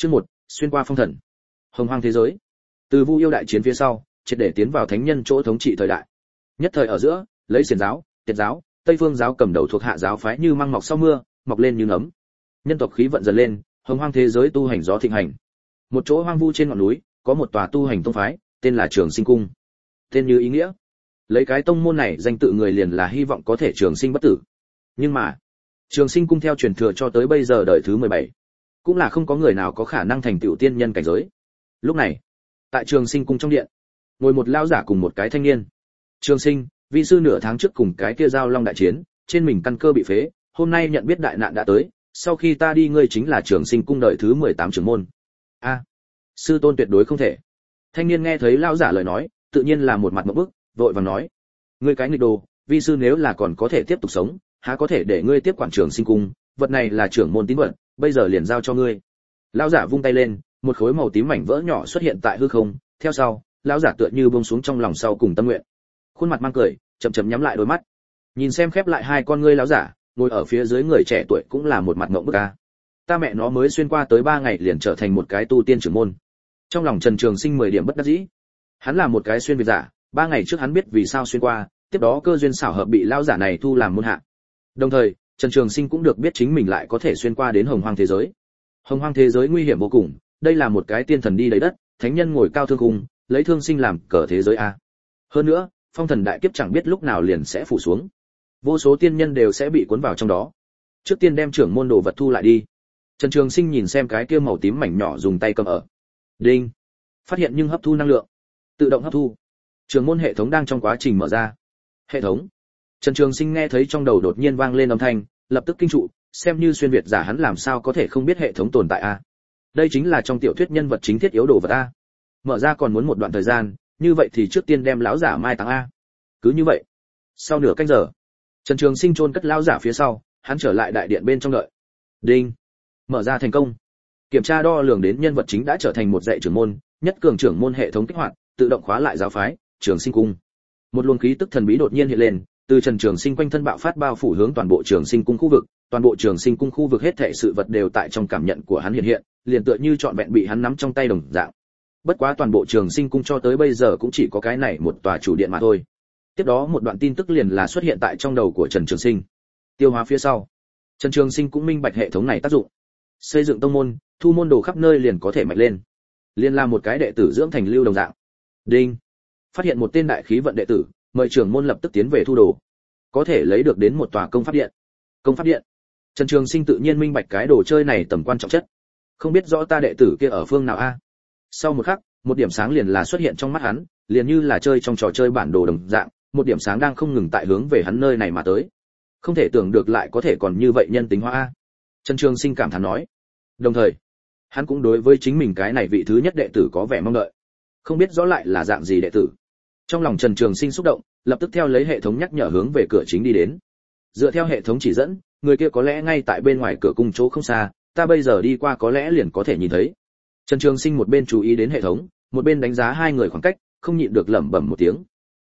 Chương một, xuyên qua phong thần. Hồng hoang thế giới. Từ Vu yêu đại chiến phía sau, triệt để tiến vào thánh nhân chỗ thống trị thời đại. Nhất thời ở giữa, lấy xiển giáo, tiệt giáo, Tây Phương giáo cầm đầu thuộc hạ giáo phái như măng mọc sau mưa, mọc lên như nấm. Nhân tộc khí vận dần lên, hồng hoang thế giới tu hành gió thịnh hành. Một chỗ hoang vu trên ngọn núi, có một tòa tu hành tông phái, tên là Trường Sinh Cung. Tên như ý nghĩa. Lấy cái tông môn này danh tự người liền là hy vọng có thể trường sinh bất tử. Nhưng mà, Trường Sinh Cung theo truyền thừa cho tới bây giờ đời thứ 17, cũng là không có người nào có khả năng thành tựu tiên nhân cảnh giới. Lúc này, tại Trường Sinh Cung trong điện, ngồi một lão giả cùng một cái thanh niên. Trường Sinh, vị sư nửa tháng trước cùng cái kia giao long đại chiến, trên mình căn cơ bị phế, hôm nay nhận biết đại nạn đã tới, sau khi ta đi ngươi chính là Trường Sinh Cung đợi thứ 18 trưởng môn. A, sư tôn tuyệt đối không thể. Thanh niên nghe thấy lão giả lời nói, tự nhiên là một mặt ngộp bức, vội vàng nói: "Ngươi cái nghịch đồ, vi sư nếu là còn có thể tiếp tục sống, há có thể để ngươi tiếp quản trường sinh cung, vật này là trưởng môn tín vật, bây giờ liền giao cho ngươi." Lão giả vung tay lên, một khối màu tím mảnh vỡ nhỏ xuất hiện tại hư không, theo sau, lão giả tựa như buông xuống trong lòng sau cùng tâm nguyện. Khuôn mặt mang cười, chậm chậm nhắm lại đôi mắt. Nhìn xem khép lại hai con ngươi lão giả, ngồi ở phía dưới người trẻ tuổi cũng là một mặt ngộng bức ca. Ta mẹ nó mới xuyên qua tới ba ngày liền trở thành một cái tu tiên trưởng môn. Trong lòng Trần Trường Sinh 10 điểm bất đắc dĩ. Hắn là một cái xuyên việt giả, ba ngày trước hắn biết vì sao xuyên qua, tiếp đó cơ duyên xảo hợp bị lão giả này thu làm môn hạ. Đồng thời, Trần Trường Sinh cũng được biết chính mình lại có thể xuyên qua đến Hồng Hoang thế giới. Hồng Hoang thế giới nguy hiểm vô cùng, đây là một cái tiên thần đi lấy đất, thánh nhân ngồi cao thương cùng, lấy thương sinh làm cờ thế giới a. Hơn nữa, phong thần đại kiếp chẳng biết lúc nào liền sẽ phủ xuống. Vô số tiên nhân đều sẽ bị cuốn vào trong đó. Trước tiên đem trưởng môn đồ vật thu lại đi. Trần Trường Sinh nhìn xem cái kia màu tím mảnh nhỏ dùng tay cầm ở. Đinh. Phát hiện nhưng hấp thu năng lượng. Tự động hấp thu. Trường môn hệ thống đang trong quá trình mở ra. Hệ thống. Trần Trường Sinh nghe thấy trong đầu đột nhiên vang lên âm thanh, lập tức kinh trụ, xem như xuyên việt giả hắn làm sao có thể không biết hệ thống tồn tại a? Đây chính là trong tiểu thuyết nhân vật chính thiết yếu đồ vật a. Mở ra còn muốn một đoạn thời gian, như vậy thì trước tiên đem lão giả mai táng a. Cứ như vậy, sau nửa canh giờ, Trần Trường Sinh chôn cất lão giả phía sau, hắn trở lại đại điện bên trong đợi. Đinh. Mở ra thành công. Kiểm tra đo lường đến nhân vật chính đã trở thành một dạy trưởng môn, nhất cường trưởng môn hệ thống kích hoạt, tự động khóa lại giáo phái, Trường Sinh cung. Một luồng khí tức thần bí đột nhiên hiện lên, từ Trần Trường Sinh quanh thân bạo phát bao phủ hướng toàn bộ Trường Sinh cung khu vực, toàn bộ Trường Sinh cung khu vực hết thảy sự vật đều tại trong cảm nhận của hắn hiện hiện, liền tựa như trọn vẹn bị hắn nắm trong tay đồng dạng. Bất quá toàn bộ Trường Sinh cung cho tới bây giờ cũng chỉ có cái này một tòa chủ điện mà thôi. Tiếp đó một đoạn tin tức liền là xuất hiện tại trong đầu của Trần Trường Sinh. Tiêu hóa phía sau, Trần Trường Sinh cũng minh bạch hệ thống này tác dụng. Xây dựng tông môn, thu môn đồ khắp nơi liền có thể mạnh lên. liền là một cái đệ tử dưỡng thành lưu đồng dạng. Đinh. Phát hiện một tên đại khí vận đệ tử, mời trưởng môn lập tức tiến về thu đồ. Có thể lấy được đến một tòa công pháp điện. Công pháp điện. Trần trường sinh tự nhiên minh bạch cái đồ chơi này tầm quan trọng chất. Không biết rõ ta đệ tử kia ở phương nào a? Sau một khắc, một điểm sáng liền là xuất hiện trong mắt hắn, liền như là chơi trong trò chơi bản đồ đồng dạng, một điểm sáng đang không ngừng tại hướng về hắn nơi này mà tới. Không thể tưởng được lại có thể còn như vậy nhân tính hóa a. Trần trường sinh cảm thán nói. Đồng thời, hắn cũng đối với chính mình cái này vị thứ nhất đệ tử có vẻ mong đợi. Không biết rõ lại là dạng gì đệ tử trong lòng trần trường sinh xúc động, lập tức theo lấy hệ thống nhắc nhở hướng về cửa chính đi đến. Dựa theo hệ thống chỉ dẫn, người kia có lẽ ngay tại bên ngoài cửa cung chỗ không xa, ta bây giờ đi qua có lẽ liền có thể nhìn thấy. Trần trường sinh một bên chú ý đến hệ thống, một bên đánh giá hai người khoảng cách, không nhịn được lẩm bẩm một tiếng.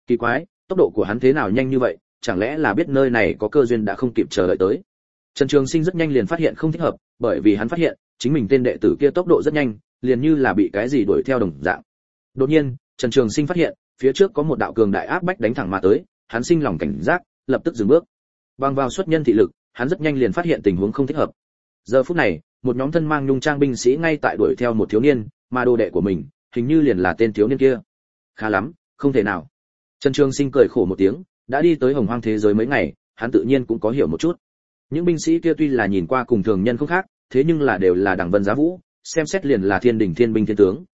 Kỳ quái, tốc độ của hắn thế nào nhanh như vậy, chẳng lẽ là biết nơi này có cơ duyên đã không kịp chờ đợi tới? Trần trường sinh rất nhanh liền phát hiện không thích hợp, bởi vì hắn phát hiện, chính mình tên đệ tử kia tốc độ rất nhanh, liền như là bị cái gì đuổi theo đồng dạng. Đột nhiên, trần trường sinh phát hiện phía trước có một đạo cường đại áp bách đánh thẳng mà tới, hắn sinh lòng cảnh giác, lập tức dừng bước. Bằng vào xuất nhân thị lực, hắn rất nhanh liền phát hiện tình huống không thích hợp. Giờ phút này, một nhóm thân mang nhung trang binh sĩ ngay tại đuổi theo một thiếu niên, mà đồ đệ của mình, hình như liền là tên thiếu niên kia. Khá lắm, không thể nào. Trần Trường Sinh cười khổ một tiếng, đã đi tới Hồng Hoang thế giới mấy ngày, hắn tự nhiên cũng có hiểu một chút. Những binh sĩ kia tuy là nhìn qua cùng thường nhân không khác, thế nhưng là đều là đẳng vân giá vũ, xem xét liền là thiên đỉnh thiên binh thiên tướng.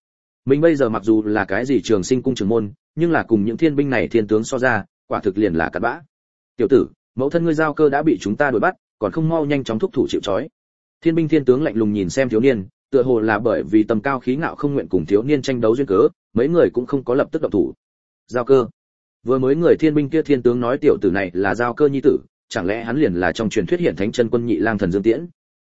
Mình bây giờ mặc dù là cái gì trường sinh cung trưởng môn, nhưng là cùng những thiên binh này thiên tướng so ra, quả thực liền là cặn bã. Tiểu tử, mẫu thân ngươi giao cơ đã bị chúng ta đuổi bắt, còn không mau nhanh chóng thúc thủ chịu trói. Thiên binh thiên tướng lạnh lùng nhìn xem thiếu niên, tựa hồ là bởi vì tầm cao khí ngạo không nguyện cùng thiếu niên tranh đấu duyên cớ, mấy người cũng không có lập tức động thủ. Giao cơ. Vừa mới người thiên binh kia thiên tướng nói tiểu tử này là giao cơ nhi tử, chẳng lẽ hắn liền là trong truyền thuyết hiện thánh chân quân nhị lang thần Dương Tiễn?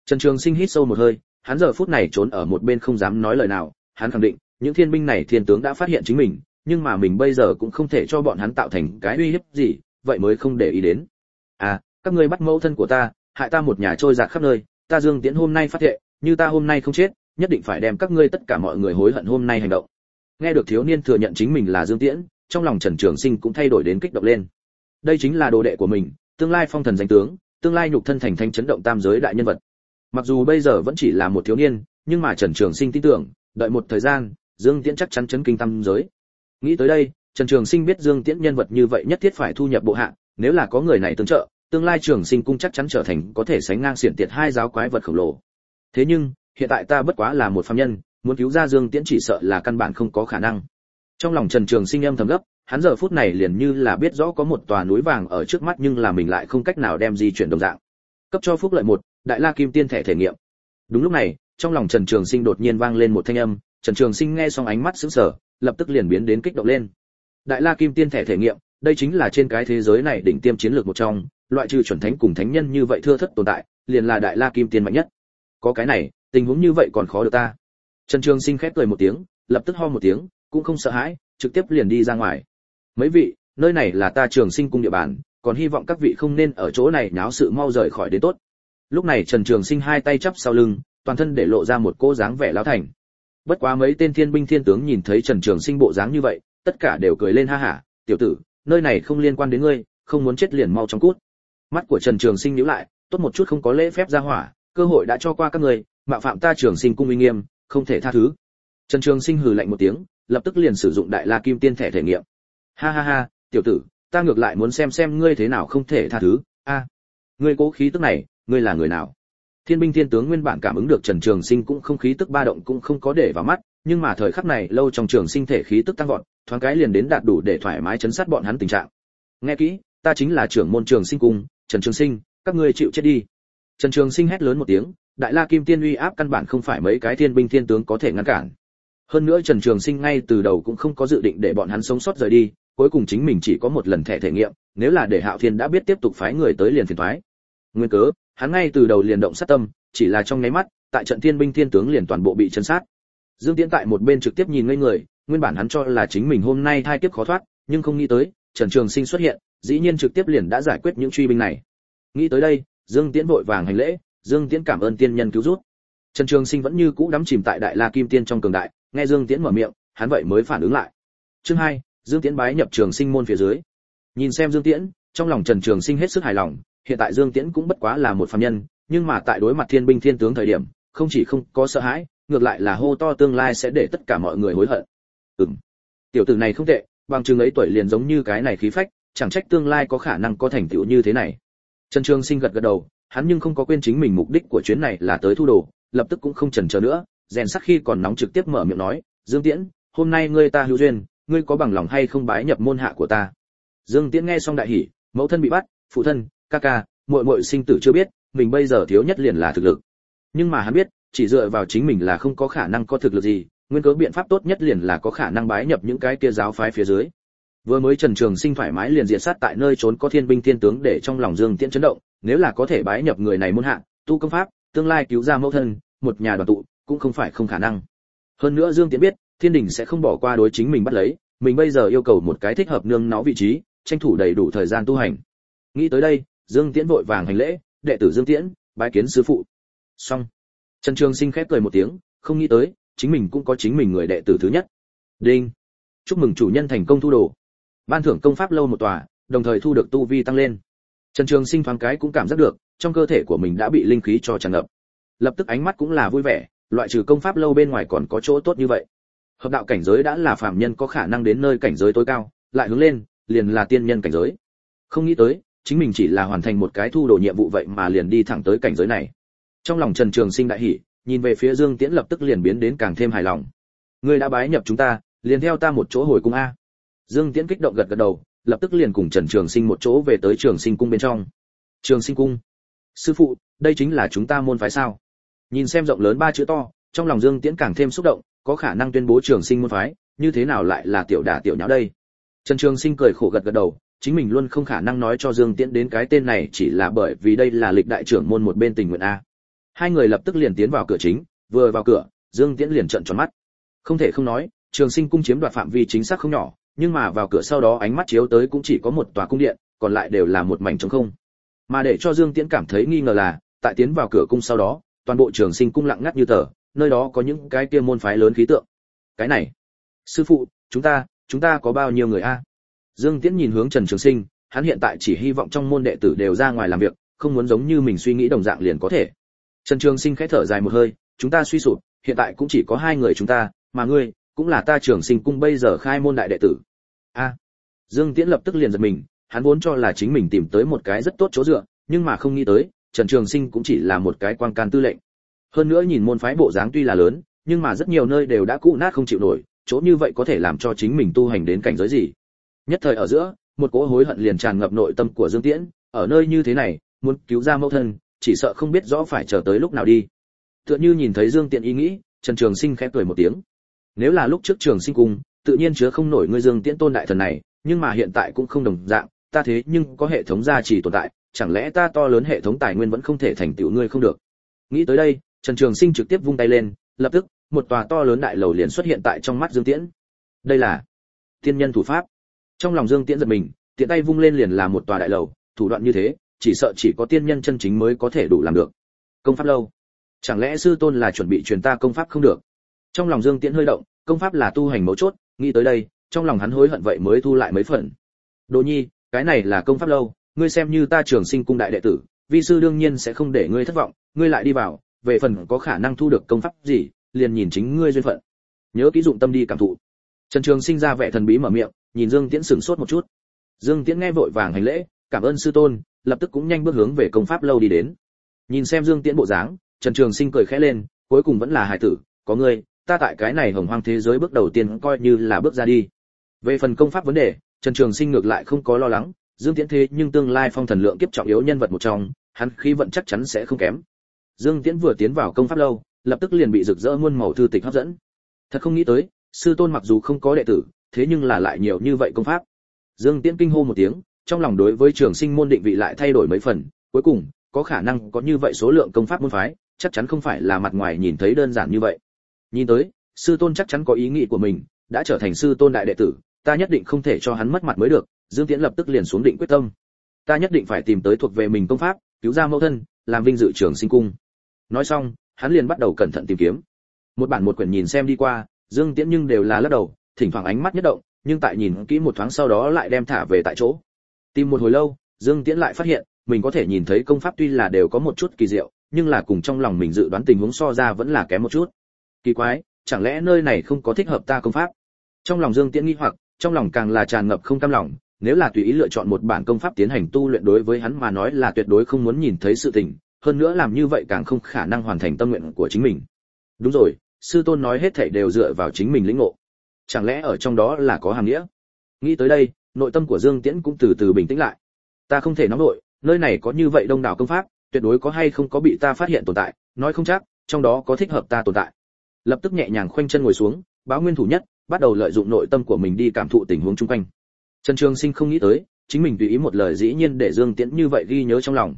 Trần Trường Sinh hít sâu một hơi, hắn giờ phút này trốn ở một bên không dám nói lời nào, hắn khẳng định, những thiên binh này thiên tướng đã phát hiện chính mình, nhưng mà mình bây giờ cũng không thể cho bọn hắn tạo thành cái uy hiếp gì, vậy mới không để ý đến. À, các ngươi bắt mẫu thân của ta, hại ta một nhà trôi dạt khắp nơi, ta Dương Tiễn hôm nay phát hiện, như ta hôm nay không chết, nhất định phải đem các ngươi tất cả mọi người hối hận hôm nay hành động. Nghe được thiếu niên thừa nhận chính mình là dương tiễn trong lòng trần trường sinh cũng thay đổi đến kích động lên. Đây chính là đồ đệ của mình tương lai phong thần danh tướng tương lai nhục thân thành thanh chấn động tam giới đại nhân vật. Mặc dù bây giờ vẫn chỉ là một thiếu niên nhưng mà trần trường sinh tin tưởng đợi một thời gian dương tiễn chắc chắn chấn kinh tâm giới. Nghĩ tới đây, trần trường sinh biết dương tiễn nhân vật như vậy nhất thiết phải thu nhập bộ hạ, nếu là có người này tương trợ, tương lai trường sinh cung chắc chắn trở thành có thể sánh ngang xiển tiệt hai giáo quái vật khổng lồ. Thế nhưng, hiện tại ta bất quá là một phàm nhân, muốn cứu ra dương tiễn chỉ sợ là căn bản không có khả năng. Trong lòng trần trường sinh âm thầm gấp, hắn giờ phút này liền như là biết rõ có một tòa núi vàng ở trước mắt nhưng là mình lại không cách nào đem di chuyển đồng dạng. Cấp cho phúc lợi một, đại la kim tiên thẻ thể nghiệm. Đúng lúc này, trong lòng trần trường sinh đột nhiên vang lên một thanh âm trần trường sinh nghe xong ánh mắt sững sờ, lập tức liền biến đến kích động lên. Đại la kim tiên thẻ thể nghiệm, đây chính là trên cái thế giới này đỉnh tiêm chiến lược một trong, loại trừ chuẩn thánh cùng thánh nhân như vậy thưa thất tồn tại, liền là đại la kim tiên mạnh nhất. Có cái này, tình huống như vậy còn khó được ta. Trần trường sinh khép cười một tiếng, lập tức ho một tiếng, cũng không sợ hãi, trực tiếp liền đi ra ngoài. Mấy vị, nơi này là ta trường sinh cung địa bàn, còn hy vọng các vị không nên ở chỗ này nháo sự mau rời khỏi đến tốt. Lúc này trần trường sinh hai tay chắp sau lưng, toàn thân để lộ ra một cô dáng vẻ lão thành bất quá mấy tên thiên binh thiên tướng nhìn thấy trần trường sinh bộ dáng như vậy, tất cả đều cười lên ha hả, tiểu tử, nơi này không liên quan đến ngươi, không muốn chết liền mau trong cút. Mắt của trần trường sinh nhíu lại, tốt một chút không có lễ phép ra hỏa, cơ hội đã cho qua các ngươi, mạo phạm ta trường sinh cung uy nghiêm, không thể tha thứ. Trần trường sinh hừ lạnh một tiếng, lập tức liền sử dụng đại la kim tiên thẻ thể nghiệm. Ha ha ha, tiểu tử, ta ngược lại muốn xem xem ngươi thế nào không thể tha thứ. A, ngươi cố khí tức này, ngươi là người nào? Thiên binh thiên tướng nguyên bản cảm ứng được trần trường sinh cũng không khí tức ba động cũng không có để vào mắt, nhưng mà thời khắc này lâu trong trường sinh thể khí tức tăng vọt, thoáng cái liền đến đạt đủ để thoải mái chấn sát bọn hắn tình trạng. Nghe kỹ, ta chính là trưởng môn trường sinh cung trần trường sinh, các ngươi chịu chết đi. Trần trường sinh hét lớn một tiếng, đại la kim tiên uy áp căn bản không phải mấy cái thiên binh thiên tướng có thể ngăn cản. Hơn nữa trần trường sinh ngay từ đầu cũng không có dự định để bọn hắn sống sót rời đi, cuối cùng chính mình chỉ có một lần thẻ thể nghiệm, nếu là để hạo thiên đã biết tiếp tục phái người tới liền phiền thoái. Nguyên cớ hắn ngay từ đầu liền động sát tâm, chỉ là trong nháy mắt, tại trận thiên binh thiên tướng liền toàn bộ bị chấn sát. Dương tiễn tại một bên trực tiếp nhìn ngây người, nguyên bản hắn cho là chính mình hôm nay thai tiếp khó thoát, nhưng không nghĩ tới, trần trường sinh xuất hiện, dĩ nhiên trực tiếp liền đã giải quyết những truy binh này. Nghĩ tới đây, dương tiễn vội vàng hành lễ, dương tiễn cảm ơn tiên nhân cứu giúp. Trần trường sinh vẫn như cũ đắm chìm tại đại la kim tiên trong cường đại, nghe dương tiễn mở miệng, hắn vậy mới phản ứng lại. Chương hai, dương tiễn bái nhập trường sinh môn phía dưới. Nhìn xem dương tiễn, trong lòng trần trường sinh hết sức hài lòng hiện tại dương tiễn cũng bất quá là một phàm nhân, nhưng mà tại đối mặt thiên binh thiên tướng thời điểm, không chỉ không có sợ hãi, ngược lại là hô to tương lai sẽ để tất cả mọi người hối hận. Ừm. Tiểu tử này không tệ, bằng chừng ấy tuổi liền giống như cái này khí phách, chẳng trách tương lai có khả năng có thành tựu như thế này. Trần trường sinh gật gật đầu, hắn nhưng không có quên chính mình mục đích của chuyến này là tới thu đồ, lập tức cũng không chần chờ nữa, rèn sắc khi còn nóng trực tiếp mở miệng nói, dương tiễn, hôm nay ngươi ta hữu duyên, ngươi có bằng lòng hay không bái nhập môn hạ của ta? Dương tiễn nghe xong đại hỉ, mẫu thân bị bắt, phụ thân ca ca, muội muội sinh tử chưa biết, mình bây giờ thiếu nhất liền là thực lực. Nhưng mà hắn biết, chỉ dựa vào chính mình là không có khả năng có thực lực gì, nguyên cớ biện pháp tốt nhất liền là có khả năng bái nhập những cái kia giáo phái phía dưới. Vừa mới trần trường sinh thoải mái liền diệt sát tại nơi trốn có thiên binh thiên tướng để trong lòng dương tiễn chấn động, nếu là có thể bái nhập người này môn hạ, tu công pháp, tương lai cứu ra mẫu thân, một nhà đoàn tụ, cũng không phải không khả năng. Hơn nữa dương tiễn biết, thiên đình sẽ không bỏ qua đối chính mình bắt lấy, mình bây giờ yêu cầu một cái thích hợp nương nó vị trí, tranh thủ đầy đủ thời gian tu hành. Nghĩ tới đây dương tiễn vội vàng hành lễ, đệ tử dương tiễn, bái kiến sư phụ. Xong, trần trường sinh khép cười một tiếng, không nghĩ tới, chính mình cũng có chính mình người đệ tử thứ nhất. Đinh! Chúc mừng chủ nhân thành công thu đồ. Ban thưởng công pháp lâu một tòa, đồng thời thu được tu vi tăng lên. Trần trường sinh thoáng cái cũng cảm giác được, trong cơ thể của mình đã bị linh khí cho tràn ngập. Lập tức ánh mắt cũng là vui vẻ, loại trừ công pháp lâu bên ngoài còn có chỗ tốt như vậy. Hợp đạo cảnh giới đã là phàm nhân có khả năng đến nơi cảnh giới tối cao, lại hướng lên, liền là tiên nhân cảnh giới. Không nghĩ tới chính mình chỉ là hoàn thành một cái thu đồ nhiệm vụ vậy mà liền đi thẳng tới cảnh giới này. Trong lòng trần trường sinh đại hỉ, nhìn về phía dương tiễn lập tức liền biến đến càng thêm hài lòng. Ngươi đã bái nhập chúng ta, liền theo ta một chỗ hồi cung a. Dương tiễn kích động gật gật đầu, lập tức liền cùng trần trường sinh một chỗ về tới trường sinh cung bên trong. Trường sinh cung. Sư phụ, đây chính là chúng ta môn phái sao? Nhìn xem rộng lớn ba chữ to, trong lòng dương tiễn càng thêm xúc động, có khả năng tuyên bố trường sinh môn phái, như thế nào lại là tiểu đả tiểu nháo đây? Trần trường sinh cười khổ gật gật đầu chính mình luôn không khả năng nói cho dương tiễn đến cái tên này chỉ là bởi vì đây là lịch đại trưởng môn một bên tình nguyện a. Hai người lập tức liền tiến vào cửa chính, vừa vào cửa, dương tiễn liền trợn tròn mắt. Không thể không nói, trường sinh cung chiếm đoạt phạm vi chính xác không nhỏ, nhưng mà vào cửa sau đó ánh mắt chiếu tới cũng chỉ có một tòa cung điện, còn lại đều là một mảnh trống không. Mà để cho dương tiễn cảm thấy nghi ngờ là, tại tiến vào cửa cung sau đó, toàn bộ trường sinh cung lặng ngắt như tờ, nơi đó có những cái kia môn phái lớn khí tượng. Cái này, sư phụ, chúng ta chúng ta có bao nhiêu người a? Dương tiễn nhìn hướng trần trường sinh, hắn hiện tại chỉ hy vọng trong môn đệ tử đều ra ngoài làm việc, không muốn giống như mình suy nghĩ đồng dạng liền có thể. Trần trường sinh khẽ thở dài một hơi, chúng ta suy sụp, hiện tại cũng chỉ có hai người chúng ta, mà ngươi, cũng là ta trường sinh cung bây giờ khai môn đại đệ tử. A. À, dương tiễn lập tức liền giật mình, hắn vốn cho là chính mình tìm tới một cái rất tốt chỗ dựa, nhưng mà không nghĩ tới, trần trường sinh cũng chỉ là một cái quan can tư lệnh. Hơn nữa nhìn môn phái bộ dáng tuy là lớn, nhưng mà rất nhiều nơi đều đã cũ nát không chịu nổi, chỗ như vậy có thể làm cho chính mình tu hành đến cảnh giới gì? Nhất thời ở giữa, một cỗ hối hận liền tràn ngập nội tâm của dương tiễn, ở nơi như thế này, muốn cứu ra mẫu thân, chỉ sợ không biết rõ phải chờ tới lúc nào đi. Tựa như nhìn thấy dương tiện ý nghĩ, trần trường sinh khẽ cười một tiếng. Nếu là lúc trước trường sinh cung tự nhiên chứa không nổi ngươi dương tiễn tôn đại thần này, nhưng mà hiện tại cũng không đồng dạng, ta thế nhưng có hệ thống gia trì tồn tại, chẳng lẽ ta to lớn hệ thống tài nguyên vẫn không thể thành tựu ngươi không được? Nghĩ tới đây, trần trường sinh trực tiếp vung tay lên, lập tức, một tòa to lớn đại lầu liền xuất hiện tại trong mắt dương tiễn. Đây là tiên nhân thủ pháp trong lòng dương tiễn giật mình, tiện tay vung lên liền là một tòa đại lầu, thủ đoạn như thế, chỉ sợ chỉ có tiên nhân chân chính mới có thể đủ làm được. Công pháp lâu. Chẳng lẽ sư tôn là chuẩn bị truyền ta công pháp không được? Trong lòng dương tiễn hơi động, công pháp là tu hành mấu chốt, nghĩ tới đây, trong lòng hắn hối hận vậy mới thu lại mấy phần. Đồ nhi, cái này là công pháp lâu, ngươi xem như ta trường sinh cung đại đệ tử, vi sư đương nhiên sẽ không để ngươi thất vọng, ngươi lại đi vào, về phần có khả năng thu được công pháp gì, liền nhìn chính ngươi duyên phận. Nhớ kỹ dụng tâm đi cảm thụ. Trần trường sinh ra vẻ thần bí mở miệng nhìn dương tiễn sửng sốt một chút. Dương tiễn nghe vội vàng hành lễ, cảm ơn sư tôn, lập tức cũng nhanh bước hướng về công pháp lâu đi đến. Nhìn xem dương tiễn bộ dáng, trần trường sinh cười khẽ lên, cuối cùng vẫn là hải tử, có ngươi, ta tại cái này hồng hoang thế giới bước đầu tiên coi như là bước ra đi. Về phần công pháp vấn đề, trần trường sinh ngược lại không có lo lắng, dương tiễn thế nhưng tương lai phong thần lượng kiếp trọng yếu nhân vật một trong, hắn khí vận chắc chắn sẽ không kém. Dương tiễn vừa tiến vào công pháp lâu, lập tức liền bị rực rỡ muôn màu thư tịch hấp dẫn. Thật không nghĩ tới, sư tôn mặc dù không có đệ tử thế nhưng là lại nhiều như vậy công pháp. Dương tiễn kinh hô một tiếng, trong lòng đối với trường sinh môn định vị lại thay đổi mấy phần, cuối cùng, có khả năng có như vậy số lượng công pháp môn phái, chắc chắn không phải là mặt ngoài nhìn thấy đơn giản như vậy. Nhìn tới, sư tôn chắc chắn có ý nghĩ của mình, đã trở thành sư tôn đại đệ tử, ta nhất định không thể cho hắn mất mặt mới được, dương tiễn lập tức liền xuống định quyết tâm. Ta nhất định phải tìm tới thuộc về mình công pháp, cứu ra mẫu thân, làm vinh dự trường sinh cung. Nói xong, hắn liền bắt đầu cẩn thận tìm kiếm. Một bản một quyển nhìn xem đi qua, dương tiễn nhưng đều là lắc đầu thỉnh thoảng ánh mắt nhất động, nhưng tại nhìn kỹ một thoáng sau đó lại đem thả về tại chỗ. Tìm một hồi lâu, dương tiễn lại phát hiện, mình có thể nhìn thấy công pháp tuy là đều có một chút kỳ diệu, nhưng là cùng trong lòng mình dự đoán tình huống so ra vẫn là kém một chút. Kỳ quái, chẳng lẽ nơi này không có thích hợp ta công pháp? Trong lòng dương tiễn nghi hoặc, trong lòng càng là tràn ngập không cam lòng, nếu là tùy ý lựa chọn một bản công pháp tiến hành tu luyện đối với hắn mà nói là tuyệt đối không muốn nhìn thấy sự tình, hơn nữa làm như vậy càng không khả năng hoàn thành tâm nguyện của chính mình. Đúng rồi, sư tôn nói hết thảy đều dựa vào chính mình lĩnh ngộ chẳng lẽ ở trong đó là có hàm nghĩa? Nghĩ tới đây, nội tâm của dương tiễn cũng từ từ bình tĩnh lại. Ta không thể nóng nổi nơi này có như vậy đông đảo công pháp, tuyệt đối có hay không có bị ta phát hiện tồn tại, nói không chắc, trong đó có thích hợp ta tồn tại. Lập tức nhẹ nhàng khoanh chân ngồi xuống, báo nguyên thủ nhất, bắt đầu lợi dụng nội tâm của mình đi cảm thụ tình huống chung quanh. Trần trường sinh không nghĩ tới, chính mình tùy ý một lời dĩ nhiên để dương tiễn như vậy ghi nhớ trong lòng.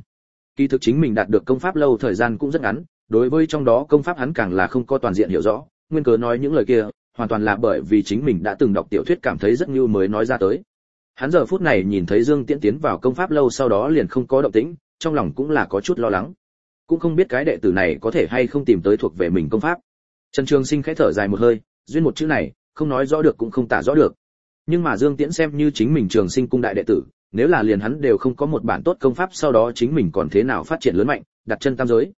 Kỳ thực chính mình đạt được công pháp lâu thời gian cũng rất ngắn, đối với trong đó công pháp hắn càng là không có toàn diện hiểu rõ, nguyên cớ nói những lời kia hoàn toàn là bởi vì chính mình đã từng đọc tiểu thuyết cảm thấy rất như mới nói ra tới. Hắn giờ phút này nhìn thấy dương tiễn tiến vào công pháp lâu sau đó liền không có động tĩnh, trong lòng cũng là có chút lo lắng. Cũng không biết cái đệ tử này có thể hay không tìm tới thuộc về mình công pháp. Trần trường sinh khẽ thở dài một hơi, duyên một chữ này, không nói rõ được cũng không tả rõ được. Nhưng mà dương tiễn xem như chính mình trường sinh cung đại đệ tử, nếu là liền hắn đều không có một bản tốt công pháp sau đó chính mình còn thế nào phát triển lớn mạnh, đặt chân tam giới.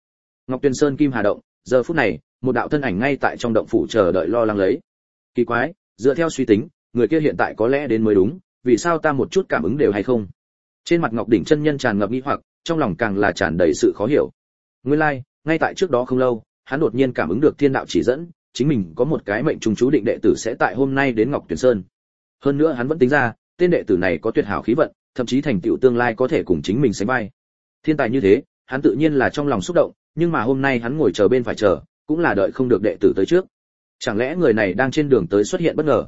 Ngọc tuyền sơn kim hà động, giờ phút này, một đạo thân ảnh ngay tại trong động phủ chờ đợi lo lắng lấy kỳ quái dựa theo suy tính người kia hiện tại có lẽ đến mới đúng vì sao ta một chút cảm ứng đều hay không? Trên mặt ngọc đỉnh chân nhân tràn ngập nghi hoặc trong lòng càng là tràn đầy sự khó hiểu. Nguyên lai like, ngay tại trước đó không lâu hắn đột nhiên cảm ứng được thiên đạo chỉ dẫn chính mình có một cái mệnh trùng chú định đệ tử sẽ tại hôm nay đến ngọc tuyển sơn. Hơn nữa hắn vẫn tính ra tên đệ tử này có tuyệt hảo khí vận thậm chí thành tựu tương lai có thể cùng chính mình sánh vai. Thiên tài như thế hắn tự nhiên là trong lòng xúc động nhưng mà hôm nay hắn ngồi chờ bên phải chờ cũng là đợi không được đệ tử tới trước chẳng lẽ người này đang trên đường tới xuất hiện bất ngờ?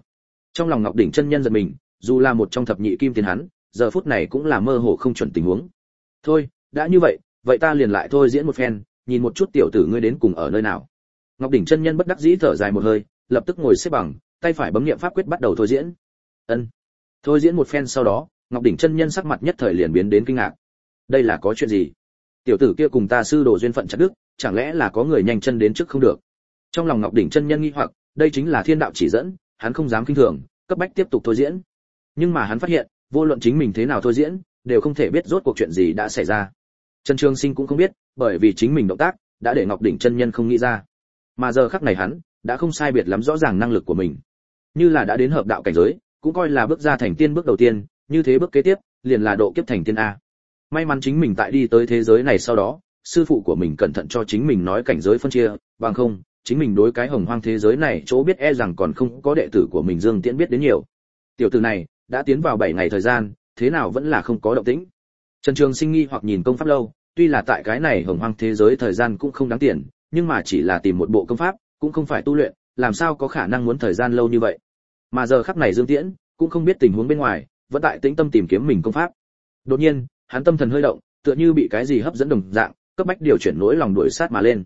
Trong lòng ngọc đỉnh chân nhân giật mình, dù là một trong thập nhị kim tiền hắn, giờ phút này cũng là mơ hồ không chuẩn tình huống. Thôi, đã như vậy vậy ta liền lại thôi diễn một phen, nhìn một chút tiểu tử ngươi đến cùng ở nơi nào. Ngọc đỉnh chân nhân bất đắc dĩ thở dài một hơi, lập tức ngồi xếp bằng, tay phải bấm niệm pháp quyết bắt đầu thôi diễn. Ân. Thôi diễn một phen sau đó, ngọc đỉnh chân nhân sắc mặt nhất thời liền biến đến kinh ngạc. Đây là có chuyện gì? Tiểu tử kia cùng ta sư đồ duyên phận chặt đức chẳng lẽ là có người nhanh chân đến trước không được? Trong lòng ngọc đỉnh chân nhân nghi hoặc, đây chính là thiên đạo chỉ dẫn, hắn không dám kinh thường, cấp bách tiếp tục thôi diễn. Nhưng mà hắn phát hiện, vô luận chính mình thế nào thôi diễn, đều không thể biết rốt cuộc chuyện gì đã xảy ra. Trần trường sinh cũng không biết, bởi vì chính mình động tác, đã để ngọc đỉnh chân nhân không nghĩ ra. Mà giờ khắc này hắn, đã không sai biệt lắm rõ ràng năng lực của mình. Như là đã đến hợp đạo cảnh giới, cũng coi là bước ra thành tiên bước đầu tiên, như thế bước kế tiếp, liền là độ kiếp thành tiên a. May mắn chính mình tại đi tới thế giới này sau đó, sư phụ của mình cẩn thận cho chính mình nói cảnh giới phân chia, bằng không chính mình đối cái hồng hoang thế giới này chỗ biết e rằng còn không có đệ tử của mình dương tiễn biết đến nhiều. Tiểu tử này, đã tiến vào 7 ngày thời gian, thế nào vẫn là không có động tĩnh. Trần trường sinh nghi hoặc nhìn công pháp lâu, tuy là tại cái này hồng hoang thế giới thời gian cũng không đáng tiền, nhưng mà chỉ là tìm một bộ công pháp, cũng không phải tu luyện, làm sao có khả năng muốn thời gian lâu như vậy. Mà giờ khắc này dương tiễn, cũng không biết tình huống bên ngoài, vẫn tại tĩnh tâm tìm kiếm mình công pháp. Đột nhiên, hắn tâm thần hơi động, tựa như bị cái gì hấp dẫn đồng dạng, cấp bách điều chuyển nỗi lòng đuổi sát mà lên.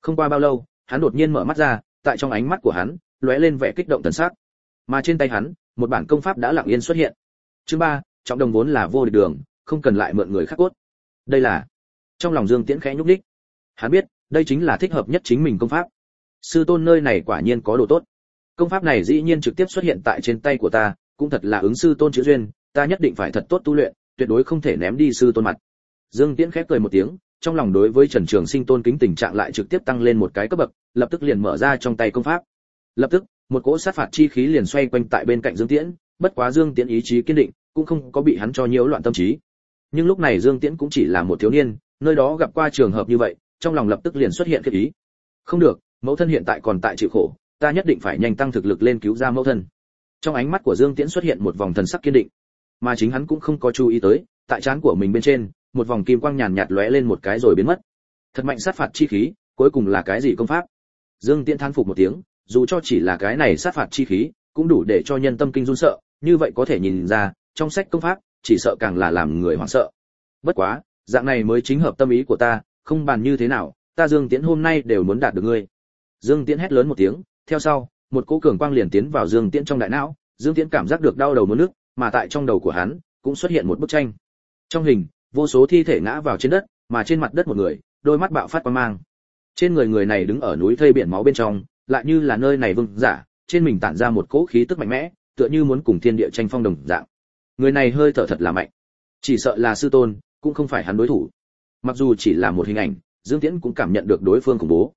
Không qua bao lâu hắn đột nhiên mở mắt ra, tại trong ánh mắt của hắn, lóe lên vẻ kích động thần sắc. Mà trên tay hắn, một bản công pháp đã lặng yên xuất hiện. Chương ba, trọng đồng vốn là vô địch đường, không cần lại mượn người khác cốt. Đây là, trong lòng dương tiễn khẽ nhúc đích hắn biết, đây chính là thích hợp nhất chính mình công pháp. Sư tôn nơi này quả nhiên có đồ tốt. Công pháp này dĩ nhiên trực tiếp xuất hiện tại trên tay của ta, cũng thật là ứng sư tôn chữ duyên, ta nhất định phải thật tốt tu luyện, tuyệt đối không thể ném đi sư tôn mặt. Dương tiễn khẽ cười một tiếng trong lòng đối với trần trường sinh tôn kính tình trạng lại trực tiếp tăng lên một cái cấp bậc, lập tức liền mở ra trong tay công pháp. Lập tức, một cỗ sát phạt chi khí liền xoay quanh tại bên cạnh dương tiễn, bất quá dương tiễn ý chí kiên định, cũng không có bị hắn cho nhiễu loạn tâm trí. Nhưng lúc này dương tiễn cũng chỉ là một thiếu niên, nơi đó gặp qua trường hợp như vậy, trong lòng lập tức liền xuất hiện cái ý. Không được, mẫu thân hiện tại còn tại chịu khổ, ta nhất định phải nhanh tăng thực lực lên cứu ra mẫu thân. Trong ánh mắt của dương tiễn xuất hiện một vòng thần sắc kiên định. Mà chính hắn cũng không có chú ý tới, tại trán của mình bên trên một vòng kim quang nhàn nhạt lóe lên một cái rồi biến mất. Thật mạnh sát phạt chi khí, cuối cùng là cái gì công pháp? Dương tiễn than phục một tiếng, dù cho chỉ là cái này sát phạt chi khí, cũng đủ để cho nhân tâm kinh run sợ, như vậy có thể nhìn ra, trong sách công pháp, chỉ sợ càng là làm người hoảng sợ. Bất quá, dạng này mới chính hợp tâm ý của ta, không bàn như thế nào, ta dương tiễn hôm nay đều muốn đạt được ngươi. Dương tiễn hét lớn một tiếng, theo sau, một cỗ cường quang liền tiến vào dương tiễn trong đại não, dương tiễn cảm giác được đau đầu muốn nước, mà tại trong đầu của hắn, cũng xuất hiện một bức tranh. Trong hình vô số thi thể ngã vào trên đất, mà trên mặt đất một người, đôi mắt bạo phát quang mang. Trên người người này đứng ở núi thây biển máu bên trong, lại như là nơi này vương giả, trên mình tản ra một cỗ khí tức mạnh mẽ, tựa như muốn cùng thiên địa tranh phong đồng dạng. Người này hơi thở thật là mạnh. Chỉ sợ là sư tôn, cũng không phải hắn đối thủ. Mặc dù chỉ là một hình ảnh, dương tiễn cũng cảm nhận được đối phương khủng bố.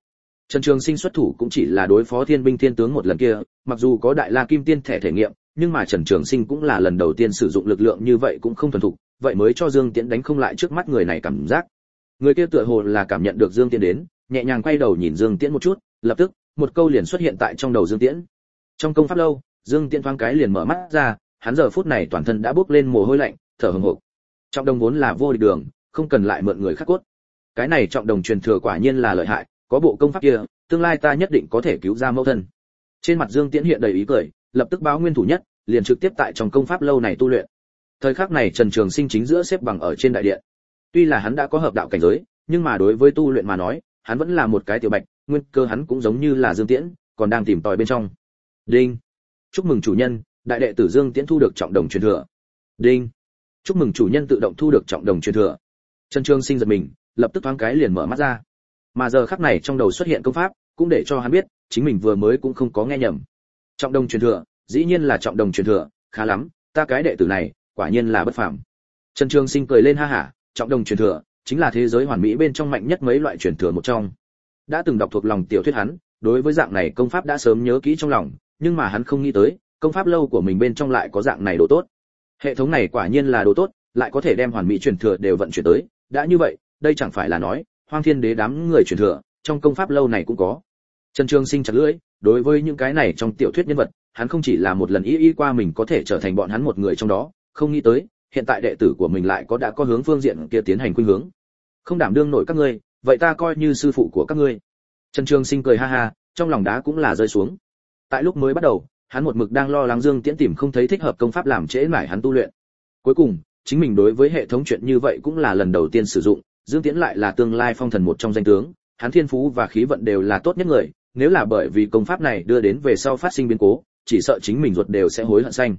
Trần trường sinh xuất thủ cũng chỉ là đối phó thiên binh thiên tướng một lần kia, mặc dù có đại la kim tiên thẻ thể nghiệm, nhưng mà trần trường sinh cũng là lần đầu tiên sử dụng lực lượng như vậy cũng không thuần thục vậy mới cho dương tiễn đánh không lại trước mắt người này cảm giác. Người kia tựa hồ là cảm nhận được dương tiễn đến, nhẹ nhàng quay đầu nhìn dương tiễn một chút, lập tức, một câu liền xuất hiện tại trong đầu dương tiễn. Trong công pháp lâu, dương tiễn thoáng cái liền mở mắt ra, hắn giờ phút này toàn thân đã bốc lên mồ hôi lạnh, thở hổn hộc trọng đồng vốn là vô địch đường, không cần lại mượn người khác cốt. Cái này trọng đồng truyền thừa quả nhiên là lợi hại, có bộ công pháp kia, tương lai ta nhất định có thể cứu ra mẫu thân. Trên mặt dương tiễn hiện đầy ý cười, lập tức báo nguyên thủ nhất, liền trực tiếp tại trong công pháp lâu này tu luyện thời khắc này trần trường sinh chính giữa xếp bằng ở trên đại điện. Tuy là hắn đã có hợp đạo cảnh giới, nhưng mà đối với tu luyện mà nói, hắn vẫn là một cái tiểu bạch, nguyên cơ hắn cũng giống như là dương tiễn, còn đang tìm tòi bên trong. Đinh. Chúc mừng chủ nhân, đại đệ tử dương tiễn thu được trọng đồng truyền thừa. Đinh. Chúc mừng chủ nhân tự động thu được trọng đồng truyền thừa. Trần trường sinh giật mình, lập tức thoáng cái liền mở mắt ra. Mà giờ khắc này trong đầu xuất hiện công pháp, cũng để cho hắn biết, chính mình vừa mới cũng không có nghe nhầm. Trọng đồng truyền thừa, dĩ nhiên là trọng đồng truyền thừa, khá lắm, ta cái đệ tử này quả nhiên là bất phàm. Trần trường sinh cười lên ha hả, trọng đồng truyền thừa, chính là thế giới hoàn mỹ bên trong mạnh nhất mấy loại truyền thừa một trong. Đã từng đọc thuộc lòng tiểu thuyết hắn, đối với dạng này công pháp đã sớm nhớ kỹ trong lòng, nhưng mà hắn không nghĩ tới, công pháp lâu của mình bên trong lại có dạng này đồ tốt. Hệ thống này quả nhiên là đồ tốt, lại có thể đem hoàn mỹ truyền thừa đều vận chuyển tới. Đã như vậy, đây chẳng phải là nói, hoang thiên đế đám người truyền thừa, trong công pháp lâu này cũng có. Trần trường sinh chặt lưỡi, đối với những cái này trong tiểu thuyết nhân vật, hắn không chỉ là một lần y y qua mình có thể trở thành bọn hắn một người trong đó không nghĩ tới, hiện tại đệ tử của mình lại có đã có hướng phương diện kia tiến hành khuynh hướng. Không đảm đương nổi các ngươi, vậy ta coi như sư phụ của các ngươi. Trần trường sinh cười ha ha, trong lòng đá cũng là rơi xuống. Tại lúc mới bắt đầu, hắn một mực đang lo lắng dương tiễn tìm không thấy thích hợp công pháp làm trễ mải hắn tu luyện. Cuối cùng, chính mình đối với hệ thống chuyện như vậy cũng là lần đầu tiên sử dụng, dương tiễn lại là tương lai phong thần một trong danh tướng, hắn thiên phú và khí vận đều là tốt nhất người, nếu là bởi vì công pháp này đưa đến về sau phát sinh biến cố, chỉ sợ chính mình ruột đều sẽ hối hận xanh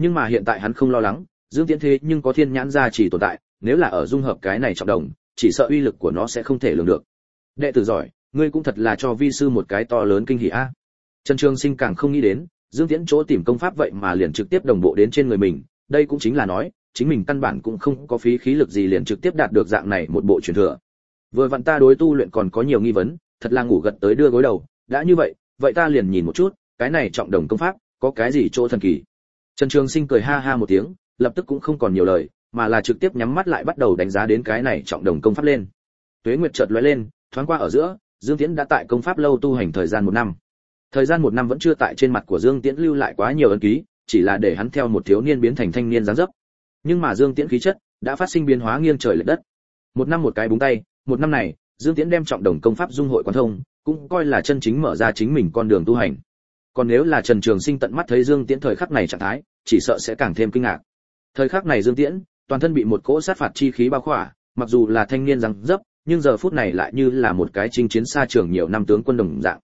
nhưng mà hiện tại hắn không lo lắng, dương tiễn thế nhưng có thiên nhãn gia chỉ tồn tại, nếu là ở dung hợp cái này trọng đồng, chỉ sợ uy lực của nó sẽ không thể lường được. Đệ tử giỏi, ngươi cũng thật là cho vi sư một cái to lớn kinh hỉ a. Trần trường sinh càng không nghĩ đến, dương tiễn chỗ tìm công pháp vậy mà liền trực tiếp đồng bộ đến trên người mình, đây cũng chính là nói, chính mình căn bản cũng không có phí khí lực gì liền trực tiếp đạt được dạng này một bộ truyền thừa. Vừa vặn ta đối tu luyện còn có nhiều nghi vấn, thật là ngủ gật tới đưa gối đầu, đã như vậy vậy ta liền nhìn một chút, cái này trọng đồng công pháp, có cái gì chỗ thần kỳ? Trần trường sinh cười ha ha một tiếng, lập tức cũng không còn nhiều lời, mà là trực tiếp nhắm mắt lại bắt đầu đánh giá đến cái này trọng đồng công pháp lên. Tuế nguyệt chợt lóe lên, thoáng qua ở giữa, dương tiễn đã tại công pháp lâu tu hành thời gian một năm. Thời gian một năm vẫn chưa tại trên mặt của dương tiễn lưu lại quá nhiều ấn ký, chỉ là để hắn theo một thiếu niên biến thành thanh niên dáng dấp. Nhưng mà dương tiễn khí chất đã phát sinh biến hóa nghiêng trời lệch đất. Một năm một cái búng tay, một năm này, dương tiễn đem trọng đồng công pháp dung hội quan thông, cũng coi là chân chính mở ra chính mình con đường tu hành. Còn nếu là trần trường sinh tận mắt thấy dương tiễn thời khắc này trạng thái chỉ sợ sẽ càng thêm kinh ngạc. Thời khắc này dương tiễn, toàn thân bị một cỗ sát phạt chi khí bao khỏa, mặc dù là thanh niên răng dấp, nhưng giờ phút này lại như là một cái chinh chiến xa trường nhiều năm tướng quân đồng dạng.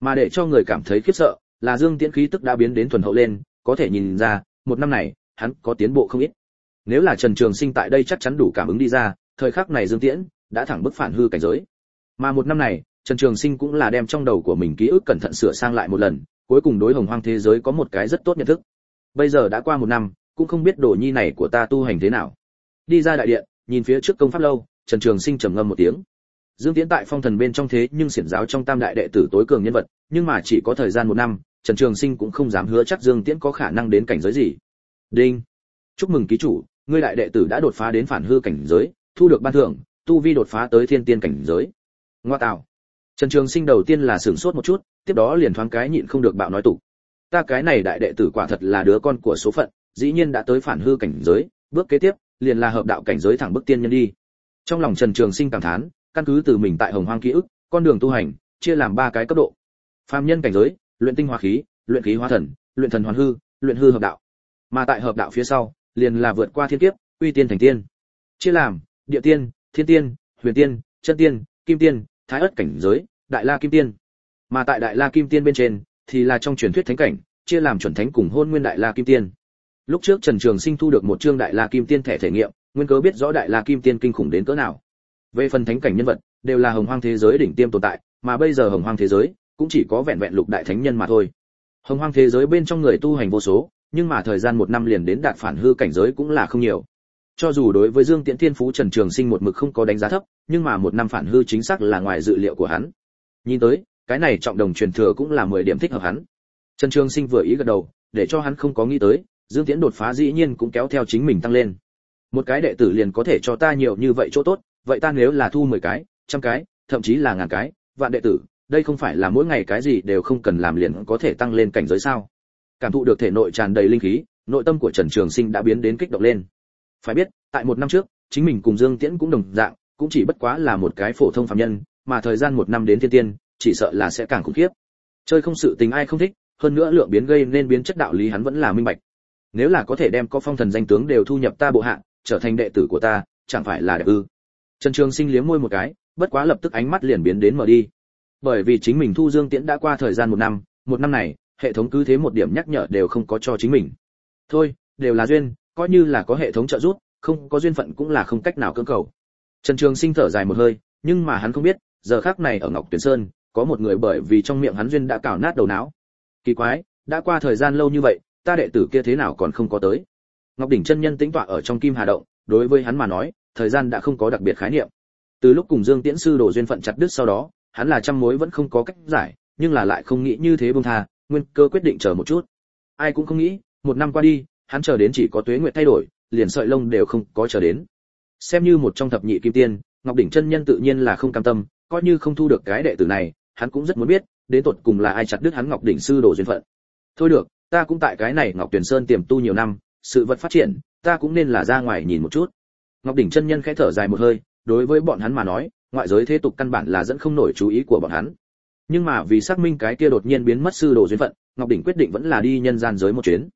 Mà để cho người cảm thấy khiếp sợ, là dương tiễn khí tức đã biến đến thuần hậu lên, có thể nhìn ra, một năm này, hắn có tiến bộ không ít. Nếu là trần trường sinh tại đây chắc chắn đủ cảm ứng đi ra, thời khắc này dương tiễn đã thẳng bức phản hư cảnh giới. Mà một năm này, trần trường sinh cũng là đem trong đầu của mình ký ức cẩn thận sửa sang lại một lần, cuối cùng đối hồng hoang thế giới có một cái rất tốt nhận thức bây giờ đã qua một năm, cũng không biết đồ nhi này của ta tu hành thế nào. Đi ra đại điện, nhìn phía trước công pháp lâu, trần trường sinh trầm ngâm một tiếng. Dương tiễn tại phong thần bên trong thế nhưng xiển giáo trong tam đại đệ tử tối cường nhân vật, nhưng mà chỉ có thời gian một năm, trần trường sinh cũng không dám hứa chắc dương tiễn có khả năng đến cảnh giới gì. Đinh! Chúc mừng ký chủ, ngươi đại đệ tử đã đột phá đến phản hư cảnh giới, thu được ban thưởng, tu vi đột phá tới thiên tiên cảnh giới. Ngoa tạo! Trần trường sinh đầu tiên là sửng sốt một chút, tiếp đó liền thoáng cái nhịn không được bạo nói tục ta cái này đại đệ tử quả thật là đứa con của số phận, dĩ nhiên đã tới phản hư cảnh giới, bước kế tiếp, liền là hợp đạo cảnh giới thẳng bước tiên nhân đi. Trong lòng trần trường sinh cảm thán, căn cứ từ mình tại hồng hoang ký ức, con đường tu hành, chia làm ba cái cấp độ. Phàm nhân cảnh giới, luyện tinh hóa khí, luyện khí hóa thần, luyện thần hoàn hư, luyện hư hợp đạo. Mà tại hợp đạo phía sau, liền là vượt qua thiên kiếp, uy tiên thành tiên. Chia làm, địa tiên, thiên tiên, huyền tiên, chân tiên, kim tiên, thái ất cảnh giới, đại la kim tiên. Mà tại đại la kim tiên bên trên thì là trong truyền thuyết thánh cảnh, chia làm chuẩn thánh cùng hôn nguyên đại la kim tiên. Lúc trước trần trường sinh thu được một chương đại la kim tiên thẻ thể nghiệm, nguyên cớ biết rõ đại la kim tiên kinh khủng đến cỡ nào. Về phần thánh cảnh nhân vật, đều là hồng hoang thế giới đỉnh tiêm tồn tại, mà bây giờ hồng hoang thế giới cũng chỉ có vẹn vẹn lục đại thánh nhân mà thôi. Hồng hoang thế giới bên trong người tu hành vô số, nhưng mà thời gian một năm liền đến đạt phản hư cảnh giới cũng là không nhiều. Cho dù đối với dương tiễn thiên phú trần trường sinh một mực không có đánh giá thấp, nhưng mà một năm phản hư chính xác là ngoài dự liệu của hắn. Nhìn tới cái này trọng đồng truyền thừa cũng là mười điểm thích hợp hắn. Trần trường sinh vừa ý gật đầu, để cho hắn không có nghĩ tới, dương tiễn đột phá dĩ nhiên cũng kéo theo chính mình tăng lên. Một cái đệ tử liền có thể cho ta nhiều như vậy chỗ tốt, vậy ta nếu là thu mười cái, trăm cái, thậm chí là ngàn cái, vạn đệ tử, đây không phải là mỗi ngày cái gì đều không cần làm liền có thể tăng lên cảnh giới sao? Cảm thụ được thể nội tràn đầy linh khí, nội tâm của trần trường sinh đã biến đến kích động lên. Phải biết, tại một năm trước, chính mình cùng dương tiễn cũng đồng dạng, cũng chỉ bất quá là một cái phổ thông phàm nhân, mà thời gian một năm đến thiên tiên chỉ sợ là sẽ càng khủng khiếp. Chơi không sự tình ai không thích, hơn nữa lượng biến gây nên biến chất đạo lý hắn vẫn là minh bạch. Nếu là có thể đem có phong thần danh tướng đều thu nhập ta bộ hạ, trở thành đệ tử của ta, chẳng phải là đẹp ư? Trần trường sinh liếm môi một cái, bất quá lập tức ánh mắt liền biến đến mở đi. Bởi vì chính mình thu dương tiễn đã qua thời gian một năm một năm này, hệ thống cứ thế một điểm nhắc nhở đều không có cho chính mình. Thôi, đều là duyên, coi như là có hệ thống trợ giúp, không có duyên phận cũng là không cách nào cưỡng cầu. Trần trường sinh thở dài một hơi, nhưng mà hắn không biết, giờ khác này ở ngọc tuyển sơn có một người bởi vì trong miệng hắn duyên đã cào nát đầu não. Kỳ quái, đã qua thời gian lâu như vậy, ta đệ tử kia thế nào còn không có tới? Ngọc đỉnh chân nhân tĩnh tọa ở trong kim hà động, đối với hắn mà nói, thời gian đã không có đặc biệt khái niệm. Từ lúc cùng dương tiễn sư đổ duyên phận chặt đứt sau đó, hắn là trăm mối vẫn không có cách giải, nhưng là lại không nghĩ như thế buông tha, nguyên cơ quyết định chờ một chút. Ai cũng không nghĩ, một năm qua đi, hắn chờ đến chỉ có tuế nguyệt thay đổi, liền sợi lông đều không có chờ đến. Xem như một trong thập nhị kim tiên, ngọc đỉnh chân nhân tự nhiên là không cam tâm, coi như không thu được cái đệ tử này hắn cũng rất muốn biết đến tột cùng là ai chặt đứt hắn ngọc đỉnh sư đồ duyên phận. Thôi được ta cũng tại cái này ngọc tuyển sơn tiềm tu nhiều năm sự vật phát triển ta cũng nên là ra ngoài nhìn một chút. Ngọc đỉnh chân nhân khẽ thở dài một hơi đối với bọn hắn mà nói ngoại giới thế tục căn bản là dẫn không nổi chú ý của bọn hắn. Nhưng mà vì xác minh cái kia đột nhiên biến mất sư đồ duyên phận ngọc đỉnh quyết định vẫn là đi nhân gian giới một chuyến.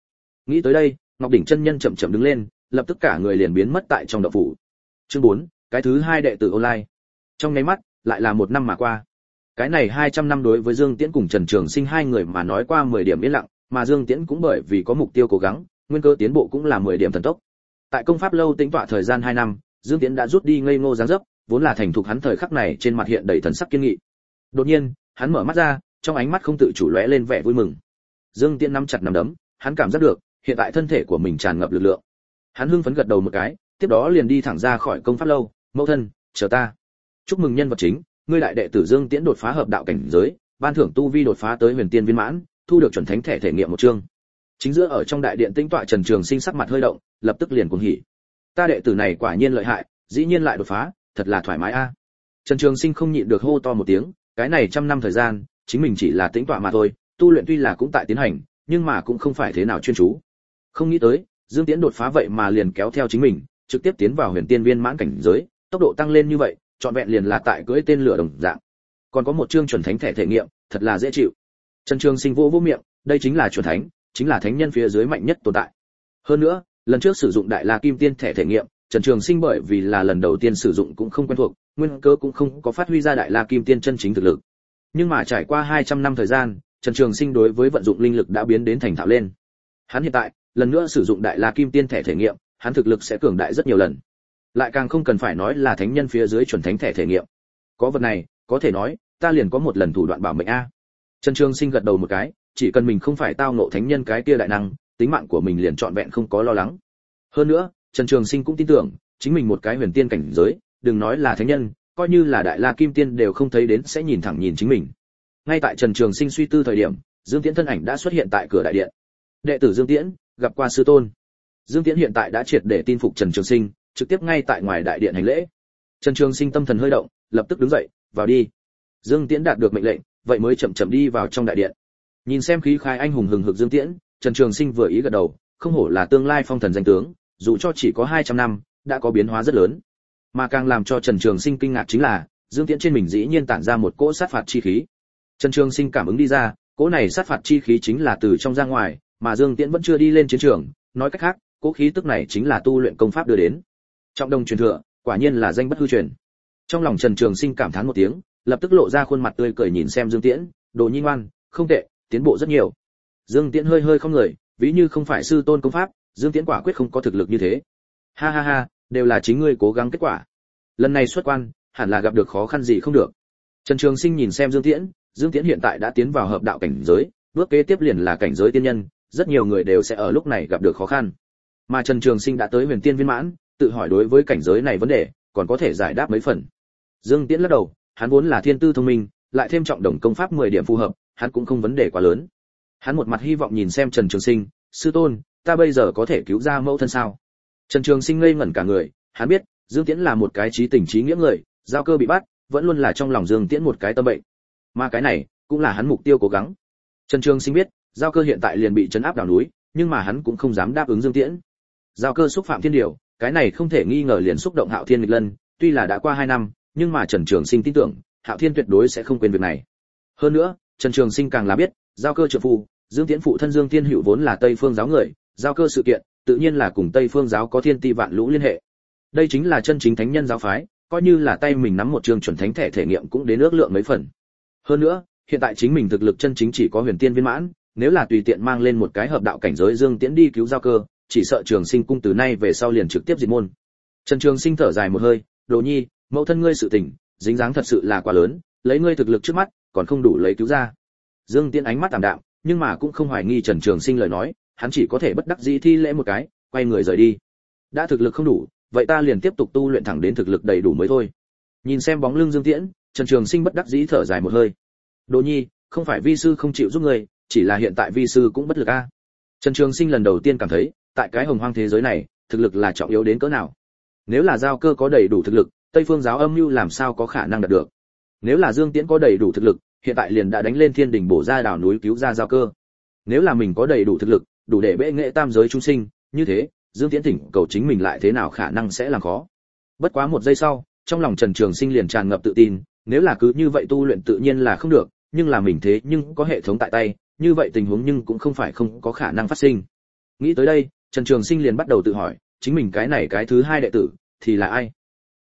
Nghĩ tới đây ngọc đỉnh chân nhân chậm chậm đứng lên lập tức cả người liền biến mất tại trong động phủ. Chương 4, cái thứ hai đệ tử online. Trong nháy mắt lại là một năm mà qua cái này 200 năm đối với Dương Tiễn cùng Trần Trường Sinh hai người mà nói qua 10 điểm yên lặng, mà Dương Tiễn cũng bởi vì có mục tiêu cố gắng, nguyên cơ tiến bộ cũng là 10 điểm thần tốc. Tại công pháp lâu tính tọa thời gian 2 năm, Dương Tiễn đã rút đi ngây ngô dáng dấp, vốn là thành thục hắn thời khắc này trên mặt hiện đầy thần sắc kiên nghị. đột nhiên hắn mở mắt ra trong ánh mắt không tự chủ lóe lên vẻ vui mừng. Dương tiễn nắm chặt nắm đấm hắn cảm giác được hiện tại thân thể của mình tràn ngập lực lượng. Hắn hưng phấn gật đầu một cái tiếp đó liền đi thẳng ra khỏi công pháp lâu. Mẫu thân chờ ta. Chúc mừng nhân vật chính ngươi đại đệ tử dương tiễn đột phá hợp đạo cảnh giới, ban thưởng tu vi đột phá tới huyền tiên viên mãn, thu được chuẩn thánh thẻ thể nghiệm một chương. Chính giữa ở trong đại điện tinh tọa trần trường sinh sắc mặt hơi động, lập tức liền cuồng hỉ. Ta đệ tử này quả nhiên lợi hại, dĩ nhiên lại đột phá, thật là thoải mái a. Trần trường sinh không nhịn được hô to một tiếng, cái này trăm năm thời gian, chính mình chỉ là tĩnh tọa mà thôi, tu luyện tuy là cũng tại tiến hành, nhưng mà cũng không phải thế nào chuyên chú. Không nghĩ tới, dương tiễn đột phá vậy mà liền kéo theo chính mình, trực tiếp tiến vào huyền tiên viên mãn cảnh giới, tốc độ tăng lên như vậy trọn vẹn liền là tại cưỡi tên lửa đồng dạng. Còn có một chương chuẩn thánh thẻ thể nghiệm, thật là dễ chịu. Trần trường sinh vỗ vỗ miệng, đây chính là chuẩn thánh, chính là thánh nhân phía dưới mạnh nhất tồn tại. Hơn nữa, lần trước sử dụng đại la kim tiên thẻ thể nghiệm, trần trường sinh bởi vì là lần đầu tiên sử dụng cũng không quen thuộc, nguyên cơ cũng không có phát huy ra đại la kim tiên chân chính thực lực. Nhưng mà trải qua 200 năm thời gian, trần trường sinh đối với vận dụng linh lực đã biến đến thành thạo lên. Hắn hiện tại, lần nữa sử dụng đại la kim tiên thẻ thể nghiệm, hắn thực lực sẽ cường đại rất nhiều lần lại càng không cần phải nói là thánh nhân phía dưới chuẩn thánh thẻ thể nghiệm. Có vật này, có thể nói, ta liền có một lần thủ đoạn bảo mệnh a. Trần trường sinh gật đầu một cái, chỉ cần mình không phải tao ngộ thánh nhân cái kia đại năng, tính mạng của mình liền trọn vẹn không có lo lắng. Hơn nữa, trần trường sinh cũng tin tưởng, chính mình một cái huyền tiên cảnh giới, đừng nói là thánh nhân, coi như là đại la kim tiên đều không thấy đến sẽ nhìn thẳng nhìn chính mình. Ngay tại trần trường sinh suy tư thời điểm, dương tiễn thân ảnh đã xuất hiện tại cửa đại điện. Đệ tử dương tiễn, gặp qua sư tôn. Dương tiễn hiện tại đã triệt để tin phục trần trường sinh trực tiếp ngay tại ngoài đại điện hành lễ. Trần trường sinh tâm thần hơi động, lập tức đứng dậy, vào đi. Dương tiễn đạt được mệnh lệnh, vậy mới chậm chậm đi vào trong đại điện. Nhìn xem khí khai anh hùng hừng hực dương tiễn, trần trường sinh vừa ý gật đầu, không hổ là tương lai phong thần danh tướng, dù cho chỉ có 200 năm, đã có biến hóa rất lớn. Mà càng làm cho trần trường sinh kinh ngạc chính là, dương tiễn trên mình dĩ nhiên tản ra một cỗ sát phạt chi khí. Trần trường sinh cảm ứng đi ra, cỗ này sát phạt chi khí chính là từ trong ra ngoài, mà dương tiễn vẫn chưa đi lên chiến trường, nói cách khác, cỗ khí tức này chính là tu luyện công pháp đưa đến trọng đồng truyền thừa, quả nhiên là danh bất hư truyền. Trong lòng trần trường sinh cảm thán một tiếng, lập tức lộ ra khuôn mặt tươi cười nhìn xem dương tiễn, đồ nhi ngoan, không tệ, tiến bộ rất nhiều. Dương tiễn hơi hơi không người, ví như không phải sư tôn công pháp, dương tiễn quả quyết không có thực lực như thế. Ha ha ha, đều là chính ngươi cố gắng kết quả. Lần này xuất quan, hẳn là gặp được khó khăn gì không được. Trần trường sinh nhìn xem dương tiễn dương tiễn hiện tại đã tiến vào hợp đạo cảnh giới, bước kế tiếp liền là cảnh giới tiên nhân, rất nhiều người đều sẽ ở lúc này gặp được khó khăn. Mà trần trường sinh đã tới huyền tiên viên mãn tự hỏi đối với cảnh giới này vấn đề, còn có thể giải đáp mấy phần. Dương tiễn lắc đầu, hắn vốn là thiên tư thông minh, lại thêm trọng đồng công pháp 10 điểm phù hợp, hắn cũng không vấn đề quá lớn. Hắn một mặt hy vọng nhìn xem trần trường sinh, sư tôn, ta bây giờ có thể cứu ra mẫu thân sao? Trần trường sinh ngây ngẩn cả người, hắn biết, dương tiễn là một cái trí tình trí nghĩa người, giao cơ bị bắt, vẫn luôn là trong lòng dương tiễn một cái tâm bệnh. Mà cái này, cũng là hắn mục tiêu cố gắng. Trần trường sinh biết, giao cơ hiện tại liền bị chấn áp đảo núi, nhưng mà hắn cũng không dám đáp ứng dương tiễn. Giao cơ xúc phạm thiên điều cái này không thể nghi ngờ liền xúc động hạo thiên nghịch lân, tuy là đã qua hai năm, nhưng mà trần trường sinh tin tưởng, hạo thiên tuyệt đối sẽ không quên việc này. Hơn nữa, trần trường sinh càng là biết, giao cơ trợ phu, dương tiễn phụ thân dương tiên hữu vốn là tây phương giáo người, giao cơ sự kiện, tự nhiên là cùng tây phương giáo có thiên ti vạn lũ liên hệ. Đây chính là chân chính thánh nhân giáo phái, coi như là tay mình nắm một trường chuẩn thánh thể thể nghiệm cũng đến ước lượng mấy phần. Hơn nữa, hiện tại chính mình thực lực chân chính chỉ có huyền tiên viên mãn, nếu là tùy tiện mang lên một cái hợp đạo cảnh giới dương tiễn đi cứu giao cơ chỉ sợ trường sinh cung từ nay về sau liền trực tiếp diệt môn. Trần trường sinh thở dài một hơi, đồ nhi, mẫu thân ngươi sự tình, dính dáng thật sự là quá lớn, lấy ngươi thực lực trước mắt, còn không đủ lấy cứu ra. Dương tiễn ánh mắt tạm đạm, nhưng mà cũng không hoài nghi trần trường sinh lời nói, hắn chỉ có thể bất đắc dĩ thi lễ một cái, quay người rời đi. Đã thực lực không đủ, vậy ta liền tiếp tục tu luyện thẳng đến thực lực đầy đủ mới thôi. Nhìn xem bóng lưng dương tiễn, trần trường sinh bất đắc dĩ thở dài một hơi. Đồ nhi, không phải vi sư không chịu giúp người chỉ là hiện tại vi sư cũng bất lực a. Trần trường sinh lần đầu tiên cảm thấy tại cái hồng hoang thế giới này, thực lực là trọng yếu đến cỡ nào? Nếu là giao cơ có đầy đủ thực lực, tây phương giáo âm mưu làm sao có khả năng đạt được? Nếu là dương tiễn có đầy đủ thực lực, hiện tại liền đã đánh lên thiên đỉnh bổ ra đảo núi cứu ra giao cơ. Nếu là mình có đầy đủ thực lực, đủ để bệ nghệ tam giới chúng sinh, như thế, dương tiễn thỉnh cầu chính mình lại thế nào khả năng sẽ làm khó? Bất quá một giây sau, trong lòng trần trường sinh liền tràn ngập tự tin, nếu là cứ như vậy tu luyện tự nhiên là không được, nhưng là mình thế nhưng có hệ thống tại tay, như vậy tình huống nhưng cũng không phải không có khả năng phát sinh. Nghĩ tới đây trần trường sinh liền bắt đầu tự hỏi, chính mình cái này cái thứ hai đệ tử, thì là ai?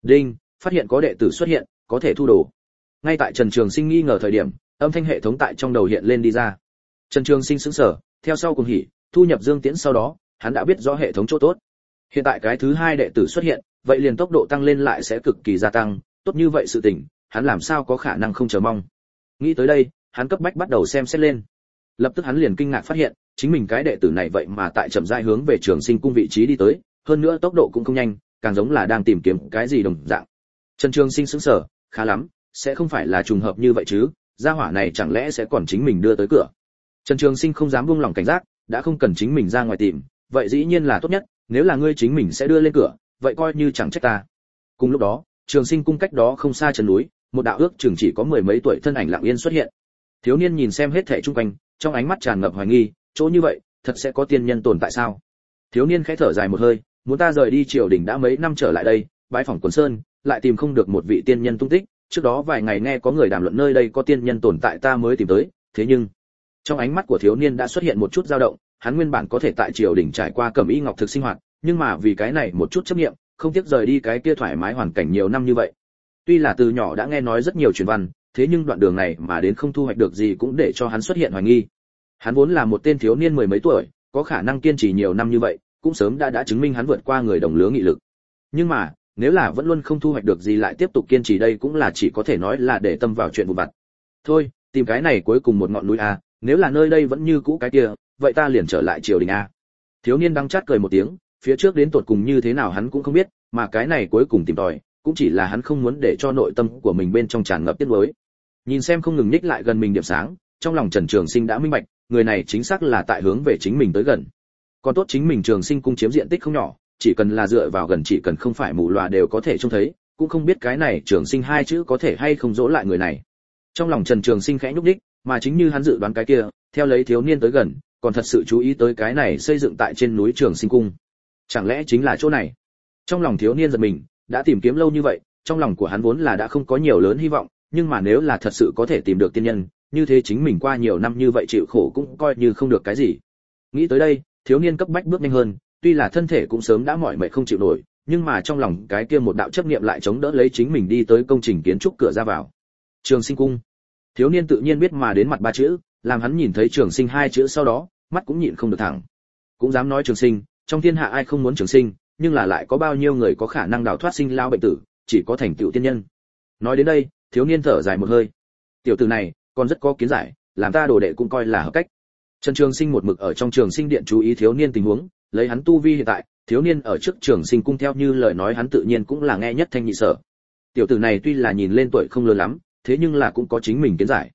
Đinh, phát hiện có đệ tử xuất hiện, có thể thu đồ. Ngay tại trần trường sinh nghi ngờ thời điểm, âm thanh hệ thống tại trong đầu hiện lên đi ra. Trần trường sinh sững sờ, theo sau cùng hỉ, thu nhập dương tiễn sau đó, hắn đã biết rõ hệ thống chỗ tốt. Hiện tại cái thứ hai đệ tử xuất hiện, vậy liền tốc độ tăng lên lại sẽ cực kỳ gia tăng, tốt như vậy sự tình, hắn làm sao có khả năng không chờ mong? Nghĩ tới đây, hắn cấp bách bắt đầu xem xét lên. Lập tức hắn liền kinh ngạc phát hiện chính mình cái đệ tử này vậy mà tại chậm rãi hướng về trường sinh cung vị trí đi tới, hơn nữa tốc độ cũng không nhanh, càng giống là đang tìm kiếm cái gì đồng dạng. Trần trường sinh sững sờ, khá lắm, sẽ không phải là trùng hợp như vậy chứ, gia hỏa này chẳng lẽ sẽ còn chính mình đưa tới cửa? Trần trường sinh không dám buông lòng cảnh giác, đã không cần chính mình ra ngoài tìm, vậy dĩ nhiên là tốt nhất, nếu là ngươi chính mình sẽ đưa lên cửa, vậy coi như chẳng trách ta. Cùng lúc đó, trường sinh cung cách đó không xa chân núi, một đạo ước chừng chỉ có mười mấy tuổi thân ảnh lặng yên xuất hiện. Thiếu niên nhìn xem hết thảy chung quanh, trong ánh mắt tràn ngập hoài nghi chỗ như vậy, thật sẽ có tiên nhân tồn tại sao? Thiếu niên khẽ thở dài một hơi, muốn ta rời đi triều đình đã mấy năm trở lại đây bãi phòng quần sơn, lại tìm không được một vị tiên nhân tung tích, trước đó vài ngày nghe có người đàm luận nơi đây có tiên nhân tồn tại ta mới tìm tới, thế nhưng, trong ánh mắt của thiếu niên đã xuất hiện một chút dao động, hắn nguyên bản có thể tại triều đình trải qua cẩm y ngọc thực sinh hoạt, nhưng mà vì cái này một chút chấp nghiệm không tiếc rời đi cái kia thoải mái hoàn cảnh nhiều năm như vậy. Tuy là từ nhỏ đã nghe nói rất nhiều truyền văn, thế nhưng đoạn đường này mà đến không thu hoạch được gì cũng để cho hắn xuất hiện hoài nghi hắn vốn là một tên thiếu niên mười mấy tuổi, có khả năng kiên trì nhiều năm như vậy, cũng sớm đã đã chứng minh hắn vượt qua người đồng lứa nghị lực. Nhưng mà, nếu là vẫn luôn không thu hoạch được gì lại tiếp tục kiên trì đây cũng là chỉ có thể nói là để tâm vào chuyện vụ vặt. Thôi, tìm cái này cuối cùng một ngọn núi a, nếu là nơi đây vẫn như cũ cái kia, vậy ta liền trở lại triều đình a. Thiếu niên đang chát cười một tiếng, phía trước đến tột cùng như thế nào hắn cũng không biết, mà cái này cuối cùng tìm tòi, cũng chỉ là hắn không muốn để cho nội tâm của mình bên trong tràn ngập tiếc nuối. Nhìn xem không ngừng nhích lại gần mình điểm sáng, trong lòng trần trường sinh đã minh bạch người này chính xác là tại hướng về chính mình tới gần. Còn tốt chính mình trường sinh cung chiếm diện tích không nhỏ, chỉ cần là dựa vào gần chỉ cần không phải mù loà đều có thể trông thấy, cũng không biết cái này trường sinh hai chữ có thể hay không dỗ lại người này. Trong lòng trần trường sinh khẽ nhúc đích mà chính như hắn dự đoán cái kia, theo lấy thiếu niên tới gần, còn thật sự chú ý tới cái này xây dựng tại trên núi trường sinh cung. Chẳng lẽ chính là chỗ này? Trong lòng thiếu niên giật mình, đã tìm kiếm lâu như vậy, trong lòng của hắn vốn là đã không có nhiều lớn hy vọng, nhưng mà nếu là thật sự có thể tìm được tiên nhân như thế chính mình qua nhiều năm như vậy chịu khổ cũng coi như không được cái gì. Nghĩ tới đây, thiếu niên cấp bách bước nhanh hơn, tuy là thân thể cũng sớm đã mỏi mệt không chịu nổi, nhưng mà trong lòng cái kia một đạo chấp niệm lại chống đỡ lấy chính mình đi tới công trình kiến trúc cửa ra vào. Trường sinh cung. Thiếu niên tự nhiên biết mà đến mặt ba chữ, làm hắn nhìn thấy trường sinh hai chữ sau đó, mắt cũng nhịn không được thẳng. Cũng dám nói trường sinh, trong thiên hạ ai không muốn trường sinh, nhưng là lại có bao nhiêu người có khả năng đào thoát sinh lao bệnh tử, chỉ có thành tựu tiên nhân. Nói đến đây, thiếu niên thở dài một hơi. Tiểu tử này còn rất có kiến giải, làm ta đồ đệ cũng coi là hợp cách. Trần trường sinh một mực ở trong trường sinh điện chú ý thiếu niên tình huống, lấy hắn tu vi hiện tại, thiếu niên ở trước trường sinh cung theo như lời nói hắn tự nhiên cũng là nghe nhất thanh nhị sở. Tiểu tử này tuy là nhìn lên tuổi không lớn lắm, thế nhưng là cũng có chính mình kiến giải.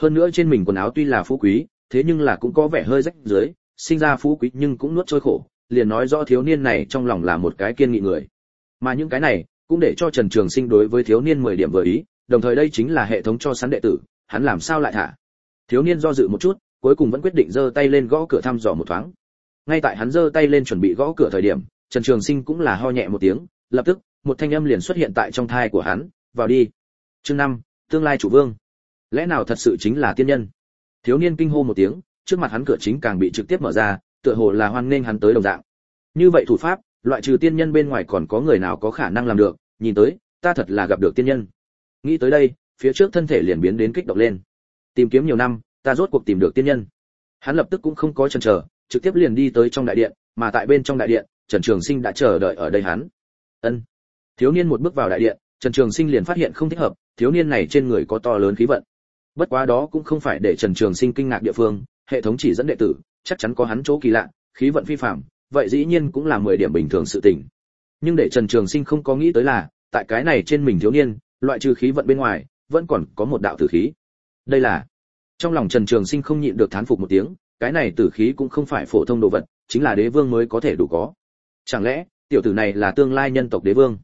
Hơn nữa trên mình quần áo tuy là phú quý, thế nhưng là cũng có vẻ hơi rách dưới sinh ra phú quý nhưng cũng nuốt trôi khổ, liền nói rõ thiếu niên này trong lòng là một cái kiên nghị người. Mà những cái này, cũng để cho trần trường sinh đối với thiếu niên mười điểm vừa ý, đồng thời đây chính là hệ thống cho sẵn đệ tử hắn làm sao lại thả? Thiếu niên do dự một chút, cuối cùng vẫn quyết định giơ tay lên gõ cửa thăm dò một thoáng. Ngay tại hắn giơ tay lên chuẩn bị gõ cửa thời điểm, trần trường sinh cũng là ho nhẹ một tiếng, lập tức, một thanh âm liền xuất hiện tại trong thai của hắn, vào đi. Chương năm, tương lai chủ vương. Lẽ nào thật sự chính là tiên nhân? Thiếu niên kinh hô một tiếng, trước mặt hắn cửa chính càng bị trực tiếp mở ra, tựa hồ là hoan nghênh hắn tới đồng dạng. Như vậy thủ pháp, loại trừ tiên nhân bên ngoài còn có người nào có khả năng làm được? Nhìn tới, ta thật là gặp được tiên nhân. Nghĩ tới đây phía trước thân thể liền biến đến kích động lên. Tìm kiếm nhiều năm, ta rốt cuộc tìm được tiên nhân. Hắn lập tức cũng không có chần chờ, trực tiếp liền đi tới trong đại điện, mà tại bên trong đại điện, trần trường sinh đã chờ đợi ở đây hắn. Ân. Thiếu niên một bước vào đại điện, trần trường sinh liền phát hiện không thích hợp, thiếu niên này trên người có to lớn khí vận. Bất quá đó cũng không phải để trần trường sinh kinh ngạc địa phương, hệ thống chỉ dẫn đệ tử, chắc chắn có hắn chỗ kỳ lạ, khí vận phi phạm, vậy dĩ nhiên cũng là mười điểm bình thường sự tình. Nhưng để trần trường sinh không có nghĩ tới là, tại cái này trên mình thiếu niên, loại trừ khí vận bên ngoài vẫn còn có một đạo tử khí. Đây là, trong lòng trần trường sinh không nhịn được thán phục một tiếng, cái này tử khí cũng không phải phổ thông đồ vật, chính là đế vương mới có thể đủ có. Chẳng lẽ, tiểu tử này là tương lai nhân tộc đế vương?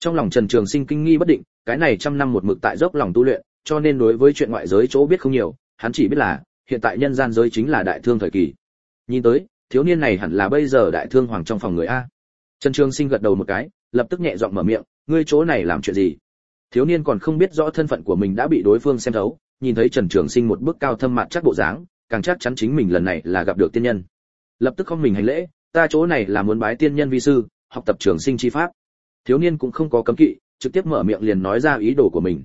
Trong lòng trần trường sinh kinh nghi bất định, cái này trăm năm một mực tại dốc lòng tu luyện, cho nên đối với chuyện ngoại giới chỗ biết không nhiều, hắn chỉ biết là, hiện tại nhân gian giới chính là đại thương thời kỳ. Nhìn tới, thiếu niên này hẳn là bây giờ đại thương hoàng trong phòng người a. Trần trường sinh gật đầu một cái, lập tức nhẹ giọng mở miệng, ngươi chỗ này làm chuyện gì? Thiếu niên còn không biết rõ thân phận của mình đã bị đối phương xem thấu, nhìn thấy trần trường sinh một bước cao thâm mặt chắc bộ dáng, càng chắc chắn chính mình lần này là gặp được tiên nhân. Lập tức không mình hành lễ, ta chỗ này là muốn bái tiên nhân vi sư, học tập trường sinh chi pháp. Thiếu niên cũng không có cấm kỵ, trực tiếp mở miệng liền nói ra ý đồ của mình.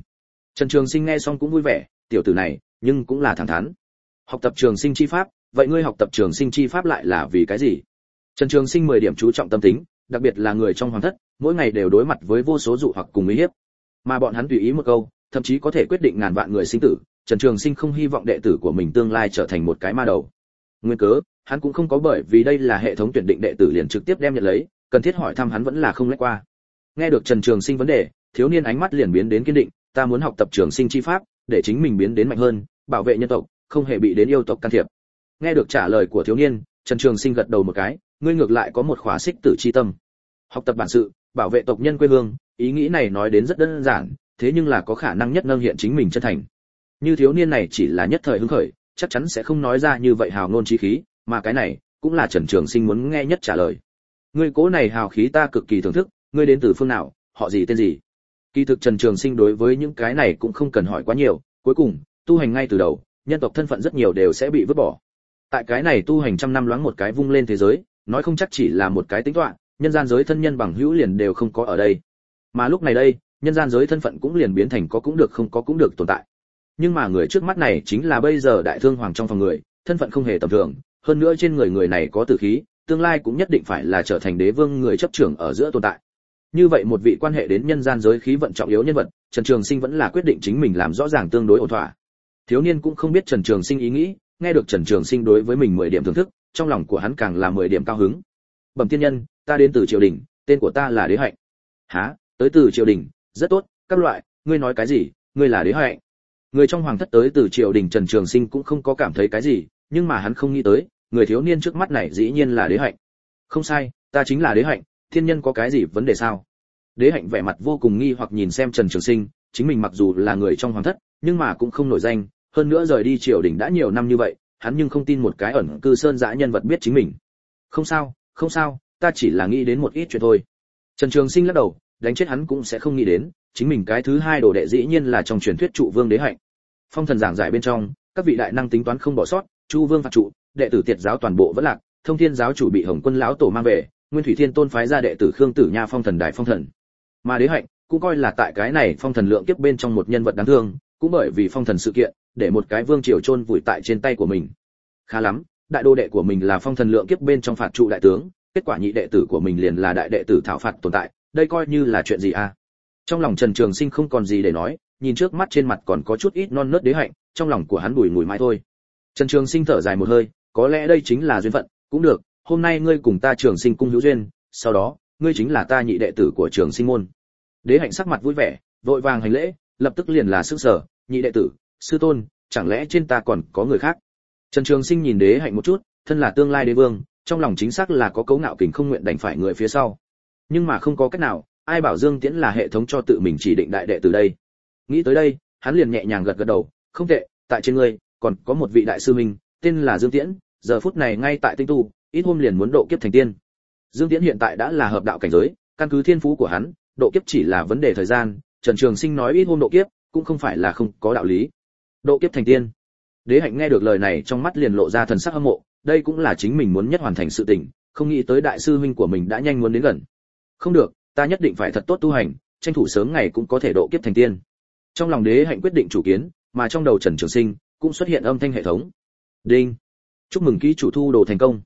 Trần trường sinh nghe xong cũng vui vẻ, tiểu tử này, nhưng cũng là thẳng thắn. Học tập trường sinh chi pháp, vậy ngươi học tập trường sinh chi pháp lại là vì cái gì? Trần trường sinh mười điểm chú trọng tâm tính, đặc biệt là người trong hoàng thất, mỗi ngày đều đối mặt với vô số dụ hoặc cùng uy hiếp mà bọn hắn tùy ý một câu thậm chí có thể quyết định ngàn vạn người sinh tử Trần Trường Sinh không hy vọng đệ tử của mình tương lai trở thành một cái ma đầu. Nguyên cớ, hắn cũng không có bởi vì đây là hệ thống tuyển định đệ tử liền trực tiếp đem nhận lấy, cần thiết hỏi thăm hắn vẫn là không lách qua. Nghe được Trần Trường Sinh vấn đề, thiếu niên ánh mắt liền biến đến kiên định, ta muốn học tập Trường Sinh chi pháp, để chính mình biến đến mạnh hơn, bảo vệ nhân tộc, không hề bị đến yêu tộc can thiệp. Nghe được trả lời của thiếu niên, Trần Trường Sinh gật đầu một cái, ngươi ngược lại có một khóa xích tử chi tâm. Học tập bản sự, bảo vệ tộc nhân quê hương, ý nghĩ này nói đến rất đơn giản, thế nhưng là có khả năng nhất nâng hiện chính mình chân thành. Như thiếu niên này chỉ là nhất thời hứng khởi, chắc chắn sẽ không nói ra như vậy hào ngôn chí khí, mà cái này cũng là Trần Trường Sinh muốn nghe nhất trả lời. Ngươi cố này hào khí ta cực kỳ thưởng thức, ngươi đến từ phương nào, họ gì tên gì? Kỳ thực Trần Trường Sinh đối với những cái này cũng không cần hỏi quá nhiều, cuối cùng, tu hành ngay từ đầu, nhân tộc thân phận rất nhiều đều sẽ bị vứt bỏ. Tại cái này tu hành trăm năm loáng một cái vung lên thế giới, nói không chắc chỉ là một cái tính toán, nhân gian giới thân nhân bằng hữu liền đều không có ở đây. Mà lúc này đây, nhân gian giới thân phận cũng liền biến thành có cũng được không có cũng được tồn tại. Nhưng mà người trước mắt này chính là bây giờ đại thương hoàng trong phòng người, thân phận không hề tầm thường, hơn nữa trên người người này có tử khí, tương lai cũng nhất định phải là trở thành đế vương người chấp trưởng ở giữa tồn tại. Như vậy một vị quan hệ đến nhân gian giới khí vận trọng yếu nhân vật, Trần Trường Sinh vẫn là quyết định chính mình làm rõ ràng tương đối ổn thỏa. Thiếu niên cũng không biết Trần Trường Sinh ý nghĩ, nghe được Trần Trường Sinh đối với mình 10 điểm thưởng thức, trong lòng của hắn càng là 10 điểm cao hứng. Bẩm tiên nhân, ta đến từ triều đình, tên của ta là Đế Hạnh. Hả? Tới từ triều đình, rất tốt, các loại, ngươi nói cái gì? Ngươi là Đế Hạnh. Người trong hoàng thất tới từ triều đình Trần Trường Sinh cũng không có cảm thấy cái gì, nhưng mà hắn không nghĩ tới, người thiếu niên trước mắt này dĩ nhiên là Đế Hạnh. Không sai, ta chính là Đế Hạnh, thiên nhân có cái gì vấn đề sao? Đế Hạnh vẻ mặt vô cùng nghi hoặc nhìn xem Trần Trường Sinh, chính mình mặc dù là người trong hoàng thất, nhưng mà cũng không nổi danh, hơn nữa rời đi triều đình đã nhiều năm như vậy, hắn nhưng không tin một cái ẩn cư sơn dã nhân vật biết chính mình. Không sao, không sao, ta chỉ là nghĩ đến một ít chuyện thôi. Trần Trường Sinh lắc đầu, đánh chết hắn cũng sẽ không nghĩ đến, chính mình cái thứ hai đồ đệ dĩ nhiên là trong truyền thuyết trụ vương đế hạnh. Phong thần giảng giải bên trong, các vị đại năng tính toán không bỏ sót, Chu Vương phạt trụ, đệ tử tiệt giáo toàn bộ vẫn lạc, Thông Thiên giáo chủ bị Hồng Quân lão tổ mang về, Nguyên Thủy Thiên Tôn phái ra đệ tử Khương Tử Nha phong thần đại phong thần. Mà đế hạnh cũng coi là tại cái này phong thần lượng kiếp bên trong một nhân vật đáng thương, cũng bởi vì phong thần sự kiện, để một cái vương triều chôn vùi tại trên tay của mình. Khá lắm, đại đô đệ của mình là phong thần lượng kiếp bên trong phạt trụ đại tướng, kết quả nhị đệ tử của mình liền là đại đệ tử thảo phạt tồn tại, đây coi như là chuyện gì? À? Trong lòng Trần Trường Sinh không còn gì để nói, nhìn trước mắt trên mặt còn có chút ít non nớt đế hạnh, trong lòng của hắn bùi ngùi mãi thôi. Trần Trường Sinh thở dài một hơi, có lẽ đây chính là duyên phận, cũng được, hôm nay ngươi cùng ta Trường Sinh cung hữu duyên, sau đó, ngươi chính là ta nhị đệ tử của Trường Sinh môn. Đế hạnh sắc mặt vui vẻ, vội vàng hành lễ, lập tức liền là sức sở, nhị đệ tử, sư tôn, chẳng lẽ trên ta còn có người khác? Trần Trường Sinh nhìn đế hạnh một chút, thân là tương lai đế vương, trong lòng chính xác là có cấu ngạo kình không nguyện đành phải người phía sau. Nhưng mà không có cách nào, ai bảo Dương Tiễn là hệ thống cho tự mình chỉ định đại đệ từ đây. Nghĩ tới đây, hắn liền nhẹ nhàng gật gật đầu, không tệ, tại trên ngươi còn có một vị đại sư minh, tên là Dương Tiễn, giờ phút này ngay tại tinh tu, ít hôm liền muốn độ kiếp thành tiên. Dương Tiễn hiện tại đã là hợp đạo cảnh giới, căn cứ thiên phú của hắn, độ kiếp chỉ là vấn đề thời gian, Trần Trường Sinh nói ít hôm độ kiếp, cũng không phải là không có đạo lý. Độ kiếp thành tiên. Đế Hạnh nghe được lời này trong mắt liền lộ ra thần sắc hâm mộ, đây cũng là chính mình muốn nhất hoàn thành sự tình, không nghĩ tới đại sư huynh của mình đã nhanh muốn đến gần. Không được, ta nhất định phải thật tốt tu hành, tranh thủ sớm ngày cũng có thể độ kiếp thành tiên. Trong lòng Đế Hạnh quyết định chủ kiến, mà trong đầu Trần Trường Sinh cũng xuất hiện âm thanh hệ thống. Đinh. Chúc mừng ký chủ thu đồ thành công.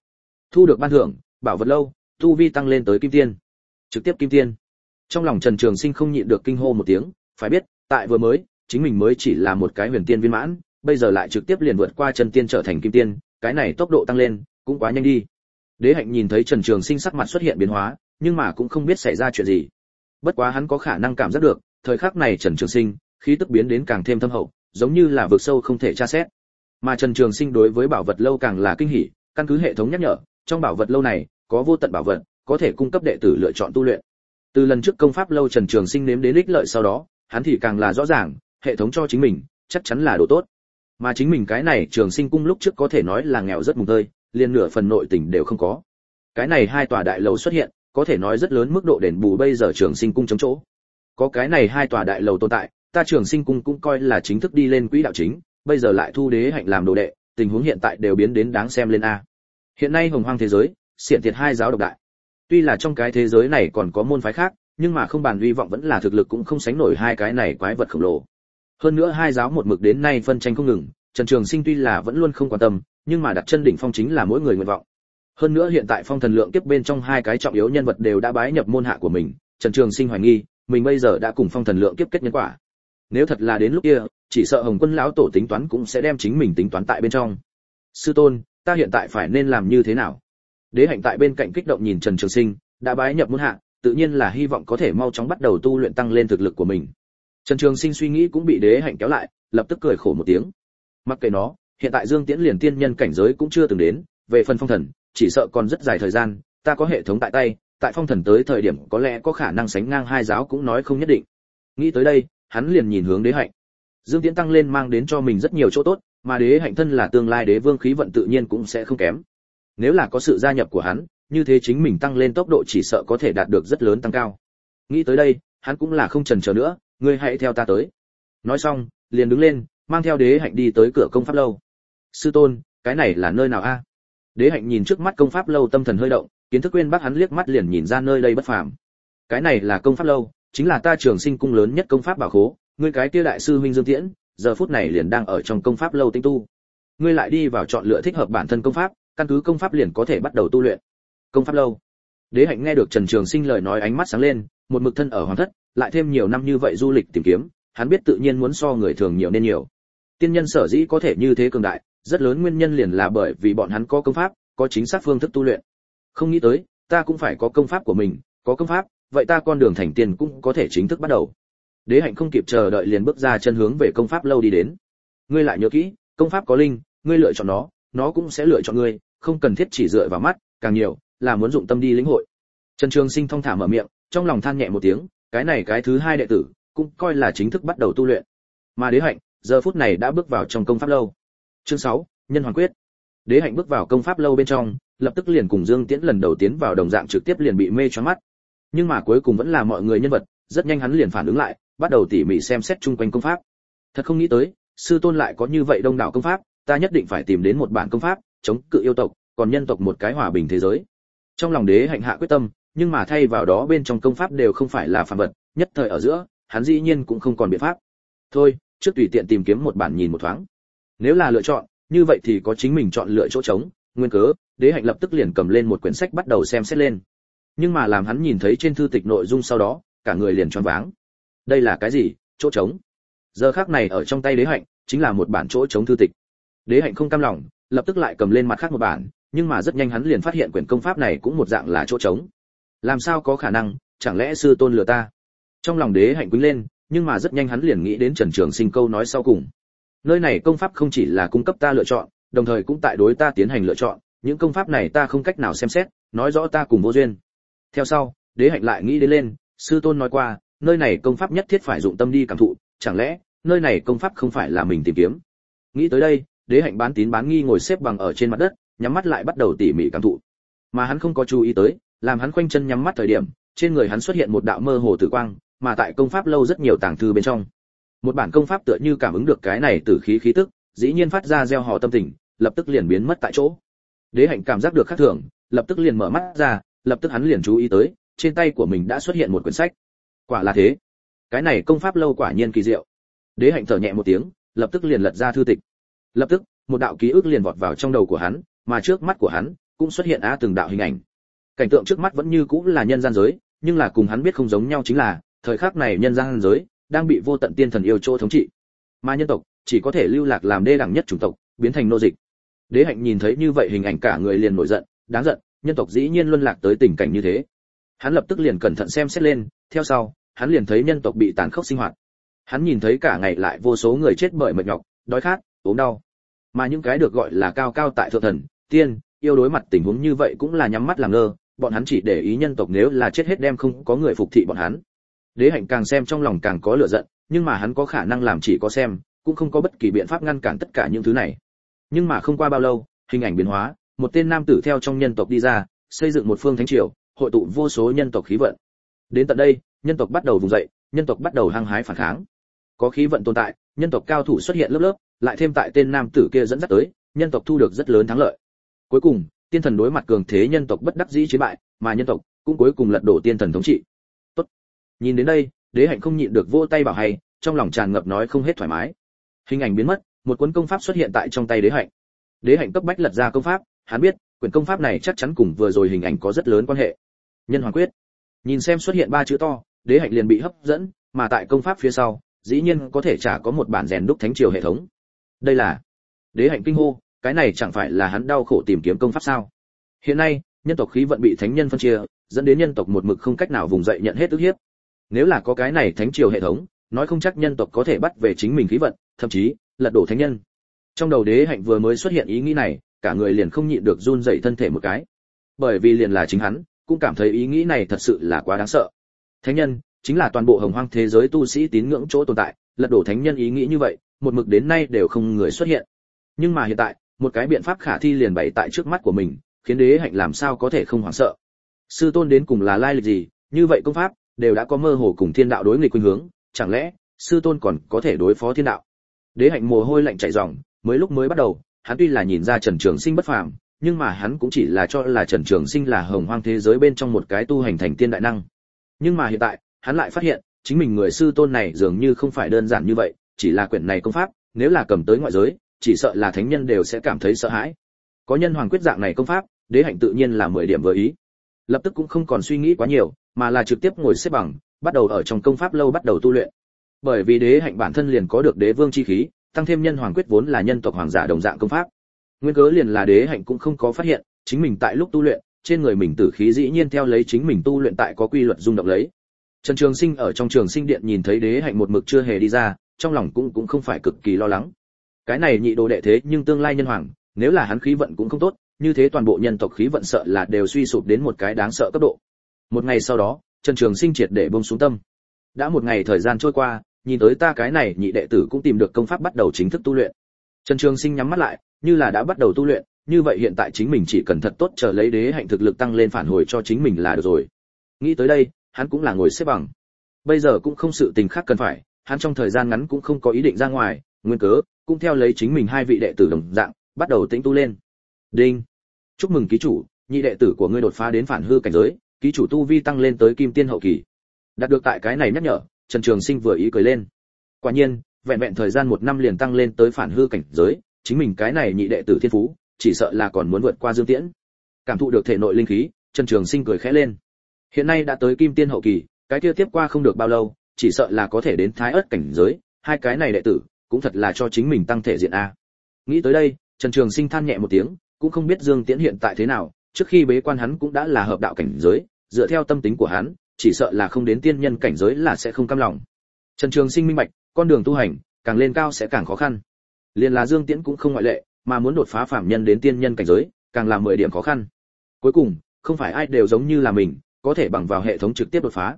Thu được ban thưởng, bảo vật lâu, tu vi tăng lên tới kim tiên. Trực tiếp kim tiên. Trong lòng Trần Trường Sinh không nhịn được kinh hô một tiếng, phải biết, tại vừa mới, chính mình mới chỉ là một cái huyền tiên viên mãn, bây giờ lại trực tiếp liền vượt qua chân tiên trở thành kim tiên, cái này tốc độ tăng lên cũng quá nhanh đi. Đế Hạnh nhìn thấy Trần Trường Sinh sắc mặt xuất hiện biến hóa, nhưng mà cũng không biết xảy ra chuyện gì. Bất quá hắn có khả năng cảm giác được, thời khắc này Trần Trường Sinh, khí tức biến đến càng thêm thâm hậu, giống như là vực sâu không thể tra xét. Mà Trần Trường Sinh đối với bảo vật lâu càng là kinh hỉ, căn cứ hệ thống nhắc nhở, trong bảo vật lâu này có vô tận bảo vật, có thể cung cấp đệ tử lựa chọn tu luyện. Từ lần trước công pháp lâu Trần Trường Sinh nếm đến ích lợi sau đó, hắn thì càng là rõ ràng, hệ thống cho chính mình, chắc chắn là đồ tốt. Mà chính mình cái này Trường Sinh cung lúc trước có thể nói là nghèo rất mùng tơi, liền nửa phần nội tình đều không có. Cái này hai tòa đại lầu xuất hiện, có thể nói rất lớn mức độ đền bù bây giờ Trường Sinh cung chống chỗ. Có cái này hai tòa đại lầu tồn tại, ta Trường Sinh cung cũng coi là chính thức đi lên quỹ đạo chính, bây giờ lại thu đế hạnh làm đồ đệ, tình huống hiện tại đều biến đến đáng xem lên a. Hiện nay hồng hoang thế giới, xiển thiệt hai giáo độc đại. Tuy là trong cái thế giới này còn có môn phái khác, nhưng mà không bàn hy vọng vẫn là thực lực cũng không sánh nổi hai cái này quái vật khổng lồ. Hơn nữa hai giáo một mực đến nay phân tranh không ngừng, Trần Trường Sinh tuy là vẫn luôn không quan tâm, nhưng mà đặt chân đỉnh phong chính là mỗi người nguyện vọng. Hơn nữa hiện tại phong thần lượng kiếp bên trong hai cái trọng yếu nhân vật đều đã bái nhập môn hạ của mình, Trần Trường Sinh hoài nghi, mình bây giờ đã cùng phong thần lượng kiếp kết nhân quả. Nếu thật là đến lúc kia, chỉ sợ hồng quân lão tổ tính toán cũng sẽ đem chính mình tính toán tại bên trong. Sư tôn ta hiện tại phải nên làm như thế nào? Đế hạnh tại bên cạnh kích động nhìn trần trường sinh đã bái nhập môn hạ tự nhiên là hy vọng có thể mau chóng bắt đầu tu luyện tăng lên thực lực của mình. Trần trường sinh suy nghĩ cũng bị đế hạnh kéo lại lập tức cười khổ một tiếng. Mặc kệ nó hiện tại dương tiễn liền tiên nhân cảnh giới cũng chưa từng đến về phần phong thần chỉ sợ còn rất dài thời gian, ta có hệ thống tại tay, tại phong thần tới thời điểm có lẽ có khả năng sánh ngang hai giáo cũng nói không nhất định. Nghĩ tới đây, hắn liền nhìn hướng đế hạnh. Dương tiễn tăng lên mang đến cho mình rất nhiều chỗ tốt, mà đế hạnh thân là tương lai đế vương khí vận tự nhiên cũng sẽ không kém. Nếu là có sự gia nhập của hắn, như thế chính mình tăng lên tốc độ chỉ sợ có thể đạt được rất lớn tăng cao. Nghĩ tới đây, hắn cũng là không chần chờ nữa, ngươi hãy theo ta tới. Nói xong, liền đứng lên, mang theo đế hạnh đi tới cửa công pháp lâu. Sư tôn, cái này là nơi nào a? Đế hạnh nhìn trước mắt công pháp lâu tâm thần hơi động, kiến thức quên bác hắn liếc mắt liền nhìn ra nơi đây bất phàm. Cái này là công pháp lâu, chính là ta trường sinh cung lớn nhất công pháp bảo khố, ngươi cái kia đại sư huynh dương tiễn, giờ phút này liền đang ở trong công pháp lâu tinh tu. Ngươi lại đi vào chọn lựa thích hợp bản thân công pháp, căn cứ công pháp liền có thể bắt đầu tu luyện. Công pháp lâu. Đế hạnh nghe được trần trường sinh lời nói ánh mắt sáng lên, một mực thân ở hoàng thất, lại thêm nhiều năm như vậy du lịch tìm kiếm, hắn biết tự nhiên muốn so người thường nhiều nên nhiều. Tiên nhân sở dĩ có thể như thế cường đại rất lớn nguyên nhân liền là bởi vì bọn hắn có công pháp, có chính xác phương thức tu luyện. Không nghĩ tới, ta cũng phải có công pháp của mình, có công pháp, vậy ta con đường thành tiên cũng có thể chính thức bắt đầu. Đế hạnh không kịp chờ đợi liền bước ra chân hướng về công pháp lâu đi đến. Ngươi lại nhớ kỹ, công pháp có linh, ngươi lựa chọn nó nó cũng sẽ lựa chọn ngươi, không cần thiết chỉ dựa vào mắt, càng nhiều là muốn dụng tâm đi lĩnh hội. Trần trường sinh thong thả mở miệng, trong lòng than nhẹ một tiếng, cái này cái thứ hai đệ tử, cũng coi là chính thức bắt đầu tu luyện. Mà đế hạnh, giờ phút này đã bước vào trong công pháp lâu chương 6, nhân hoàng quyết. Đế hạnh bước vào công pháp lâu bên trong lập tức liền cùng dương tiễn lần đầu tiến vào đồng dạng trực tiếp liền bị mê choáng mắt. Nhưng mà cuối cùng vẫn là mọi người nhân vật rất nhanh hắn liền phản ứng lại bắt đầu tỉ mỉ xem xét chung quanh công pháp. Thật không nghĩ tới sư tôn lại có như vậy đông đảo công pháp ta nhất định phải tìm đến một bản công pháp chống cự yêu tộc còn nhân tộc một cái hòa bình thế giới. Trong lòng đế hạnh hạ quyết tâm nhưng mà thay vào đó bên trong công pháp đều không phải là phản vật nhất thời ở giữa hắn dĩ nhiên cũng không còn biện pháp. Thôi trước tùy tiện tìm kiếm một bản nhìn một thoáng nếu là lựa chọn, như vậy thì có chính mình chọn lựa chỗ trống, nguyên cớ, đế hạnh lập tức liền cầm lên một quyển sách bắt đầu xem xét lên. Nhưng mà làm hắn nhìn thấy trên thư tịch nội dung sau đó, cả người liền choáng váng. Đây là cái gì, chỗ trống? Giờ khác này ở trong tay đế hạnh, chính là một bản chỗ trống thư tịch. Đế hạnh không cam lòng, lập tức lại cầm lên mặt khác một bản, nhưng mà rất nhanh hắn liền phát hiện quyển công pháp này cũng một dạng là chỗ trống. Làm sao có khả năng, chẳng lẽ sư tôn lừa ta? Trong lòng đế hạnh quýnh lên, nhưng mà rất nhanh hắn liền nghĩ đến trần trường sinh câu nói sau cùng nơi này công pháp không chỉ là cung cấp ta lựa chọn, đồng thời cũng tại đối ta tiến hành lựa chọn. Những công pháp này ta không cách nào xem xét, nói rõ ta cùng vô duyên. Theo sau, đế hạnh lại nghĩ đến lên, sư tôn nói qua, nơi này công pháp nhất thiết phải dụng tâm đi cảm thụ, chẳng lẽ, nơi này công pháp không phải là mình tìm kiếm? Nghĩ tới đây, đế hạnh bán tín bán nghi ngồi xếp bằng ở trên mặt đất, nhắm mắt lại bắt đầu tỉ mỉ cảm thụ. Mà hắn không có chú ý tới, làm hắn khoanh chân nhắm mắt thời điểm, trên người hắn xuất hiện một đạo mơ hồ tử quang, mà tại công pháp lâu rất nhiều tàng thư bên trong một bản công pháp tựa như cảm ứng được cái này từ khí khí tức, dĩ nhiên phát ra gieo họ tâm tình, lập tức liền biến mất tại chỗ. Đế hạnh cảm giác được khác thường, lập tức liền mở mắt ra, lập tức hắn liền chú ý tới, trên tay của mình đã xuất hiện một quyển sách. Quả là thế. Cái này công pháp lâu quả nhiên kỳ diệu. Đế hạnh thở nhẹ một tiếng, lập tức liền lật ra thư tịch. Lập tức, một đạo ký ức liền vọt vào trong đầu của hắn, mà trước mắt của hắn cũng xuất hiện á từng đạo hình ảnh. Cảnh tượng trước mắt vẫn như cũng là nhân gian giới, nhưng là cùng hắn biết không giống nhau chính là, thời khắc này nhân gian giới đang bị vô tận tiên thần yêu chỗ thống trị. Mà nhân tộc chỉ có thể lưu lạc làm đê đẳng nhất chủng tộc, biến thành nô dịch. Đế hạnh nhìn thấy như vậy hình ảnh cả người liền nổi giận, đáng giận, nhân tộc dĩ nhiên luân lạc tới tình cảnh như thế. Hắn lập tức liền cẩn thận xem xét lên, theo sau, hắn liền thấy nhân tộc bị tàn khốc sinh hoạt. Hắn nhìn thấy cả ngày lại vô số người chết bởi mệt nhọc, đói khát, ốm đau. Mà những cái được gọi là cao cao tại thượng thần, tiên, yêu đối mặt tình huống như vậy cũng là nhắm mắt làm ngơ, bọn hắn chỉ để ý nhân tộc nếu là chết hết đem không có người phục thị bọn hắn đế hạnh càng xem trong lòng càng có lửa giận, nhưng mà hắn có khả năng làm chỉ có xem, cũng không có bất kỳ biện pháp ngăn cản tất cả những thứ này. Nhưng mà không qua bao lâu, hình ảnh biến hóa, một tên nam tử theo trong nhân tộc đi ra, xây dựng một phương thánh triều, hội tụ vô số nhân tộc khí vận. Đến tận đây, nhân tộc bắt đầu vùng dậy, nhân tộc bắt đầu hăng hái phản kháng. Có khí vận tồn tại, nhân tộc cao thủ xuất hiện lớp lớp, lại thêm tại tên nam tử kia dẫn dắt tới, nhân tộc thu được rất lớn thắng lợi. Cuối cùng, tiên thần đối mặt cường thế nhân tộc bất đắc dĩ chiến bại, mà nhân tộc cũng cuối cùng lật đổ tiên thần thống trị nhìn đến đây, đế hạnh không nhịn được vỗ tay bảo hay, trong lòng tràn ngập nói không hết thoải mái. Hình ảnh biến mất, một cuốn công pháp xuất hiện tại trong tay đế hạnh. Đế hạnh cấp bách lật ra công pháp, hắn biết, quyển công pháp này chắc chắn cùng vừa rồi hình ảnh có rất lớn quan hệ. Nhân hoàng quyết. Nhìn xem xuất hiện ba chữ to, đế hạnh liền bị hấp dẫn, mà tại công pháp phía sau, dĩ nhiên có thể chả có một bản rèn đúc thánh triều hệ thống. Đây là đế hạnh kinh hô, cái này chẳng phải là hắn đau khổ tìm kiếm công pháp sao? Hiện nay, nhân tộc khí vận bị thánh nhân phân chia, dẫn đến nhân tộc một mực không cách nào vùng dậy nhận hết ức hiếp nếu là có cái này thánh triều hệ thống, nói không chắc nhân tộc có thể bắt về chính mình khí vận, thậm chí, lật đổ thánh nhân. Trong đầu đế hạnh vừa mới xuất hiện ý nghĩ này, cả người liền không nhịn được run dậy thân thể một cái. Bởi vì liền là chính hắn, cũng cảm thấy ý nghĩ này thật sự là quá đáng sợ. Thánh nhân, chính là toàn bộ hồng hoang thế giới tu sĩ tín ngưỡng chỗ tồn tại, lật đổ thánh nhân ý nghĩ như vậy, một mực đến nay đều không người xuất hiện. Nhưng mà hiện tại, một cái biện pháp khả thi liền bày tại trước mắt của mình, khiến đế hạnh làm sao có thể không hoảng sợ. Sư tôn đến cùng là lai lịch gì, như vậy công pháp đều đã có mơ hồ cùng thiên đạo đối nghịch khuynh hướng, chẳng lẽ, sư tôn còn có thể đối phó thiên đạo? Đế hạnh mồ hôi lạnh chảy ròng, mới lúc mới bắt đầu, hắn tuy là nhìn ra trần trường sinh bất phàm, nhưng mà hắn cũng chỉ là cho là trần trường sinh là hồng hoang thế giới bên trong một cái tu hành thành tiên đại năng. Nhưng mà hiện tại, hắn lại phát hiện, chính mình người sư tôn này dường như không phải đơn giản như vậy, chỉ là quyển này công pháp, nếu là cầm tới ngoại giới, chỉ sợ là thánh nhân đều sẽ cảm thấy sợ hãi. Có nhân hoàng quyết dạng này công pháp, đế hạnh tự nhiên là mười điểm vừa ý. Lập tức cũng không còn suy nghĩ quá nhiều mà là trực tiếp ngồi xếp bằng, bắt đầu ở trong công pháp lâu bắt đầu tu luyện. Bởi vì đế hạnh bản thân liền có được đế vương chi khí, tăng thêm nhân hoàng quyết vốn là nhân tộc hoàng giả đồng dạng công pháp. Nguyên cớ liền là đế hạnh cũng không có phát hiện, chính mình tại lúc tu luyện, trên người mình tử khí dĩ nhiên theo lấy chính mình tu luyện tại có quy luật rung động lấy. Trần trường sinh ở trong trường sinh điện nhìn thấy đế hạnh một mực chưa hề đi ra, trong lòng cũng cũng không phải cực kỳ lo lắng. Cái này nhị đồ đệ thế nhưng tương lai nhân hoàng, nếu là hắn khí vận cũng không tốt, như thế toàn bộ nhân tộc khí vận sợ là đều suy sụp đến một cái đáng sợ cấp độ một ngày sau đó, trần trường sinh triệt để bông xuống tâm. Đã một ngày thời gian trôi qua, nhìn tới ta cái này nhị đệ tử cũng tìm được công pháp bắt đầu chính thức tu luyện. Trần trường sinh nhắm mắt lại, như là đã bắt đầu tu luyện, như vậy hiện tại chính mình chỉ cần thật tốt chờ lấy đế hạnh thực lực tăng lên phản hồi cho chính mình là được rồi. Nghĩ tới đây, hắn cũng là ngồi xếp bằng. Bây giờ cũng không sự tình khác cần phải, hắn trong thời gian ngắn cũng không có ý định ra ngoài, nguyên cớ, cũng theo lấy chính mình hai vị đệ tử đồng dạng, bắt đầu tĩnh tu lên. Đinh. Chúc mừng ký chủ, nhị đệ tử của ngươi đột phá đến phản hư cảnh giới ký chủ tu vi tăng lên tới kim tiên hậu kỳ. Đạt được tại cái này nhắc nhở, trần trường sinh vừa ý cười lên. Quả nhiên, vẹn vẹn thời gian một năm liền tăng lên tới phản hư cảnh giới, chính mình cái này nhị đệ tử thiên phú, chỉ sợ là còn muốn vượt qua dương tiễn. Cảm thụ được thể nội linh khí, trần trường sinh cười khẽ lên. Hiện nay đã tới kim tiên hậu kỳ, cái kia tiếp qua không được bao lâu, chỉ sợ là có thể đến thái ớt cảnh giới, hai cái này đệ tử, cũng thật là cho chính mình tăng thể diện a. Nghĩ tới đây, trần trường sinh than nhẹ một tiếng, cũng không biết dương tiễn hiện tại thế nào trước khi bế quan hắn cũng đã là hợp đạo cảnh giới, dựa theo tâm tính của hắn, chỉ sợ là không đến tiên nhân cảnh giới là sẽ không cam lòng. Trần trường sinh minh bạch, con đường tu hành, càng lên cao sẽ càng khó khăn. Liên là dương tiễn cũng không ngoại lệ, mà muốn đột phá phạm nhân đến tiên nhân cảnh giới, càng là mười điểm khó khăn. Cuối cùng, không phải ai đều giống như là mình, có thể bằng vào hệ thống trực tiếp đột phá.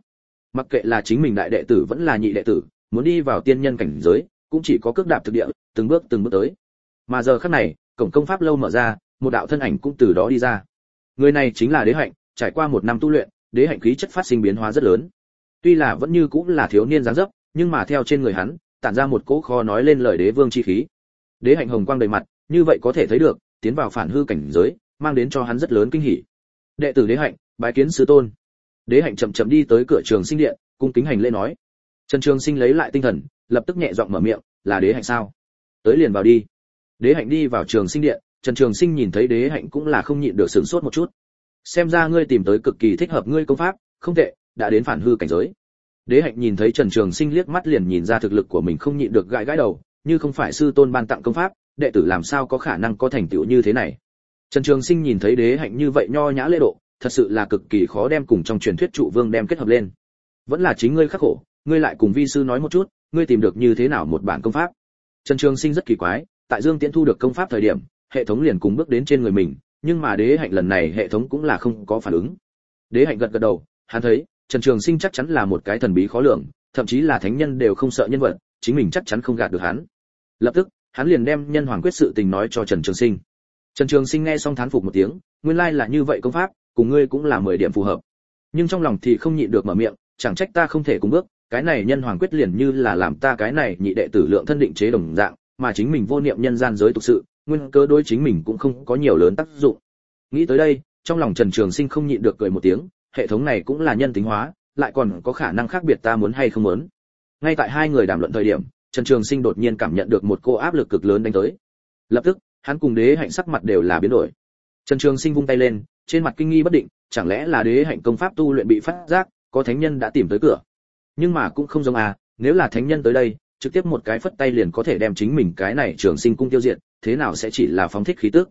Mặc kệ là chính mình đại đệ tử vẫn là nhị đệ tử, muốn đi vào tiên nhân cảnh giới, cũng chỉ có cước đạp thực địa, từng bước từng bước tới. Mà giờ khắc này, cổng công pháp lâu mở ra, một đạo thân ảnh cũng từ đó đi ra người này chính là đế hạnh, trải qua một năm tu luyện, đế hạnh khí chất phát sinh biến hóa rất lớn. Tuy là vẫn như cũng là thiếu niên dáng dấp, nhưng mà theo trên người hắn, tản ra một cỗ kho nói lên lời đế vương chi khí. Đế hạnh hồng quang đầy mặt, như vậy có thể thấy được, tiến vào phản hư cảnh giới, mang đến cho hắn rất lớn kinh hỉ. Đệ tử đế hạnh, bái kiến sư tôn. Đế hạnh chậm chậm đi tới cửa trường sinh điện, cung kính hành lễ nói. Trần trường sinh lấy lại tinh thần, lập tức nhẹ giọng mở miệng, là đế hạnh sao? Tới liền vào đi. Đế hạnh đi vào trường sinh điện trần trường sinh nhìn thấy đế hạnh cũng là không nhịn được sửng sốt một chút. Xem ra ngươi tìm tới cực kỳ thích hợp ngươi công pháp, không tệ, đã đến phản hư cảnh giới. Đế hạnh nhìn thấy trần trường sinh liếc mắt liền nhìn ra thực lực của mình không nhịn được gãi gãi đầu, như không phải sư tôn ban tặng công pháp, đệ tử làm sao có khả năng có thành tựu như thế này. Trần trường sinh nhìn thấy đế hạnh như vậy nho nhã lễ độ, thật sự là cực kỳ khó đem cùng trong truyền thuyết trụ vương đem kết hợp lên. Vẫn là chính ngươi khắc khổ, ngươi lại cùng vi sư nói một chút, ngươi tìm được như thế nào một bản công pháp. Trần trường sinh rất kỳ quái, tại dương tiễn thu được công pháp thời điểm hệ thống liền cùng bước đến trên người mình, nhưng mà đế hạnh lần này hệ thống cũng là không có phản ứng. Đế hạnh gật gật đầu, hắn thấy, trần trường sinh chắc chắn là một cái thần bí khó lường, thậm chí là thánh nhân đều không sợ nhân vật, chính mình chắc chắn không gạt được hắn. Lập tức, hắn liền đem nhân hoàng quyết sự tình nói cho trần trường sinh. Trần trường sinh nghe xong thán phục một tiếng, nguyên lai là như vậy công pháp, cùng ngươi cũng là mười điểm phù hợp. Nhưng trong lòng thì không nhịn được mở miệng, chẳng trách ta không thể cùng bước, cái này nhân hoàng quyết liền như là làm ta cái này nhị đệ tử lượng thân định chế đồng dạng, mà chính mình vô niệm nhân gian giới tục sự nguyên cơ đối chính mình cũng không có nhiều lớn tác dụng. Nghĩ tới đây, trong lòng trần trường sinh không nhịn được cười một tiếng, hệ thống này cũng là nhân tính hóa, lại còn có khả năng khác biệt ta muốn hay không muốn. Ngay tại hai người đàm luận thời điểm, trần trường sinh đột nhiên cảm nhận được một cô áp lực cực lớn đánh tới. Lập tức, hắn cùng đế hạnh sắc mặt đều là biến đổi. Trần trường sinh vung tay lên, trên mặt kinh nghi bất định, chẳng lẽ là đế hạnh công pháp tu luyện bị phát giác, có thánh nhân đã tìm tới cửa? Nhưng mà cũng không giống à nếu là thánh nhân tới đây, trực tiếp một cái phất tay liền có thể đem chính mình cái này trường sinh cung tiêu diệt thế nào sẽ chỉ là phóng thích khí tức?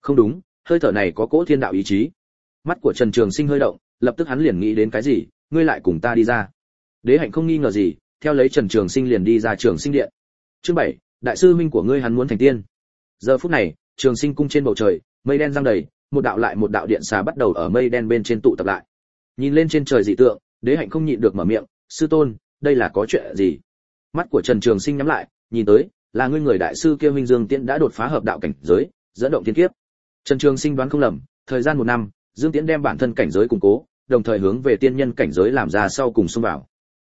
Không đúng, hơi thở này có cỗ thiên đạo ý chí. Mắt của trần trường sinh hơi động, lập tức hắn liền nghĩ đến cái gì, ngươi lại cùng ta đi ra. Đế hạnh không nghi ngờ gì, theo lấy trần trường sinh liền đi ra trường sinh điện. Chương bảy, đại sư minh của ngươi hắn muốn thành tiên. Giờ phút này, trường sinh cung trên bầu trời, mây đen giăng đầy, một đạo lại một đạo điện xà bắt đầu ở mây đen bên trên tụ tập lại. Nhìn lên trên trời dị tượng, đế hạnh không nhịn được mở miệng, sư tôn, đây là có chuyện gì? Mắt của trần trường sinh nhắm lại, nhìn tới là ngươi người đại sư kia minh dương tiễn đã đột phá hợp đạo cảnh giới, dẫn động thiên kiếp. Trần trường sinh đoán không lầm, thời gian một năm, dương tiễn đem bản thân cảnh giới củng cố, đồng thời hướng về tiên nhân cảnh giới làm ra sau cùng xông vào.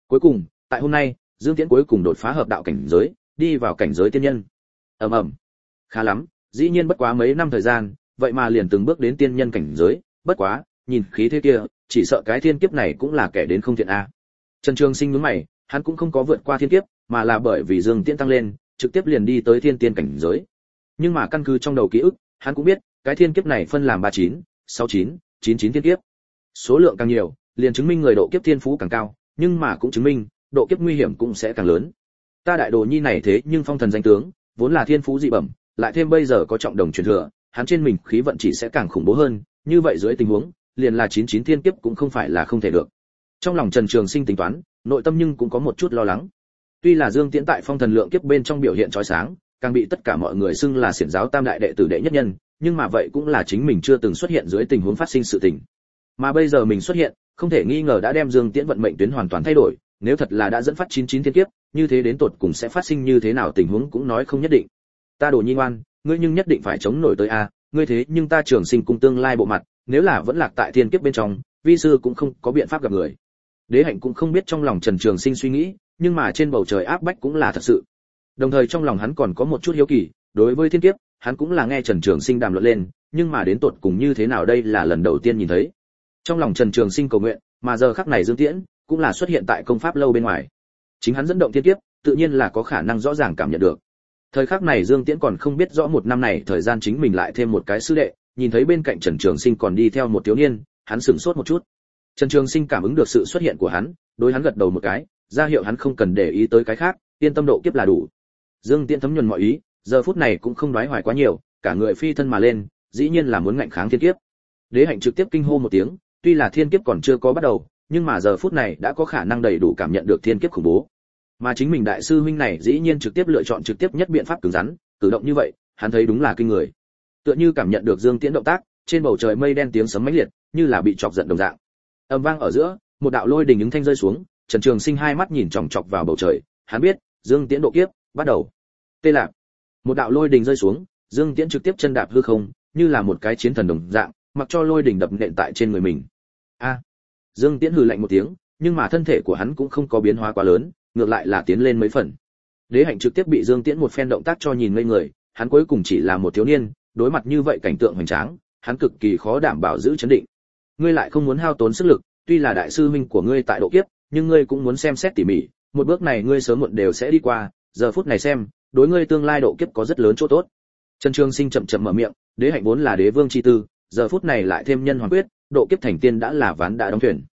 Cuối cùng, tại hôm nay, dương tiễn cuối cùng đột phá hợp đạo cảnh giới, đi vào cảnh giới tiên nhân. Ầm ầm. Khá lắm, dĩ nhiên bất quá mấy năm thời gian, vậy mà liền từng bước đến tiên nhân cảnh giới, bất quá, nhìn khí thế kia, chỉ sợ cái thiên kiếp này cũng là kẻ đến không thiện a. Trần trường sinh nhướng mày, hắn cũng không có vượt qua thiên kiếp, mà là bởi vì dương tiễn tăng lên trực tiếp liền đi tới thiên tiên cảnh giới. Nhưng mà căn cứ trong đầu ký ức, hắn cũng biết, cái thiên kiếp này phân làm ba chín, sáu chín chín chín thiên kiếp. Số lượng càng nhiều, liền chứng minh người độ kiếp thiên phú càng cao, nhưng mà cũng chứng minh, độ kiếp nguy hiểm cũng sẽ càng lớn. Ta đại đồ nhi này thế nhưng phong thần danh tướng, vốn là thiên phú dị bẩm, lại thêm bây giờ có trọng đồng truyền thừa, hắn trên mình khí vận chỉ sẽ càng khủng bố hơn, như vậy dưới tình huống, liền là chín chín thiên kiếp cũng không phải là không thể được. Trong lòng trần trường sinh tính toán, nội tâm nhưng cũng có một chút lo lắng tuy là dương tiễn tại phong thần lượng kiếp bên trong biểu hiện trói sáng, càng bị tất cả mọi người xưng là xiển giáo tam đại đệ tử đệ nhất nhân, nhưng mà vậy cũng là chính mình chưa từng xuất hiện dưới tình huống phát sinh sự tình. Mà bây giờ mình xuất hiện, không thể nghi ngờ đã đem dương tiễn vận mệnh tuyến hoàn toàn thay đổi, nếu thật là đã dẫn phát chín chín thiên kiếp, như thế đến tột cùng sẽ phát sinh như thế nào tình huống cũng nói không nhất định. Ta đồ nhi ngoan, ngươi nhưng nhất định phải chống nổi tới a, ngươi thế nhưng ta trường sinh cung tương lai bộ mặt, nếu là vẫn lạc tại thiên kiếp bên trong, vi sư cũng không có biện pháp gặp người. Đế hạnh cũng không biết trong lòng trần trường sinh suy nghĩ nhưng mà trên bầu trời áp bách cũng là thật sự. Đồng thời trong lòng hắn còn có một chút hiếu kỳ, đối với thiên kiếp, hắn cũng là nghe trần trường sinh đàm luận lên, nhưng mà đến tột cùng như thế nào đây là lần đầu tiên nhìn thấy. Trong lòng trần trường sinh cầu nguyện, mà giờ khắc này dương tiễn cũng là xuất hiện tại công pháp lâu bên ngoài. Chính hắn dẫn động thiên kiếp, tự nhiên là có khả năng rõ ràng cảm nhận được. Thời khắc này dương tiễn còn không biết rõ một năm này thời gian chính mình lại thêm một cái sư đệ, nhìn thấy bên cạnh trần trường sinh còn đi theo một thiếu niên, hắn sửng sốt một chút. Trần trường sinh cảm ứng được sự xuất hiện của hắn, đối hắn gật đầu một cái ra hiệu hắn không cần để ý tới cái khác, yên tâm độ kiếp là đủ. Dương tiễn thấm nhuần mọi ý, giờ phút này cũng không đoái hoài quá nhiều, cả người phi thân mà lên, dĩ nhiên là muốn ngạnh kháng thiên kiếp. Đế hạnh trực tiếp kinh hô một tiếng, tuy là thiên kiếp còn chưa có bắt đầu, nhưng mà giờ phút này đã có khả năng đầy đủ cảm nhận được thiên kiếp khủng bố. Mà chính mình đại sư huynh này dĩ nhiên trực tiếp lựa chọn trực tiếp nhất biện pháp cứng rắn, cử động như vậy, hắn thấy đúng là kinh người. Tựa như cảm nhận được dương tiễn động tác, trên bầu trời mây đen tiếng sấm mãnh liệt, như là bị chọc giận đồng dạng. Âm vang ở giữa, một đạo lôi đình ứng thanh rơi xuống trần trường sinh hai mắt nhìn chòng chọc vào bầu trời, hắn biết, dương tiễn độ kiếp, bắt đầu. Tê lạc một đạo lôi đình rơi xuống, dương tiễn trực tiếp chân đạp hư không, như là một cái chiến thần đồng dạng, mặc cho lôi đình đập nện tại trên người mình. A. Dương tiễn hừ lạnh một tiếng, nhưng mà thân thể của hắn cũng không có biến hóa quá lớn, ngược lại là tiến lên mấy phần. Đế hạnh trực tiếp bị dương tiễn một phen động tác cho nhìn ngây người, hắn cuối cùng chỉ là một thiếu niên, đối mặt như vậy cảnh tượng hoành tráng, hắn cực kỳ khó đảm bảo giữ chấn định. Ngươi lại không muốn hao tốn sức lực, tuy là đại sư huynh của ngươi tại độ kiếp nhưng ngươi cũng muốn xem xét tỉ mỉ, một bước này ngươi sớm muộn đều sẽ đi qua, giờ phút này xem, đối ngươi tương lai độ kiếp có rất lớn chỗ tốt. Trần trường sinh chậm chậm mở miệng, đế hạnh vốn là đế vương chi tư, giờ phút này lại thêm nhân hoàn quyết, độ kiếp thành tiên đã là ván đã đóng thuyền.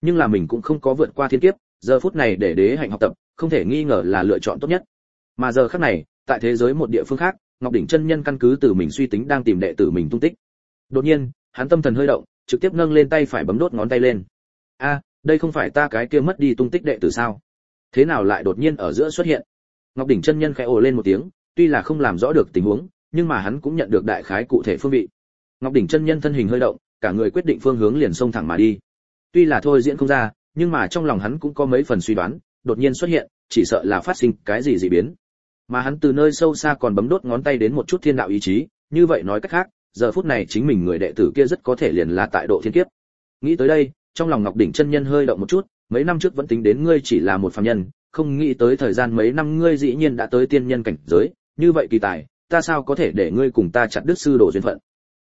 Nhưng là mình cũng không có vượt qua thiên kiếp, giờ phút này để đế hạnh học tập, không thể nghi ngờ là lựa chọn tốt nhất. Mà giờ khắc này, tại thế giới một địa phương khác, ngọc đỉnh chân nhân căn cứ từ mình suy tính đang tìm đệ tử mình tung tích. Đột nhiên, hắn tâm thần hơi động, trực tiếp nâng lên tay phải bấm đốt ngón tay lên. A đây không phải ta cái kia mất đi tung tích đệ tử sao? Thế nào lại đột nhiên ở giữa xuất hiện? Ngọc đỉnh chân nhân khẽ ồ lên một tiếng, tuy là không làm rõ được tình huống, nhưng mà hắn cũng nhận được đại khái cụ thể phương vị. Ngọc đỉnh chân nhân thân hình hơi động, cả người quyết định phương hướng liền xông thẳng mà đi. Tuy là thôi diễn không ra, nhưng mà trong lòng hắn cũng có mấy phần suy đoán, đột nhiên xuất hiện, chỉ sợ là phát sinh cái gì dị biến. Mà hắn từ nơi sâu xa còn bấm đốt ngón tay đến một chút thiên đạo ý chí, như vậy nói cách khác, giờ phút này chính mình người đệ tử kia rất có thể liền là tại độ thiên kiếp. Nghĩ tới đây trong lòng ngọc đỉnh chân nhân hơi động một chút, mấy năm trước vẫn tính đến ngươi chỉ là một phàm nhân, không nghĩ tới thời gian mấy năm ngươi dĩ nhiên đã tới tiên nhân cảnh giới, như vậy kỳ tài, ta sao có thể để ngươi cùng ta chặt đứt sư đồ duyên phận?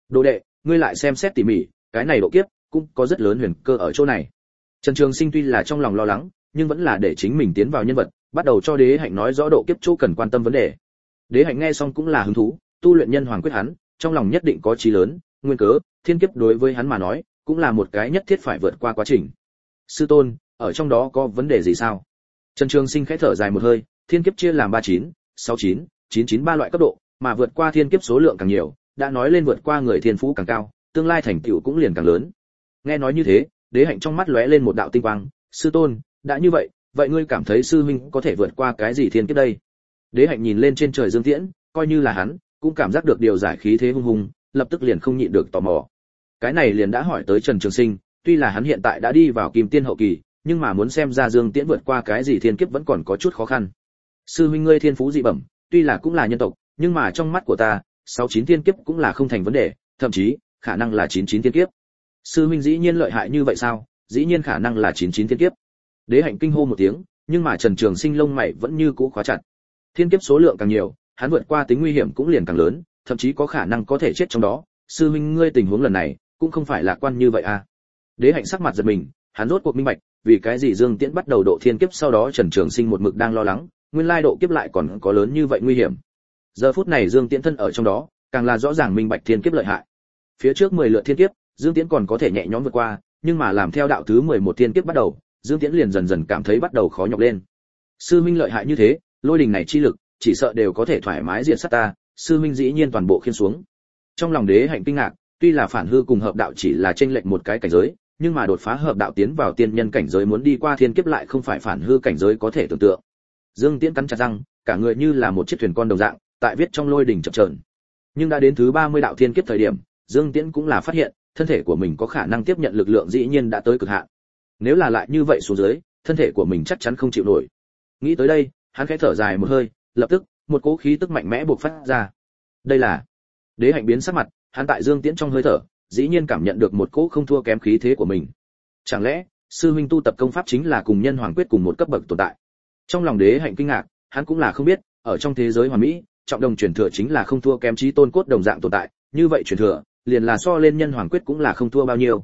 Đồ đệ, ngươi lại xem xét tỉ mỉ, cái này độ kiếp cũng có rất lớn huyền cơ ở chỗ này. Trần trường sinh tuy là trong lòng lo lắng, nhưng vẫn là để chính mình tiến vào nhân vật, bắt đầu cho đế hạnh nói rõ độ kiếp chỗ cần quan tâm vấn đề. Đế hạnh nghe xong cũng là hứng thú, tu luyện nhân hoàng quyết hắn, trong lòng nhất định có trí lớn, nguyên cớ, thiên kiếp đối với hắn mà nói cũng là một cái nhất thiết phải vượt qua quá trình sư tôn ở trong đó có vấn đề gì sao Trần Trường Sinh khẽ thở dài một hơi, thiên kiếp chia làm 39, 69, 99 ba loại cấp độ, mà vượt qua thiên kiếp số lượng càng nhiều, đã nói lên vượt qua người thiên phú càng cao, tương lai thành tựu cũng liền càng lớn. Nghe nói như thế, đế hạnh trong mắt lóe lên một đạo tinh quang, sư tôn, đã như vậy, vậy ngươi cảm thấy sư huynh có thể vượt qua cái gì thiên kiếp đây? Đế hạnh nhìn lên trên trời Dương Tiễn, coi như là hắn, cũng cảm giác được điều giải khí thế hung hùng, lập tức liền không nhịn được tò mò. Cái này liền đã hỏi tới Trần Trường Sinh, tuy là hắn hiện tại đã đi vào kim tiên hậu kỳ, nhưng mà muốn xem ra Dương Tiễn vượt qua cái gì thiên kiếp vẫn còn có chút khó khăn. Sư huynh ngươi thiên phú dị bẩm, tuy là cũng là nhân tộc, nhưng mà trong mắt của ta, sáu chín thiên kiếp cũng là không thành vấn đề, thậm chí khả năng là chín chín thiên kiếp. Sư huynh dĩ nhiên lợi hại như vậy sao? Dĩ nhiên khả năng là chín chín thiên kiếp. Đế hạnh kinh hô một tiếng, nhưng mà Trần Trường Sinh lông mày vẫn như cũ khóa chặt. Thiên kiếp số lượng càng nhiều, hắn vượt qua tính nguy hiểm cũng liền càng lớn, thậm chí có khả năng có thể chết trong đó. Sư huynh ngươi tình huống lần này, cũng không phải lạc quan như vậy à? Đế hạnh sắc mặt giật mình, hắn rốt cuộc minh bạch, vì cái gì Dương Tiễn bắt đầu độ thiên kiếp sau đó Trần Trường Sinh một mực đang lo lắng, nguyên lai độ kiếp lại còn có lớn như vậy nguy hiểm. Giờ phút này Dương Tiễn thân ở trong đó, càng là rõ ràng minh bạch thiên kiếp lợi hại. Phía trước 10 lượt thiên kiếp, Dương Tiễn còn có thể nhẹ nhõm vượt qua, nhưng mà làm theo đạo thứ 11 thiên kiếp bắt đầu, Dương Tiễn liền dần dần cảm thấy bắt đầu khó nhọc lên. Sư minh lợi hại như thế, lôi đình này chi lực, chỉ sợ đều có thể thoải mái diệt sát ta, sư minh dĩ nhiên toàn bộ khiên xuống. Trong lòng đế hạnh kinh ngạc, tuy là phản hư cùng hợp đạo chỉ là chênh lệch một cái cảnh giới, nhưng mà đột phá hợp đạo tiến vào tiên nhân cảnh giới muốn đi qua thiên kiếp lại không phải phản hư cảnh giới có thể tưởng tượng. Dương Tiễn cắn chặt răng, cả người như là một chiếc thuyền con đồng dạng, tại viết trong lôi đỉnh chập chờn. Nhưng đã đến thứ 30 đạo thiên kiếp thời điểm, Dương Tiễn cũng là phát hiện, thân thể của mình có khả năng tiếp nhận lực lượng dĩ nhiên đã tới cực hạn. Nếu là lại như vậy xuống dưới, thân thể của mình chắc chắn không chịu nổi. Nghĩ tới đây, hắn khẽ thở dài một hơi, lập tức, một cỗ khí tức mạnh mẽ bộc phát ra. Đây là Đế Hạnh biến sắc mặt, hắn tại Dương Tiễn trong hơi thở, dĩ nhiên cảm nhận được một cỗ không thua kém khí thế của mình. Chẳng lẽ, sư huynh tu tập công pháp chính là cùng nhân hoàng quyết cùng một cấp bậc tồn tại? Trong lòng Đế Hạnh kinh ngạc, hắn cũng là không biết, ở trong thế giới hoàn mỹ, trọng đồng truyền thừa chính là không thua kém chí tôn cốt đồng dạng tồn tại, như vậy truyền thừa, liền là so lên nhân hoàng quyết cũng là không thua bao nhiêu.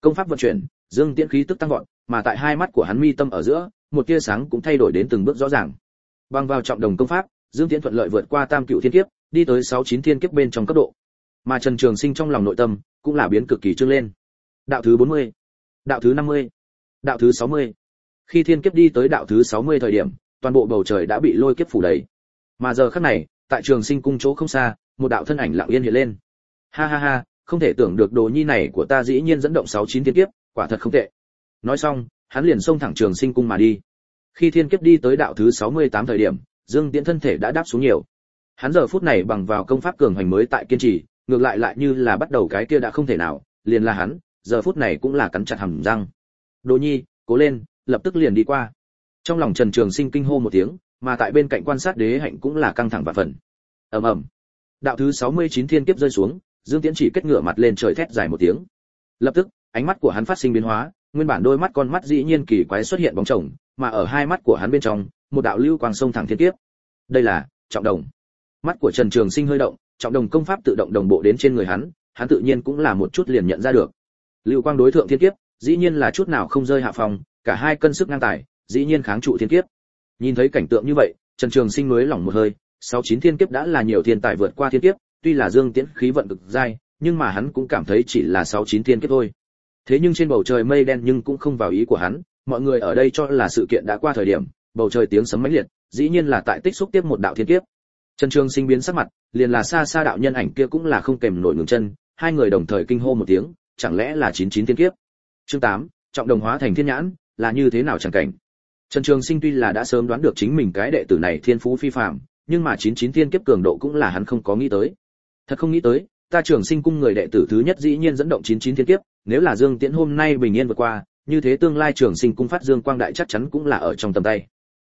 Công pháp vận chuyển, Dương Tiễn khí tức tăng vọt, mà tại hai mắt của hắn mi tâm ở giữa, một tia sáng cũng thay đổi đến từng bước rõ ràng. Bằng vào trọng đồng công pháp, Dương Tiễn thuận lợi vượt qua tam cựu thiên kiếp, đi tới sáu chín thiên kiếp bên trong cấp độ. Mà Trần Trường Sinh trong lòng nội tâm cũng là biến cực kỳ trương lên. Đạo thứ 40, đạo thứ 50, đạo thứ 60. Khi thiên kiếp đi tới đạo thứ 60 thời điểm, toàn bộ bầu trời đã bị lôi kiếp phủ đầy. Mà giờ khắc này, tại Trường Sinh cung chỗ không xa, một đạo thân ảnh lặng yên hiện lên. Ha ha ha, không thể tưởng được đồ nhi này của ta dĩ nhiên dẫn động 69 thiên kiếp, quả thật không tệ. Nói xong, hắn liền xông thẳng Trường Sinh cung mà đi. Khi thiên kiếp đi tới đạo thứ 68 thời điểm, Dương Tiễn thân thể đã đáp xuống nhiều. Hắn giờ phút này bằng vào công pháp cường hành mới tại kiên trì, ngược lại lại như là bắt đầu cái kia đã không thể nào, liền là hắn, giờ phút này cũng là cắn chặt hàm răng. Đỗ Nhi, cố lên, lập tức liền đi qua. Trong lòng Trần Trường Sinh kinh hô một tiếng, mà tại bên cạnh quan sát đế hạnh cũng là căng thẳng và phần. Ầm ầm. Đạo thứ 69 thiên kiếp rơi xuống, Dương Tiễn chỉ kết ngựa mặt lên trời thét dài một tiếng. Lập tức, ánh mắt của hắn phát sinh biến hóa, nguyên bản đôi mắt con mắt dĩ nhiên kỳ quái xuất hiện bóng chồng, mà ở hai mắt của hắn bên trong, một đạo lưu quang sông thẳng thiên kiếp. Đây là trọng đồng. Mắt của Trần Trường Sinh hơi động, trọng đồng công pháp tự động đồng bộ đến trên người hắn, hắn tự nhiên cũng là một chút liền nhận ra được. Lưu quang đối thượng thiên kiếp, dĩ nhiên là chút nào không rơi hạ phòng, cả hai cân sức ngang tài, dĩ nhiên kháng trụ thiên kiếp. Nhìn thấy cảnh tượng như vậy, Trần Trường Sinh nuối lỏng một hơi, sáu chín thiên kiếp đã là nhiều thiên tài vượt qua thiên kiếp, tuy là Dương Tiễn khí vận cực dai, nhưng mà hắn cũng cảm thấy chỉ là sáu chín thiên kiếp thôi. Thế nhưng trên bầu trời mây đen nhưng cũng không vào ý của hắn, mọi người ở đây cho là sự kiện đã qua thời điểm, bầu trời tiếng sấm mãnh liệt, dĩ nhiên là tại tích xúc tiếp một đạo thiên kiếp. Trần Trường Sinh biến sắc mặt, liền là xa xa đạo nhân ảnh kia cũng là không kèm nổi ngừng chân, hai người đồng thời kinh hô một tiếng, chẳng lẽ là chín chín kiếp. Chương 8, trọng đồng hóa thành thiên nhãn, là như thế nào chẳng cảnh. Trần Trường Sinh tuy là đã sớm đoán được chính mình cái đệ tử này thiên phú phi phàm, nhưng mà chín chín kiếp cường độ cũng là hắn không có nghĩ tới. Thật không nghĩ tới, ta Trường Sinh cung người đệ tử thứ nhất dĩ nhiên dẫn động chín chín kiếp, nếu là Dương Tiễn hôm nay bình yên vượt qua, như thế tương lai Trường Sinh cung phát dương quang đại chắc chắn cũng là ở trong tầm tay.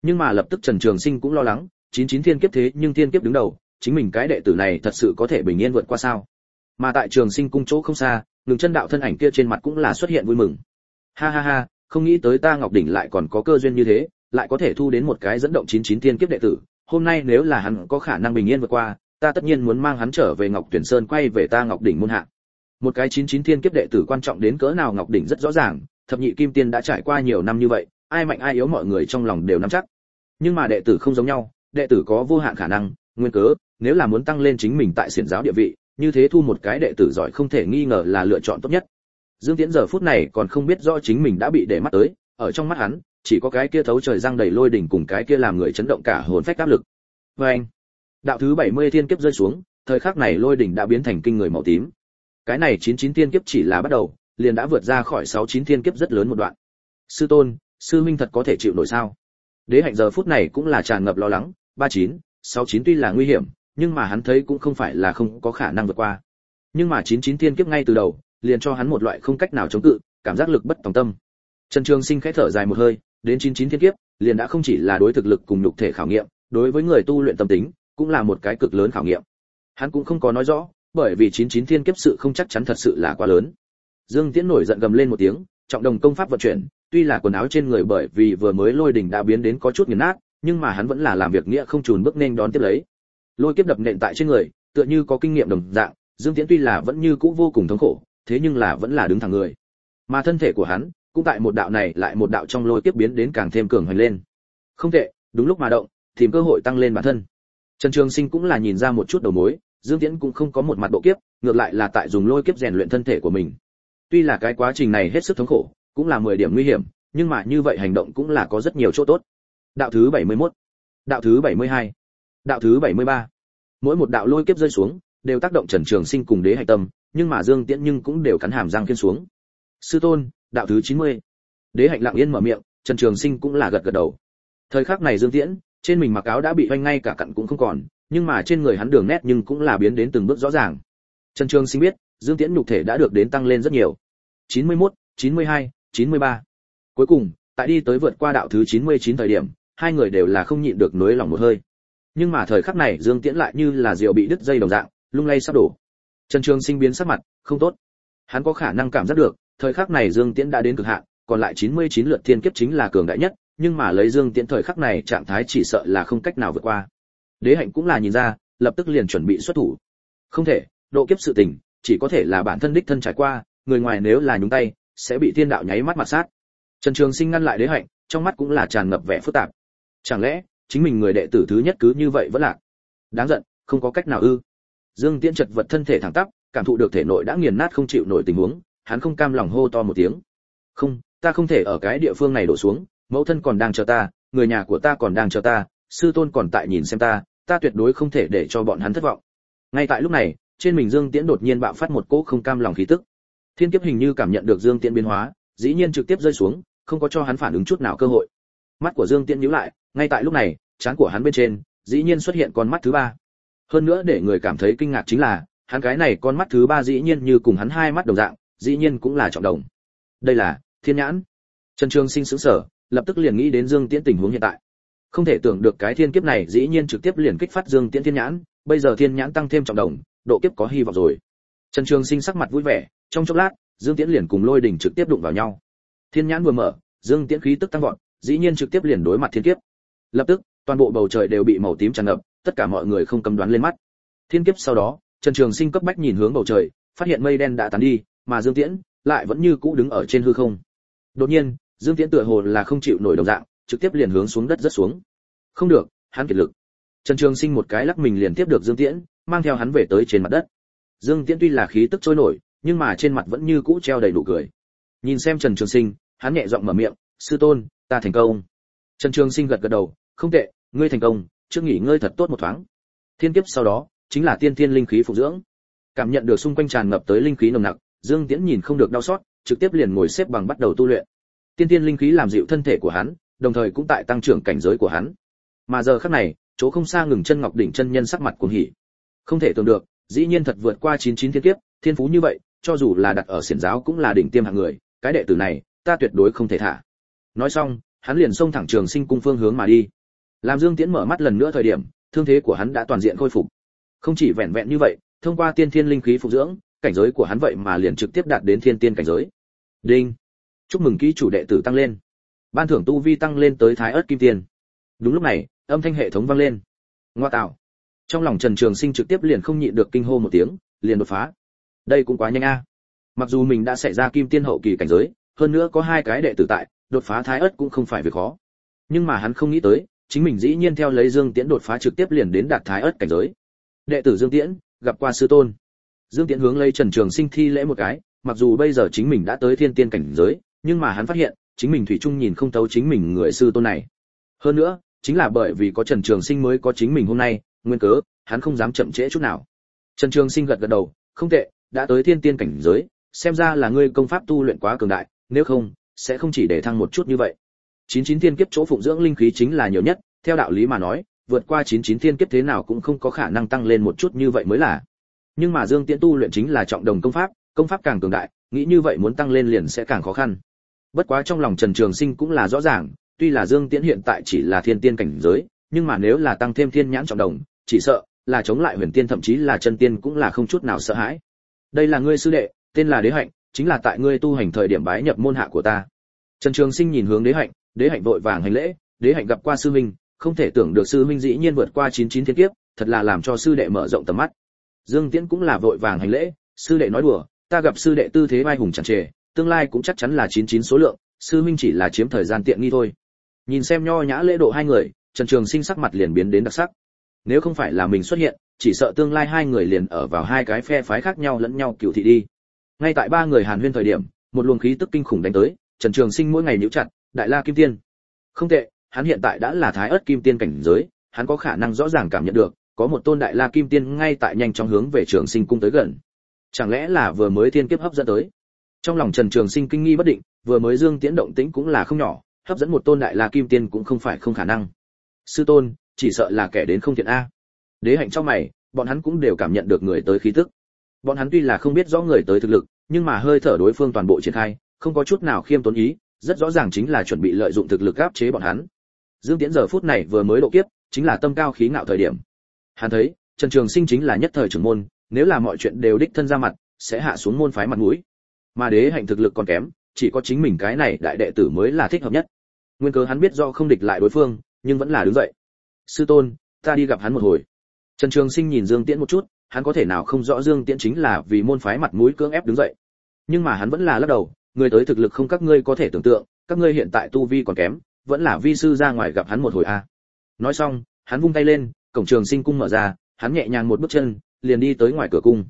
Nhưng mà lập tức Trần Trường Sinh cũng lo lắng, chín chín thiên kiếp thế nhưng thiên kiếp đứng đầu, chính mình cái đệ tử này thật sự có thể bình yên vượt qua sao? Mà tại Trường Sinh cung chỗ không xa, ngừng chân đạo thân ảnh kia trên mặt cũng là xuất hiện vui mừng. Ha ha ha, không nghĩ tới ta Ngọc đỉnh lại còn có cơ duyên như thế, lại có thể thu đến một cái dẫn động chín chín thiên kiếp đệ tử, hôm nay nếu là hắn có khả năng bình yên vượt qua, ta tất nhiên muốn mang hắn trở về Ngọc Tuyển Sơn quay về ta Ngọc đỉnh môn hạ. Một cái chín chín thiên kiếp đệ tử quan trọng đến cỡ nào Ngọc đỉnh rất rõ ràng, thập nhị kim tiên đã trải qua nhiều năm như vậy, ai mạnh ai yếu mọi người trong lòng đều nắm chắc. Nhưng mà đệ tử không giống nhau, đệ tử có vô hạn khả năng, nguyên cớ, nếu là muốn tăng lên chính mình tại xiển giáo địa vị, như thế thu một cái đệ tử giỏi không thể nghi ngờ là lựa chọn tốt nhất. Dương Tiễn giờ phút này còn không biết rõ chính mình đã bị để mắt tới, ở trong mắt hắn, chỉ có cái kia thấu trời răng đầy lôi đỉnh cùng cái kia làm người chấn động cả hồn phách áp lực. vê anh, đạo thứ 70 thiên kiếp rơi xuống, thời khắc này lôi đỉnh đã biến thành kinh người màu tím. Cái này 99 thiên kiếp chỉ là bắt đầu, liền đã vượt ra khỏi 69 thiên kiếp rất lớn một đoạn. Sư tôn, sư minh thật có thể chịu nổi sao? Đế hạnh giờ phút này cũng là tràn ngập lo lắng, 39, 69 tuy là nguy hiểm, nhưng mà hắn thấy cũng không phải là không có khả năng vượt qua. Nhưng mà 99 thiên kiếp ngay từ đầu, liền cho hắn một loại không cách nào chống cự, cảm giác lực bất tòng tâm. Trần Trường Sinh khẽ thở dài một hơi, đến 99 thiên kiếp, liền đã không chỉ là đối thực lực cùng nhục thể khảo nghiệm, đối với người tu luyện tâm tính, cũng là một cái cực lớn khảo nghiệm. Hắn cũng không có nói rõ, bởi vì 99 thiên kiếp sự không chắc chắn thật sự là quá lớn. Dương Tiễn nổi giận gầm lên một tiếng, trọng đồng công pháp vận chuyển, tuy là quần áo trên người bởi vì vừa mới lôi đỉnh đã biến đến có chút nghiền nát, nhưng mà hắn vẫn là làm việc nghĩa không chùn bước nên đón tiếp lấy. Lôi kiếp đập nện tại trên người, tựa như có kinh nghiệm đồng dạng, Dương Tiễn tuy là vẫn như cũ vô cùng thống khổ, thế nhưng là vẫn là đứng thẳng người. Mà thân thể của hắn, cũng tại một đạo này lại một đạo trong lôi kiếp biến đến càng thêm cường hoành lên. Không tệ, đúng lúc mà động, tìm cơ hội tăng lên bản thân. Trần Trường Sinh cũng là nhìn ra một chút đầu mối, Dương Tiễn cũng không có một mặt độ kiếp, ngược lại là tại dùng lôi kiếp rèn luyện thân thể của mình. Tuy là cái quá trình này hết sức thống khổ, cũng là 10 điểm nguy hiểm, nhưng mà như vậy hành động cũng là có rất nhiều chỗ tốt. Đạo thứ 71, đạo thứ 72, đạo thứ 73. Mỗi một đạo lôi kiếp rơi xuống, đều tác động Trần Trường Sinh cùng Đế Hải Tâm, nhưng mà Dương Tiễn nhưng cũng đều cắn hàm răng kiên xuống. Sư tôn, đạo thứ 90. Đế Hạnh lặng yên mở miệng, Trần Trường Sinh cũng là gật gật đầu. Thời khắc này Dương Tiễn, trên mình mặc áo đã bị hoanh ngay cả cặn cũng không còn, nhưng mà trên người hắn đường nét nhưng cũng là biến đến từng bước rõ ràng. Trần Trường Sinh biết, Dương Tiễn nhục thể đã được đến tăng lên rất nhiều. 91, 92, 93. Cuối cùng, tại đi tới vượt qua đạo thứ 99 thời điểm, hai người đều là không nhịn được nuối lòng một hơi. Nhưng mà thời khắc này Dương Tiễn lại như là diều bị đứt dây đồng dạng, lung lay sắp đổ. Trần Trường Sinh biến sắc mặt, không tốt. Hắn có khả năng cảm giác được, thời khắc này Dương Tiễn đã đến cực hạn, còn lại 99 lượt thiên kiếp chính là cường đại nhất, nhưng mà lấy Dương Tiễn thời khắc này trạng thái chỉ sợ là không cách nào vượt qua. Đế hạnh cũng là nhìn ra, lập tức liền chuẩn bị xuất thủ. Không thể, độ kiếp sự tình, chỉ có thể là bản thân đích thân trải qua, người ngoài nếu là nhúng tay, sẽ bị thiên đạo nháy mắt mặt sát. Trần Trường Sinh ngăn lại Đế hạnh, trong mắt cũng là tràn ngập vẻ phức tạp. Chẳng lẽ, chính mình người đệ tử thứ nhất cứ như vậy vẫn lạc? Đáng giận, không có cách nào ư? Dương Tiễn chật vật thân thể thẳng tắp, cảm thụ được thể nội đã nghiền nát không chịu nổi tình huống, hắn không cam lòng hô to một tiếng. "Không, ta không thể ở cái địa phương này đổ xuống, mẫu thân còn đang chờ ta, người nhà của ta còn đang chờ ta, sư tôn còn tại nhìn xem ta, ta tuyệt đối không thể để cho bọn hắn thất vọng." Ngay tại lúc này, trên mình Dương Tiễn đột nhiên bạo phát một cỗ không cam lòng khí tức. Thiên kiếp hình như cảm nhận được Dương Tiễn biến hóa, dĩ nhiên trực tiếp rơi xuống, không có cho hắn phản ứng chút nào cơ hội. Mắt của Dương Tiễn nhíu lại, ngay tại lúc này, trán của hắn bên trên, dĩ nhiên xuất hiện con mắt thứ ba. Hơn nữa để người cảm thấy kinh ngạc chính là hắn cái này con mắt thứ ba dĩ nhiên như cùng hắn hai mắt đồng dạng dĩ nhiên cũng là trọng đồng. Đây là thiên nhãn. Trần trường sinh sững sở lập tức liền nghĩ đến dương tiễn tình huống hiện tại. Không thể tưởng được cái thiên kiếp này dĩ nhiên trực tiếp liền kích phát dương tiễn thiên nhãn bây giờ thiên nhãn tăng thêm trọng đồng độ kiếp có hy vọng rồi trần trường sinh sắc mặt vui vẻ, trong chốc lát, dương tiễn liền cùng lôi đỉnh trực tiếp đụng vào nhau. Thiên nhãn vừa mở, dương tiễn khí tức tăng vọt, dĩ nhiên trực tiếp liền đối mặt thiên kiếp. Lập tức, toàn bộ bầu trời đều bị màu tím tràn ngập, tất cả mọi người không cấm đoán lên mắt. Thiên kiếp sau đó, trần trường sinh cấp bách nhìn hướng bầu trời, phát hiện mây đen đã tán đi, mà dương tiễn lại vẫn như cũ đứng ở trên hư không. Đột nhiên, dương tiễn tựa hồ là không chịu nổi đồng dạng, trực tiếp liền hướng xuống đất rất xuống. Không được, hắn kiệt lực. Trần trường sinh một cái lắc mình liền tiếp được dương tiễn, mang theo hắn về tới trên mặt đất dương tiễn tuy là khí tức trôi nổi, nhưng mà trên mặt vẫn như cũ treo đầy nụ cười. Nhìn xem trần trường sinh, hắn nhẹ giọng mở miệng, sư tôn, ta thành công. Trần trường sinh gật gật đầu, không tệ, ngươi thành công, trước nghỉ ngơi thật tốt một thoáng. Thiên kiếp sau đó, chính là tiên thiên linh khí phụ dưỡng. Cảm nhận được xung quanh tràn ngập tới linh khí nồng nặc, dương tiễn nhìn không được đau xót, trực tiếp liền ngồi xếp bằng bắt đầu tu luyện. Tiên thiên linh khí làm dịu thân thể của hắn, đồng thời cũng tại tăng trưởng cảnh giới của hắn. Mà giờ khắc này, chỗ không xa ngừng chân ngọc đỉnh chân nhân sắc mặt cuồng hỉ. Không thể tưởng được dĩ nhiên thật vượt qua chín chín thiên kiếp thiên phú như vậy cho dù là đặt ở xiển giáo cũng là đỉnh tiêm hạng người cái đệ tử này ta tuyệt đối không thể thả nói xong hắn liền xông thẳng trường sinh cung phương hướng mà đi làm Dương Tiễn mở mắt lần nữa thời điểm, thương thế của hắn đã toàn diện khôi phục. Không chỉ vẹn vẹn như vậy, thông qua tiên thiên linh khí phục dưỡng, cảnh giới của hắn vậy mà liền trực tiếp đạt đến thiên tiên cảnh giới. Đinh. Chúc mừng ký chủ đệ tử tăng lên. Ban thưởng tu vi tăng lên tới Thái Ức Kim Tiên. Đúng lúc này, âm thanh hệ thống vang lên. Ngoa tạo. Trong lòng Trần Trường Sinh trực tiếp liền không nhịn được kinh hô một tiếng, liền đột phá. Đây cũng quá nhanh a. Mặc dù mình đã xảy ra Kim Tiên hậu kỳ cảnh giới, hơn nữa có hai cái đệ tử tại, đột phá Thái Ức cũng không phải việc khó. Nhưng mà hắn không nghĩ tới, chính mình dĩ nhiên theo lấy Dương Tiễn đột phá trực tiếp liền đến đạt thái ớt cảnh giới. Đệ tử Dương Tiễn, gặp qua sư tôn. Dương Tiễn hướng lấy Trần Trường Sinh thi lễ một cái, mặc dù bây giờ chính mình đã tới thiên tiên cảnh giới, nhưng mà hắn phát hiện, chính mình thủy chung nhìn không thấu chính mình người sư tôn này hơn nữa chính là bởi vì có trần trường sinh mới có chính mình hôm nay nguyên cớ, hắn không dám chậm trễ chút nào. Trần trường sinh gật gật đầu, không tệ, đã tới thiên tiên cảnh giới, xem ra là ngươi công pháp tu luyện quá cường đại, nếu không, sẽ không chỉ để thăng một chút như vậy. Chín chín thiên kiếp chỗ phụng dưỡng linh khí chính là nhiều nhất, theo đạo lý mà nói, vượt qua chín chín thiên kiếp thế nào cũng không có khả năng tăng lên một chút như vậy mới là. Nhưng mà dương tiễn tu luyện chính là trọng đồng công pháp công pháp càng cường đại, nghĩ như vậy muốn tăng lên liền sẽ càng khó khăn. Bất quá trong lòng trần trường sinh cũng là rõ ràng, tuy là dương tiễn hiện tại chỉ là thiên tiên cảnh giới, nhưng mà nếu là tăng thêm thiên nhãn trọng đồng chỉ sợ, là chống lại huyền tiên thậm chí là chân tiên cũng là không chút nào sợ hãi. Đây là ngươi sư đệ, tên là đế hạnh, chính là tại ngươi tu hành thời điểm bái nhập môn hạ của ta. Trần trường sinh nhìn hướng đế hạnh đế hạnh vội vàng hành lễ, đế hạnh gặp qua sư huynh, không thể tưởng được sư huynh dĩ nhiên vượt qua chín chín thiên kiếp, thật là làm cho sư đệ mở rộng tầm mắt. Dương tiễn cũng là vội vàng hành lễ, sư đệ nói đùa, ta gặp sư đệ tư thế vai hùng chẳng trề, tương lai cũng chắc chắn là chín chín số lượng, sư huynh chỉ là chiếm thời gian tiện nghi thôi. Nhìn xem nho nhã lễ độ hai người, trần trường sinh sắc mặt liền biến đến đặc sắc nếu không phải là mình xuất hiện, chỉ sợ tương lai hai người liền ở vào hai cái phe phái khác nhau lẫn nhau cựu thị đi. Ngay tại ba người hàn huyên thời điểm, một luồng khí tức kinh khủng đánh tới, trần trường sinh mỗi ngày nhíu chặt, đại la kim tiên. Không tệ, hắn hiện tại đã là thái ớt kim tiên cảnh giới, hắn có khả năng rõ ràng cảm nhận được, có một tôn đại la kim tiên ngay tại nhanh chóng hướng về trường sinh cung tới gần. Chẳng lẽ là vừa mới thiên kiếp hấp dẫn tới? Trong lòng trần trường sinh kinh nghi bất định, vừa mới dương tiễn động tĩnh cũng là không nhỏ, hấp dẫn một tôn đại la kim tiên cũng không phải không khả năng. Sư tôn chỉ sợ là kẻ đến không thiện a. Đế hạnh trong mày, bọn hắn cũng đều cảm nhận được người tới khí tức. Bọn hắn tuy là không biết rõ người tới thực lực, nhưng mà hơi thở đối phương toàn bộ triển khai, không có chút nào khiêm tốn ý, rất rõ ràng chính là chuẩn bị lợi dụng thực lực áp chế bọn hắn. Dương tiễn giờ phút này vừa mới độ kiếp, chính là tâm cao khí ngạo thời điểm. Hắn thấy, trần trường sinh chính là nhất thời trưởng môn, nếu là mọi chuyện đều đích thân ra mặt, sẽ hạ xuống môn phái mặt mũi. Mà đế hạnh thực lực còn kém, chỉ có chính mình cái này đại đệ tử mới là thích hợp nhất. Nguyên cớ hắn biết do không địch lại đối phương, nhưng vẫn là đứng dậy sư tôn ta đi gặp hắn một hồi. Trần trường sinh nhìn dương tiễn một chút hắn có thể nào không rõ dương tiễn chính là vì môn phái mặt mũi cưỡng ép đứng dậy. Nhưng mà hắn vẫn là lắc đầu người tới thực lực không các ngươi có thể tưởng tượng các ngươi hiện tại tu vi còn kém vẫn là vi sư ra ngoài gặp hắn một hồi a. Nói xong hắn vung tay lên cổng trường sinh cung mở ra hắn nhẹ nhàng một bước chân liền đi tới ngoài cửa cung.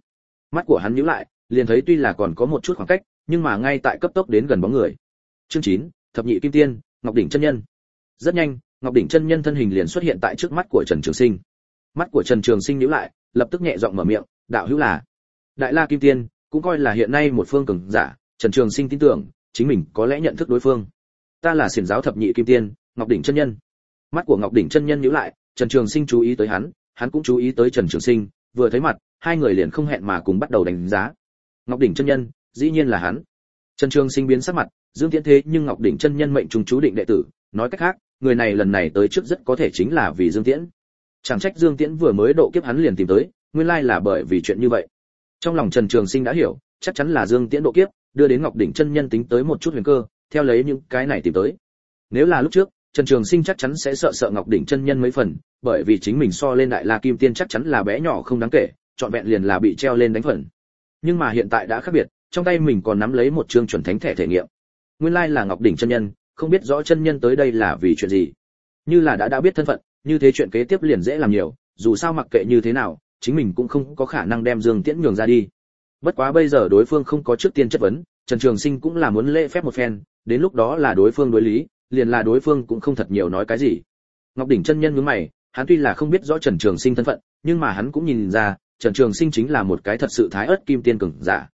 Mắt của hắn nhíu lại liền thấy tuy là còn có một chút khoảng cách nhưng mà ngay tại cấp tốc đến gần bóng người. Chương chín, thập nhị kim tiên ngọc đỉnh chân nhân. Rất nhanh ngọc đỉnh chân nhân thân hình liền xuất hiện tại trước mắt của trần trường sinh. Mắt của trần trường sinh nhíu lại, lập tức nhẹ giọng mở miệng, đạo hữu là? Đại la kim tiên, cũng coi là hiện nay một phương cường giả, trần trường sinh tin tưởng, chính mình có lẽ nhận thức đối phương. Ta là xiển giáo thập nhị kim tiên, ngọc đỉnh chân nhân. Mắt của ngọc đỉnh chân nhân nhíu lại, trần trường sinh chú ý tới hắn hắn cũng chú ý tới trần trường sinh, vừa thấy mặt, hai người liền không hẹn mà cùng bắt đầu đánh giá. Ngọc đỉnh chân nhân, dĩ nhiên là hắn. Trần trường sinh biến sắc mặt, dương tiễn thế nhưng ngọc đỉnh chân nhân mệnh trùng chú định đệ tử, nói cách khác người này lần này tới trước rất có thể chính là vì dương tiễn. Chẳng trách dương tiễn vừa mới độ kiếp hắn liền tìm tới, nguyên lai là bởi vì chuyện như vậy. Trong lòng trần trường sinh đã hiểu, chắc chắn là dương tiễn độ kiếp, đưa đến ngọc đỉnh chân nhân tính tới một chút huyền cơ, theo lấy những cái này tìm tới. Nếu là lúc trước, trần trường sinh chắc chắn sẽ sợ sợ ngọc đỉnh chân nhân mấy phần, bởi vì chính mình so lên đại la kim tiên chắc chắn là bé nhỏ không đáng kể, trọn vẹn liền là bị treo lên đánh phần. Nhưng mà hiện tại đã khác biệt, trong tay mình còn nắm lấy một chương chuẩn thánh thẻ thể nghiệm. Nguyên lai là ngọc đỉnh chân nhân không biết rõ chân nhân tới đây là vì chuyện gì. Như là đã đã biết thân phận, như thế chuyện kế tiếp liền dễ làm nhiều, dù sao mặc kệ như thế nào, chính mình cũng không có khả năng đem dương tiễn nhường ra đi. Bất quá bây giờ đối phương không có trước tiên chất vấn, trần trường sinh cũng là muốn lễ phép một phen, đến lúc đó là đối phương đối lý, liền là đối phương cũng không thật nhiều nói cái gì. Ngọc đỉnh chân nhân nhướng mày, hắn tuy là không biết rõ trần trường sinh thân phận, nhưng mà hắn cũng nhìn ra, trần trường sinh chính là một cái thật sự thái ớt kim tiên cường giả.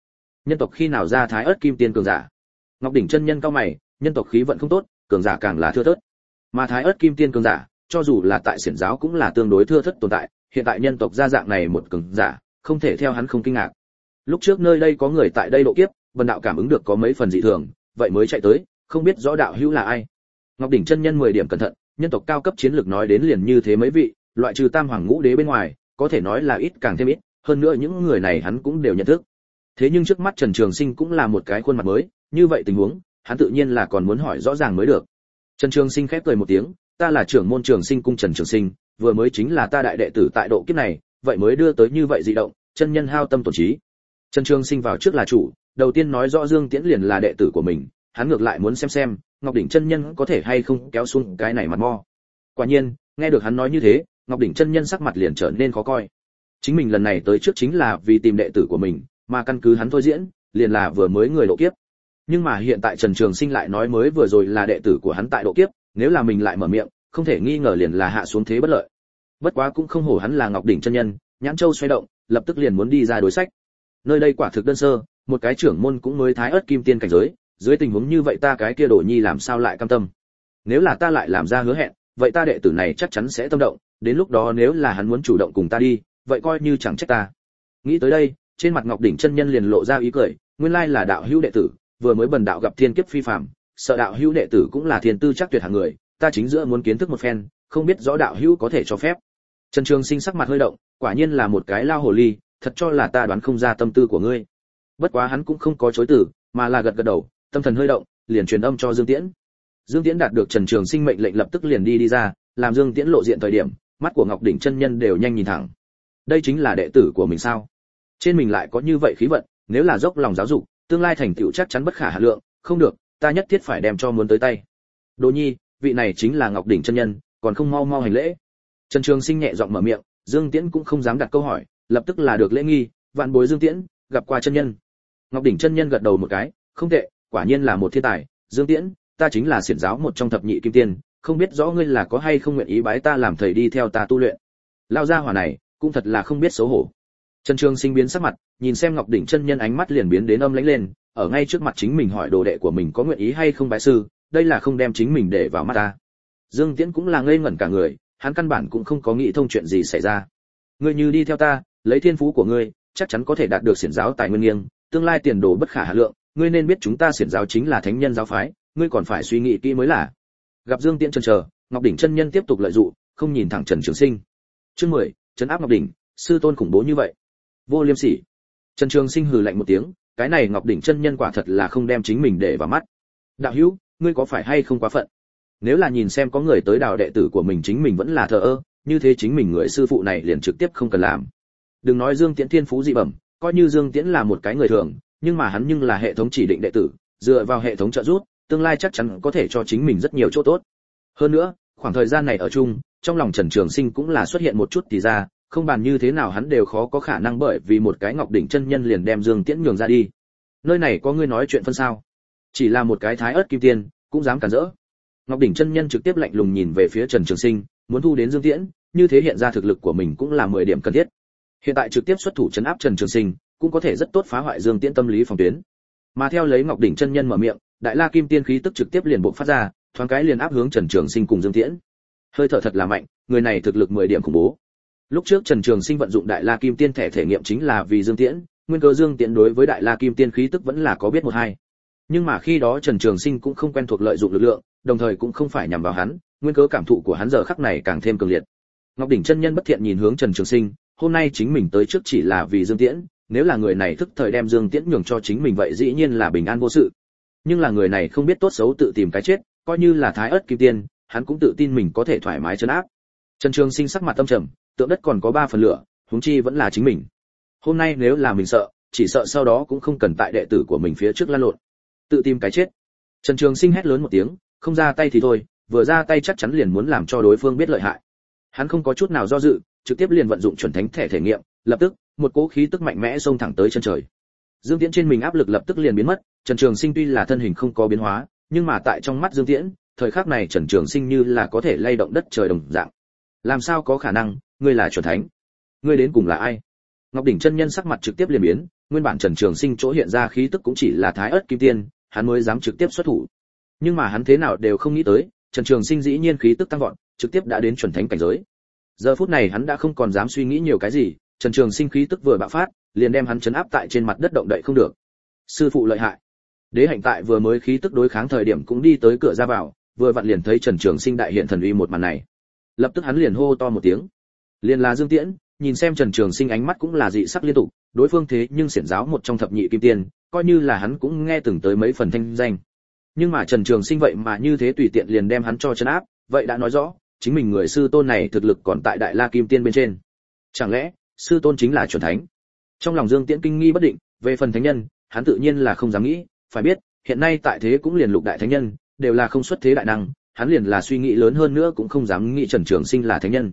Nhân tộc khi nào ra thái ớt kim tiên cường giả? Ngọc đỉnh chân nhân cao mày nhân tộc khí vận không tốt, cường giả càng là thưa thớt. Mà thái ớt kim tiên cường giả, cho dù là tại xiển giáo cũng là tương đối thưa thớt tồn tại, hiện tại nhân tộc ra dạng này một cường giả, không thể theo hắn không kinh ngạc. Lúc trước nơi đây có người tại đây độ kiếp, vân đạo cảm ứng được có mấy phần dị thường, vậy mới chạy tới, không biết rõ đạo hữu là ai. Ngọc đỉnh chân nhân 10 điểm cẩn thận, nhân tộc cao cấp chiến lược nói đến liền như thế mấy vị, loại trừ tam hoàng ngũ đế bên ngoài, có thể nói là ít càng thêm ít, hơn nữa những người này hắn cũng đều nhận thức. Thế nhưng trước mắt trần trường sinh cũng là một cái khuôn mặt mới, như vậy tình huống hắn tự nhiên là còn muốn hỏi rõ ràng mới được. Trần trường sinh khép cười một tiếng, ta là trưởng môn trường sinh cung trần trường sinh, vừa mới chính là ta đại đệ tử tại độ kiếp này, vậy mới đưa tới như vậy dị động, chân nhân hao tâm tổn trí. Trần trường sinh vào trước là chủ, đầu tiên nói rõ dương tiễn liền là đệ tử của mình, hắn ngược lại muốn xem xem, ngọc đỉnh chân nhân có thể hay không kéo xuống cái này mặt mo. Quả nhiên, nghe được hắn nói như thế, ngọc đỉnh chân nhân sắc mặt liền trở nên khó coi. Chính mình lần này tới trước chính là vì tìm đệ tử của mình, mà căn cứ hắn thôi diễn, liền là vừa mới người độ kiếp nhưng mà hiện tại trần trường sinh lại nói mới vừa rồi là đệ tử của hắn tại độ kiếp, nếu là mình lại mở miệng, không thể nghi ngờ liền là hạ xuống thế bất lợi. Bất quá cũng không hổ hắn là ngọc đỉnh chân nhân, nhãn châu xoay động, lập tức liền muốn đi ra đối sách. Nơi đây quả thực đơn sơ, một cái trưởng môn cũng mới thái ớt kim tiên cảnh giới, dưới tình huống như vậy ta cái kia đồ nhi làm sao lại cam tâm? Nếu là ta lại làm ra hứa hẹn, vậy ta đệ tử này chắc chắn sẽ tâm động, đến lúc đó nếu là hắn muốn chủ động cùng ta đi, vậy coi như chẳng trách ta. Nghĩ tới đây, trên mặt ngọc đỉnh chân nhân liền lộ ra ý cười, nguyên lai là đạo hữu đệ tử vừa mới bần đạo gặp thiên kiếp phi phàm, sợ đạo hữu đệ tử cũng là thiên tư chắc tuyệt hạng người, ta chính giữa muốn kiến thức một phen, không biết rõ đạo hữu có thể cho phép. Trần trường sinh sắc mặt hơi động, quả nhiên là một cái lao hồ ly, thật cho là ta đoán không ra tâm tư của ngươi. Bất quá hắn cũng không có chối từ, mà là gật gật đầu, tâm thần hơi động, liền truyền âm cho dương tiễn. Dương tiễn đạt được trần trường sinh mệnh lệnh lập tức liền đi đi ra, làm dương tiễn lộ diện thời điểm, mắt của ngọc đỉnh chân nhân đều nhanh nhìn thẳng. Đây chính là đệ tử của mình sao? Trên mình lại có như vậy khí vận, nếu là dốc lòng giáo dục tương lai thành tựu chắc chắn bất khả hà lượng, không được, ta nhất thiết phải đem cho muốn tới tay. Đồ nhi, vị này chính là ngọc đỉnh chân nhân, còn không mau mau hành lễ. Trần trường sinh nhẹ giọng mở miệng, dương tiễn cũng không dám đặt câu hỏi, lập tức là được lễ nghi, vạn bối dương tiễn, gặp qua chân nhân. Ngọc đỉnh chân nhân gật đầu một cái, không tệ, quả nhiên là một thiên tài, dương tiễn, ta chính là xiển giáo một trong thập nhị kim tiên, không biết rõ ngươi là có hay không nguyện ý bái ta làm thầy đi theo ta tu luyện. Lao gia hỏa này, cũng thật là không biết xấu hổ trần trường sinh biến sắc mặt, nhìn xem ngọc đỉnh chân nhân ánh mắt liền biến đến âm lãnh lên, ở ngay trước mặt chính mình hỏi đồ đệ của mình có nguyện ý hay không bái sư, đây là không đem chính mình để vào mắt ta. Dương tiễn cũng là ngây ngẩn cả người, hắn căn bản cũng không có nghĩ thông chuyện gì xảy ra. Ngươi như đi theo ta, lấy thiên phú của ngươi, chắc chắn có thể đạt được xiển giáo tài nguyên nghiêng, tương lai tiền đồ bất khả hà lượng, ngươi nên biết chúng ta xiển giáo chính là thánh nhân giáo phái, ngươi còn phải suy nghĩ kỹ mới là. Gặp dương tiễn chần chờ, ngọc đỉnh chân nhân tiếp tục lợi dụng, không nhìn thẳng trần trường sinh. Chương mười, trấn áp ngọc đỉnh, sư tôn khủng bố như vậy vô liêm sỉ. Trần trường sinh hừ lạnh một tiếng, cái này ngọc đỉnh chân nhân quả thật là không đem chính mình để vào mắt. Đạo hữu, ngươi có phải hay không quá phận? Nếu là nhìn xem có người tới đào đệ tử của mình chính mình vẫn là thờ ơ, như thế chính mình người sư phụ này liền trực tiếp không cần làm. Đừng nói dương tiễn thiên phú dị bẩm, coi như dương tiễn là một cái người thường, nhưng mà hắn nhưng là hệ thống chỉ định đệ tử, dựa vào hệ thống trợ giúp, tương lai chắc chắn có thể cho chính mình rất nhiều chỗ tốt. Hơn nữa, khoảng thời gian này ở chung, trong lòng trần trường sinh cũng là xuất hiện một chút thì ra không bàn như thế nào hắn đều khó có khả năng bởi vì một cái ngọc đỉnh chân nhân liền đem dương tiễn nhường ra đi. Nơi này có ngươi nói chuyện phân sao? Chỉ là một cái thái ớt kim tiên, cũng dám cản rỡ. Ngọc đỉnh chân nhân trực tiếp lạnh lùng nhìn về phía trần trường sinh, muốn thu đến dương tiễn, như thế hiện ra thực lực của mình cũng là mười điểm cần thiết. Hiện tại trực tiếp xuất thủ chấn áp trần trường sinh, cũng có thể rất tốt phá hoại dương tiễn tâm lý phòng tuyến. Mà theo lấy ngọc đỉnh chân nhân mở miệng, đại la kim tiên khí tức trực tiếp liền bộc phát ra, thoáng cái liền áp hướng trần trường sinh cùng dương tiễn. Hơi thở thật là mạnh, người này thực lực mười điểm khủng bố lúc trước trần trường sinh vận dụng đại la kim tiên thẻ thể nghiệm chính là vì dương tiễn, nguyên cơ dương tiễn đối với đại la kim tiên khí tức vẫn là có biết một hai. Nhưng mà khi đó trần trường sinh cũng không quen thuộc lợi dụng lực lượng, đồng thời cũng không phải nhằm vào hắn, nguyên cớ cảm thụ của hắn giờ khắc này càng thêm cường liệt. Ngọc đỉnh chân nhân bất thiện nhìn hướng trần trường sinh, hôm nay chính mình tới trước chỉ là vì dương tiễn, nếu là người này thức thời đem dương tiễn nhường cho chính mình vậy dĩ nhiên là bình an vô sự. Nhưng là người này không biết tốt xấu tự tìm cái chết, coi như là thái ớt kim tiên, hắn cũng tự tin mình có thể thoải mái chấn áp trần trường sinh sắc mặt tâm trầm, tượng đất còn có ba phần lửa, huống chi vẫn là chính mình. Hôm nay nếu là mình sợ, chỉ sợ sau đó cũng không cần tại đệ tử của mình phía trước lăn lộn. Tự tìm cái chết. Trần trường sinh hét lớn một tiếng, không ra tay thì thôi, vừa ra tay chắc chắn liền muốn làm cho đối phương biết lợi hại. Hắn không có chút nào do dự, trực tiếp liền vận dụng chuẩn thánh thể thể nghiệm, lập tức, một cỗ khí tức mạnh mẽ xông thẳng tới chân trời. Dương tiễn trên mình áp lực lập tức liền biến mất, trần trường sinh tuy là thân hình không có biến hóa, nhưng mà tại trong mắt dương tiễn, thời khắc này trần trường sinh như là có thể lay động đất trời đồng dạng làm sao có khả năng, ngươi là chuẩn thánh? Ngươi đến cùng là ai? Ngọc đỉnh chân nhân sắc mặt trực tiếp liền biến, nguyên bản trần trường sinh chỗ hiện ra khí tức cũng chỉ là thái ớt kim tiên, hắn mới dám trực tiếp xuất thủ. Nhưng mà hắn thế nào đều không nghĩ tới, trần trường sinh dĩ nhiên khí tức tăng vọt, trực tiếp đã đến chuẩn thánh cảnh giới. Giờ phút này hắn đã không còn dám suy nghĩ nhiều cái gì, trần trường sinh khí tức vừa bạo phát, liền đem hắn chấn áp tại trên mặt đất động đậy không được. Sư phụ lợi hại. Đế hạnh tại vừa mới khí tức đối kháng thời điểm cũng đi tới cửa ra vào, vừa vặn liền thấy trần trường sinh đại hiện thần uy một màn này lập tức hắn liền hô to một tiếng. Liền là dương tiễn, nhìn xem trần trường sinh ánh mắt cũng là dị sắc liên tục, đối phương thế nhưng xiển giáo một trong thập nhị kim tiên, coi như là hắn cũng nghe từng tới mấy phần thanh danh. Nhưng mà trần trường sinh vậy mà như thế tùy tiện liền đem hắn cho chấn áp, vậy đã nói rõ, chính mình người sư tôn này thực lực còn tại đại la kim tiên bên trên. Chẳng lẽ, sư tôn chính là chuẩn thánh? Trong lòng dương tiễn kinh nghi bất định, về phần thánh nhân, hắn tự nhiên là không dám nghĩ, phải biết, hiện nay tại thế cũng liền lục đại thánh nhân, đều là không xuất thế đại năng hắn liền là suy nghĩ lớn hơn nữa cũng không dám nghĩ trần trường sinh là thánh nhân.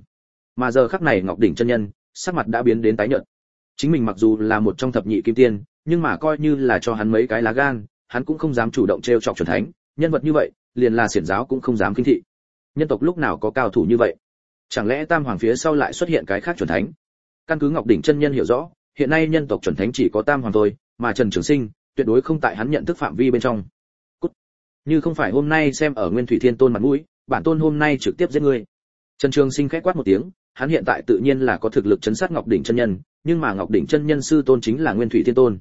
Mà giờ khắc này ngọc đỉnh chân nhân, sắc mặt đã biến đến tái nhợt. Chính mình mặc dù là một trong thập nhị kim tiên, nhưng mà coi như là cho hắn mấy cái lá gan, hắn cũng không dám chủ động trêu chọc chuẩn thánh. Nhân vật như vậy, liền là xiển giáo cũng không dám kinh thị. Nhân tộc lúc nào có cao thủ như vậy? Chẳng lẽ tam hoàng phía sau lại xuất hiện cái khác chuẩn thánh? Căn cứ ngọc đỉnh chân nhân hiểu rõ, hiện nay nhân tộc chuẩn thánh chỉ có tam hoàng thôi, mà trần trường sinh tuyệt đối không tại hắn nhận thức phạm vi bên trong như không phải hôm nay xem ở nguyên thủy thiên tôn mặt mũi, bản tôn hôm nay trực tiếp giết ngươi. Trần trường sinh khẽ quát một tiếng, hắn hiện tại tự nhiên là có thực lực chấn sát ngọc đỉnh chân nhân, nhưng mà ngọc đỉnh chân nhân sư tôn chính là nguyên thủy thiên tôn.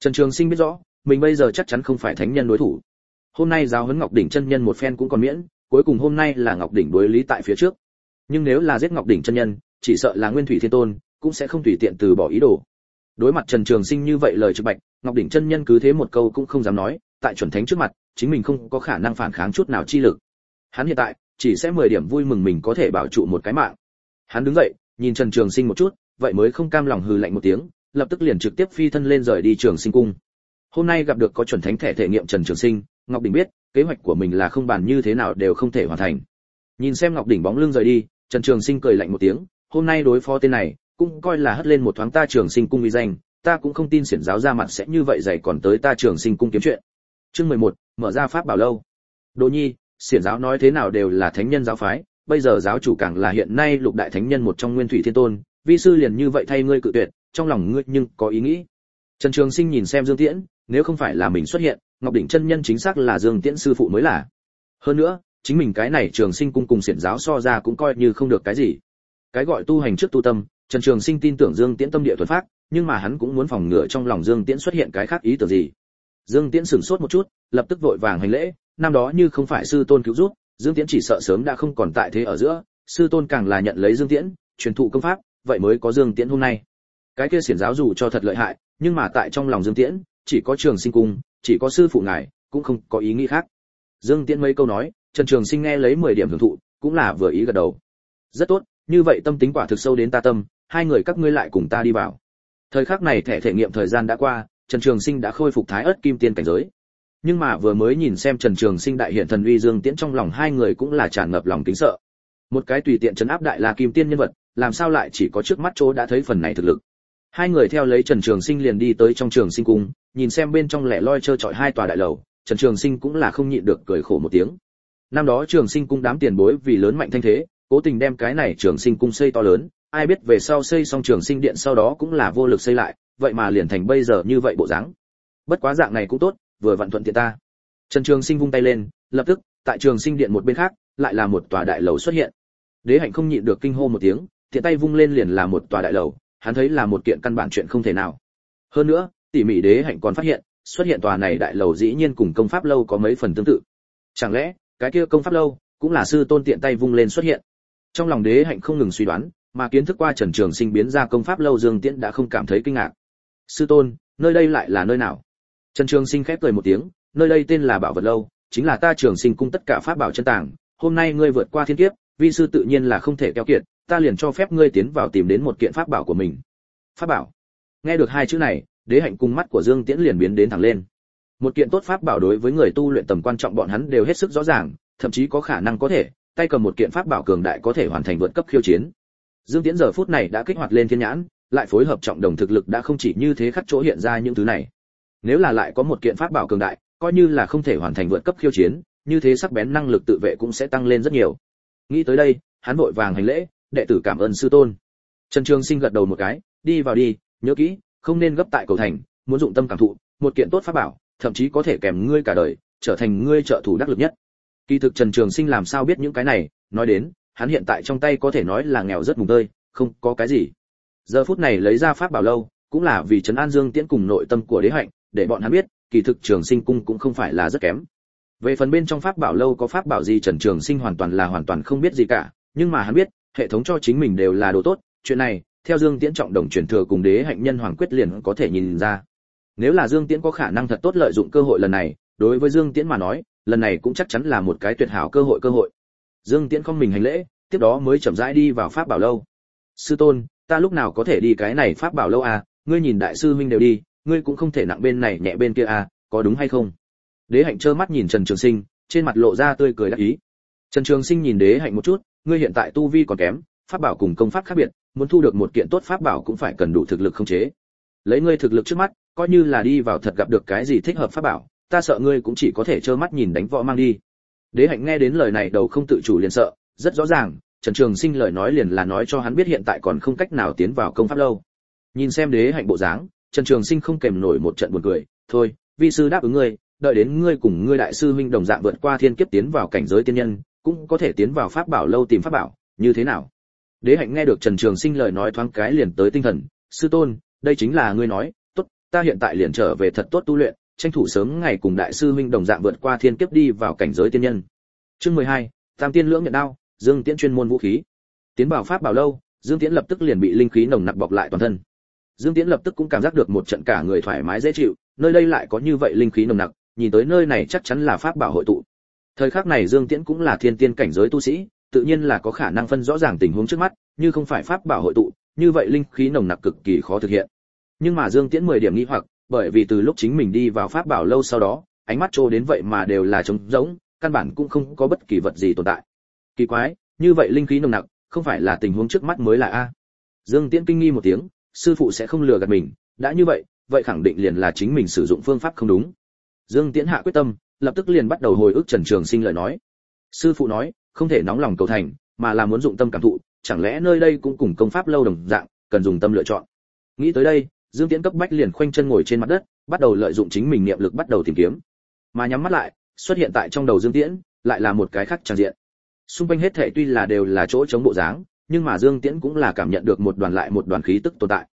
Trần trường sinh biết rõ, mình bây giờ chắc chắn không phải thánh nhân đối thủ. Hôm nay giáo huấn ngọc đỉnh chân nhân một phen cũng còn miễn, cuối cùng hôm nay là ngọc đỉnh đối lý tại phía trước. Nhưng nếu là giết ngọc đỉnh chân nhân, chỉ sợ là nguyên thủy thiên tôn, cũng sẽ không tùy tiện từ bỏ ý đồ. Đối mặt trần trường sinh như vậy lời trực bạch, ngọc đỉnh chân nhân cứ thế một câu cũng không dám nói tại chuẩn thánh trước mặt, chính mình không có khả năng phản kháng chút nào chi lực. Hắn hiện tại, chỉ sẽ mười điểm vui mừng mình có thể bảo trụ một cái mạng. Hắn đứng dậy, nhìn trần trường sinh một chút, vậy mới không cam lòng hừ lạnh một tiếng, lập tức liền trực tiếp phi thân lên rời đi trường sinh cung. Hôm nay gặp được có chuẩn thánh thể thể nghiệm trần trường sinh, ngọc đỉnh biết, kế hoạch của mình là không bàn như thế nào đều không thể hoàn thành. Nhìn xem ngọc đỉnh bóng lưng rời đi, trần trường sinh cười lạnh một tiếng, hôm nay đối phó tên này, cũng coi là hất lên một thoáng ta trường sinh cung uy danh, ta cũng không tin xiển giáo ra mặt sẽ như vậy dày còn tới ta trường sinh cung kiếm chuyện chương mười một, mở ra pháp bảo lâu. Đỗ nhi, xiển giáo nói thế nào đều là thánh nhân giáo phái, bây giờ giáo chủ càng là hiện nay lục đại thánh nhân một trong nguyên thủy thiên tôn, vi sư liền như vậy thay ngươi cự tuyệt, trong lòng ngươi nhưng có ý nghĩ. Trần trường sinh nhìn xem dương tiễn, nếu không phải là mình xuất hiện, ngọc đỉnh chân nhân chính xác là dương tiễn sư phụ mới là. Hơn nữa, chính mình cái này trường sinh cung cùng xiển giáo so ra cũng coi như không được cái gì. Cái gọi tu hành trước tu tâm, trần trường sinh tin tưởng dương tiễn tâm địa thuật pháp nhưng mà hắn cũng muốn phòng ngừa trong lòng dương tiễn xuất hiện cái khác ý tưởng gì dương tiễn sửng sốt một chút, lập tức vội vàng hành lễ, năm đó như không phải sư tôn cứu giúp, dương tiễn chỉ sợ sớm đã không còn tại thế ở giữa, sư tôn càng là nhận lấy dương tiễn, truyền thụ công pháp, vậy mới có dương tiễn hôm nay. Cái kia xiển giáo dù cho thật lợi hại, nhưng mà tại trong lòng dương tiễn, chỉ có trường sinh cung, chỉ có sư phụ ngài, cũng không có ý nghĩ khác. Dương tiễn mấy câu nói, trần trường sinh nghe lấy 10 điểm hưởng thụ, cũng là vừa ý gật đầu. Rất tốt, như vậy tâm tính quả thực sâu đến ta tâm, hai người các ngươi lại cùng ta đi vào. Thời khắc này thẻ thể nghiệm thời gian đã qua trần trường sinh đã khôi phục thái ớt kim tiên cảnh giới. Nhưng mà vừa mới nhìn xem trần trường sinh đại hiện thần uy dương tiễn trong lòng hai người cũng là tràn ngập lòng kính sợ. Một cái tùy tiện chấn áp đại la kim tiên nhân vật, làm sao lại chỉ có trước mắt chỗ đã thấy phần này thực lực? Hai người theo lấy trần trường sinh liền đi tới trong trường sinh cung, nhìn xem bên trong lẻ loi trơ trọi hai tòa đại lầu, trần trường sinh cũng là không nhịn được cười khổ một tiếng. Năm đó trường sinh cung đám tiền bối vì lớn mạnh thanh thế, cố tình đem cái này trường sinh cung xây to lớn, ai biết về sau xây xong trường sinh điện sau đó cũng là vô lực xây lại vậy mà liền thành bây giờ như vậy bộ dáng. Bất quá dạng này cũng tốt, vừa vặn thuận tiện ta. Trần trường sinh vung tay lên, lập tức, tại trường sinh điện một bên khác, lại là một tòa đại lầu xuất hiện. Đế hạnh không nhịn được kinh hô một tiếng, tiện tay vung lên liền là một tòa đại lầu, hắn thấy là một kiện căn bản chuyện không thể nào. Hơn nữa, tỉ mỉ đế hạnh còn phát hiện, xuất hiện tòa này đại lầu dĩ nhiên cùng công pháp lâu có mấy phần tương tự. Chẳng lẽ, cái kia công pháp lâu, cũng là sư tôn tiện tay vung lên xuất hiện? Trong lòng đế hạnh không ngừng suy đoán, mà kiến thức qua trần trường sinh biến ra công pháp lâu dương tiễn đã không cảm thấy kinh ngạc sư tôn, nơi đây lại là nơi nào? Trần trường sinh khép cười một tiếng, nơi đây tên là bảo vật lâu, chính là ta trường sinh cung tất cả pháp bảo chân tàng, hôm nay ngươi vượt qua thiên kiếp, vi sư tự nhiên là không thể keo kiệt, ta liền cho phép ngươi tiến vào tìm đến một kiện pháp bảo của mình. Pháp bảo? Nghe được hai chữ này, đế hạnh cung mắt của dương tiễn liền biến đến thẳng lên. Một kiện tốt pháp bảo đối với người tu luyện tầm quan trọng bọn hắn đều hết sức rõ ràng, thậm chí có khả năng có thể, tay cầm một kiện pháp bảo cường đại có thể hoàn thành vượt cấp khiêu chiến. Dương tiễn giờ phút này đã kích hoạt lên thiên nhãn lại phối hợp trọng đồng thực lực đã không chỉ như thế khắc chỗ hiện ra những thứ này. Nếu là lại có một kiện pháp bảo cường đại, coi như là không thể hoàn thành vượt cấp khiêu chiến, như thế sắc bén năng lực tự vệ cũng sẽ tăng lên rất nhiều. Nghĩ tới đây, hắn vội vàng hành lễ, đệ tử cảm ơn sư tôn. Trần trường sinh gật đầu một cái, đi vào đi, nhớ kỹ, không nên gấp tại cầu thành, muốn dụng tâm cảm thụ, một kiện tốt pháp bảo, thậm chí có thể kèm ngươi cả đời, trở thành ngươi trợ thủ đắc lực nhất. Kỳ thực trần trường sinh làm sao biết những cái này, nói đến, hắn hiện tại trong tay có thể nói là nghèo rất mùng tơi, không có cái gì giờ phút này lấy ra pháp bảo lâu, cũng là vì trấn an dương tiễn cùng nội tâm của đế hạnh, để bọn hắn biết, kỳ thực trường sinh cung cũng không phải là rất kém. Về phần bên trong pháp bảo lâu có pháp bảo gì trần trường sinh hoàn toàn là hoàn toàn không biết gì cả, nhưng mà hắn biết, hệ thống cho chính mình đều là đồ tốt, chuyện này, theo dương tiễn trọng đồng truyền thừa cùng đế hạnh nhân hoàng quyết liền có thể nhìn ra. Nếu là dương tiễn có khả năng thật tốt lợi dụng cơ hội lần này, đối với dương tiễn mà nói, lần này cũng chắc chắn là một cái tuyệt hảo cơ hội cơ hội. Dương tiễn không mình hành lễ, tiếp đó mới chậm rãi đi vào pháp bảo lâu. Sư tôn ta lúc nào có thể đi cái này pháp bảo lâu à ngươi nhìn đại sư minh đều đi, ngươi cũng không thể nặng bên này nhẹ bên kia à có đúng hay không? Đế hạnh trơ mắt nhìn trần trường sinh, trên mặt lộ ra tươi cười đắc ý. Trần trường sinh nhìn đế hạnh một chút, ngươi hiện tại tu vi còn kém, pháp bảo cùng công pháp khác biệt, muốn thu được một kiện tốt pháp bảo cũng phải cần đủ thực lực không chế. Lấy ngươi thực lực trước mắt, coi như là đi vào thật gặp được cái gì thích hợp pháp bảo, ta sợ ngươi cũng chỉ có thể trơ mắt nhìn đánh võ mang đi. Đế hạnh nghe đến lời này đầu không tự chủ liền sợ, rất rõ ràng trần trường sinh lời nói liền là nói cho hắn biết hiện tại còn không cách nào tiến vào công pháp lâu. Nhìn xem đế hạnh bộ dáng, trần trường sinh không kềm nổi một trận buồn cười, thôi, vi sư đáp ứng ngươi, đợi đến ngươi cùng ngươi đại sư huynh đồng dạng vượt qua thiên kiếp tiến vào cảnh giới tiên nhân, cũng có thể tiến vào pháp bảo lâu tìm pháp bảo, như thế nào? Đế hạnh nghe được trần trường sinh lời nói thoáng cái liền tới tinh thần, sư tôn, đây chính là ngươi nói, tốt, ta hiện tại liền trở về thật tốt tu luyện, tranh thủ sớm ngày cùng đại sư huynh đồng dạng vượt qua thiên kiếp đi vào cảnh giới tiên nhân. Chương mười hai, tam tiên lưỡng nhận đao dương tiễn chuyên môn vũ khí. Tiến vào pháp bảo lâu, dương tiễn lập tức liền bị linh khí nồng nặc bọc lại toàn thân. Dương tiễn lập tức cũng cảm giác được một trận cả người thoải mái dễ chịu, nơi đây lại có như vậy linh khí nồng nặc, nhìn tới nơi này chắc chắn là pháp bảo hội tụ. Thời khắc này dương tiễn cũng là thiên tiên cảnh giới tu sĩ, tự nhiên là có khả năng phân rõ ràng tình huống trước mắt, như không phải pháp bảo hội tụ, như vậy linh khí nồng nặc cực kỳ khó thực hiện. Nhưng mà dương tiễn mười điểm nghi hoặc, bởi vì từ lúc chính mình đi vào pháp bảo lâu sau đó, ánh mắt trô đến vậy mà đều là trống rỗng, căn bản cũng không có bất kỳ vật gì tồn tại kỳ quái, như vậy linh khí nồng nặc, không phải là tình huống trước mắt mới là a. Dương tiễn kinh nghi một tiếng, sư phụ sẽ không lừa gạt mình, đã như vậy vậy khẳng định liền là chính mình sử dụng phương pháp không đúng. Dương tiễn hạ quyết tâm, lập tức liền bắt đầu hồi ức trần trường sinh lời nói. Sư phụ nói, không thể nóng lòng cầu thành, mà là muốn dụng tâm cảm thụ, chẳng lẽ nơi đây cũng cùng công pháp lâu đồng dạng, cần dùng tâm lựa chọn. Nghĩ tới đây, dương tiễn cấp bách liền khoanh chân ngồi trên mặt đất, bắt đầu lợi dụng chính mình niệm lực bắt đầu tìm kiếm. Mà nhắm mắt lại, xuất hiện tại trong đầu dương tiễn, lại là một cái khác tràn diện xung quanh hết thảy tuy là đều là chỗ chống bộ dáng, nhưng mà dương tiễn cũng là cảm nhận được một đoàn lại một đoàn khí tức tồn tại.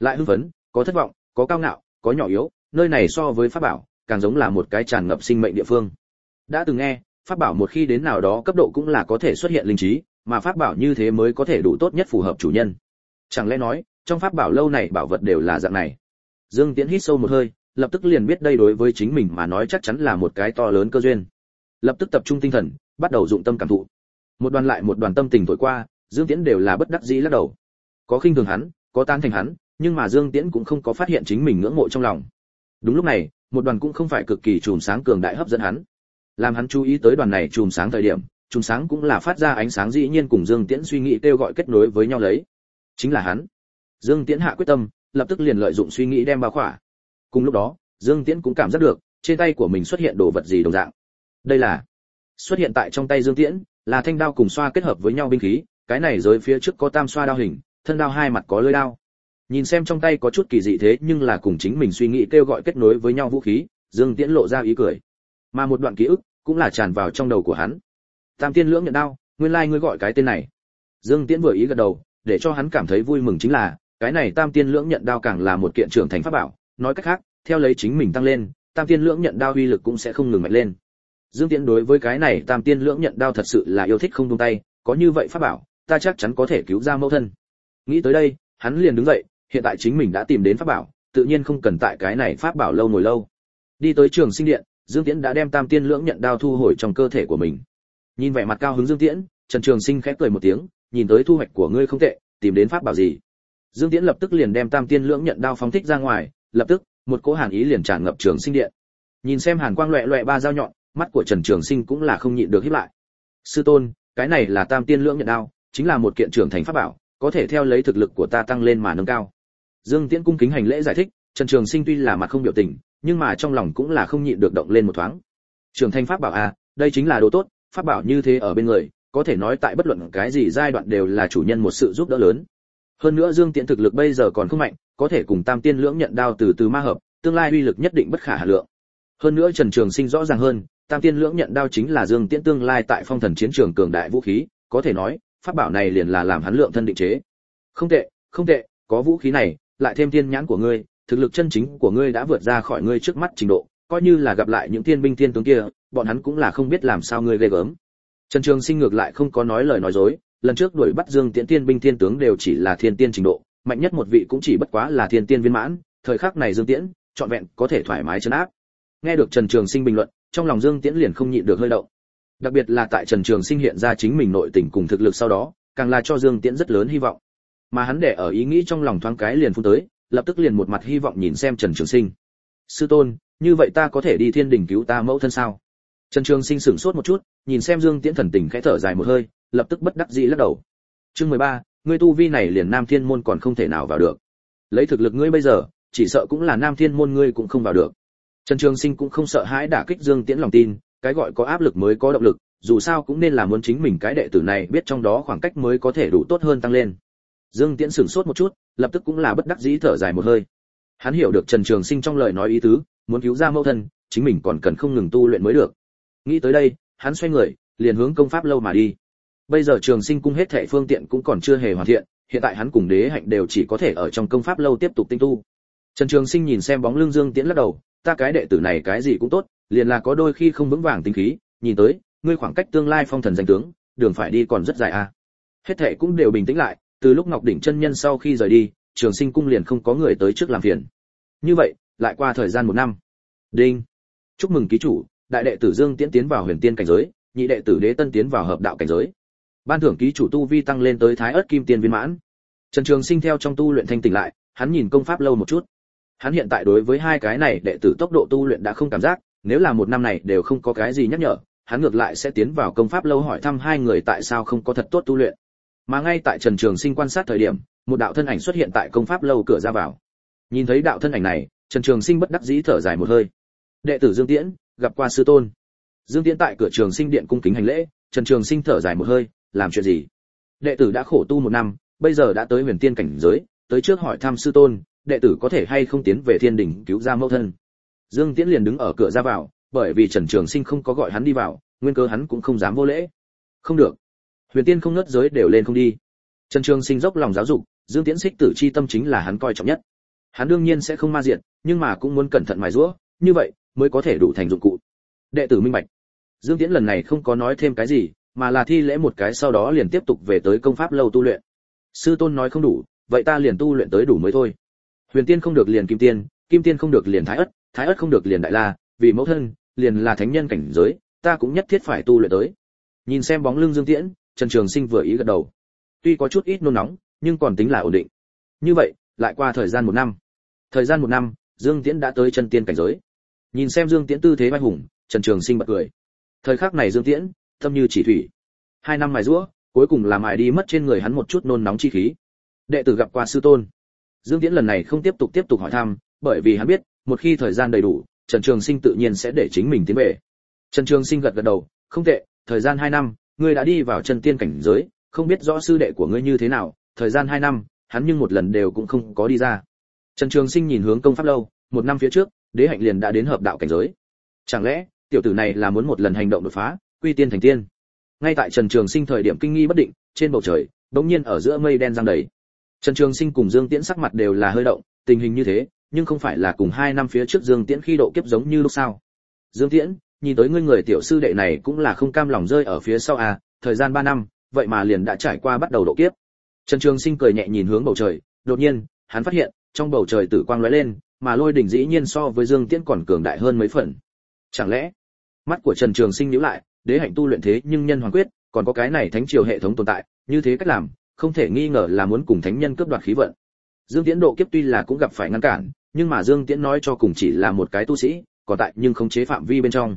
Lại hưng phấn, có thất vọng, có cao ngạo, có nhỏ yếu, nơi này so với pháp bảo, càng giống là một cái tràn ngập sinh mệnh địa phương. Đã từng nghe, pháp bảo một khi đến nào đó cấp độ cũng là có thể xuất hiện linh trí, mà pháp bảo như thế mới có thể đủ tốt nhất phù hợp chủ nhân. Chẳng lẽ nói, trong pháp bảo lâu này bảo vật đều là dạng này? Dương tiễn hít sâu một hơi, lập tức liền biết đây đối với chính mình mà nói chắc chắn là một cái to lớn cơ duyên lập tức tập trung tinh thần, bắt đầu dụng tâm cảm thụ. Một đoàn lại một đoàn tâm tình thổi qua, dương tiễn đều là bất đắc dĩ lắc đầu. Có khinh thường hắn, có tan thành hắn, nhưng mà dương tiễn cũng không có phát hiện chính mình ngưỡng mộ trong lòng. Đúng lúc này, một đoàn cũng không phải cực kỳ chùm sáng cường đại hấp dẫn hắn. Làm hắn chú ý tới đoàn này chùm sáng thời điểm, chùm sáng cũng là phát ra ánh sáng dĩ nhiên cùng dương tiễn suy nghĩ kêu gọi kết nối với nhau lấy. Chính là hắn. Dương tiễn hạ quyết tâm, lập tức liền lợi dụng suy nghĩ đem bao khỏa. Cùng lúc đó, dương tiễn cũng cảm giác được, trên tay của mình xuất hiện đồ vật gì đồng dạng đây là xuất hiện tại trong tay dương tiễn, là thanh đao cùng xoa kết hợp với nhau binh khí, cái này giới phía trước có tam xoa đao hình, thân đao hai mặt có lưỡi đao. Nhìn xem trong tay có chút kỳ dị thế nhưng là cùng chính mình suy nghĩ kêu gọi kết nối với nhau vũ khí, dương tiễn lộ ra ý cười. Mà một đoạn ký ức cũng là tràn vào trong đầu của hắn. Tam tiên lưỡng nhận đao, nguyên lai like ngươi gọi cái tên này. Dương tiễn vừa ý gật đầu, để cho hắn cảm thấy vui mừng chính là, cái này tam tiên lưỡng nhận đao càng là một kiện trưởng thành pháp bảo. Nói cách khác, theo lấy chính mình tăng lên, tam tiên lưỡng nhận đao uy lực cũng sẽ không ngừng mạnh lên dương tiễn đối với cái này tam tiên lưỡng nhận đao thật sự là yêu thích không buông tay, có như vậy pháp bảo, ta chắc chắn có thể cứu ra mẫu thân. Nghĩ tới đây, hắn liền đứng dậy, hiện tại chính mình đã tìm đến pháp bảo, tự nhiên không cần tại cái này pháp bảo lâu ngồi lâu. Đi tới trường sinh điện, dương tiễn đã đem tam tiên lưỡng nhận đao thu hồi trong cơ thể của mình. Nhìn vẻ mặt cao hứng dương tiễn, trần trường sinh khẽ cười một tiếng, nhìn tới thu hoạch của ngươi không tệ, tìm đến pháp bảo gì? Dương tiễn lập tức liền đem tam tiên lưỡng nhận đao phóng thích ra ngoài, lập tức, một cỗ hàn ý liền tràn ngập trường sinh điện. Nhìn xem hàn quang loẹ loẹ ba dao nhọn mắt của trần trường sinh cũng là không nhịn được híp lại. Sư tôn, cái này là tam tiên lưỡng nhận đao, chính là một kiện trưởng thành pháp bảo, có thể theo lấy thực lực của ta tăng lên mà nâng cao. Dương tiễn cung kính hành lễ giải thích, trần trường sinh tuy là mặt không biểu tình, nhưng mà trong lòng cũng là không nhịn được động lên một thoáng. Trưởng thành pháp bảo à đây chính là đồ tốt, pháp bảo như thế ở bên người, có thể nói tại bất luận cái gì giai đoạn đều là chủ nhân một sự giúp đỡ lớn. Hơn nữa dương tiễn thực lực bây giờ còn không mạnh, có thể cùng tam tiên lưỡng nhận đao từ từ ma hợp, tương lai uy lực nhất định bất khả hà lượng. Hơn nữa trần trường sinh rõ ràng hơn tam tiên lưỡng nhận đao chính là dương tiễn tương lai tại phong thần chiến trường cường đại vũ khí, có thể nói, pháp bảo này liền là làm hắn lượng thân định chế. Không tệ không tệ, có vũ khí này, lại thêm tiên nhãn của ngươi, thực lực chân chính của ngươi đã vượt ra khỏi ngươi trước mắt trình độ, coi như là gặp lại những tiên binh tiên tướng kia, bọn hắn cũng là không biết làm sao ngươi ghê gớm. Trần trường sinh ngược lại không có nói lời nói dối, lần trước đuổi bắt dương tiễn tiên binh tiên tướng đều chỉ là thiên tiên trình độ, mạnh nhất một vị cũng chỉ bất quá là thiên tiên viên mãn, thời khắc này dương tiễn, trọn vẹn có thể thoải mái chấn áp. Nghe được trần trường sinh bình luận trong lòng dương tiễn liền không nhịn được hơi động. Đặc biệt là tại trần trường sinh hiện ra chính mình nội tình cùng thực lực sau đó, càng là cho dương tiễn rất lớn hy vọng. Mà hắn để ở ý nghĩ trong lòng thoáng cái liền phun tới, lập tức liền một mặt hy vọng nhìn xem trần trường sinh. Sư tôn, như vậy ta có thể đi thiên đình cứu ta mẫu thân sao? Trần trường sinh sửng sốt một chút, nhìn xem dương tiễn thần tình khẽ thở dài một hơi, lập tức bất đắc dĩ lắc đầu. Chương mười ba, ngươi tu vi này liền nam thiên môn còn không thể nào vào được. Lấy thực lực ngươi bây giờ, chỉ sợ cũng là nam thiên môn ngươi cũng không vào được trần trường sinh cũng không sợ hãi đả kích dương tiễn lòng tin, cái gọi có áp lực mới có động lực, dù sao cũng nên là muốn chính mình cái đệ tử này biết trong đó khoảng cách mới có thể đủ tốt hơn tăng lên. Dương tiễn sửng sốt một chút, lập tức cũng là bất đắc dĩ thở dài một hơi. Hắn hiểu được trần trường sinh trong lời nói ý tứ, muốn cứu ra mẫu thân, chính mình còn cần không ngừng tu luyện mới được. Nghĩ tới đây, hắn xoay người, liền hướng công pháp lâu mà đi. Bây giờ trường sinh cung hết thệ phương tiện cũng còn chưa hề hoàn thiện, hiện tại hắn cùng đế hạnh đều chỉ có thể ở trong công pháp lâu tiếp tục tinh tu. Trần trường sinh nhìn xem bóng lưng dương tiễn lắc đầu ta cái đệ tử này cái gì cũng tốt, liền là có đôi khi không vững vàng tinh khí, nhìn tới, ngươi khoảng cách tương lai phong thần danh tướng, đường phải đi còn rất dài a à. hết thệ cũng đều bình tĩnh lại, từ lúc ngọc đỉnh chân nhân sau khi rời đi, trường sinh cung liền không có người tới trước làm phiền. Như vậy, lại qua thời gian một năm. Đinh. Chúc mừng ký chủ, đại đệ tử dương tiễn tiến vào huyền tiên cảnh giới, nhị đệ tử đế tân tiến vào hợp đạo cảnh giới. Ban thưởng ký chủ tu vi tăng lên tới thái ớt kim tiên viên mãn. Trần trường sinh theo trong tu luyện thanh tỉnh lại, hắn nhìn công pháp lâu một chút hắn hiện tại đối với hai cái này đệ tử tốc độ tu luyện đã không cảm giác, nếu là một năm này đều không có cái gì nhắc nhở, hắn ngược lại sẽ tiến vào công pháp lâu hỏi thăm hai người tại sao không có thật tốt tu luyện. Mà ngay tại trần trường sinh quan sát thời điểm, một đạo thân ảnh xuất hiện tại công pháp lâu cửa ra vào. Nhìn thấy đạo thân ảnh này, trần trường sinh bất đắc dĩ thở dài một hơi. Đệ tử dương tiễn, gặp qua sư tôn. Dương tiễn tại cửa trường sinh điện cung kính hành lễ, trần trường sinh thở dài một hơi, làm chuyện gì? Đệ tử đã khổ tu một năm, bây giờ đã tới huyền tiên cảnh giới, tới trước hỏi thăm sư tôn đệ tử có thể hay không tiến về thiên đình cứu ra mẫu thân. Dương tiễn liền đứng ở cửa ra vào, bởi vì trần trường sinh không có gọi hắn đi vào, nguyên cơ hắn cũng không dám vô lễ. Không được. Huyền tiên không nớt giới đều lên không đi. Trần trường sinh dốc lòng giáo dục, dương tiễn xích tử chi tâm chính là hắn coi trọng nhất. Hắn đương nhiên sẽ không ma diện nhưng mà cũng muốn cẩn thận mài rũa như vậy mới có thể đủ thành dụng cụ. Đệ tử minh bạch. Dương tiễn lần này không có nói thêm cái gì, mà là thi lễ một cái sau đó liền tiếp tục về tới công pháp lâu tu luyện. Sư tôn nói không đủ, vậy ta liền tu luyện tới đủ mới thôi huyền tiên không được liền kim tiên kim tiên không được liền thái ất thái ất không được liền đại la, vì mẫu thân, liền là thánh nhân cảnh giới, ta cũng nhất thiết phải tu luyện tới. Nhìn xem bóng lưng dương tiễn, trần trường sinh vừa ý gật đầu. Tuy có chút ít nôn nóng, nhưng còn tính là ổn định. Như vậy, lại qua thời gian một năm. Thời gian một năm, dương tiễn đã tới chân tiên cảnh giới. Nhìn xem dương tiễn tư thế vai hùng, trần trường sinh bật cười. Thời khắc này dương tiễn tâm như chỉ thủy. Hai năm mài rũa, cuối cùng làm mài đi mất trên người hắn một chút nôn nóng chi khí. Đệ tử gặp qua sư tôn dương tiễn lần này không tiếp tục tiếp tục hỏi thăm, bởi vì hắn biết, một khi thời gian đầy đủ, trần trường sinh tự nhiên sẽ để chính mình tiến về. Trần trường sinh gật gật đầu, không tệ, thời gian hai năm, ngươi đã đi vào chân tiên cảnh giới, không biết rõ sư đệ của ngươi như thế nào, thời gian hai năm, hắn nhưng một lần đều cũng không có đi ra. Trần trường sinh nhìn hướng công pháp lâu, một năm phía trước, đế hạnh liền đã đến hợp đạo cảnh giới. Chẳng lẽ, tiểu tử này là muốn một lần hành động đột phá, quy tiên thành tiên? Ngay tại trần trường sinh thời điểm kinh nghi bất định, trên bầu trời, bỗng nhiên ở giữa mây đen giăng đầy trần trường sinh cùng dương tiễn sắc mặt đều là hơi động, tình hình như thế, nhưng không phải là cùng hai năm phía trước dương tiễn khi độ kiếp giống như lúc sao. dương tiễn, nhìn tới ngươi người tiểu sư đệ này cũng là không cam lòng rơi ở phía sau à thời gian ba năm, vậy mà liền đã trải qua bắt đầu độ kiếp trần trường sinh cười nhẹ nhìn hướng bầu trời, đột nhiên, hắn phát hiện, trong bầu trời tử quang lóe lên, mà lôi đỉnh dĩ nhiên so với dương tiễn còn cường đại hơn mấy phần chẳng lẽ, mắt của trần trường sinh nhíu lại, đế hạnh tu luyện thế nhưng nhân hoàn quyết, còn có cái này thánh triều hệ thống tồn tại, như thế cách làm không thể nghi ngờ là muốn cùng thánh nhân cướp đoạt khí vận. Dương tiễn độ kiếp tuy là cũng gặp phải ngăn cản, nhưng mà dương tiễn nói cho cùng chỉ là một cái tu sĩ, còn tại nhưng không chế phạm vi bên trong.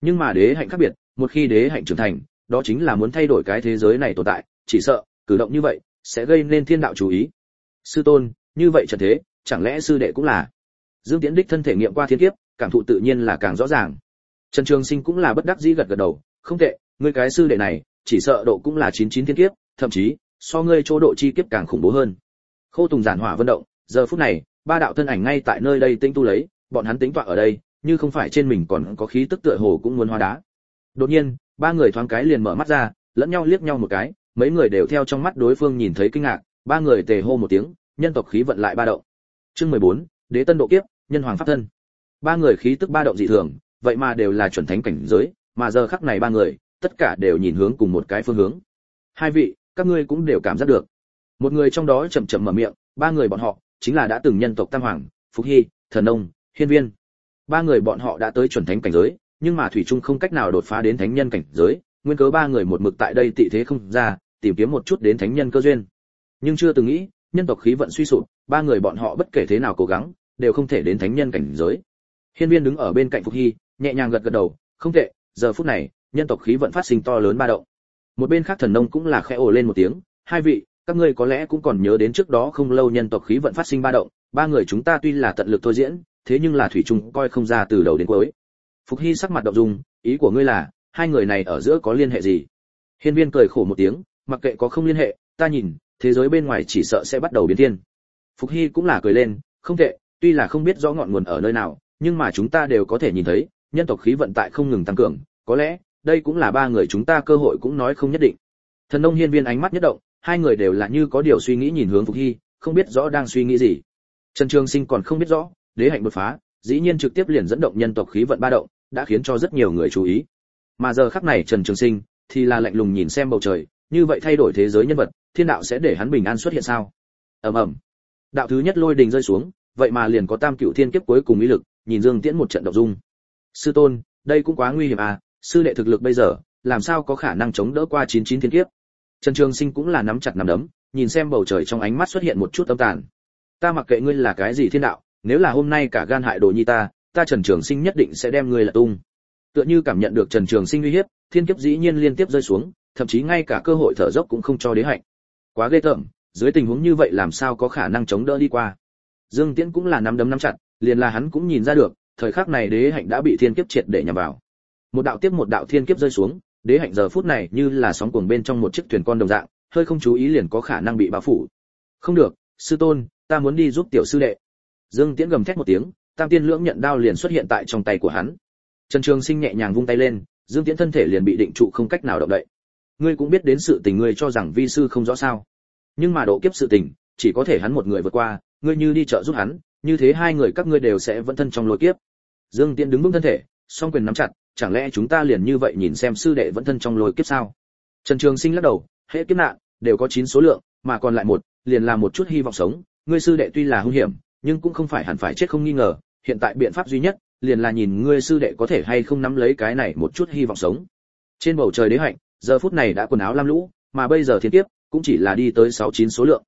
Nhưng mà đế hạnh khác biệt, một khi đế hạnh trưởng thành, đó chính là muốn thay đổi cái thế giới này tồn tại, chỉ sợ, cử động như vậy, sẽ gây nên thiên đạo chú ý. Sư tôn, như vậy trần thế, chẳng lẽ sư đệ cũng là? Dương tiễn đích thân thể nghiệm qua thiên kiếp, cảm thụ tự nhiên là càng rõ ràng. Trần trường sinh cũng là bất đắc dĩ gật gật đầu, không tệ, ngươi cái sư đệ này, chỉ sợ độ cũng là chín chín thiên kiếp, thậm chí so ngươi chỗ độ chi kiếp càng khủng bố hơn. Khô tùng giản hỏa vận động giờ phút này ba đạo thân ảnh ngay tại nơi đây tinh tu lấy bọn hắn tính tọa ở đây như không phải trên mình còn có khí tức tựa hồ cũng muốn hóa đá. Đột nhiên ba người thoáng cái liền mở mắt ra lẫn nhau liếc nhau một cái mấy người đều theo trong mắt đối phương nhìn thấy kinh ngạc ba người tề hô một tiếng nhân tộc khí vận lại ba động. Chương 14, đế tân độ kiếp nhân hoàng pháp thân. Ba người khí tức ba động dị thường vậy mà đều là chuẩn thánh cảnh giới mà giờ khắc này ba người tất cả đều nhìn hướng cùng một cái phương hướng. Hai vị các ngươi cũng đều cảm giác được. Một người trong đó chậm chậm mở miệng, ba người bọn họ chính là đã từng nhân tộc tam hoàng phúc hy, thần nông, hiên viên. Ba người bọn họ đã tới chuẩn thánh cảnh giới, nhưng mà thủy trung không cách nào đột phá đến thánh nhân cảnh giới, nguyên cớ ba người một mực tại đây tị thế không ra, tìm kiếm một chút đến thánh nhân cơ duyên. Nhưng chưa từng nghĩ, nhân tộc khí vận suy sụp, ba người bọn họ bất kể thế nào cố gắng, đều không thể đến thánh nhân cảnh giới. Hiên viên đứng ở bên cạnh phục hy, nhẹ nhàng gật gật đầu, không tệ, giờ phút này, nhân tộc khí vận phát sinh to lớn ba động một bên khác thần nông cũng là khẽ ồ lên một tiếng, hai vị, các ngươi có lẽ cũng còn nhớ đến trước đó không lâu nhân tộc khí vận phát sinh ba động, ba người chúng ta tuy là tận lực thôi diễn, thế nhưng là thủy chung coi không ra từ đầu đến cuối. Phục hy sắc mặt động dung, ý của ngươi là, hai người này ở giữa có liên hệ gì? Hiên viên cười khổ một tiếng, mặc kệ có không liên hệ, ta nhìn, thế giới bên ngoài chỉ sợ sẽ bắt đầu biến thiên. Phục hy cũng là cười lên, không tệ, tuy là không biết rõ ngọn nguồn ở nơi nào, nhưng mà chúng ta đều có thể nhìn thấy, nhân tộc khí vận tại không ngừng tăng cường, có lẽ đây cũng là ba người chúng ta cơ hội cũng nói không nhất định. Thần nông hiên viên ánh mắt nhất động, hai người đều là như có điều suy nghĩ nhìn hướng phục hy, không biết rõ đang suy nghĩ gì. Trần trường sinh còn không biết rõ, đế hạnh đột phá, dĩ nhiên trực tiếp liền dẫn động nhân tộc khí vận ba động, đã khiến cho rất nhiều người chú ý. Mà giờ khắc này trần trường sinh thì là lạnh lùng nhìn xem bầu trời, như vậy thay đổi thế giới nhân vật, thiên đạo sẽ để hắn bình an xuất hiện sao? Ầm ầm. Đạo thứ nhất lôi đình rơi xuống, vậy mà liền có tam cựu thiên kiếp cuối cùng ý lực, nhìn dương tiễn một trận động dung. Sư tôn, đây cũng quá nguy hiểm à sư đệ thực lực bây giờ, làm sao có khả năng chống đỡ qua chín chín thiên kiếp? Trần trường sinh cũng là nắm chặt nắm đấm, nhìn xem bầu trời trong ánh mắt xuất hiện một chút tâm tàn. Ta mặc kệ ngươi là cái gì thiên đạo, nếu là hôm nay cả gan hại đồ nhi ta ta trần trường sinh nhất định sẽ đem ngươi là tung. Tựa như cảm nhận được trần trường sinh uy hiếp, thiên kiếp dĩ nhiên liên tiếp rơi xuống, thậm chí ngay cả cơ hội thở dốc cũng không cho đế hạnh. Quá ghê tởm, dưới tình huống như vậy làm sao có khả năng chống đỡ đi qua? Dương tiễn cũng là nắm đấm nắm chặt, liền là hắn cũng nhìn ra được, thời khắc này đế hạnh đã bị thiên kiếp triệt để nhằm vào một đạo tiếp một đạo thiên kiếp rơi xuống, đế hạnh giờ phút này như là sóng cuồng bên trong một chiếc thuyền con đồng dạng, hơi không chú ý liền có khả năng bị bao phủ. Không được, sư tôn, ta muốn đi giúp tiểu sư đệ. Dương tiễn gầm thét một tiếng, tam tiên lưỡng nhận đao liền xuất hiện tại trong tay của hắn. Trần trường sinh nhẹ nhàng vung tay lên, dương tiễn thân thể liền bị định trụ không cách nào động đậy. Ngươi cũng biết đến sự tình ngươi cho rằng vi sư không rõ sao. Nhưng mà độ kiếp sự tình, chỉ có thể hắn một người vượt qua, ngươi như đi chợ giúp hắn, như thế hai người các ngươi đều sẽ vẫn thân trong lôi kiếp. Dương tiễn đứng vững thân thể, song quyền nắm chặt chẳng lẽ chúng ta liền như vậy nhìn xem sư đệ vẫn thân trong lôi kiếp sao? Trần trường sinh lắc đầu hệ kiếp nạn, đều có chín số lượng, mà còn lại một, liền là một chút hy vọng sống. Ngươi sư đệ tuy là hung hiểm, nhưng cũng không phải hẳn phải chết không nghi ngờ. Hiện tại biện pháp duy nhất, liền là nhìn ngươi sư đệ có thể hay không nắm lấy cái này một chút hy vọng sống. Trên bầu trời đế hạnh, giờ phút này đã quần áo lam lũ, mà bây giờ thiên kiếp, cũng chỉ là đi tới sáu chín số lượng.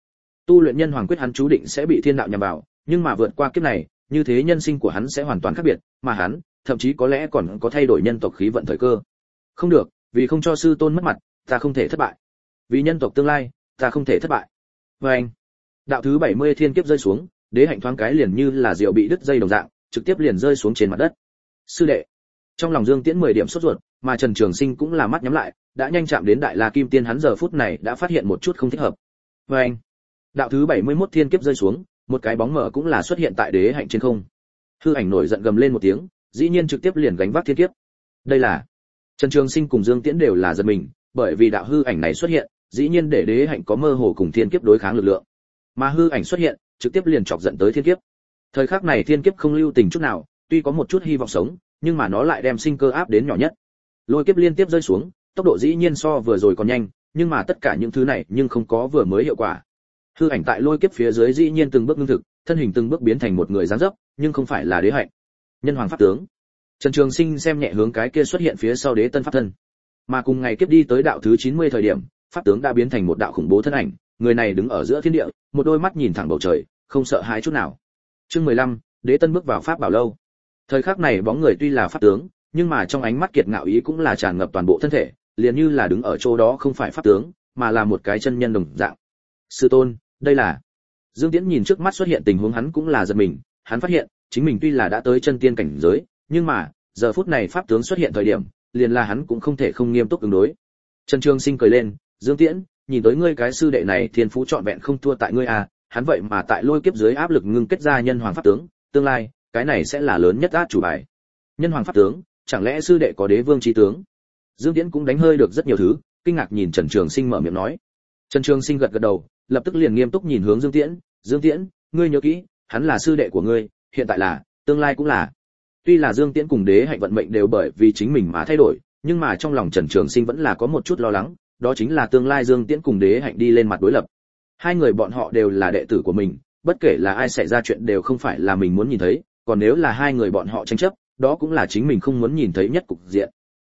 Tu luyện nhân hoàng quyết hắn chú định sẽ bị thiên đạo nhằm vào, nhưng mà vượt qua kiếp này, như thế nhân sinh của hắn sẽ hoàn toàn khác biệt, mà hắn thậm chí có lẽ còn có thay đổi nhân tộc khí vận thời cơ. Không được, vì không cho sư tôn mất mặt, ta không thể thất bại. Vì nhân tộc tương lai, ta không thể thất bại. Với anh, đạo thứ 70 thiên kiếp rơi xuống, đế hạnh thoáng cái liền như là diều bị đứt dây đồng dạng, trực tiếp liền rơi xuống trên mặt đất. Sư đệ, trong lòng dương tiễn 10 điểm sốt ruột, mà trần trường sinh cũng là mắt nhắm lại, đã nhanh chạm đến đại la kim tiên hắn giờ phút này đã phát hiện một chút không thích hợp. Với anh, đạo thứ 71 thiên kiếp rơi xuống, một cái bóng mờ cũng là xuất hiện tại đế hạnh trên không. Hư ảnh nổi giận gầm lên một tiếng dĩ nhiên trực tiếp liền gánh vác thiên kiếp. Đây là, trần trường sinh cùng dương tiễn đều là giật mình, bởi vì đạo hư ảnh này xuất hiện, dĩ nhiên để đế hạnh có mơ hồ cùng thiên kiếp đối kháng lực lượng. Mà hư ảnh xuất hiện, trực tiếp liền chọc giận tới thiên kiếp. Thời khắc này thiên kiếp không lưu tình chút nào, tuy có một chút hy vọng sống, nhưng mà nó lại đem sinh cơ áp đến nhỏ nhất. Lôi kiếp liên tiếp rơi xuống, tốc độ dĩ nhiên so vừa rồi còn nhanh, nhưng mà tất cả những thứ này nhưng không có vừa mới hiệu quả. Hư ảnh tại lôi kiếp phía dưới dĩ nhiên từng bước ngưng thực, thân hình từng bước biến thành một người dáng dấp, nhưng không phải là đế hạnh nhân hoàng pháp tướng. Trần trường sinh xem nhẹ hướng cái kia xuất hiện phía sau đế tân pháp thân. Mà cùng ngày kiếp đi tới đạo thứ 90 thời điểm pháp tướng đã biến thành một đạo khủng bố thân ảnh người này đứng ở giữa thiên địa một đôi mắt nhìn thẳng bầu trời không sợ hãi chút nào. Chương 15, đế tân bước vào pháp bảo lâu. Thời khắc này bóng người tuy là pháp tướng nhưng mà trong ánh mắt kiệt ngạo ý cũng là tràn ngập toàn bộ thân thể liền như là đứng ở chỗ đó không phải pháp tướng mà là một cái chân nhân đồng dạng. Sư tôn đây là. Dương tiễn nhìn trước mắt xuất hiện tình huống hắn cũng là giật mình hắn phát hiện chính mình tuy là đã tới chân tiên cảnh giới, nhưng mà, giờ phút này pháp tướng xuất hiện thời điểm, liền là hắn cũng không thể không nghiêm túc ứng đối. Trần trường sinh cười lên, dương tiễn, nhìn tới ngươi cái sư đệ này thiên phú trọn vẹn không thua tại ngươi à hắn vậy mà tại lôi kiếp dưới áp lực ngưng kết ra nhân hoàng pháp tướng, tương lai, cái này sẽ là lớn nhất át chủ bài. Nhân hoàng pháp tướng, chẳng lẽ sư đệ có đế vương chi tướng? Dương tiễn cũng đánh hơi được rất nhiều thứ, kinh ngạc nhìn trần trường sinh mở miệng nói. Trần trường sinh gật gật đầu, lập tức liền nghiêm túc nhìn hướng dương tiễn dương tiễn, ngươi nhớ kỹ, hắn là sư đệ của ngươi hiện tại là, tương lai cũng là. Tuy là dương tiễn cùng đế hạnh vận mệnh đều bởi vì chính mình mà thay đổi, nhưng mà trong lòng trần trường sinh vẫn là có một chút lo lắng, đó chính là tương lai dương tiễn cùng đế hạnh đi lên mặt đối lập. Hai người bọn họ đều là đệ tử của mình, bất kể là ai xảy ra chuyện đều không phải là mình muốn nhìn thấy, còn nếu là hai người bọn họ tranh chấp, đó cũng là chính mình không muốn nhìn thấy nhất cục diện.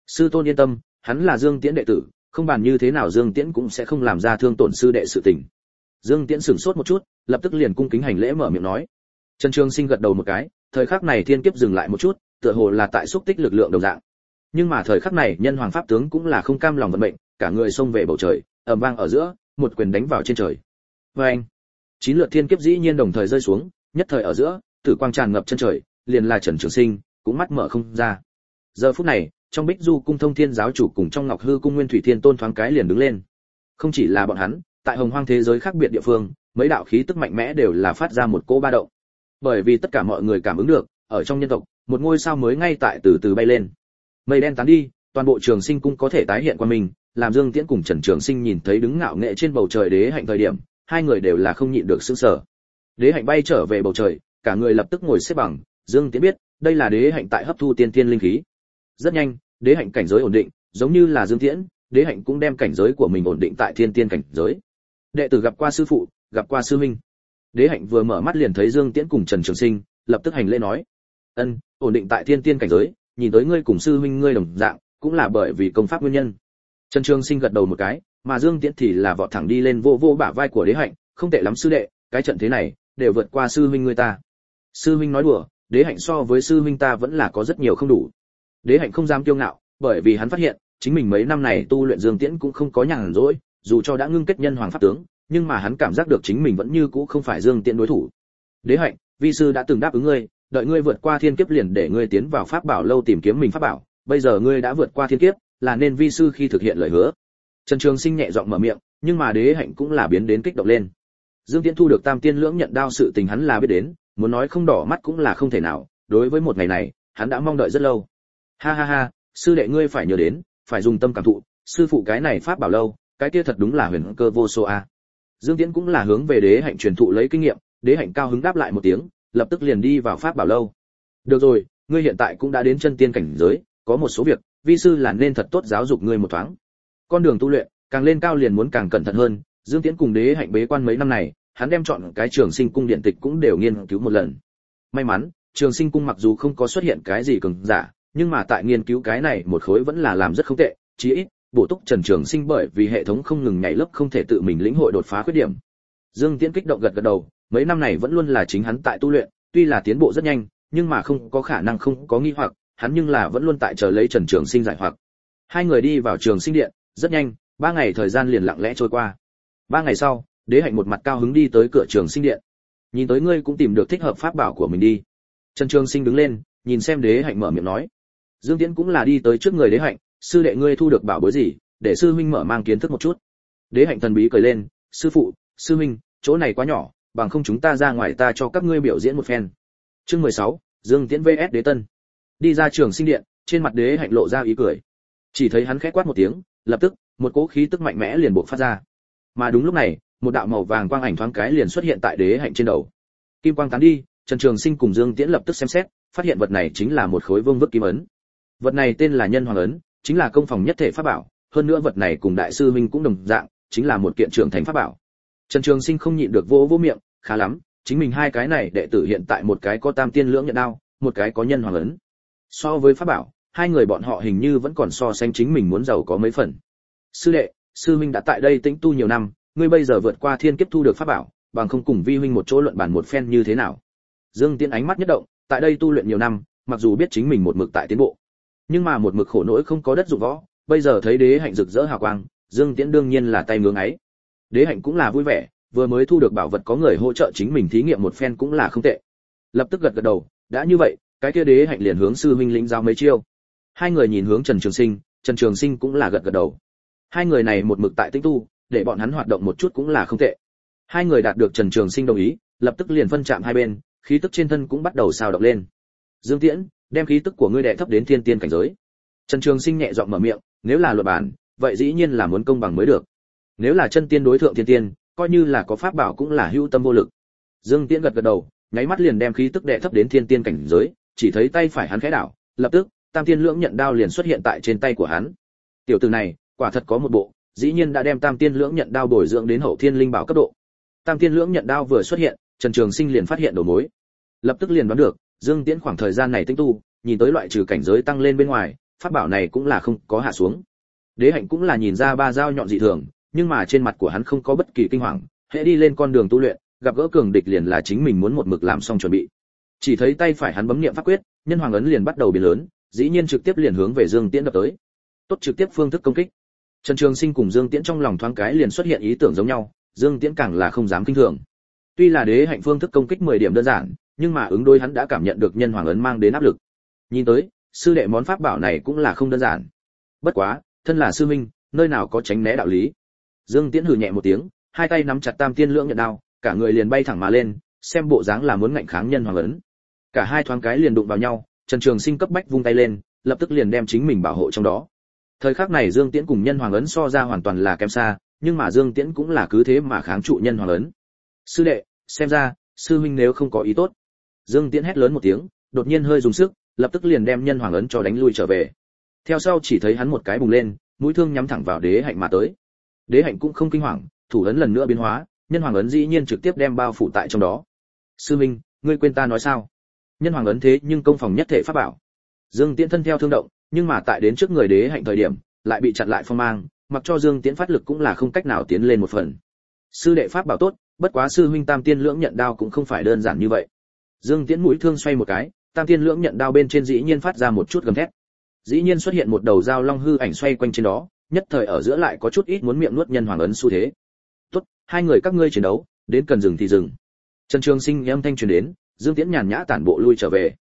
Sư tôn yên tâm, hắn là dương tiễn đệ tử, không bàn như thế nào dương tiễn cũng sẽ không làm ra thương tổn sư đệ sự tình. Dương tiễn sửng sốt một chút, lập tức liền cung kính hành lễ mở miệng nói trần trường sinh gật đầu một cái, thời khắc này thiên kiếp dừng lại một chút, tựa hồ là tại xúc tích lực lượng đồng dạng. Nhưng mà thời khắc này, nhân hoàng pháp tướng cũng là không cam lòng vận mệnh, cả người xông về bầu trời, ầm vang ở giữa, một quyền đánh vào trên trời. Oeng! chín lượt thiên kiếp dĩ nhiên đồng thời rơi xuống, nhất thời ở giữa, tử quang tràn ngập chân trời, liền là trần trường sinh, cũng mắt mở không ra. Giờ phút này, trong bích du cung thông thiên giáo chủ cùng trong ngọc hư cung nguyên thủy thiên tôn thoáng cái liền đứng lên. Không chỉ là bọn hắn, tại hồng hoang thế giới khác biệt địa phương, mấy đạo khí tức mạnh mẽ đều là phát ra một cỗ ba động bởi vì tất cả mọi người cảm ứng được, ở trong nhân tộc, một ngôi sao mới ngay tại từ từ bay lên. Mây đen tán đi, toàn bộ trường sinh cung có thể tái hiện qua mình, làm dương tiễn cùng trần trường sinh nhìn thấy đứng ngạo nghệ trên bầu trời đế hạnh thời điểm, hai người đều là không nhịn được sửng sợ. đế hạnh bay trở về bầu trời, cả người lập tức ngồi xếp bằng, dương tiễn biết, đây là đế hạnh tại hấp thu tiên tiên linh khí. Rất nhanh, đế hạnh cảnh giới ổn định, giống như là dương tiễn, đế hạnh cũng đem cảnh giới của mình ổn định tại thiên tiên cảnh giới. Đệ tử gặp qua sư phụ, gặp qua sư minh đế hạnh vừa mở mắt liền thấy dương tiễn cùng trần trường sinh, lập tức hành lễ nói, ân, ổn định tại thiên tiên cảnh giới, nhìn tới ngươi cùng sư huynh ngươi đồng dạng, cũng là bởi vì công pháp nguyên nhân. Trần trường sinh gật đầu một cái, mà dương tiễn thì là vọt thẳng đi lên vô vô bả vai của đế hạnh, không tệ lắm sư đệ, cái trận thế này, đều vượt qua sư huynh ngươi ta. Sư huynh nói đùa, đế hạnh so với sư huynh ta vẫn là có rất nhiều không đủ. Đế hạnh không dám kiêu ngạo, bởi vì hắn phát hiện, chính mình mấy năm này tu luyện dương tiễn cũng không có nhàn rỗi, dù cho đã ngưng kết nhân hoàng pháp tướng nhưng mà hắn cảm giác được chính mình vẫn như cũ không phải dương tiễn đối thủ. Đế hạnh, vi sư đã từng đáp ứng ngươi, đợi ngươi vượt qua thiên kiếp liền để ngươi tiến vào pháp bảo lâu tìm kiếm mình pháp bảo, bây giờ ngươi đã vượt qua thiên kiếp, là nên vi sư khi thực hiện lời hứa. Trần trường sinh nhẹ giọng mở miệng, nhưng mà đế hạnh cũng là biến đến kích động lên. Dương tiễn thu được tam tiên lưỡng nhận đao sự tình hắn là biết đến, muốn nói không đỏ mắt cũng là không thể nào, đối với một ngày này, hắn đã mong đợi rất lâu. Ha ha ha, sư đệ ngươi phải nhớ đến, phải dùng tâm cảm thụ, sư phụ cái này pháp bảo lâu, cái kia thật đúng là huyền cơ vô số a dương tiễn cũng là hướng về đế hạnh truyền thụ lấy kinh nghiệm, đế hạnh cao hứng đáp lại một tiếng, lập tức liền đi vào pháp bảo lâu. Được rồi, ngươi hiện tại cũng đã đến chân tiên cảnh giới, có một số việc, vi sư là nên thật tốt giáo dục ngươi một thoáng. Con đường tu luyện, càng lên cao liền muốn càng cẩn thận hơn, dương tiễn cùng đế hạnh bế quan mấy năm này, hắn đem chọn cái trường sinh cung điện tịch cũng đều nghiên cứu một lần. May mắn, trường sinh cung mặc dù không có xuất hiện cái gì cường giả, nhưng mà tại nghiên cứu cái này một khối vẫn là làm rất không tệ, chí ít bổ túc trần trường sinh bởi vì hệ thống không ngừng nhảy lớp không thể tự mình lĩnh hội đột phá khuyết điểm. Dương tiễn kích động gật gật đầu, mấy năm này vẫn luôn là chính hắn tại tu luyện, tuy là tiến bộ rất nhanh, nhưng mà không có khả năng không có nghi hoặc, hắn nhưng là vẫn luôn tại chờ lấy trần trường sinh giải hoặc. Hai người đi vào trường sinh điện, rất nhanh, ba ngày thời gian liền lặng lẽ trôi qua. Ba ngày sau, đế hạnh một mặt cao hứng đi tới cửa trường sinh điện. Nhìn tới ngươi cũng tìm được thích hợp pháp bảo của mình đi. Trần trường sinh đứng lên, nhìn xem đế hạnh mở miệng nói dương tiễn cũng là đi tới trước người đế hạnh, sư đệ ngươi thu được bảo bối gì, để sư huynh mở mang kiến thức một chút. Đế hạnh thần bí cười lên, sư phụ, sư huynh, chỗ này quá nhỏ, bằng không chúng ta ra ngoài ta cho các ngươi biểu diễn một phen. Chương mười sáu, dương tiễn vs. Đế tân. Đi ra trường sinh điện, trên mặt đế hạnh lộ ra ý cười. Chỉ thấy hắn khẽ quát một tiếng, lập tức, một cỗ khí tức mạnh mẽ liền bộc phát ra. Mà đúng lúc này, một đạo màu vàng quang ảnh thoáng cái liền xuất hiện tại đế hạnh trên đầu. Kim quang tán đi, trần trường sinh cùng dương tiễn lập tức xem xét, phát hiện vật này chính là một khối vương vức kim ấn vật này tên là nhân hoàng ấn, chính là công phòng nhất thể pháp bảo, hơn nữa vật này cùng đại sư minh cũng đồng dạng, chính là một kiện trưởng thành pháp bảo. Trần trường sinh không nhịn được vỗ vỗ miệng, khá lắm, chính mình hai cái này đệ tử hiện tại một cái có tam tiên lưỡng nhận đao, một cái có nhân hoàng ấn. So với pháp bảo, hai người bọn họ hình như vẫn còn so sánh chính mình muốn giàu có mấy phần. Sư đệ, sư minh đã tại đây tĩnh tu nhiều năm, ngươi bây giờ vượt qua thiên kiếp thu được pháp bảo, bằng không cùng vi huynh một chỗ luận bản một phen như thế nào? Dương tiễn ánh mắt nhất động, tại đây tu luyện nhiều năm, mặc dù biết chính mình một mực tại tiến bộ nhưng mà một mực khổ nỗi không có đất dụng võ, bây giờ thấy đế hạnh rực rỡ hào quang, dương tiễn đương nhiên là tay ngưỡng ấy. Đế hạnh cũng là vui vẻ, vừa mới thu được bảo vật có người hỗ trợ chính mình thí nghiệm một phen cũng là không tệ. Lập tức gật gật đầu, đã như vậy, cái kia đế hạnh liền hướng sư huynh lĩnh giao mấy chiêu. Hai người nhìn hướng trần trường sinh, trần trường sinh cũng là gật gật đầu. Hai người này một mực tại tinh tu, để bọn hắn hoạt động một chút cũng là không tệ. Hai người đạt được trần trường sinh đồng ý, lập tức liền phân chạm hai bên, khí tức trên thân cũng bắt đầu sao động lên. Dương tiễn đem khí tức của ngươi đệ thấp đến thiên tiên cảnh giới. Trần trường sinh nhẹ giọng mở miệng, nếu là luật bản, vậy dĩ nhiên là muốn công bằng mới được. Nếu là chân tiên đối thượng thiên tiên, coi như là có pháp bảo cũng là hữu tâm vô lực. Dương tiễn gật gật đầu, nháy mắt liền đem khí tức đệ thấp đến thiên tiên cảnh giới, chỉ thấy tay phải hắn khẽ đảo, lập tức, tam tiên lưỡng nhận đao liền xuất hiện tại trên tay của hắn. Tiểu tử này, quả thật có một bộ, dĩ nhiên đã đem tam tiên lưỡng nhận đao bồi dưỡng đến hậu thiên linh bảo cấp độ. Tam tiên lưỡng nhận đao vừa xuất hiện, trần trường sinh liền phát hiện đầu mối. Lập tức liền đoán được dương tiễn khoảng thời gian này tinh tu, nhìn tới loại trừ cảnh giới tăng lên bên ngoài, pháp bảo này cũng là không có hạ xuống. Đế hạnh cũng là nhìn ra ba dao nhọn dị thường, nhưng mà trên mặt của hắn không có bất kỳ kinh hoàng, hễ đi lên con đường tu luyện, gặp gỡ cường địch liền là chính mình muốn một mực làm xong chuẩn bị. Chỉ thấy tay phải hắn bấm niệm pháp quyết, nhân hoàng ấn liền bắt đầu biến lớn, dĩ nhiên trực tiếp liền hướng về dương tiễn đập tới. Tốt trực tiếp phương thức công kích. Trần trường sinh cùng dương tiễn trong lòng thoáng cái liền xuất hiện ý tưởng giống nhau, dương tiễn càng là không dám kinh thường. Tuy là đế hạnh phương thức công kích 10 điểm đơn giản nhưng mà ứng đối hắn đã cảm nhận được nhân hoàng ấn mang đến áp lực. Nhìn tới, sư đệ món pháp bảo này cũng là không đơn giản. Bất quá, thân là sư minh nơi nào có tránh né đạo lý. Dương tiễn hừ nhẹ một tiếng, hai tay nắm chặt tam tiên lưỡng nhận đao, cả người liền bay thẳng mà lên, xem bộ dáng là muốn ngạnh kháng nhân hoàng ấn. Cả hai thoáng cái liền đụng vào nhau, trần trường sinh cấp bách vung tay lên, lập tức liền đem chính mình bảo hộ trong đó. Thời khắc này dương tiễn cùng nhân hoàng ấn so ra hoàn toàn là kém xa, nhưng mà dương tiễn cũng là cứ thế mà kháng trụ nhân hoàng ấn. Sư đệ, xem ra, sư huynh nếu không có ý tốt dương tiễn hét lớn một tiếng, đột nhiên hơi dùng sức, lập tức liền đem nhân hoàng ấn cho đánh lui trở về. Theo sau chỉ thấy hắn một cái bùng lên, mũi thương nhắm thẳng vào đế hạnh mà tới. Đế hạnh cũng không kinh hoàng, thủ ấn lần nữa biến hóa, nhân hoàng ấn dĩ nhiên trực tiếp đem bao phủ tại trong đó. Sư minh, ngươi quên ta nói sao? Nhân hoàng ấn thế nhưng công phòng nhất thể pháp bảo. Dương tiễn thân theo thương động, nhưng mà tại đến trước người đế hạnh thời điểm, lại bị chặn lại phong mang, mặc cho dương tiễn phát lực cũng là không cách nào tiến lên một phần. Sư đệ pháp bảo tốt, bất quá sư huynh tam tiên lưỡng nhận đao cũng không phải đơn giản như vậy dương tiễn mũi thương xoay một cái, tam tiên lưỡng nhận đao bên trên dĩ nhiên phát ra một chút gầm thét. Dĩ nhiên xuất hiện một đầu dao long hư ảnh xoay quanh trên đó, nhất thời ở giữa lại có chút ít muốn miệng nuốt nhân hoàng ấn xu thế. Tốt, hai người các ngươi chiến đấu, đến cần dừng thì dừng. Trần trường sinh âm thanh truyền đến, dương tiễn nhàn nhã tản bộ lui trở về.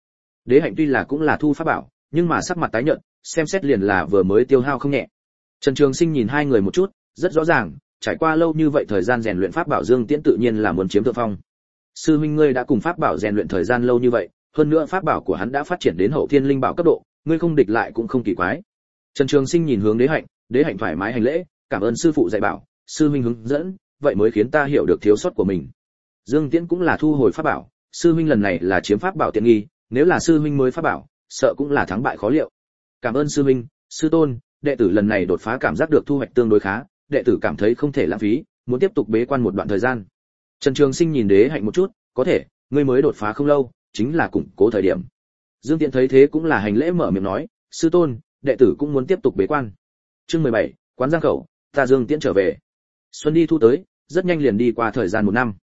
Đế hạnh tuy là cũng là thu pháp bảo, nhưng mà sắc mặt tái nhợt, xem xét liền là vừa mới tiêu hao không nhẹ. Trần trường sinh nhìn hai người một chút, rất rõ ràng, trải qua lâu như vậy thời gian rèn luyện pháp bảo dương tiễn tự nhiên là muốn chiếm thượng phong sư huynh ngươi đã cùng pháp bảo rèn luyện thời gian lâu như vậy, hơn nữa pháp bảo của hắn đã phát triển đến hậu thiên linh bảo cấp độ, ngươi không địch lại cũng không kỳ quái. Trần trường sinh nhìn hướng đế hạnh đế hạnh thoải mái hành lễ, cảm ơn sư phụ dạy bảo, sư huynh hướng dẫn, vậy mới khiến ta hiểu được thiếu sót của mình. Dương tiễn cũng là thu hồi pháp bảo, sư huynh lần này là chiếm pháp bảo tiện nghi, nếu là sư huynh mới pháp bảo, sợ cũng là thắng bại khó liệu. Cảm ơn sư huynh, sư tôn, đệ tử lần này đột phá cảm giác được thu hoạch tương đối khá, đệ tử cảm thấy không thể lãng phí, muốn tiếp tục bế quan một đoạn thời gian trần trường sinh nhìn đế hạnh một chút, có thể, ngươi mới đột phá không lâu, chính là củng cố thời điểm. Dương Tiễn thấy thế cũng là hành lễ mở miệng nói, sư tôn, đệ tử cũng muốn tiếp tục bế quan. Chương mười bảy, quán giang khẩu, ta dương tiễn trở về. Xuân đi thu tới, rất nhanh liền đi qua thời gian một năm.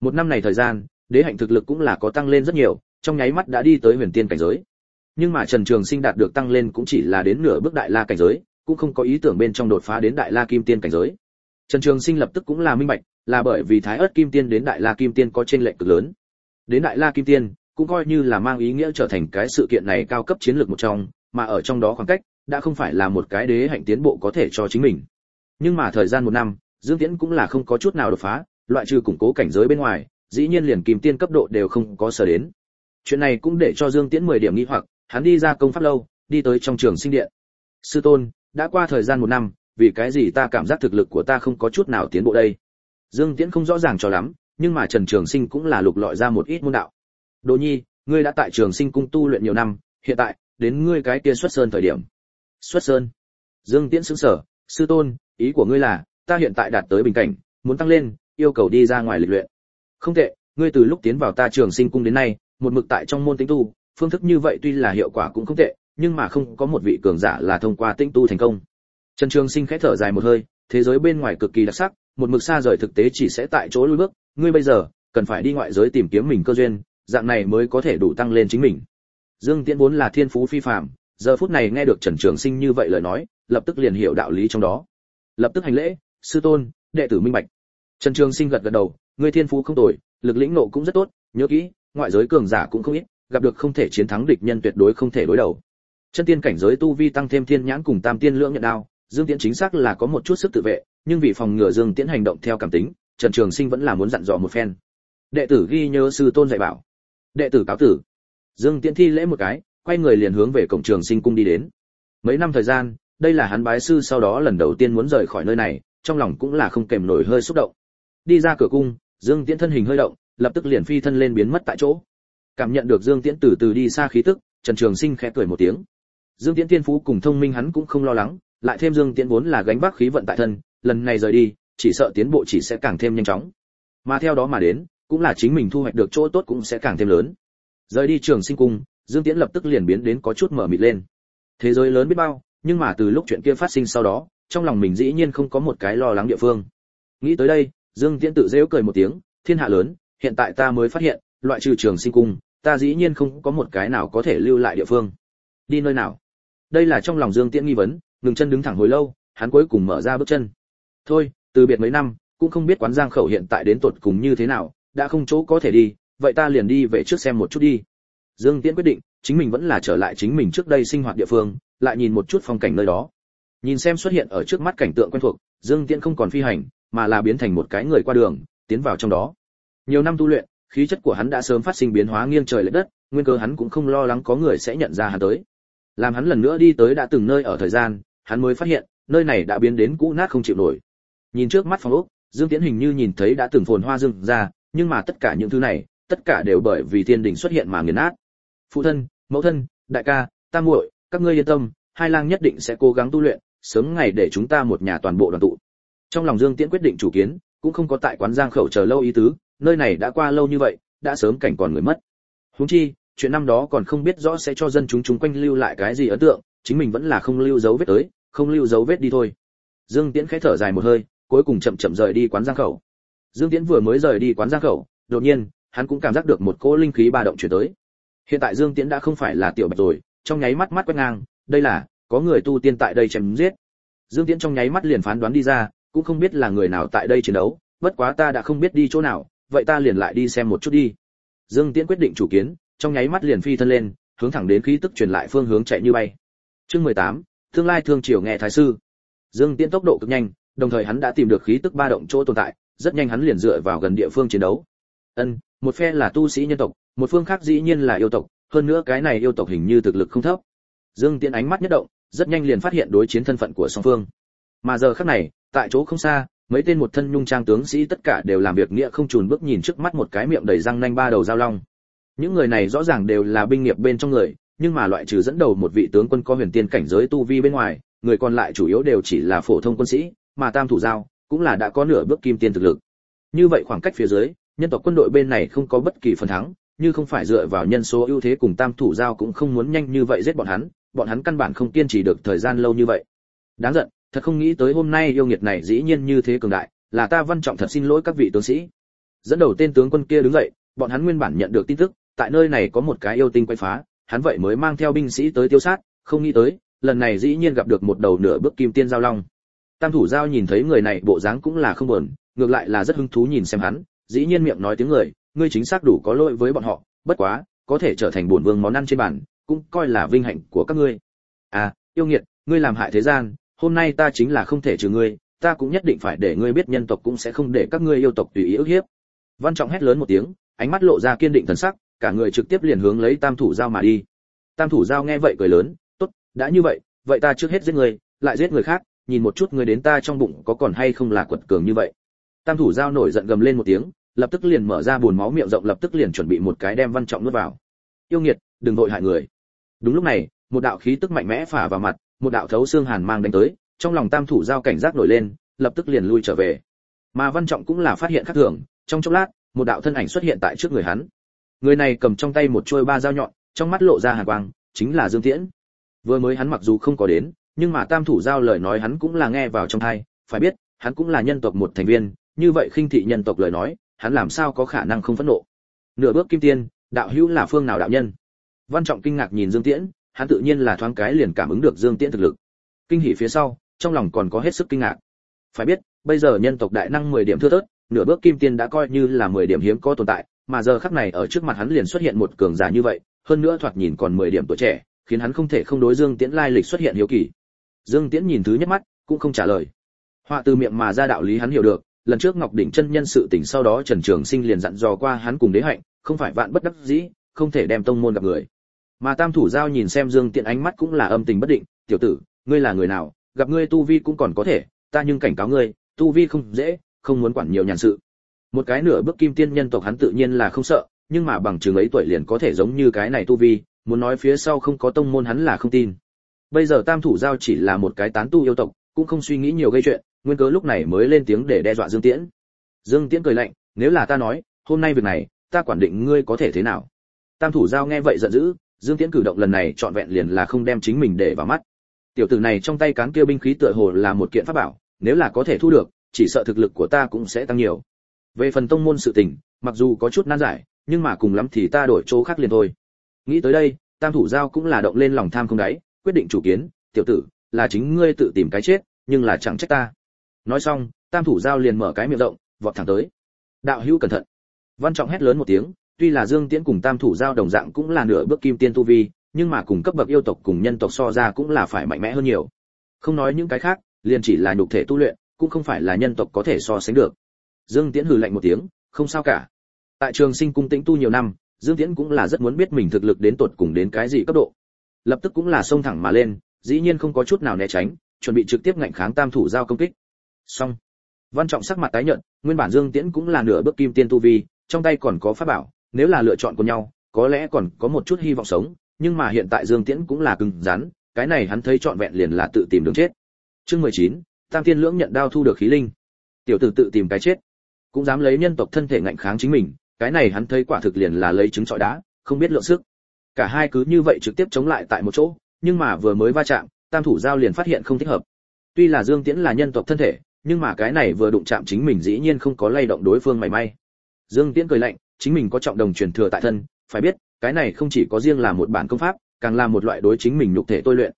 Một năm này thời gian, đế hạnh thực lực cũng là có tăng lên rất nhiều, trong nháy mắt đã đi tới huyền tiên cảnh giới. Nhưng mà trần trường sinh đạt được tăng lên cũng chỉ là đến nửa bước đại la cảnh giới, cũng không có ý tưởng bên trong đột phá đến đại la kim tiên cảnh giới. Trần trường sinh lập tức cũng là minh bạch là bởi vì thái ớt kim tiên đến đại la kim tiên có trên lệch cực lớn. Đến đại la kim tiên, cũng coi như là mang ý nghĩa trở thành cái sự kiện này cao cấp chiến lược một trong, mà ở trong đó khoảng cách, đã không phải là một cái đế hạnh tiến bộ có thể cho chính mình. Nhưng mà thời gian một năm, dương tiễn cũng là không có chút nào đột phá, loại trừ củng cố cảnh giới bên ngoài, dĩ nhiên liền kim tiên cấp độ đều không có sở đến. Chuyện này cũng để cho dương tiễn 10 điểm nghi hoặc, hắn đi ra công pháp lâu, đi tới trong trường sinh điện. Sư tôn, đã qua thời gian một năm, vì cái gì ta cảm giác thực lực của ta không có chút nào tiến bộ đây? Dương tiễn không rõ ràng cho lắm, nhưng mà trần trường sinh cũng là lục lọi ra một ít môn đạo. Đỗ nhi, ngươi đã tại trường sinh cung tu luyện nhiều năm, hiện tại, đến ngươi cái kia xuất sơn thời điểm. Xuất sơn. Dương tiễn sững sờ. sư tôn, ý của ngươi là, ta hiện tại đạt tới bình cảnh, muốn tăng lên, yêu cầu đi ra ngoài lịch luyện. Không tệ, ngươi từ lúc tiến vào ta trường sinh cung đến nay, một mực tại trong môn tĩnh tu, phương thức như vậy tuy là hiệu quả cũng không tệ, nhưng mà không có một vị cường giả là thông qua tĩnh tu thành công. Trần trường sinh khẽ thở dài một hơi thế giới bên ngoài cực kỳ đặc sắc, một mực xa rời thực tế chỉ sẽ tại chỗ lui bước. Ngươi bây giờ, cần phải đi ngoại giới tìm kiếm mình cơ duyên, dạng này mới có thể đủ tăng lên chính mình. Dương tiễn vốn là thiên phú phi phàm, giờ phút này nghe được trần trường sinh như vậy lời nói, lập tức liền hiểu đạo lý trong đó. Lập tức hành lễ, sư tôn, đệ tử minh bạch. Trần trường sinh gật gật đầu, ngươi thiên phú không tồi, lực lĩnh nộ cũng rất tốt, nhớ kỹ, ngoại giới cường giả cũng không ít, gặp được không thể chiến thắng địch nhân tuyệt đối không thể đối đầu. Chân tiên cảnh giới tu vi tăng thêm thiên nhãn cùng tam tiên lưỡng nhận đao dương tiễn chính xác là có một chút sức tự vệ, nhưng vì phòng ngừa dương tiễn hành động theo cảm tính, trần trường sinh vẫn là muốn dặn dò một phen. Đệ tử ghi nhớ sư tôn dạy bảo. Đệ tử cáo tử. Dương tiễn thi lễ một cái, quay người liền hướng về cổng trường sinh cung đi đến. Mấy năm thời gian, đây là hắn bái sư sau đó lần đầu tiên muốn rời khỏi nơi này, trong lòng cũng là không kềm nổi hơi xúc động. Đi ra cửa cung, dương tiễn thân hình hơi động, lập tức liền phi thân lên biến mất tại chỗ. Cảm nhận được dương tiễn từ từ đi xa khí tức, trần trường sinh khẽ cười một tiếng. Dương tiễn tiên phú cùng thông minh hắn cũng không lo lắng lại thêm dương tiễn vốn là gánh vác khí vận tại thân, lần này rời đi, chỉ sợ tiến bộ chỉ sẽ càng thêm nhanh chóng. Mà theo đó mà đến, cũng là chính mình thu hoạch được chỗ tốt cũng sẽ càng thêm lớn. Rời đi trường sinh cung, dương tiễn lập tức liền biến đến có chút mở mịt lên. Thế giới lớn biết bao, nhưng mà từ lúc chuyện kia phát sinh sau đó, trong lòng mình dĩ nhiên không có một cái lo lắng địa phương. Nghĩ tới đây, dương tiễn tự giễu cười một tiếng, thiên hạ lớn, hiện tại ta mới phát hiện, loại trừ trường sinh cung, ta dĩ nhiên không có một cái nào có thể lưu lại địa phương. Đi nơi nào? Đây là trong lòng dương tiễn nghi vấn ngừng chân đứng thẳng hồi lâu, hắn cuối cùng mở ra bước chân. Thôi, từ biệt mấy năm, cũng không biết quán giang khẩu hiện tại đến tột cùng như thế nào, đã không chỗ có thể đi, vậy ta liền đi về trước xem một chút đi. Dương tiễn quyết định, chính mình vẫn là trở lại chính mình trước đây sinh hoạt địa phương, lại nhìn một chút phong cảnh nơi đó. Nhìn xem xuất hiện ở trước mắt cảnh tượng quen thuộc, dương tiễn không còn phi hành, mà là biến thành một cái người qua đường, tiến vào trong đó. Nhiều năm tu luyện, khí chất của hắn đã sớm phát sinh biến hóa nghiêng trời lệch đất, nguyên cơ hắn cũng không lo lắng có người sẽ nhận ra hắn tới. Làm hắn lần nữa đi tới đã từng nơi ở thời gian hắn mới phát hiện, nơi này đã biến đến cũ nát không chịu nổi. Nhìn trước mắt phòng ốc, dương tiễn hình như nhìn thấy đã từng phồn hoa dương ra, nhưng mà tất cả những thứ này, tất cả đều bởi vì thiên đình xuất hiện mà nghiền nát. Phụ thân, mẫu thân, đại ca tam muội, các ngươi yên tâm, hai lang nhất định sẽ cố gắng tu luyện, sớm ngày để chúng ta một nhà toàn bộ đoàn tụ. Trong lòng dương tiễn quyết định chủ kiến, cũng không có tại quán giang khẩu chờ lâu ý tứ, nơi này đã qua lâu như vậy, đã sớm cảnh còn người mất. Huống chi, chuyện năm đó còn không biết rõ sẽ cho dân chúng chúng quanh lưu lại cái gì ấn tượng chính mình vẫn là không lưu dấu vết tới, không lưu dấu vết đi thôi. Dương tiễn khẽ thở dài một hơi, cuối cùng chậm chậm rời đi quán giang khẩu. Dương tiễn vừa mới rời đi quán giang khẩu, đột nhiên, hắn cũng cảm giác được một cỗ linh khí ba động chuyển tới. Hiện tại dương tiễn đã không phải là tiểu bạch rồi, trong nháy mắt mắt quét ngang, đây là, có người tu tiên tại đây chém giết. Dương tiễn trong nháy mắt liền phán đoán đi ra, cũng không biết là người nào tại đây chiến đấu, bất quá ta đã không biết đi chỗ nào, vậy ta liền lại đi xem một chút đi. Dương tiễn quyết định chủ kiến, trong nháy mắt liền phi thân lên, hướng thẳng đến khí tức truyền lại phương hướng chạy như bay chương 18, tương lai thương triều nghe thái sư. Dương tiễn tốc độ cực nhanh đồng thời hắn đã tìm được khí tức ba động chỗ tồn tại rất nhanh hắn liền dựa vào gần địa phương chiến đấu. Ân một phe là tu sĩ nhân tộc một phương khác dĩ nhiên là yêu tộc hơn nữa cái này yêu tộc hình như thực lực không thấp. Dương tiễn ánh mắt nhất động rất nhanh liền phát hiện đối chiến thân phận của song phương. Mà giờ khắc này tại chỗ không xa mấy tên một thân nhung trang tướng sĩ tất cả đều làm việc nghĩa không chùn bước nhìn trước mắt một cái miệng đầy răng nanh ba đầu dao long. Những người này rõ ràng đều là binh nghiệp bên trong người nhưng mà loại trừ dẫn đầu một vị tướng quân có huyền tiên cảnh giới tu vi bên ngoài, người còn lại chủ yếu đều chỉ là phổ thông quân sĩ, mà tam thủ giao cũng là đã có nửa bước kim tiên thực lực. Như vậy khoảng cách phía dưới, nhân tộc quân đội bên này không có bất kỳ phần thắng, như không phải dựa vào nhân số ưu thế cùng tam thủ giao cũng không muốn nhanh như vậy giết bọn hắn bọn hắn căn bản không kiên trì được thời gian lâu như vậy. Đáng giận, thật không nghĩ tới hôm nay yêu nghiệt này dĩ nhiên như thế cường đại, là ta văn trọng thật xin lỗi các vị tướng sĩ. Dẫn đầu tên tướng quân kia đứng dậy, bọn hắn nguyên bản nhận được tin tức, tại nơi này có một cái yêu tinh quay phá hắn vậy mới mang theo binh sĩ tới tiêu sát, không nghĩ tới, lần này dĩ nhiên gặp được một đầu nửa bước kim tiên giao long. Tam thủ giao nhìn thấy người này bộ dáng cũng là không buồn, ngược lại là rất hứng thú nhìn xem hắn, dĩ nhiên miệng nói tiếng người, ngươi chính xác đủ có lỗi với bọn họ, bất quá, có thể trở thành bổn vương món ăn trên bàn, cũng coi là vinh hạnh của các ngươi. À yêu nghiệt, ngươi làm hại thế gian, hôm nay ta chính là không thể trừ ngươi, ta cũng nhất định phải để ngươi biết nhân tộc cũng sẽ không để các ngươi yêu tộc tùy ý ức hiếp. Văn trọng hét lớn một tiếng, ánh mắt lộ ra kiên định thần sắc cả người trực tiếp liền hướng lấy tam thủ giao mà đi. Tam thủ giao nghe vậy cười lớn, tốt, đã như vậy vậy ta trước hết giết ngươi lại giết người khác, nhìn một chút ngươi đến ta trong bụng có còn hay không là quật cường như vậy. Tam thủ giao nổi giận gầm lên một tiếng, lập tức liền mở ra buồn máu miệng rộng lập tức liền chuẩn bị một cái đem văn trọng nuốt vào. Yêu nghiệt, đừng vội hại người. Đúng lúc này, một đạo khí tức mạnh mẽ phả vào mặt, một đạo thấu xương hàn mang đánh tới, trong lòng tam thủ giao cảnh giác nổi lên, lập tức liền lui trở về. Mà văn trọng cũng là phát hiện khác thường, trong chốc lát, một đạo thân ảnh xuất hiện tại trước người hắn người này cầm trong tay một chuôi ba dao nhọn, trong mắt lộ ra hàn quang, chính là dương tiễn. Vừa mới hắn mặc dù không có đến, nhưng mà tam thủ giao lời nói hắn cũng là nghe vào trong tai phải biết, hắn cũng là nhân tộc một thành viên, như vậy khinh thị nhân tộc lời nói, hắn làm sao có khả năng không phẫn nộ? Nửa bước kim tiên, đạo hữu là phương nào đạo nhân? Văn trọng kinh ngạc nhìn dương tiễn, hắn tự nhiên là thoáng cái liền cảm ứng được dương tiễn thực lực. Kinh hỉ phía sau, trong lòng còn có hết sức kinh ngạc. Phải biết, bây giờ nhân tộc đại năng 10 điểm thưa thớt, nửa bước kim tiên đã coi như là 10 điểm hiếm có tồn tại mà giờ khắc này ở trước mặt hắn liền xuất hiện một cường giả như vậy, hơn nữa thoạt nhìn còn 10 điểm tuổi trẻ, khiến hắn không thể không đối dương tiễn lai lịch xuất hiện hiếu kỳ. Dương tiễn nhìn thứ nhất mắt, cũng không trả lời. Họa từ miệng mà ra đạo lý hắn hiểu được, lần trước ngọc đỉnh chân nhân sự tình sau đó trần trường sinh liền dặn dò qua hắn cùng đế hạnh, không phải vạn bất đắc dĩ, không thể đem tông môn gặp người. Mà tam thủ giao nhìn xem dương tiễn ánh mắt cũng là âm tình bất định, tiểu tử, ngươi là người nào, gặp ngươi tu vi cũng còn có thể, ta nhưng cảnh cáo ngươi, tu vi không dễ, không muốn quản nhiều nhàn sự một cái nửa bước kim tiên nhân tộc hắn tự nhiên là không sợ, nhưng mà bằng chừng ấy tuổi liền có thể giống như cái này tu vi, muốn nói phía sau không có tông môn hắn là không tin. Bây giờ tam thủ giao chỉ là một cái tán tu yêu tộc, cũng không suy nghĩ nhiều gây chuyện, nguyên cớ lúc này mới lên tiếng để đe dọa dương tiễn. Dương tiễn cười lạnh, nếu là ta nói, hôm nay việc này, ta quản định ngươi có thể thế nào? Tam thủ giao nghe vậy giận dữ, dương tiễn cử động lần này trọn vẹn liền là không đem chính mình để vào mắt. Tiểu tử này trong tay cán kia binh khí tựa hồ là một kiện pháp bảo, nếu là có thể thu được, chỉ sợ thực lực của ta cũng sẽ tăng nhiều về phần tông môn sự tình mặc dù có chút nan giải nhưng mà cùng lắm thì ta đổi chỗ khác liền thôi nghĩ tới đây tam thủ giao cũng là động lên lòng tham không đáy quyết định chủ kiến tiểu tử là chính ngươi tự tìm cái chết nhưng là chẳng trách ta nói xong tam thủ giao liền mở cái miệng rộng vọt thẳng tới đạo hữu cẩn thận văn trọng hét lớn một tiếng Tuy là Dương Tiễn cùng Tam thủ giao đồng dạng cũng là nửa bước kim tiên tu vi, nhưng mà cùng cấp bậc yêu tộc cùng nhân tộc so ra cũng là phải mạnh mẽ hơn nhiều. Không nói những cái khác, liền chỉ là nhục thể tu luyện, cũng không phải là nhân tộc có thể so sánh được. Dương Tiễn hừ lạnh một tiếng, không sao cả. Tại Trường Sinh cung tĩnh tu nhiều năm, Dương Tiễn cũng là rất muốn biết mình thực lực đến tột cùng đến cái gì cấp độ. Lập tức cũng là xông thẳng mà lên, dĩ nhiên không có chút nào né tránh, chuẩn bị trực tiếp ngạnh kháng Tam thủ giao công kích. Xong. Văn Trọng sắc mặt tái nhợt, nguyên bản Dương Tiễn cũng là nửa bước kim tiên tu vi, trong tay còn có pháp bảo, nếu là lựa chọn của nhau, có lẽ còn có một chút hy vọng sống, nhưng mà hiện tại Dương Tiễn cũng là cứng rắn, cái này hắn thấy trọn vẹn liền là tự tìm đường chết. Chương 19, Tam Tiên Lưỡng nhận đao thu được khí linh. Tiểu tử tự tìm cái chết, cũng dám lấy nhân tộc thân thể ngạnh kháng chính mình, cái này hắn thấy quả thực liền là lấy trứng trọi đá, không biết lượng sức. Cả hai cứ như vậy trực tiếp chống lại tại một chỗ, nhưng mà vừa mới va chạm, Tam thủ giao liền phát hiện không thích hợp. Tuy là Dương Tiễn là nhân tộc thân thể, nhưng mà cái này vừa đụng chạm chính mình dĩ nhiên không có lay động đối phương mảy may. Dương Tiễn cười lạnh, chính mình có trọng đồng truyền thừa tại thân, phải biết, cái này không chỉ có riêng là một bản công pháp, càng là một loại đối chính mình nhục thể tôi luyện.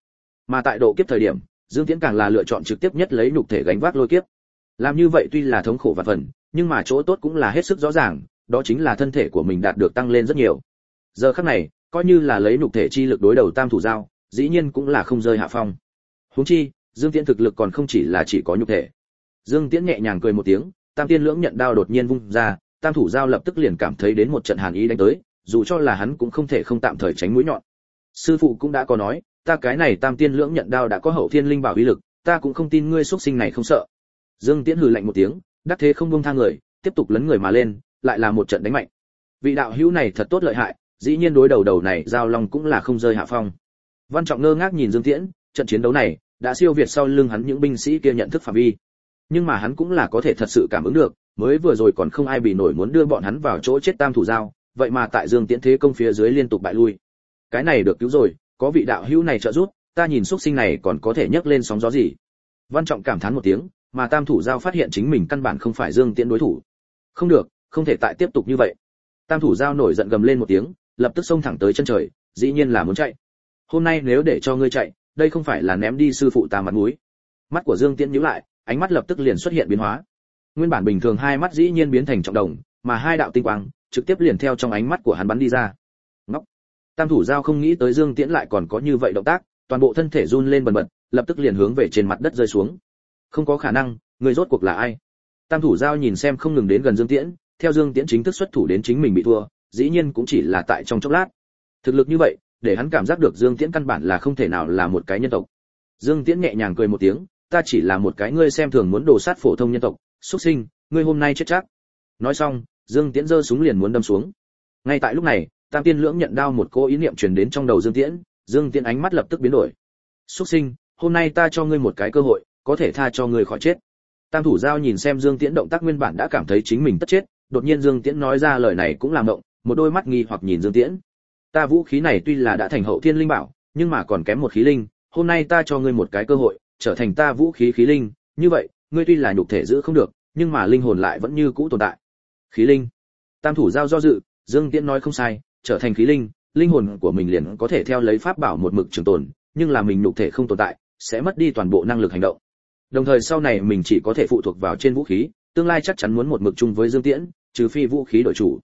Mà tại độ kiếp thời điểm, Dương Tiễn càng là lựa chọn trực tiếp nhất lấy nhục thể gánh vác lôi kiếp. Làm như vậy tuy là thống khổ và phần, nhưng mà chỗ tốt cũng là hết sức rõ ràng, đó chính là thân thể của mình đạt được tăng lên rất nhiều. Giờ khắc này, coi như là lấy nhục thể chi lực đối đầu tam thủ giao, dĩ nhiên cũng là không rơi hạ phong. Huống chi, Dương Tiễn thực lực còn không chỉ là chỉ có nhục thể. Dương Tiễn nhẹ nhàng cười một tiếng, Tam Tiên Lưỡng nhận đao đột nhiên vung ra, Tam thủ giao lập tức liền cảm thấy đến một trận hàn ý đánh tới, dù cho là hắn cũng không thể không tạm thời tránh mũi nhọn. Sư phụ cũng đã có nói, ta cái này Tam Tiên Lưỡng nhận đao đã có hậu thiên linh bảo uy lực, ta cũng không tin ngươi xuất sinh này không sợ. Dương Tiễn hừ lạnh một tiếng, đắc thế không buông tha người, tiếp tục lấn người mà lên, lại là một trận đánh mạnh. Vị đạo hữu này thật tốt lợi hại, dĩ nhiên đối đầu đầu này giao long cũng là không rơi hạ phong. Văn Trọng ngơ ngác nhìn Dương Tiễn, trận chiến đấu này đã siêu việt sau lưng hắn những binh sĩ kia nhận thức phạm vi nhưng mà hắn cũng là có thể thật sự cảm ứng được mới vừa rồi còn không ai bị nổi muốn đưa bọn hắn vào chỗ chết tam thủ giao vậy mà tại dương tiễn thế công phía dưới liên tục bại lui cái này được cứu rồi có vị đạo hữu này trợ giúp ta nhìn xuất sinh này còn có thể nhấc lên sóng gió gì văn trọng cảm thán một tiếng mà tam thủ giao phát hiện chính mình căn bản không phải dương tiễn đối thủ. Không được, không thể tại tiếp tục như vậy. Tam thủ giao nổi giận gầm lên một tiếng, lập tức xông thẳng tới chân trời, dĩ nhiên là muốn chạy. Hôm nay nếu để cho ngươi chạy, đây không phải là ném đi sư phụ ta mặt mũi. Mắt của dương tiễn nhíu lại, ánh mắt lập tức liền xuất hiện biến hóa. Nguyên bản bình thường hai mắt dĩ nhiên biến thành trọng đồng, mà hai đạo tinh quang trực tiếp liền theo trong ánh mắt của hắn bắn đi ra. Ngóc tam thủ giao không nghĩ tới dương tiễn lại còn có như vậy động tác, toàn bộ thân thể run lên bần bật, lập tức liền hướng về trên mặt đất rơi xuống không có khả năng, người rốt cuộc là ai? Tam thủ giao nhìn xem không ngừng đến gần dương tiễn, theo dương tiễn chính thức xuất thủ đến chính mình bị thua, dĩ nhiên cũng chỉ là tại trong chốc lát. Thực lực như vậy, để hắn cảm giác được dương tiễn căn bản là không thể nào là một cái nhân tộc. Dương tiễn nhẹ nhàng cười một tiếng, ta chỉ là một cái ngươi xem thường muốn đồ sát phổ thông nhân tộc, xuất sinh, ngươi hôm nay chết chắc. Nói xong, dương tiễn giơ súng liền muốn đâm xuống. Ngay tại lúc này, tam tiên lưỡng nhận đao một cô ý niệm truyền đến trong đầu dương tiễn dương tiễn ánh mắt lập tức biến đổi. Xuất sinh, hôm nay ta cho ngươi một cái cơ hội có thể tha cho ngươi khỏi chết tam thủ giao nhìn xem dương tiễn động tác nguyên bản đã cảm thấy chính mình tất chết đột nhiên dương tiễn nói ra lời này cũng làm động một đôi mắt nghi hoặc nhìn dương tiễn ta vũ khí này tuy là đã thành hậu thiên linh bảo nhưng mà còn kém một khí linh hôm nay ta cho ngươi một cái cơ hội trở thành ta vũ khí khí linh, như vậy, ngươi tuy là nhục thể giữ không được, nhưng mà linh hồn lại vẫn như cũ tồn tại. Khí linh. Tam thủ giao do dự, Dương Tiễn nói không sai, trở thành khí linh, linh hồn của mình liền có thể theo lấy pháp bảo một mực trường tồn, nhưng là mình nhục thể không tồn tại, sẽ mất đi toàn bộ năng lực hành động. Đồng thời sau này mình chỉ có thể phụ thuộc vào trên vũ khí, tương lai chắc chắn muốn một mực chung với Dương Tiễn, trừ phi vũ khí đổi chủ.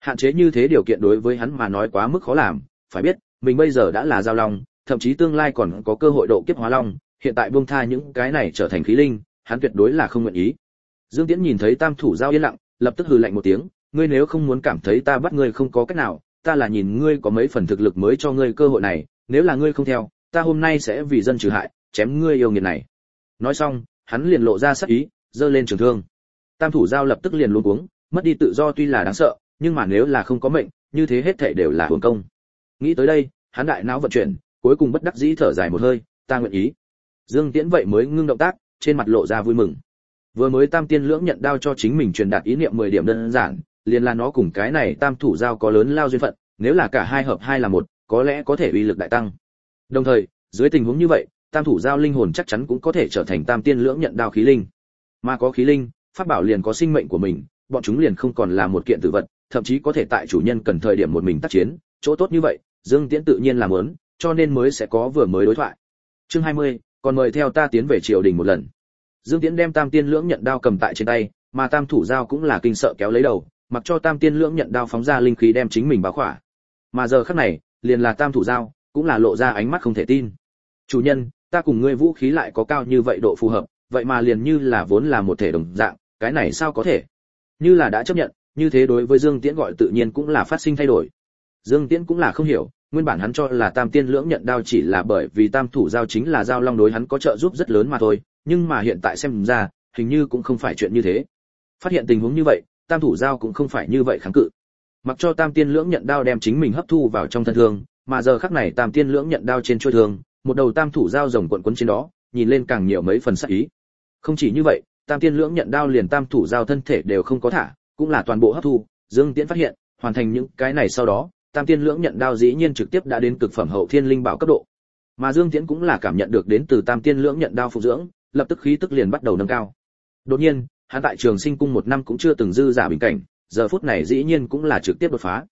Hạn chế như thế điều kiện đối với hắn mà nói quá mức khó làm, phải biết, mình bây giờ đã là giao long, thậm chí tương lai còn có cơ hội độ kiếp hóa long, hiện tại buông tha những cái này trở thành khí linh, hắn tuyệt đối là không nguyện ý. Dương Tiễn nhìn thấy Tam thủ giao yên lặng, lập tức hừ lạnh một tiếng, ngươi nếu không muốn cảm thấy ta bắt ngươi không có cách nào, ta là nhìn ngươi có mấy phần thực lực mới cho ngươi cơ hội này, nếu là ngươi không theo, ta hôm nay sẽ vì dân trừ hại, chém ngươi yêu nghiệt này. Nói xong, hắn liền lộ ra sắc ý, giơ lên trường thương. Tam thủ giao lập tức liền luống cuống, mất đi tự do tuy là đáng sợ, nhưng mà nếu là không có mệnh, như thế hết thảy đều là hưởng công. Nghĩ tới đây, hắn đại não vận chuyển, cuối cùng bất đắc dĩ thở dài một hơi, ta nguyện ý. Dương Tiễn vậy mới ngưng động tác, trên mặt lộ ra vui mừng. Vừa mới Tam Tiên Lưỡng nhận đao cho chính mình truyền đạt ý niệm 10 điểm đơn giản, liền là nó cùng cái này Tam thủ giao có lớn lao duyên phận, nếu là cả hai hợp hai là một, có lẽ có thể uy lực đại tăng. Đồng thời, dưới tình huống như vậy, Tam thủ giao linh hồn chắc chắn cũng có thể trở thành Tam Tiên Lưỡng nhận đao khí linh. Mà có khí linh, pháp bảo liền có sinh mệnh của mình, bọn chúng liền không còn là một kiện tự vật, thậm chí có thể tại chủ nhân cần thời điểm một mình tác chiến, chỗ tốt như vậy, Dương Tiễn tự nhiên là muốn, cho nên mới sẽ có vừa mới đối thoại. Chương 20, còn mời theo ta tiến về triều đình một lần dương tiễn đem tam tiên lưỡng nhận đao cầm tại trên tay mà tam thủ giao cũng là kinh sợ kéo lấy đầu mặc cho tam tiên lưỡng nhận đao phóng ra linh khí đem chính mình báo khỏa mà giờ khắc này liền là tam thủ giao cũng là lộ ra ánh mắt không thể tin chủ nhân ta cùng ngươi vũ khí lại có cao như vậy độ phù hợp, vậy mà liền như là vốn là một thể đồng dạng, cái này sao có thể? Như là đã chấp nhận, như thế đối với dương tiễn gọi tự nhiên cũng là phát sinh thay đổi. Dương tiễn cũng là không hiểu, nguyên bản hắn cho là tam tiên lưỡng nhận đao chỉ là bởi vì tam thủ giao chính là giao long đối hắn có trợ giúp rất lớn mà thôi, nhưng mà hiện tại xem ra, hình như cũng không phải chuyện như thế. Phát hiện tình huống như vậy, tam thủ giao cũng không phải như vậy kháng cự. Mặc cho tam tiên lưỡng nhận đao đem chính mình hấp thu vào trong thân thương, mà giờ khắc này tam tiên lưỡng nhận đao trên chuôi thương một đầu tam thủ dao rồng quận quấn trên đó, nhìn lên càng nhiều mấy phần sắc ý. Không chỉ như vậy, tam tiên lưỡng nhận đao liền tam thủ dao thân thể đều không có thả, cũng là toàn bộ hấp thu, dương tiễn phát hiện, hoàn thành những cái này sau đó, tam tiên lưỡng nhận đao dĩ nhiên trực tiếp đã đến cực phẩm hậu thiên linh bảo cấp độ. Mà dương tiễn cũng là cảm nhận được đến từ tam tiên lưỡng nhận đao phụ dưỡng, lập tức khí tức liền bắt đầu nâng cao. Đột nhiên, hắn tại trường sinh cung một năm cũng chưa từng dư giả bình cảnh, giờ phút này dĩ nhiên cũng là trực tiếp đột phá.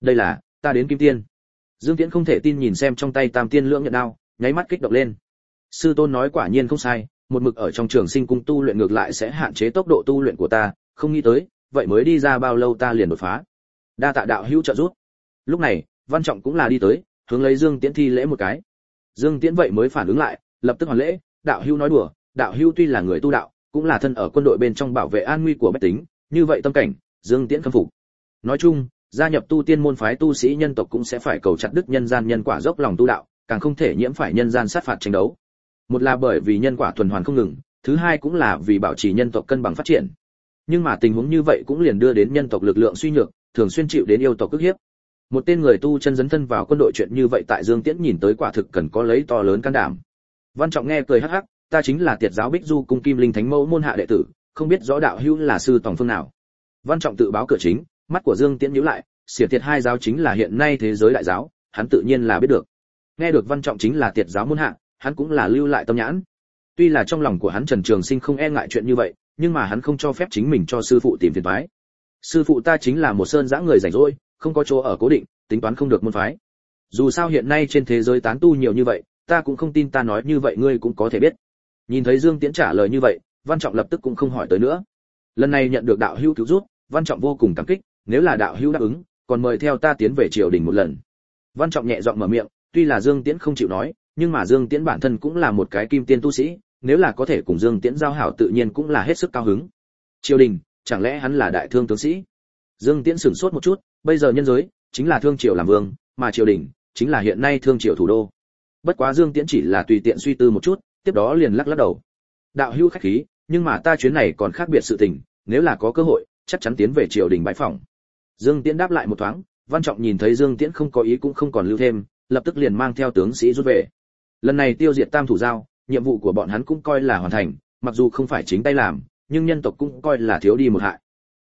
Đây là, ta đến kim tiên. Dương tiễn không thể tin nhìn xem trong tay tam tiên lưỡng nhận đao nháy mắt kích động lên. Sư tôn nói quả nhiên không sai, một mực ở trong trường sinh cung tu luyện ngược lại sẽ hạn chế tốc độ tu luyện của ta, không nghĩ tới, vậy mới đi ra bao lâu ta liền đột phá. Đa tạ đạo hữu trợ giúp. Lúc này, văn trọng cũng là đi tới, hướng lấy dương tiễn thi lễ một cái. Dương tiễn vậy mới phản ứng lại, lập tức hoàn lễ, đạo hữu nói đùa, đạo hữu tuy là người tu đạo, cũng là thân ở quân đội bên trong bảo vệ an nguy của bách tính, như vậy tâm cảnh, dương tiễn khâm phục. Nói chung, gia nhập tu tiên môn phái tu sĩ nhân tộc cũng sẽ phải cầu chặt đức nhân gian nhân quả dốc lòng tu đạo càng không thể nhiễm phải nhân gian sát phạt tranh đấu. Một là bởi vì nhân quả tuần hoàn không ngừng, thứ hai cũng là vì bảo trì nhân tộc cân bằng phát triển. Nhưng mà tình huống như vậy cũng liền đưa đến nhân tộc lực lượng suy nhược, thường xuyên chịu đến yêu tộc cướp hiếp. Một tên người tu chân dấn thân vào quân đội chuyện như vậy tại dương tiễn nhìn tới quả thực cần có lấy to lớn can đảm. Văn trọng nghe cười hắc hắc, ta chính là tiệt giáo bích du cung kim linh thánh mẫu môn hạ đệ tử, không biết rõ đạo hữu là sư tòng phương nào. Văn trọng tự báo cửa chính, mắt của dương tiễn nhíu lại, xiển thiệt hai giáo chính là hiện nay thế giới đại giáo, hắn tự nhiên là biết được nghe được văn trọng chính là tiệt giáo môn hạ, hắn cũng là lưu lại tâm nhãn. Tuy là trong lòng của hắn trần trường sinh không e ngại chuyện như vậy, nhưng mà hắn không cho phép chính mình cho sư phụ tìm phiền toái. Sư phụ ta chính là một sơn giã người rảnh rỗi, không có chỗ ở cố định, tính toán không được môn phái. Dù sao hiện nay trên thế giới tán tu nhiều như vậy, ta cũng không tin ta nói như vậy ngươi cũng có thể biết. Nhìn thấy dương tiễn trả lời như vậy, văn trọng lập tức cũng không hỏi tới nữa. Lần này nhận được đạo hữu cứu giúp, văn trọng vô cùng cảm kích, nếu là đạo hữu đáp ứng, còn mời theo ta tiến về triều đình một lần. Văn trọng nhẹ giọng mở miệng tuy là dương tiễn không chịu nói, nhưng mà dương tiễn bản thân cũng là một cái kim tiên tu sĩ, nếu là có thể cùng dương tiễn giao hảo tự nhiên cũng là hết sức cao hứng. Triều đình, chẳng lẽ hắn là đại thương tướng sĩ? Dương tiễn sửng sốt một chút, bây giờ nhân giới chính là thương triều làm vương, mà triều đình chính là hiện nay thương triều thủ đô. Bất quá dương tiễn chỉ là tùy tiện suy tư một chút, tiếp đó liền lắc lắc đầu. Đạo hữu khách khí, nhưng mà ta chuyến này còn khác biệt sự tình, nếu là có cơ hội, chắc chắn tiến về triều đình bãi phỏng. dương tiễn đáp lại một thoáng, văn trọng nhìn thấy dương tiễn không có ý cũng không còn lưu thêm lập tức liền mang theo tướng sĩ rút về. Lần này tiêu diệt tam thủ giao, nhiệm vụ của bọn hắn cũng coi là hoàn thành, mặc dù không phải chính tay làm, nhưng nhân tộc cũng coi là thiếu đi một hại.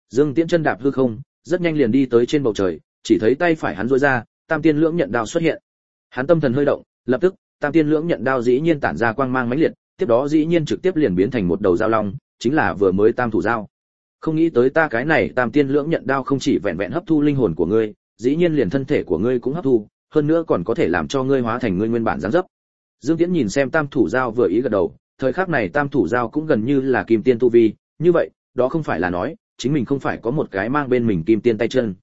Dương tiễn chân đạp hư không, rất nhanh liền đi tới trên bầu trời, chỉ thấy tay phải hắn duỗi ra, tam tiên lưỡng nhận đao xuất hiện. Hắn tâm thần hơi động, lập tức, tam tiên lưỡng nhận đao dĩ nhiên tản ra quang mang mãnh liệt, tiếp đó dĩ nhiên trực tiếp liền biến thành một đầu dao long, chính là vừa mới tam thủ dao không nghĩ tới ta cái này tam tiên lưỡng nhận đao không chỉ vẹn vẹn hấp thu linh hồn của ngươi, dĩ nhiên liền thân thể của ngươi cũng hấp thu hơn nữa còn có thể làm cho ngươi hóa thành ngươi nguyên bản dáng dấp. Dương tiễn nhìn xem tam thủ dao vừa ý gật đầu, thời khắc này tam thủ dao cũng gần như là kim tiên tu vi, như vậy, đó không phải là nói, chính mình không phải có một cái mang bên mình kim tiên tay chân.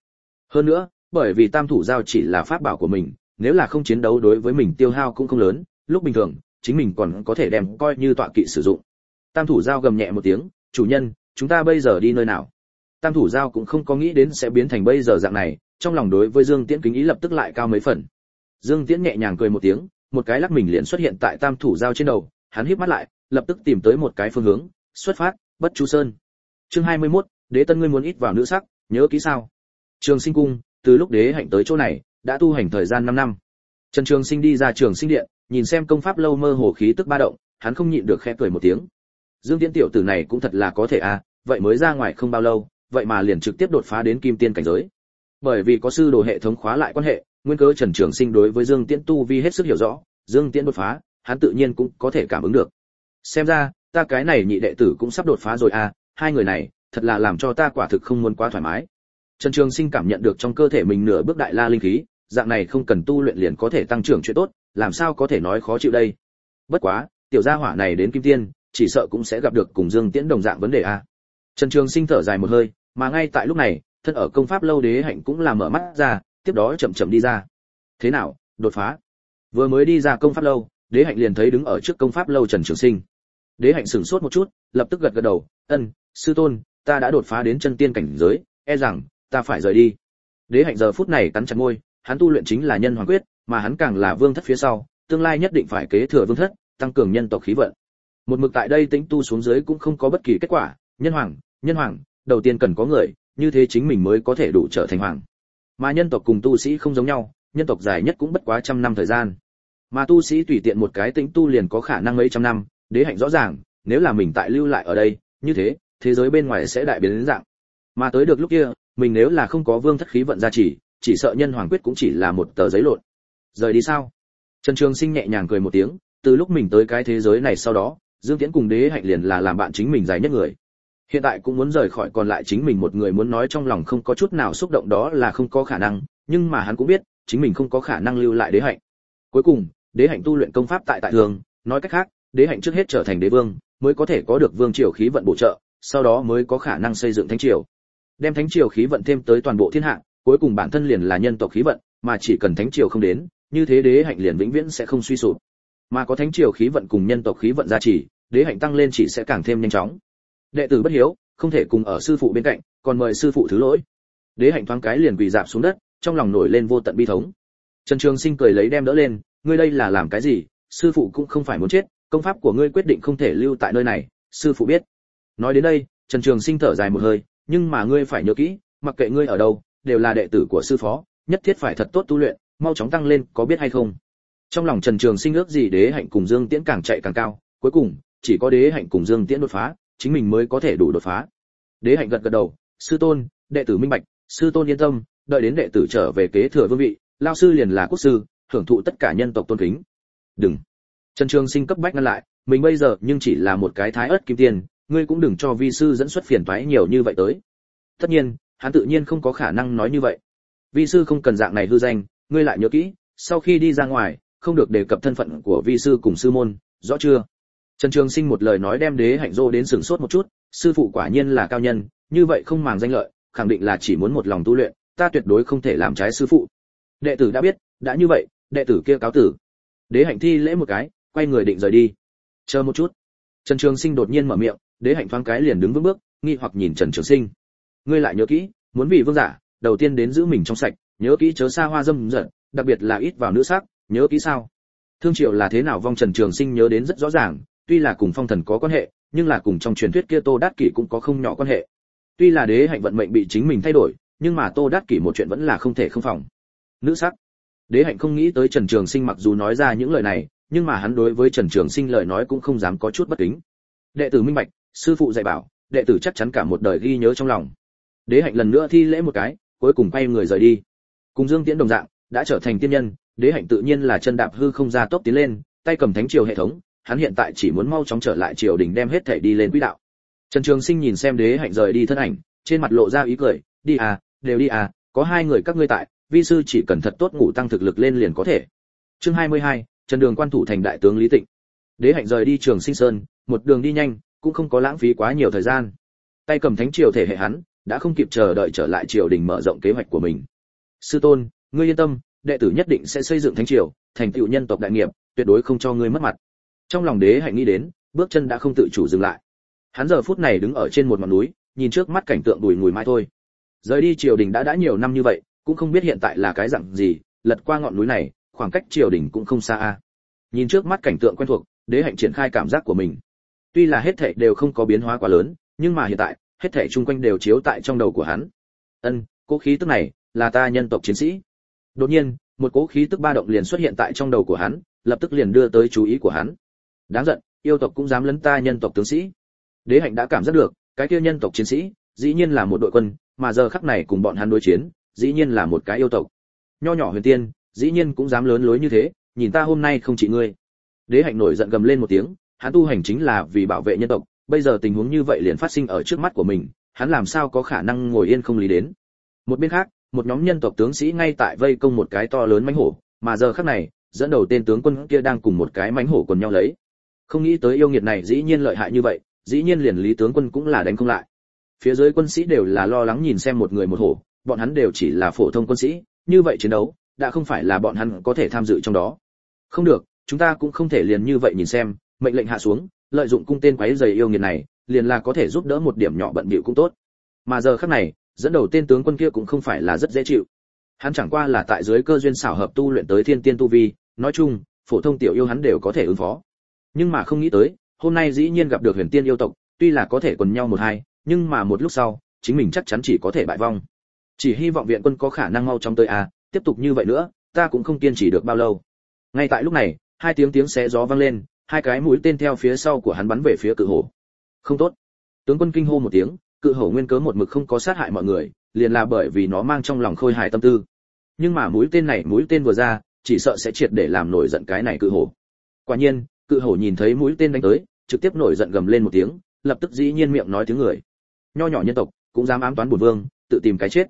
Hơn nữa, bởi vì tam thủ giao chỉ là pháp bảo của mình, nếu là không chiến đấu đối với mình tiêu hao cũng không lớn, lúc bình thường, chính mình còn có thể đem coi như tọa kỵ sử dụng. Tam thủ giao gầm nhẹ một tiếng, chủ nhân, chúng ta bây giờ đi nơi nào? Tam thủ giao cũng không có nghĩ đến sẽ biến thành bây giờ dạng này trong lòng đối với dương tiễn kính ý lập tức lại cao mấy phần. Dương tiễn nhẹ nhàng cười một tiếng một cái lắc mình liền xuất hiện tại tam thủ giao trên đầu hắn híp mắt lại lập tức tìm tới một cái phương hướng xuất phát bất chu sơn. Chương 21, đế tân ngươi muốn ít vào nữ sắc nhớ kỹ sao? Trường sinh cung từ lúc đế hạnh tới chỗ này đã tu hành thời gian 5 năm. Trần trường sinh đi ra trường sinh điện nhìn xem công pháp lâu mơ hồ khí tức ba động hắn không nhịn được khẽ cười một tiếng. Dương tiễn tiểu tử này cũng thật là có thể à vậy mới ra ngoài không bao lâu vậy mà liền trực tiếp đột phá đến kim tiên cảnh giới bởi vì có sư đồ hệ thống khóa lại quan hệ, nguyên cớ trần trường sinh đối với dương tiễn tu vi hết sức hiểu rõ, dương tiễn đột phá, hắn tự nhiên cũng có thể cảm ứng được. Xem ra, ta cái này nhị đệ tử cũng sắp đột phá rồi à hai người này, thật là làm cho ta quả thực không muốn quá thoải mái. Trần trường sinh cảm nhận được trong cơ thể mình nửa bước đại la linh khí, dạng này không cần tu luyện liền có thể tăng trưởng chuyện tốt, làm sao có thể nói khó chịu đây? Bất quá, tiểu gia hỏa này đến kim tiên, chỉ sợ cũng sẽ gặp được cùng dương tiễn đồng dạng vấn đề a trần trường sinh thở dài một hơi, mà ngay tại lúc này thân ở công pháp lâu đế hạnh cũng là mở mắt ra, tiếp đó chậm chậm đi ra. Thế nào, đột phá? Vừa mới đi ra công pháp lâu, đế hạnh liền thấy đứng ở trước công pháp lâu trần trường sinh. Đế hạnh sửng sốt một chút, lập tức gật gật đầu, ân, sư tôn, ta đã đột phá đến chân tiên cảnh giới e rằng, ta phải rời đi. Đế hạnh giờ phút này cắn chặt môi, hắn tu luyện chính là nhân hoàng quyết, mà hắn càng là vương thất phía sau, tương lai nhất định phải kế thừa vương thất, tăng cường nhân tộc khí vận. Một mực tại đây tĩnh tu xuống dưới cũng không có bất kỳ kết quả, nhân hoàng nhân hoàng, đầu tiên cần có người như thế chính mình mới có thể đủ trở thành hoàng. Mà nhân tộc cùng tu sĩ không giống nhau, nhân tộc dài nhất cũng bất quá trăm năm thời gian. Mà tu sĩ tùy tiện một cái tĩnh tu liền có khả năng mấy trăm năm, đế hạnh rõ ràng, nếu là mình tại lưu lại ở đây, như thế thế giới bên ngoài sẽ đại biến đến dạng. Mà tới được lúc kia, mình nếu là không có vương thất khí vận gia trì, chỉ sợ nhân hoàng quyết cũng chỉ là một tờ giấy lộn. Rời đi sao? Trần trường sinh nhẹ nhàng cười một tiếng, từ lúc mình tới cái thế giới này sau đó, dương tiễn cùng đế hạnh liền là làm bạn chính mình dài nhất người hiện tại cũng muốn rời khỏi còn lại chính mình một người muốn nói trong lòng không có chút nào xúc động đó là không có khả năng, nhưng mà hắn cũng biết, chính mình không có khả năng lưu lại đế hạnh. Cuối cùng, đế hạnh tu luyện công pháp tại tại thường, nói cách khác, đế hạnh trước hết trở thành đế vương, mới có thể có được vương triều khí vận bổ trợ, sau đó mới có khả năng xây dựng thánh triều. Đem thánh triều khí vận thêm tới toàn bộ thiên hạ, cuối cùng bản thân liền là nhân tộc khí vận, mà chỉ cần thánh triều không đến, như thế đế hạnh liền vĩnh viễn sẽ không suy sụp. Mà có thánh triều khí vận cùng nhân tộc khí vận gia trì, đế hạnh tăng lên chỉ sẽ càng thêm nhanh chóng đệ tử bất hiếu, không thể cùng ở sư phụ bên cạnh, còn mời sư phụ thứ lỗi. Đế hạnh thoáng cái liền quỳ dạp xuống đất, trong lòng nổi lên vô tận bi thống. Trần trường sinh cười lấy đem đỡ lên, ngươi đây là làm cái gì, sư phụ cũng không phải muốn chết, công pháp của ngươi quyết định không thể lưu tại nơi này, sư phụ biết. Nói đến đây, trần trường sinh thở dài một hơi, nhưng mà ngươi phải nhớ kỹ, mặc kệ ngươi ở đâu, đều là đệ tử của sư phó, nhất thiết phải thật tốt tu luyện, mau chóng tăng lên, có biết hay không? Trong lòng trần trường sinh ước gì đế hạnh cùng dương tiễn càng chạy càng cao, cuối cùng, chỉ có đế hạnh cùng dương tiễn đột phá chính mình mới có thể đủ đột phá. Đế hạnh gật gật đầu, sư tôn, đệ tử minh bạch, sư tôn yên tâm, đợi đến đệ tử trở về kế thừa vương vị, lao sư liền là quốc sư, hưởng thụ tất cả nhân tộc tôn kính. Đừng. Trần trường sinh cấp bách ngăn lại, mình bây giờ nhưng chỉ là một cái thái ớt kim tiền, ngươi cũng đừng cho vi sư dẫn xuất phiền toái nhiều như vậy tới. Tất nhiên, hắn tự nhiên không có khả năng nói như vậy. Vi sư không cần dạng này hư danh, ngươi lại nhớ kỹ, sau khi đi ra ngoài, không được đề cập thân phận của vi sư cùng sư môn, rõ chưa? Trần trường sinh một lời nói đem đế hạnh dô đến sửng sốt một chút, sư phụ quả nhiên là cao nhân, như vậy không màng danh lợi, khẳng định là chỉ muốn một lòng tu luyện, ta tuyệt đối không thể làm trái sư phụ. Đệ tử đã biết, đã như vậy, đệ tử kia cáo tử. Đế hạnh thi lễ một cái, quay người định rời đi. Chờ một chút. Trần trường sinh đột nhiên mở miệng, đế hạnh thoáng cái liền đứng vững bước, nghi hoặc nhìn trần trường sinh. Ngươi lại nhớ kỹ, muốn vì vương giả, đầu tiên đến giữ mình trong sạch, nhớ kỹ chớ xa hoa dâm dật đặc biệt là ít vào nữ sắc, nhớ kỹ sao? Thương triệu là thế nào vong trần trường sinh nhớ đến rất rõ ràng tuy là cùng phong thần có quan hệ, nhưng là cùng trong truyền thuyết kia tô đát kỷ cũng có không nhỏ quan hệ. Tuy là đế hạnh vận mệnh bị chính mình thay đổi, nhưng mà tô đát kỷ một chuyện vẫn là không thể không phòng. Nữ sắc. Đế hạnh không nghĩ tới trần trường sinh mặc dù nói ra những lời này, nhưng mà hắn đối với trần trường sinh lời nói cũng không dám có chút bất kính. Đệ tử minh bạch, sư phụ dạy bảo, đệ tử chắc chắn cả một đời ghi nhớ trong lòng. Đế hạnh lần nữa thi lễ một cái, cuối cùng quay người rời đi. Cùng dương tiễn đồng dạng, đã trở thành tiên nhân, đế hạnh tự nhiên là chân đạp hư không ra tốc tiến lên, tay cầm thánh triều hệ thống hắn hiện tại chỉ muốn mau chóng trở lại triều đình đem hết thể đi lên quỹ đạo. Trần trường sinh nhìn xem đế hạnh rời đi thân ảnh trên mặt lộ ra ý cười đi à đều đi à có hai người các ngươi tại vi sư chỉ cần thật tốt ngủ tăng thực lực lên liền có thể. Chương 22, trần đường quan thủ thành đại tướng lý tịnh. Đế hạnh rời đi trường sinh sơn một đường đi nhanh cũng không có lãng phí quá nhiều thời gian. Tay cầm thánh triều thể hệ hắn đã không kịp chờ đợi trở lại triều đình mở rộng kế hoạch của mình. Sư tôn ngươi yên tâm đệ tử nhất định sẽ xây dựng thánh triều thành tựu nhân tộc đại nghiệp tuyệt đối không cho ngươi mất mặt trong lòng đế hạnh nghĩ đến, bước chân đã không tự chủ dừng lại. Hắn giờ phút này đứng ở trên một ngọn núi, nhìn trước mắt cảnh tượng đùi ngùi mãi thôi. Rời đi triều đình đã đã nhiều năm như vậy, cũng không biết hiện tại là cái dạng gì, lật qua ngọn núi này, khoảng cách triều đình cũng không xa a. Nhìn trước mắt cảnh tượng quen thuộc, đế hạnh triển khai cảm giác của mình. Tuy là hết thảy đều không có biến hóa quá lớn, nhưng mà hiện tại, hết thảy chung quanh đều chiếu tại trong đầu của hắn. Ân, cố khí tức này, là ta nhân tộc chiến sĩ. Đột nhiên, một cố khí tức ba động liền xuất hiện tại trong đầu của hắn, lập tức liền đưa tới chú ý của hắn đáng giận, yêu tộc cũng dám lấn ta nhân tộc tướng sĩ. Đế hạnh đã cảm giác được, cái kia nhân tộc chiến sĩ, dĩ nhiên là một đội quân, mà giờ khắc này cùng bọn hắn đối chiến, dĩ nhiên là một cái yêu tộc. Nho nhỏ huyền tiên, dĩ nhiên cũng dám lớn lối như thế, nhìn ta hôm nay không chỉ ngươi. Đế hạnh nổi giận gầm lên một tiếng, hắn tu hành chính là vì bảo vệ nhân tộc, bây giờ tình huống như vậy liền phát sinh ở trước mắt của mình, hắn làm sao có khả năng ngồi yên không lý đến. Một bên khác, một nhóm nhân tộc tướng sĩ ngay tại vây công một cái to lớn mãnh hổ, mà giờ khắc này, dẫn đầu tên tướng quân kia đang cùng một cái mãnh hổ còn nhau lấy không nghĩ tới yêu nghiệt này dĩ nhiên lợi hại như vậy, dĩ nhiên liền lý tướng quân cũng là đánh không lại. Phía dưới quân sĩ đều là lo lắng nhìn xem một người một hổ, bọn hắn đều chỉ là phổ thông quân sĩ, như vậy chiến đấu, đã không phải là bọn hắn có thể tham dự trong đó. Không được, chúng ta cũng không thể liền như vậy nhìn xem, mệnh lệnh hạ xuống, lợi dụng cung tên quái dày yêu nghiệt này, liền là có thể giúp đỡ một điểm nhỏ bận bịu cũng tốt. Mà giờ khắc này, dẫn đầu tên tướng quân kia cũng không phải là rất dễ chịu. Hắn chẳng qua là tại dưới cơ duyên xảo hợp tu luyện tới thiên tiên tu vi, nói chung, phổ thông tiểu yêu hắn đều có thể ứng phó nhưng mà không nghĩ tới hôm nay dĩ nhiên gặp được huyền tiên yêu tộc tuy là có thể quần nhau một hai nhưng mà một lúc sau chính mình chắc chắn chỉ có thể bại vong. Chỉ hy vọng viện quân có khả năng mau chóng tới a à, tiếp tục như vậy nữa ta cũng không kiên trì được bao lâu. Ngay tại lúc này hai tiếng tiếng xé gió vang lên hai cái mũi tên theo phía sau của hắn bắn về phía cự hổ. Không tốt. Tướng quân kinh hô một tiếng cự hổ nguyên cớ một mực không có sát hại mọi người liền là bởi vì nó mang trong lòng khôi hài tâm tư. Nhưng mà mũi tên này mũi tên vừa ra chỉ sợ sẽ triệt để làm nổi giận cái này cự hổ. Quả nhiên cự hổ nhìn thấy mũi tên đánh tới, trực tiếp nổi giận gầm lên một tiếng, lập tức dĩ nhiên miệng nói tiếng người. Nho nhỏ nhân tộc, cũng dám ám toán bổn vương, tự tìm cái chết.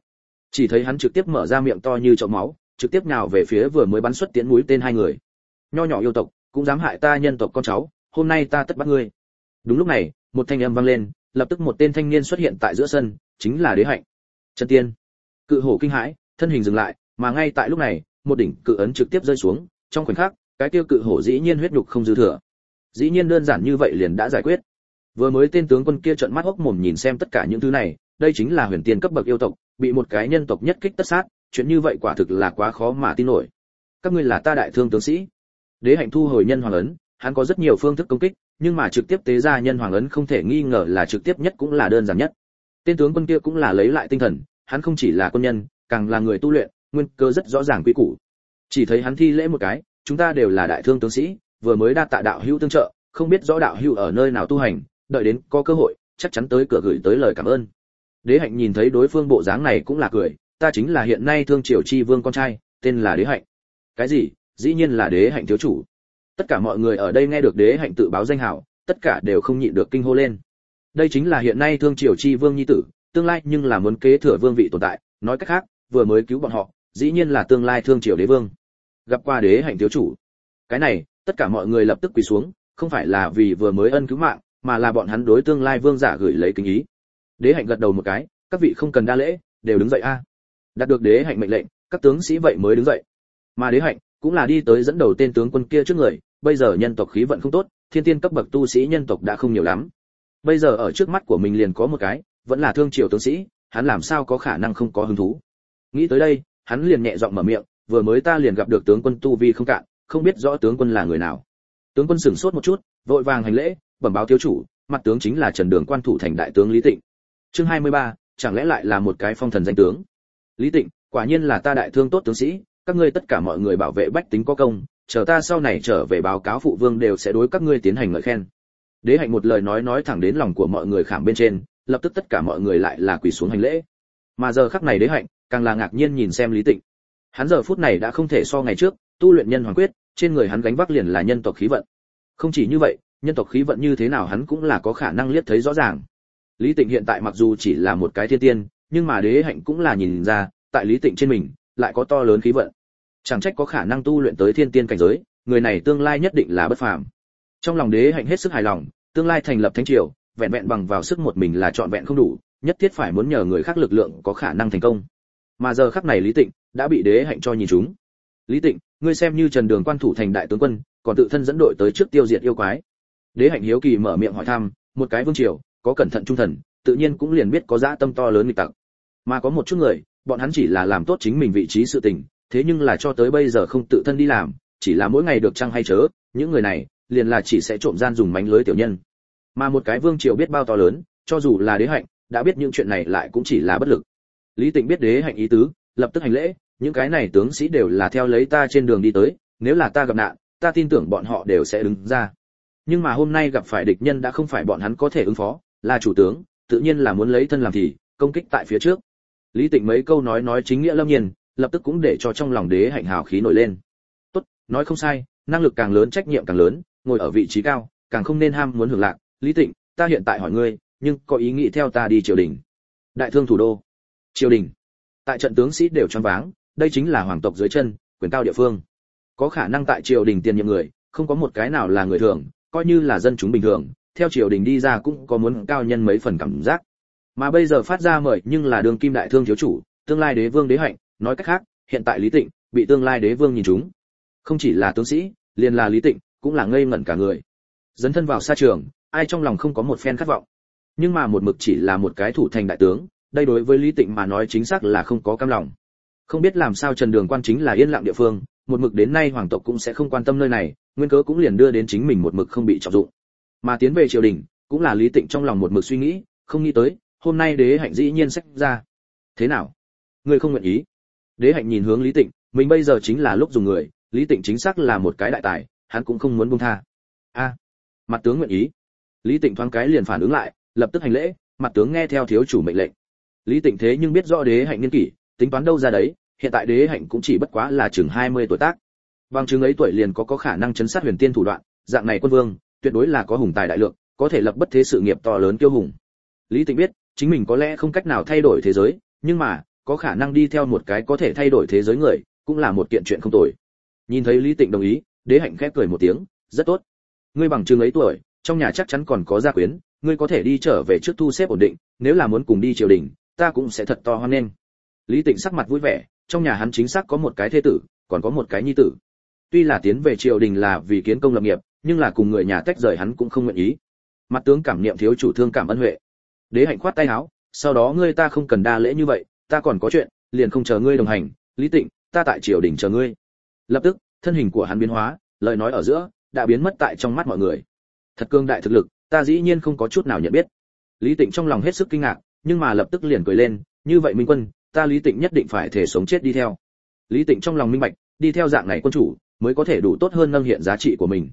Chỉ thấy hắn trực tiếp mở ra miệng to như chậu máu, trực tiếp nhào về phía vừa mới bắn xuất tiến mũi tên hai người. Nho nhỏ yêu tộc, cũng dám hại ta nhân tộc con cháu, hôm nay ta tất bắt ngươi. Đúng lúc này, một thanh âm vang lên, lập tức một tên thanh niên xuất hiện tại giữa sân, chính là đế hạnh. Chân tiên. Cự hổ kinh hãi, thân hình dừng lại, mà ngay tại lúc này, một đỉnh cự ấn trực tiếp rơi xuống, trong khoảnh khắc cái tiêu cự hổ dĩ nhiên huyết nhục không dư thừa. Dĩ nhiên đơn giản như vậy liền đã giải quyết. Vừa mới tên tướng quân kia trợn mắt hốc mồm nhìn xem tất cả những thứ này, đây chính là huyền tiên cấp bậc yêu tộc, bị một cái nhân tộc nhất kích tất sát, chuyện như vậy quả thực là quá khó mà tin nổi. Các ngươi là ta đại thương tướng sĩ. Đế hạnh thu hồi nhân hoàng ấn, hắn có rất nhiều phương thức công kích, nhưng mà trực tiếp tế ra nhân hoàng ấn không thể nghi ngờ là trực tiếp nhất cũng là đơn giản nhất. Tên tướng quân kia cũng là lấy lại tinh thần, hắn không chỉ là quân nhân, càng là người tu luyện, nguyên cơ rất rõ ràng quy củ. Chỉ thấy hắn thi lễ một cái chúng ta đều là đại thương tướng sĩ, vừa mới đa tạ đạo hữu tương trợ, không biết rõ đạo hữu ở nơi nào tu hành, đợi đến có cơ hội, chắc chắn tới cửa gửi tới lời cảm ơn. Đế hạnh nhìn thấy đối phương bộ dáng này cũng là cười, ta chính là hiện nay thương triều chi vương con trai, tên là đế hạnh. Cái gì? Dĩ nhiên là đế hạnh thiếu chủ. Tất cả mọi người ở đây nghe được đế hạnh tự báo danh hào, tất cả đều không nhịn được kinh hô lên. Đây chính là hiện nay thương triều chi vương nhi tử, tương lai nhưng là muốn kế thừa vương vị tồn tại, nói cách khác, vừa mới cứu bọn họ, dĩ nhiên là tương lai thương triều đế vương gặp qua đế hạnh thiếu chủ. Cái này, tất cả mọi người lập tức quỳ xuống, không phải là vì vừa mới ân cứu mạng, mà là bọn hắn đối tương lai vương giả gửi lấy kính ý. Đế hạnh gật đầu một cái, các vị không cần đa lễ, đều đứng dậy a. Đạt được đế hạnh mệnh lệnh, các tướng sĩ vậy mới đứng dậy. Mà đế hạnh cũng là đi tới dẫn đầu tên tướng quân kia trước người, bây giờ nhân tộc khí vận không tốt, thiên tiên cấp bậc tu sĩ nhân tộc đã không nhiều lắm. Bây giờ ở trước mắt của mình liền có một cái, vẫn là thương triều tướng sĩ, hắn làm sao có khả năng không có hứng thú? Nghĩ tới đây, hắn liền nhẹ giọng mở miệng vừa mới ta liền gặp được tướng quân tu vi không cạn không biết rõ tướng quân là người nào. Tướng quân sửng sốt một chút vội vàng hành lễ bẩm báo thiếu chủ mặt tướng chính là trần đường quan thủ thành đại tướng lý tịnh. Chương 23, chẳng lẽ lại là một cái phong thần danh tướng? Lý tịnh quả nhiên là ta đại thương tốt tướng sĩ các ngươi tất cả mọi người bảo vệ bách tính có công chờ ta sau này trở về báo cáo phụ vương đều sẽ đối các ngươi tiến hành ngợi khen. Đế hạnh một lời nói nói thẳng đến lòng của mọi người khảm bên trên lập tức tất cả mọi người lại là quỳ xuống hành lễ. Mà giờ khắc này đế hạnh càng là ngạc nhiên nhìn xem lý tịnh hắn giờ phút này đã không thể so ngày trước, tu luyện nhân hoàn quyết, trên người hắn gánh vác liền là nhân tộc khí vận. Không chỉ như vậy, nhân tộc khí vận như thế nào hắn cũng là có khả năng liếc thấy rõ ràng. Lý tịnh hiện tại mặc dù chỉ là một cái thiên tiên, nhưng mà đế hạnh cũng là nhìn ra, tại lý tịnh trên mình, lại có to lớn khí vận. Chẳng trách có khả năng tu luyện tới thiên tiên cảnh giới, người này tương lai nhất định là bất phàm. Trong lòng đế hạnh hết sức hài lòng, tương lai thành lập thánh triều, vẹn vẹn bằng vào sức một mình là trọn vẹn không đủ, nhất thiết phải muốn nhờ người khác lực lượng có khả năng thành công. Mà giờ khắc này lý tịnh đã bị đế hạnh cho nhìn chúng. Lý tịnh, ngươi xem như trần đường quan thủ thành đại tướng quân, còn tự thân dẫn đội tới trước tiêu diệt yêu quái. Đế hạnh hiếu kỳ mở miệng hỏi thăm, một cái vương triều, có cẩn thận trung thần, tự nhiên cũng liền biết có dã tâm to lớn nghịch tặc. Mà có một chút người, bọn hắn chỉ là làm tốt chính mình vị trí sự tình, thế nhưng là cho tới bây giờ không tự thân đi làm, chỉ là mỗi ngày được trăng hay chớ, những người này, liền là chỉ sẽ trộm gian dùng mánh lưới tiểu nhân. Mà một cái vương triều biết bao to lớn, cho dù là đế hạnh, đã biết những chuyện này lại cũng chỉ là bất lực. Lý tịnh biết đế hạnh ý tứ lập tức hành lễ, những cái này tướng sĩ đều là theo lấy ta trên đường đi tới, nếu là ta gặp nạn, ta tin tưởng bọn họ đều sẽ đứng ra. Nhưng mà hôm nay gặp phải địch nhân đã không phải bọn hắn có thể ứng phó, là chủ tướng, tự nhiên là muốn lấy thân làm thì, công kích tại phía trước. Lý tịnh mấy câu nói nói chính nghĩa lâm nhiên, lập tức cũng để cho trong lòng đế hạnh hào khí nổi lên. Tốt, nói không sai, năng lực càng lớn trách nhiệm càng lớn, ngồi ở vị trí cao, càng không nên ham muốn hưởng lạc. Lý tịnh, ta hiện tại hỏi ngươi, nhưng có ý nghĩ theo ta đi triều đình. Đại thương thủ đô. Triều đình tại trận tướng sĩ đều choáng váng, đây chính là hoàng tộc dưới chân, quyền cao địa phương. Có khả năng tại triều đình tiền nhiệm người, không có một cái nào là người thường, coi như là dân chúng bình thường, theo triều đình đi ra cũng có muốn cao nhân mấy phần cảm giác. Mà bây giờ phát ra mời nhưng là đường kim đại thương thiếu chủ, tương lai đế vương đế hạnh, nói cách khác, hiện tại lý tịnh bị tương lai đế vương nhìn chúng không chỉ là tướng sĩ, liền là lý tịnh cũng là ngây ngẩn cả người. Dấn thân vào xa trường, ai trong lòng không có một phen khát vọng. Nhưng mà một mực chỉ là một cái thủ thành đại tướng đây đối với lý tịnh mà nói chính xác là không có cam lòng. Không biết làm sao trần đường quan chính là yên lặng địa phương, một mực đến nay hoàng tộc cũng sẽ không quan tâm nơi này, nguyên cớ cũng liền đưa đến chính mình một mực không bị trọng dụng. Mà tiến về triều đình, cũng là lý tịnh trong lòng một mực suy nghĩ, không nghĩ tới, hôm nay đế hạnh dĩ nhiên sách ra. Thế nào? Ngươi không nguyện ý. Đế hạnh nhìn hướng lý tịnh, mình bây giờ chính là lúc dùng người, lý tịnh chính xác là một cái đại tài, hắn cũng không muốn buông tha. A, mặt tướng nguyện ý. Lý tịnh thoáng cái liền phản ứng lại, lập tức hành lễ, mặt tướng nghe theo thiếu chủ mệnh lệnh lý tịnh thế nhưng biết rõ đế hạnh niên kỷ, tính toán đâu ra đấy, hiện tại đế hạnh cũng chỉ bất quá là chừng 20 tuổi tác. Bằng chứng ấy tuổi liền có có khả năng chấn sát huyền tiên thủ đoạn, dạng này quân vương, tuyệt đối là có hùng tài đại lượng, có thể lập bất thế sự nghiệp to lớn kiêu hùng. Lý tịnh biết, chính mình có lẽ không cách nào thay đổi thế giới, nhưng mà, có khả năng đi theo một cái có thể thay đổi thế giới người, cũng là một kiện chuyện không tồi. Nhìn thấy lý tịnh đồng ý, đế hạnh khép cười một tiếng, rất tốt. Ngươi bằng chứng ấy tuổi, trong nhà chắc chắn còn có gia quyến, ngươi có thể đi trở về trước thu xếp ổn định, nếu là muốn cùng đi triều đình ta cũng sẽ thật to hoan nghênh. Lý tịnh sắc mặt vui vẻ, trong nhà hắn chính xác có một cái thế tử, còn có một cái nhi tử. Tuy là tiến về triều đình là vì kiến công lập nghiệp, nhưng là cùng người nhà tách rời hắn cũng không nguyện ý. Mặt tướng cảm niệm thiếu chủ thương cảm ân huệ. Đế hạnh khoát tay áo, sau đó ngươi ta không cần đa lễ như vậy, ta còn có chuyện, liền không chờ ngươi đồng hành. Lý tịnh, ta tại triều đình chờ ngươi. Lập tức, thân hình của hắn biến hóa, lời nói ở giữa, đã biến mất tại trong mắt mọi người. Thật cương đại thực lực, ta dĩ nhiên không có chút nào nhận biết. Lý tịnh trong lòng hết sức kinh ngạc nhưng mà lập tức liền cười lên, như vậy minh quân, ta lý tịnh nhất định phải thể sống chết đi theo. Lý tịnh trong lòng minh bạch, đi theo dạng này quân chủ, mới có thể đủ tốt hơn nâng hiện giá trị của mình.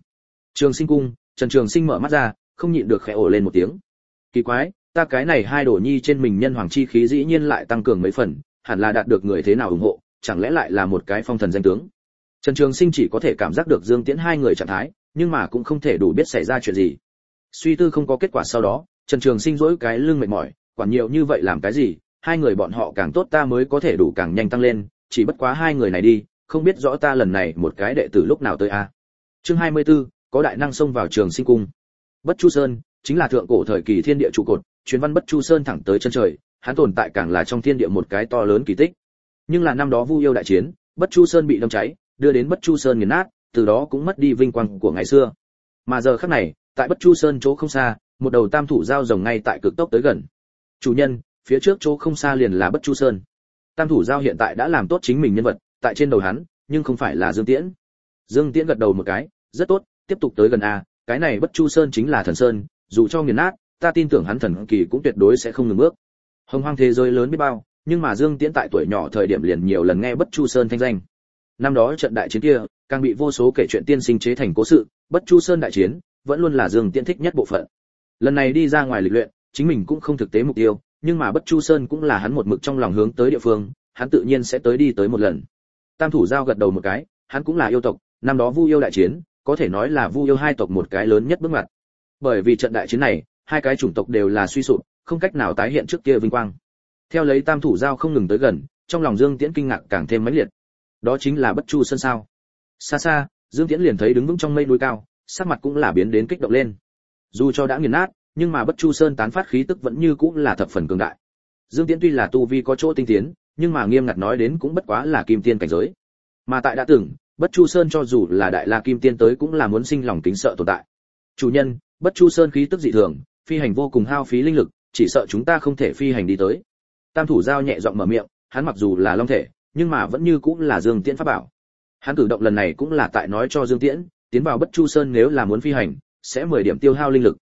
Trường sinh cung, trần trường sinh mở mắt ra, không nhịn được khẽ ổ lên một tiếng. Kỳ quái, ta cái này hai đồ nhi trên mình nhân hoàng chi khí dĩ nhiên lại tăng cường mấy phần, hẳn là đạt được người thế nào ủng hộ, chẳng lẽ lại là một cái phong thần danh tướng? Trần trường sinh chỉ có thể cảm giác được dương tiễn hai người trạng thái, nhưng mà cũng không thể đủ biết xảy ra chuyện gì. Suy tư không có kết quả sau đó, trần trường sinh dỗi cái lưng mệt mỏi quản nhiều như vậy làm cái gì hai người bọn họ càng tốt ta mới có thể đủ càng nhanh tăng lên chỉ bất quá hai người này đi không biết rõ ta lần này một cái đệ tử lúc nào tới a. À. chương 24, có đại năng xông vào trường sinh cung. Bất chu sơn chính là thượng cổ thời kỳ thiên địa trụ cột truyền văn bất chu sơn thẳng tới chân trời hắn tồn tại càng là trong thiên địa một cái to lớn kỳ tích. Nhưng là năm đó vu yêu đại chiến bất chu sơn bị đâm cháy đưa đến bất chu sơn nghiền nát từ đó cũng mất đi vinh quang của ngày xưa. Mà giờ khắc này tại bất chu sơn chỗ không xa một đầu tam thủ giao rồng ngay tại cực tốc tới gần chủ nhân, phía trước chỗ không xa liền là bất chu sơn. Tam thủ giao hiện tại đã làm tốt chính mình nhân vật, tại trên đầu hắn, nhưng không phải là dương tiễn. Dương tiễn gật đầu một cái, rất tốt, tiếp tục tới gần a, cái này bất chu sơn chính là thần sơn, dù cho nghiền nát, ta tin tưởng hắn thần kỳ cũng tuyệt đối sẽ không ngừng bước. Hồng hoang thế giới lớn biết bao, nhưng mà dương tiễn tại tuổi nhỏ thời điểm liền nhiều lần nghe bất chu sơn thanh danh. Năm đó trận đại chiến kia, càng bị vô số kể chuyện tiên sinh chế thành cố sự, bất chu sơn đại chiến, vẫn luôn là dương tiễn thích nhất bộ phận. Lần này đi ra ngoài lịch luyện chính mình cũng không thực tế mục tiêu, nhưng mà bất chu sơn cũng là hắn một mực trong lòng hướng tới địa phương, hắn tự nhiên sẽ tới đi tới một lần. Tam thủ giao gật đầu một cái, hắn cũng là yêu tộc, năm đó vu yêu đại chiến, có thể nói là vu yêu hai tộc một cái lớn nhất bước ngoặt. Bởi vì trận đại chiến này, hai cái chủng tộc đều là suy sụp, không cách nào tái hiện trước kia vinh quang. Theo lấy tam thủ giao không ngừng tới gần, trong lòng dương tiễn kinh ngạc càng thêm mãnh liệt. Đó chính là bất chu sơn sao? Xa xa, dương tiễn liền thấy đứng vững trong mây núi cao, sắc mặt cũng là biến đến kích động lên. Dù cho đã nghiền nát nhưng mà bất chu sơn tán phát khí tức vẫn như cũng là thập phần cường đại. Dương tiễn tuy là tu vi có chỗ tinh tiến, nhưng mà nghiêm ngặt nói đến cũng bất quá là kim tiên cảnh giới. Mà tại đã từng, bất chu sơn cho dù là đại la kim tiên tới cũng là muốn sinh lòng kính sợ tồn tại. Chủ nhân, bất chu sơn khí tức dị thường, phi hành vô cùng hao phí linh lực, chỉ sợ chúng ta không thể phi hành đi tới. Tam thủ giao nhẹ giọng mở miệng, hắn mặc dù là long thể, nhưng mà vẫn như cũng là dương tiễn pháp bảo. Hắn cử động lần này cũng là tại nói cho dương tiễn, tiến vào bất chu sơn nếu là muốn phi hành, sẽ mười điểm tiêu hao linh lực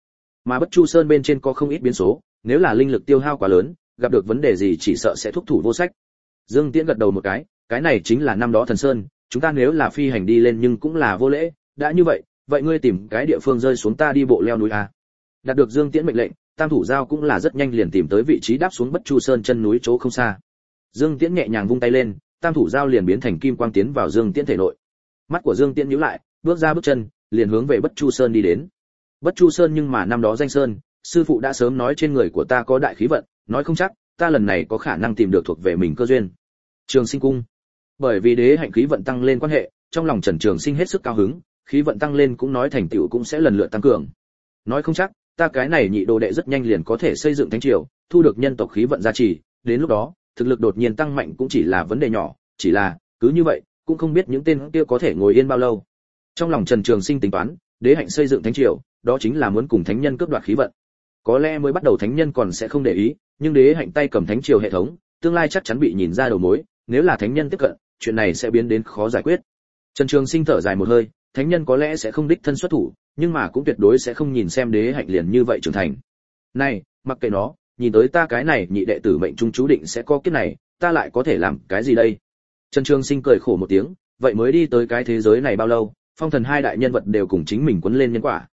mà bất chu sơn bên trên có không ít biến số, nếu là linh lực tiêu hao quá lớn, gặp được vấn đề gì chỉ sợ sẽ thúc thủ vô sách. Dương tiễn gật đầu một cái cái này chính là năm đó thần sơn, chúng ta nếu là phi hành đi lên nhưng cũng là vô lễ, đã như vậy vậy ngươi tìm cái địa phương rơi xuống ta đi bộ leo núi a. Đạt được dương tiễn mệnh lệnh, tam thủ giao cũng là rất nhanh liền tìm tới vị trí đáp xuống bất chu sơn chân núi chỗ không xa. Dương tiễn nhẹ nhàng vung tay lên, tam thủ giao liền biến thành kim quang tiến vào dương tiễn thể nội. Mắt của dương tiễn nhíu lại, bước ra bước chân, liền hướng về bất chu sơn đi đến bất chu sơn nhưng mà năm đó danh sơn, sư phụ đã sớm nói trên người của ta có đại khí vận, nói không chắc, ta lần này có khả năng tìm được thuộc về mình cơ duyên. Trường sinh cung. Bởi vì đế hạnh khí vận tăng lên quan hệ, trong lòng trần trường sinh hết sức cao hứng, khí vận tăng lên cũng nói thành tựu cũng sẽ lần lượt tăng cường. Nói không chắc, ta cái này nhị đồ đệ rất nhanh liền có thể xây dựng thánh triều, thu được nhân tộc khí vận gia trì, đến lúc đó, thực lực đột nhiên tăng mạnh cũng chỉ là vấn đề nhỏ, chỉ là, cứ như vậy, cũng không biết những tên kia có thể ngồi yên bao lâu. Trong lòng trần trường sinh tính toán đế hạnh xây dựng thánh triều, đó chính là muốn cùng thánh nhân cướp đoạt khí vận. Có lẽ mới bắt đầu thánh nhân còn sẽ không để ý, nhưng đế hạnh tay cầm thánh triều hệ thống, tương lai chắc chắn bị nhìn ra đầu mối, nếu là thánh nhân tiếp cận, chuyện này sẽ biến đến khó giải quyết. Trần trường sinh thở dài một hơi, thánh nhân có lẽ sẽ không đích thân xuất thủ, nhưng mà cũng tuyệt đối sẽ không nhìn xem đế hạnh liền như vậy trưởng thành. Này, mặc kệ nó, nhìn tới ta cái này nhị đệ tử mệnh trung chú định sẽ có kiếp này, ta lại có thể làm cái gì đây? Trần trường sinh cười khổ một tiếng, vậy mới đi tới cái thế giới này bao lâu phong thần hai đại nhân vật đều cùng chính mình quấn lên nhân quả.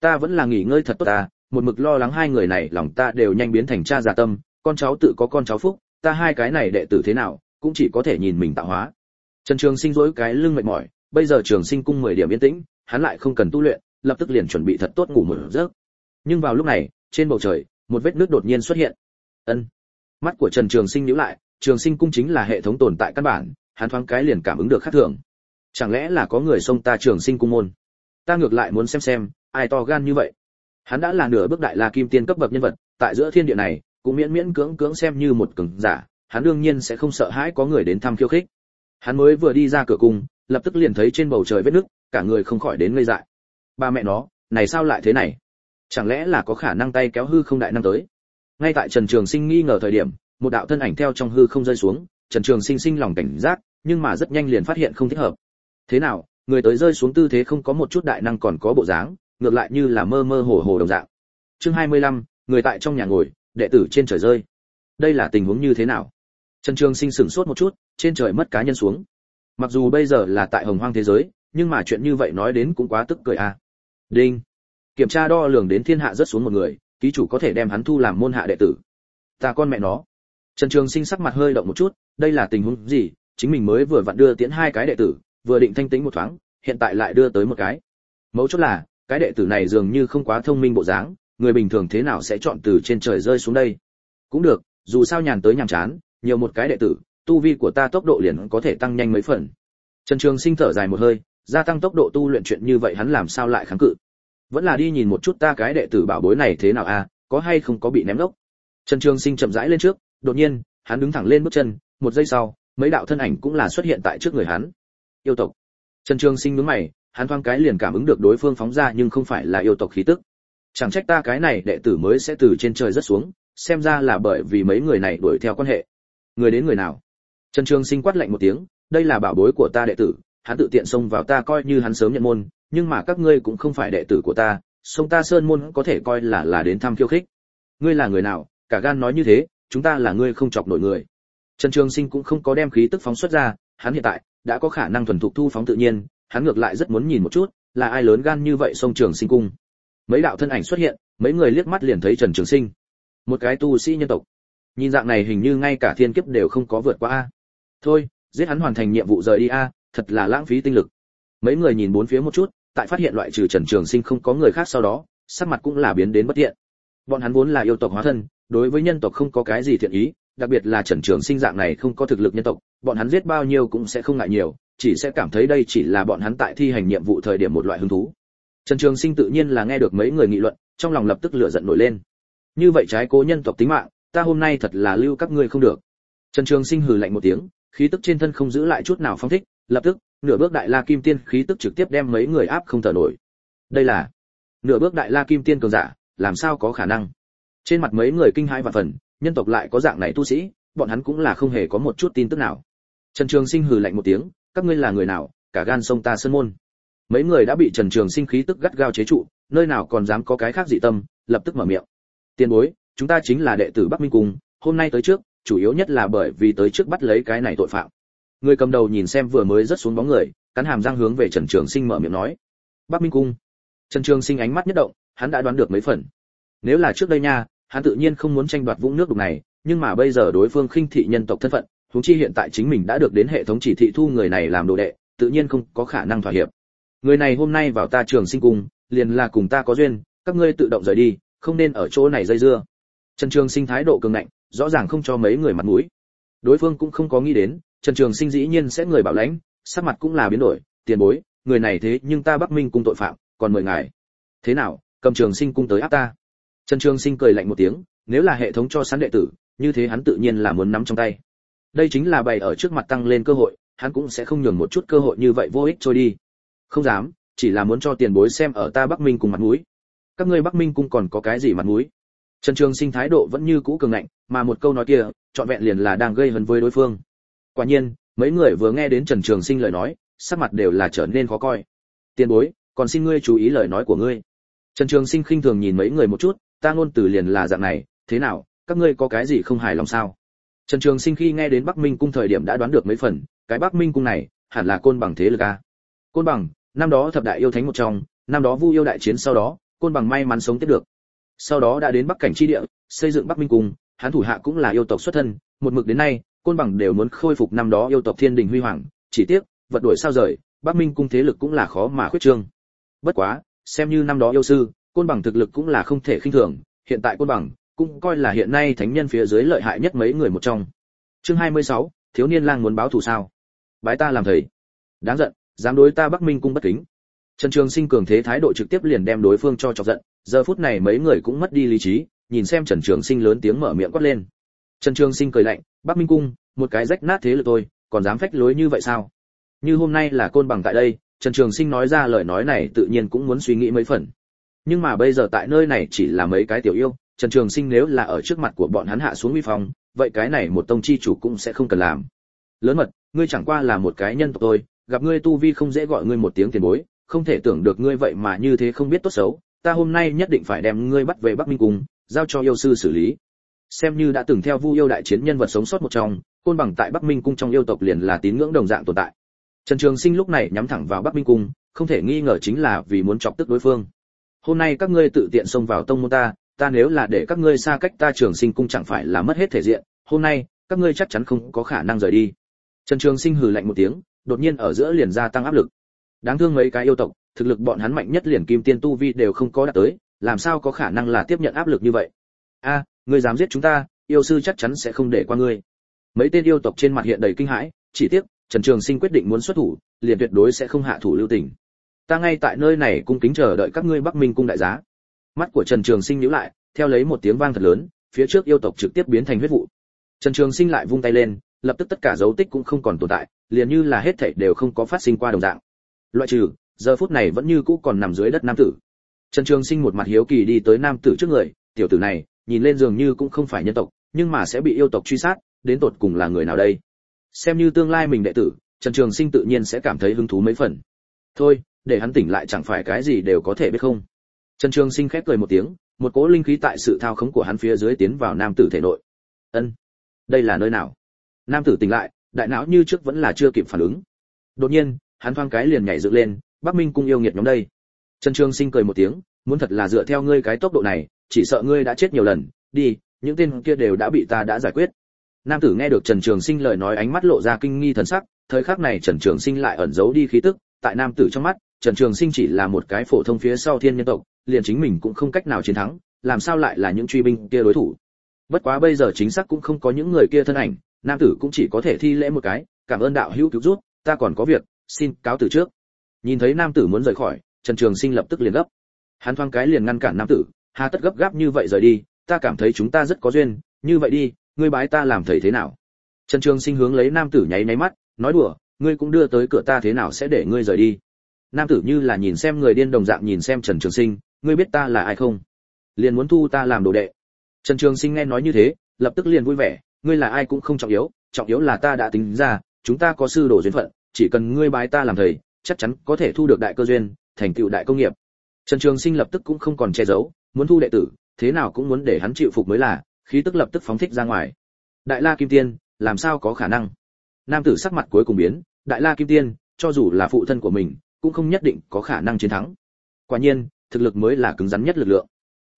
Ta vẫn là nghỉ ngơi thật tốt ta, một mực lo lắng hai người này, lòng ta đều nhanh biến thành cha già tâm, con cháu tự có con cháu phúc, ta hai cái này đệ tử thế nào, cũng chỉ có thể nhìn mình tạo hóa. Trần trường sinh dỗi cái lưng mệt mỏi, bây giờ trường sinh cung 10 điểm yên tĩnh, hắn lại không cần tu luyện, lập tức liền chuẩn bị thật tốt ngủ một giấc. Nhưng vào lúc này, trên bầu trời, một vết nước đột nhiên xuất hiện. Ân. Mắt của trần trường sinh nhíu lại, trường sinh cung chính là hệ thống tồn tại căn bản, hắn thoáng cái liền cảm ứng được khác thường chẳng lẽ là có người xông ta trường sinh cung môn? Ta ngược lại muốn xem xem, ai to gan như vậy. Hắn đã là nửa bước đại la kim tiên cấp bậc nhân vật, tại giữa thiên địa này, cũng miễn miễn cưỡng cưỡng xem như một cường giả, hắn đương nhiên sẽ không sợ hãi có người đến thăm khiêu khích. Hắn mới vừa đi ra cửa cung, lập tức liền thấy trên bầu trời vết nứt, cả người không khỏi đến ngây dại. Ba mẹ nó, này sao lại thế này? Chẳng lẽ là có khả năng tay kéo hư không đại năng tới? Ngay tại trần trường sinh nghi ngờ thời điểm, một đạo thân ảnh theo trong hư không rơi xuống, trần trường sinh sinh lòng cảnh giác, nhưng mà rất nhanh liền phát hiện không thích hợp thế nào người tới rơi xuống tư thế không có một chút đại năng còn có bộ dáng ngược lại như là mơ mơ hồ hồ đồng dạng. Chương 25, người tại trong nhà ngồi đệ tử trên trời rơi. Đây là tình huống như thế nào? Trần trường sinh sửng sốt một chút trên trời mất cá nhân xuống. Mặc dù bây giờ là tại hồng hoang thế giới nhưng mà chuyện như vậy nói đến cũng quá tức cười à. Đinh. Kiểm tra đo lường đến thiên hạ rất xuống một người ký chủ có thể đem hắn thu làm môn hạ đệ tử. Ta con mẹ nó. Trần trường sinh sắc mặt hơi động một chút đây là tình huống gì? Chính mình mới vừa vặn đưa tiến hai cái đệ tử vừa định thanh tĩnh một thoáng hiện tại lại đưa tới một cái. Mấu chốt là cái đệ tử này dường như không quá thông minh bộ dáng người bình thường thế nào sẽ chọn từ trên trời rơi xuống đây? Cũng được dù sao nhàn tới nhàm chán nhiều một cái đệ tử tu vi của ta tốc độ liền có thể tăng nhanh mấy phần. Trần trường sinh thở dài một hơi gia tăng tốc độ tu luyện chuyện như vậy hắn làm sao lại kháng cự? Vẫn là đi nhìn một chút ta cái đệ tử bảo bối này thế nào a à, có hay không có bị ném lốc trần trường sinh chậm rãi lên trước đột nhiên hắn đứng thẳng lên bước chân một giây sau mấy đạo thân ảnh cũng là xuất hiện tại trước người hắn yêu tộc. Trần trường sinh nhướng mày, hắn thoáng cái liền cảm ứng được đối phương phóng ra nhưng không phải là yêu tộc khí tức. Chẳng trách ta cái này đệ tử mới sẽ từ trên trời rất xuống, xem ra là bởi vì mấy người này đuổi theo quan hệ. Người đến người nào? Trần trường sinh quát lạnh một tiếng, đây là bảo bối của ta đệ tử, hắn tự tiện xông vào ta coi như hắn sớm nhận môn, nhưng mà các ngươi cũng không phải đệ tử của ta sông ta sơn môn có thể coi là là đến thăm khiêu khích. Ngươi là người nào? Cả gan nói như thế, chúng ta là ngươi không chọc nổi người. Trần trường sinh cũng không có đem khí tức phóng xuất ra, hắn hiện tại đã có khả năng thuần thục thu phóng tự nhiên, hắn ngược lại rất muốn nhìn một chút, là ai lớn gan như vậy sông trường sinh cung. Mấy đạo thân ảnh xuất hiện, mấy người liếc mắt liền thấy trần trường sinh. Một cái tu sĩ nhân tộc. Nhìn dạng này hình như ngay cả thiên kiếp đều không có vượt qua a. Thôi, giết hắn hoàn thành nhiệm vụ rời đi a, thật là lãng phí tinh lực. Mấy người nhìn bốn phía một chút, tại phát hiện loại trừ trần trường sinh không có người khác sau đó, sắc mặt cũng là biến đến bất thiện. bọn hắn vốn là yêu tộc hóa thân, đối với nhân tộc không có cái gì thiện ý đặc biệt là trần trường sinh dạng này không có thực lực nhân tộc, bọn hắn giết bao nhiêu cũng sẽ không ngại nhiều, chỉ sẽ cảm thấy đây chỉ là bọn hắn tại thi hành nhiệm vụ thời điểm một loại hứng thú. Trần trường sinh tự nhiên là nghe được mấy người nghị luận, trong lòng lập tức lửa giận nổi lên. Như vậy trái cố nhân tộc tính mạng, ta hôm nay thật là lưu các ngươi không được. Trần trường sinh hừ lạnh một tiếng, khí tức trên thân không giữ lại chút nào phong thích, lập tức, nửa bước đại la kim tiên khí tức trực tiếp đem mấy người áp không thở nổi. Đây là, nửa bước đại la kim tiên cường giả, làm sao có khả năng? Trên mặt mấy người kinh hãi và phần nhân tộc lại có dạng này tu sĩ, bọn hắn cũng là không hề có một chút tin tức nào. Trần trường sinh hừ lạnh một tiếng, các ngươi là người nào, cả gan sông ta sơn môn. Mấy người đã bị trần trường sinh khí tức gắt gao chế trụ, nơi nào còn dám có cái khác dị tâm, lập tức mở miệng. Tiền bối, chúng ta chính là đệ tử bắc minh cung, hôm nay tới trước, chủ yếu nhất là bởi vì tới trước bắt lấy cái này tội phạm. Người cầm đầu nhìn xem vừa mới rất xuống bóng người, cắn hàm răng hướng về trần trường sinh mở miệng nói. Bắc minh cung. Trần trường sinh ánh mắt nhất động, hắn đã đoán được mấy phần. Nếu là trước đây nha hắn tự nhiên không muốn tranh đoạt vũng nước đục này, nhưng mà bây giờ đối phương khinh thị nhân tộc thân phận, huống chi hiện tại chính mình đã được đến hệ thống chỉ thị thu người này làm đồ đệ, tự nhiên không có khả năng thỏa hiệp. Người này hôm nay vào ta trường sinh cung, liền là cùng ta có duyên, các ngươi tự động rời đi, không nên ở chỗ này dây dưa. Trần trường sinh thái độ cường ngạnh, rõ ràng không cho mấy người mặt mũi. Đối phương cũng không có nghĩ đến, trần trường sinh dĩ nhiên sẽ người bảo lãnh, sắc mặt cũng là biến đổi, tiền bối, người này thế nhưng ta bắc minh cung tội phạm, còn mời ngài. Thế nào, cầm trường sinh cung tới áp ta? Trần trường sinh cười lạnh một tiếng, nếu là hệ thống cho sẵn đệ tử, như thế hắn tự nhiên là muốn nắm trong tay. Đây chính là bày ở trước mặt tăng lên cơ hội, hắn cũng sẽ không nhường một chút cơ hội như vậy vô ích trôi đi. Không dám, chỉ là muốn cho tiền bối xem ở ta bắc minh cùng mặt mũi. Các ngươi bắc minh cung còn có cái gì mặt mũi? Trần trường sinh thái độ vẫn như cũ cường ngạnh, mà một câu nói kia, trọn vẹn liền là đang gây hấn với đối phương. Quả nhiên, mấy người vừa nghe đến trần trường sinh lời nói, sắc mặt đều là trở nên khó coi. Tiền bối, còn xin ngươi chú ý lời nói của ngươi. Trần trường sinh khinh thường nhìn mấy người một chút ta ngôn từ liền là dạng này, thế nào, các ngươi có cái gì không hài lòng sao? Trần trường sinh khi nghe đến bắc minh cung thời điểm đã đoán được mấy phần, cái bắc minh cung này, hẳn là côn bằng thế lực a. Côn bằng, năm đó thập đại yêu thánh một trong, năm đó vu yêu đại chiến sau đó, côn bằng may mắn sống tiếp được. Sau đó đã đến bắc cảnh chi địa, xây dựng bắc minh cung hắn thủ hạ cũng là yêu tộc xuất thân, một mực đến nay, côn bằng đều muốn khôi phục năm đó yêu tộc thiên đình huy hoàng, chỉ tiếc, vật đuổi sao rời, bắc minh cung thế lực cũng là khó mà khuyết trương. Bất quá, xem như năm đó yêu sư côn bằng thực lực cũng là không thể khinh thường hiện tại côn bằng cũng coi là hiện nay thánh nhân phía dưới lợi hại nhất mấy người một trong. Chương 26, thiếu niên lang muốn báo thù sao? Bái ta làm thầy. Đáng giận dám đối ta bắc minh cung bất kính. Trần trường sinh cường thế thái độ trực tiếp liền đem đối phương cho chọc giận giờ phút này mấy người cũng mất đi lý trí nhìn xem trần trường sinh lớn tiếng mở miệng quát lên. Trần trường sinh cười lạnh bắc minh cung một cái rách nát thế lực tôi còn dám phách lối như vậy sao? Như hôm nay là côn bằng tại đây trần trường sinh nói ra lời nói này tự nhiên cũng muốn suy nghĩ mấy phần nhưng mà bây giờ tại nơi này chỉ là mấy cái tiểu yêu, trần trường sinh nếu là ở trước mặt của bọn hắn hạ xuống uy phong, vậy cái này một tông chi chủ cũng sẽ không cần làm. Lớn mật, ngươi chẳng qua là một cái nhân tộc tôi gặp ngươi tu vi không dễ gọi ngươi một tiếng tiền bối, không thể tưởng được ngươi vậy mà như thế không biết tốt xấu, ta hôm nay nhất định phải đem ngươi bắt về bắc minh cung giao cho yêu sư xử lý. Xem như đã từng theo vu yêu đại chiến nhân vật sống sót một trong, côn bằng tại bắc minh cung trong yêu tộc liền là tín ngưỡng đồng dạng tồn tại. Trần trường sinh lúc này nhắm thẳng vào bắc minh cung, không thể nghi ngờ chính là vì muốn chọc tức đối phương hôm nay các ngươi tự tiện xông vào tông môn ta ta nếu là để các ngươi xa cách ta trường sinh cung chẳng phải là mất hết thể diện, hôm nay, các ngươi chắc chắn không có khả năng rời đi. Trần trường sinh hừ lạnh một tiếng, đột nhiên ở giữa liền gia tăng áp lực. Đáng thương mấy cái yêu tộc, thực lực bọn hắn mạnh nhất liền kim tiên tu vi đều không có đạt tới, làm sao có khả năng là tiếp nhận áp lực như vậy? A, ngươi dám giết chúng ta, yêu sư chắc chắn sẽ không để qua ngươi. Mấy tên yêu tộc trên mặt hiện đầy kinh hãi, chỉ tiếc, trần trường sinh quyết định muốn xuất thủ, liền tuyệt đối sẽ không hạ thủ lưu tình ta ngay tại nơi này cung kính chờ đợi các ngươi bắc minh cung đại giá. Mắt của trần trường sinh nhíu lại, theo lấy một tiếng vang thật lớn, phía trước yêu tộc trực tiếp biến thành huyết vụ. Trần trường sinh lại vung tay lên, lập tức tất cả dấu tích cũng không còn tồn tại, liền như là hết thảy đều không có phát sinh qua đồng dạng. Loại trừ, giờ phút này vẫn như cũ còn nằm dưới đất nam tử. Trần trường sinh một mặt hiếu kỳ đi tới nam tử trước người, tiểu tử này, nhìn lên dường như cũng không phải nhân tộc, nhưng mà sẽ bị yêu tộc truy sát, đến tột cùng là người nào đây? Xem như tương lai mình đệ tử, trần trường sinh tự nhiên sẽ cảm thấy hứng thú mấy phần. Thôi để hắn tỉnh lại chẳng phải cái gì đều có thể biết không? Trần trường sinh khép cười một tiếng, một cỗ linh khí tại sự thao khống của hắn phía dưới tiến vào nam tử thể nội. Ân, đây là nơi nào? Nam tử tỉnh lại, đại não như trước vẫn là chưa kịp phản ứng. Đột nhiên, hắn thoáng cái liền nhảy dựng lên, bắc minh cung yêu nghiệt nhóm đây. Trần trường sinh cười một tiếng, muốn thật là dựa theo ngươi cái tốc độ này, chỉ sợ ngươi đã chết nhiều lần, đi, những tên kia đều đã bị ta đã giải quyết. Nam tử nghe được trần trường sinh lời nói ánh mắt lộ ra kinh nghi thần sắc, thời khắc này trần trường sinh lại ẩn giấu đi khí tức, tại nam tử trong mắt trần trường sinh chỉ là một cái phổ thông phía sau thiên nhân tộc, liền chính mình cũng không cách nào chiến thắng, làm sao lại là những truy binh kia đối thủ? Bất quá bây giờ chính xác cũng không có những người kia thân ảnh, nam tử cũng chỉ có thể thi lễ một cái, cảm ơn đạo hữu cứu giúp, ta còn có việc, xin cáo từ trước. Nhìn thấy nam tử muốn rời khỏi, trần trường sinh lập tức liền gấp. Hắn thoáng cái liền ngăn cản nam tử, hà tất gấp gáp như vậy rời đi, ta cảm thấy chúng ta rất có duyên, như vậy đi, ngươi bái ta làm thầy thế nào? Trần trường sinh hướng lấy nam tử nháy nháy mắt, nói đùa, ngươi cũng đưa tới cửa ta thế nào sẽ để ngươi rời đi? Nam tử như là nhìn xem người điên đồng dạng nhìn xem trần trường sinh, ngươi biết ta là ai không? Liền muốn thu ta làm đồ đệ. Trần trường sinh nghe nói như thế, lập tức liền vui vẻ, ngươi là ai cũng không trọng yếu trọng yếu là ta đã tính ra, chúng ta có sư đồ duyên phận, chỉ cần ngươi bái ta làm thầy, chắc chắn có thể thu được đại cơ duyên, thành tựu đại công nghiệp. Trần trường sinh lập tức cũng không còn che giấu, muốn thu đệ tử, thế nào cũng muốn để hắn chịu phục mới là, khí tức lập tức phóng thích ra ngoài. Đại la kim tiên, làm sao có khả năng? Nam tử sắc mặt cuối cùng biến, đại la kim tiên, cho dù là phụ thân của mình cũng không nhất định có khả năng chiến thắng. Quả nhiên, thực lực mới là cứng rắn nhất lực lượng.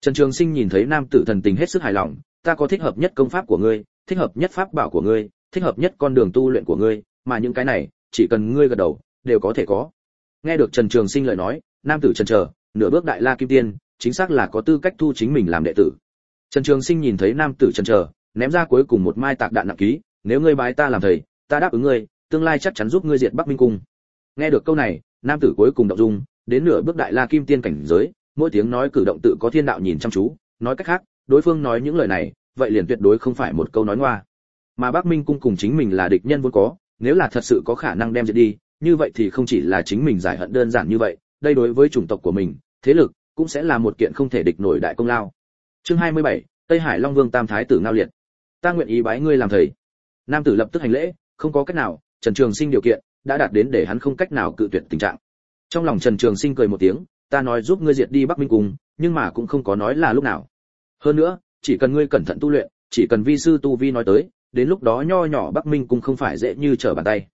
Trần trường sinh nhìn thấy nam tử thần tình hết sức hài lòng, ta có thích hợp nhất công pháp của ngươi, thích hợp nhất pháp bảo của ngươi, thích hợp nhất con đường tu luyện của ngươi, mà những cái này, chỉ cần ngươi gật đầu, đều có thể có. Nghe được trần trường sinh lời nói, nam tử trần chờ, nửa bước đại la kim tiên, chính xác là có tư cách thu chính mình làm đệ tử. Trần trường sinh nhìn thấy nam tử trần chờ, ném ra cuối cùng một mai tạc đạn nặng ký, nếu ngươi bái ta làm thầy, ta đáp ứng ngươi, tương lai chắc chắn giúp ngươi diệt bắc minh cung. Nghe được câu này nam tử cuối cùng động dung đến nửa bước đại la kim tiên cảnh giới mỗi tiếng nói cử động tự có thiên đạo nhìn chăm chú nói cách khác đối phương nói những lời này vậy liền tuyệt đối không phải một câu nói ngoa. Mà bắc minh cung cùng chính mình là địch nhân vốn có nếu là thật sự có khả năng đem giết đi như vậy thì không chỉ là chính mình giải hận đơn giản như vậy đây đối với chủng tộc của mình thế lực cũng sẽ là một kiện không thể địch nổi đại công lao. Chương 27, tây hải long vương tam thái tử ngao liệt. Ta nguyện ý bái ngươi làm thầy. Nam tử lập tức hành lễ không có cách nào trần trường sinh điều kiện đã đạt đến để hắn không cách nào cự tuyệt tình trạng. Trong lòng trần trường sinh cười một tiếng, ta nói giúp ngươi diệt đi bắc minh cung nhưng mà cũng không có nói là lúc nào. Hơn nữa, chỉ cần ngươi cẩn thận tu luyện, chỉ cần vi sư tu vi nói tới, đến lúc đó nho nhỏ bắc minh cung không phải dễ như trở bàn tay.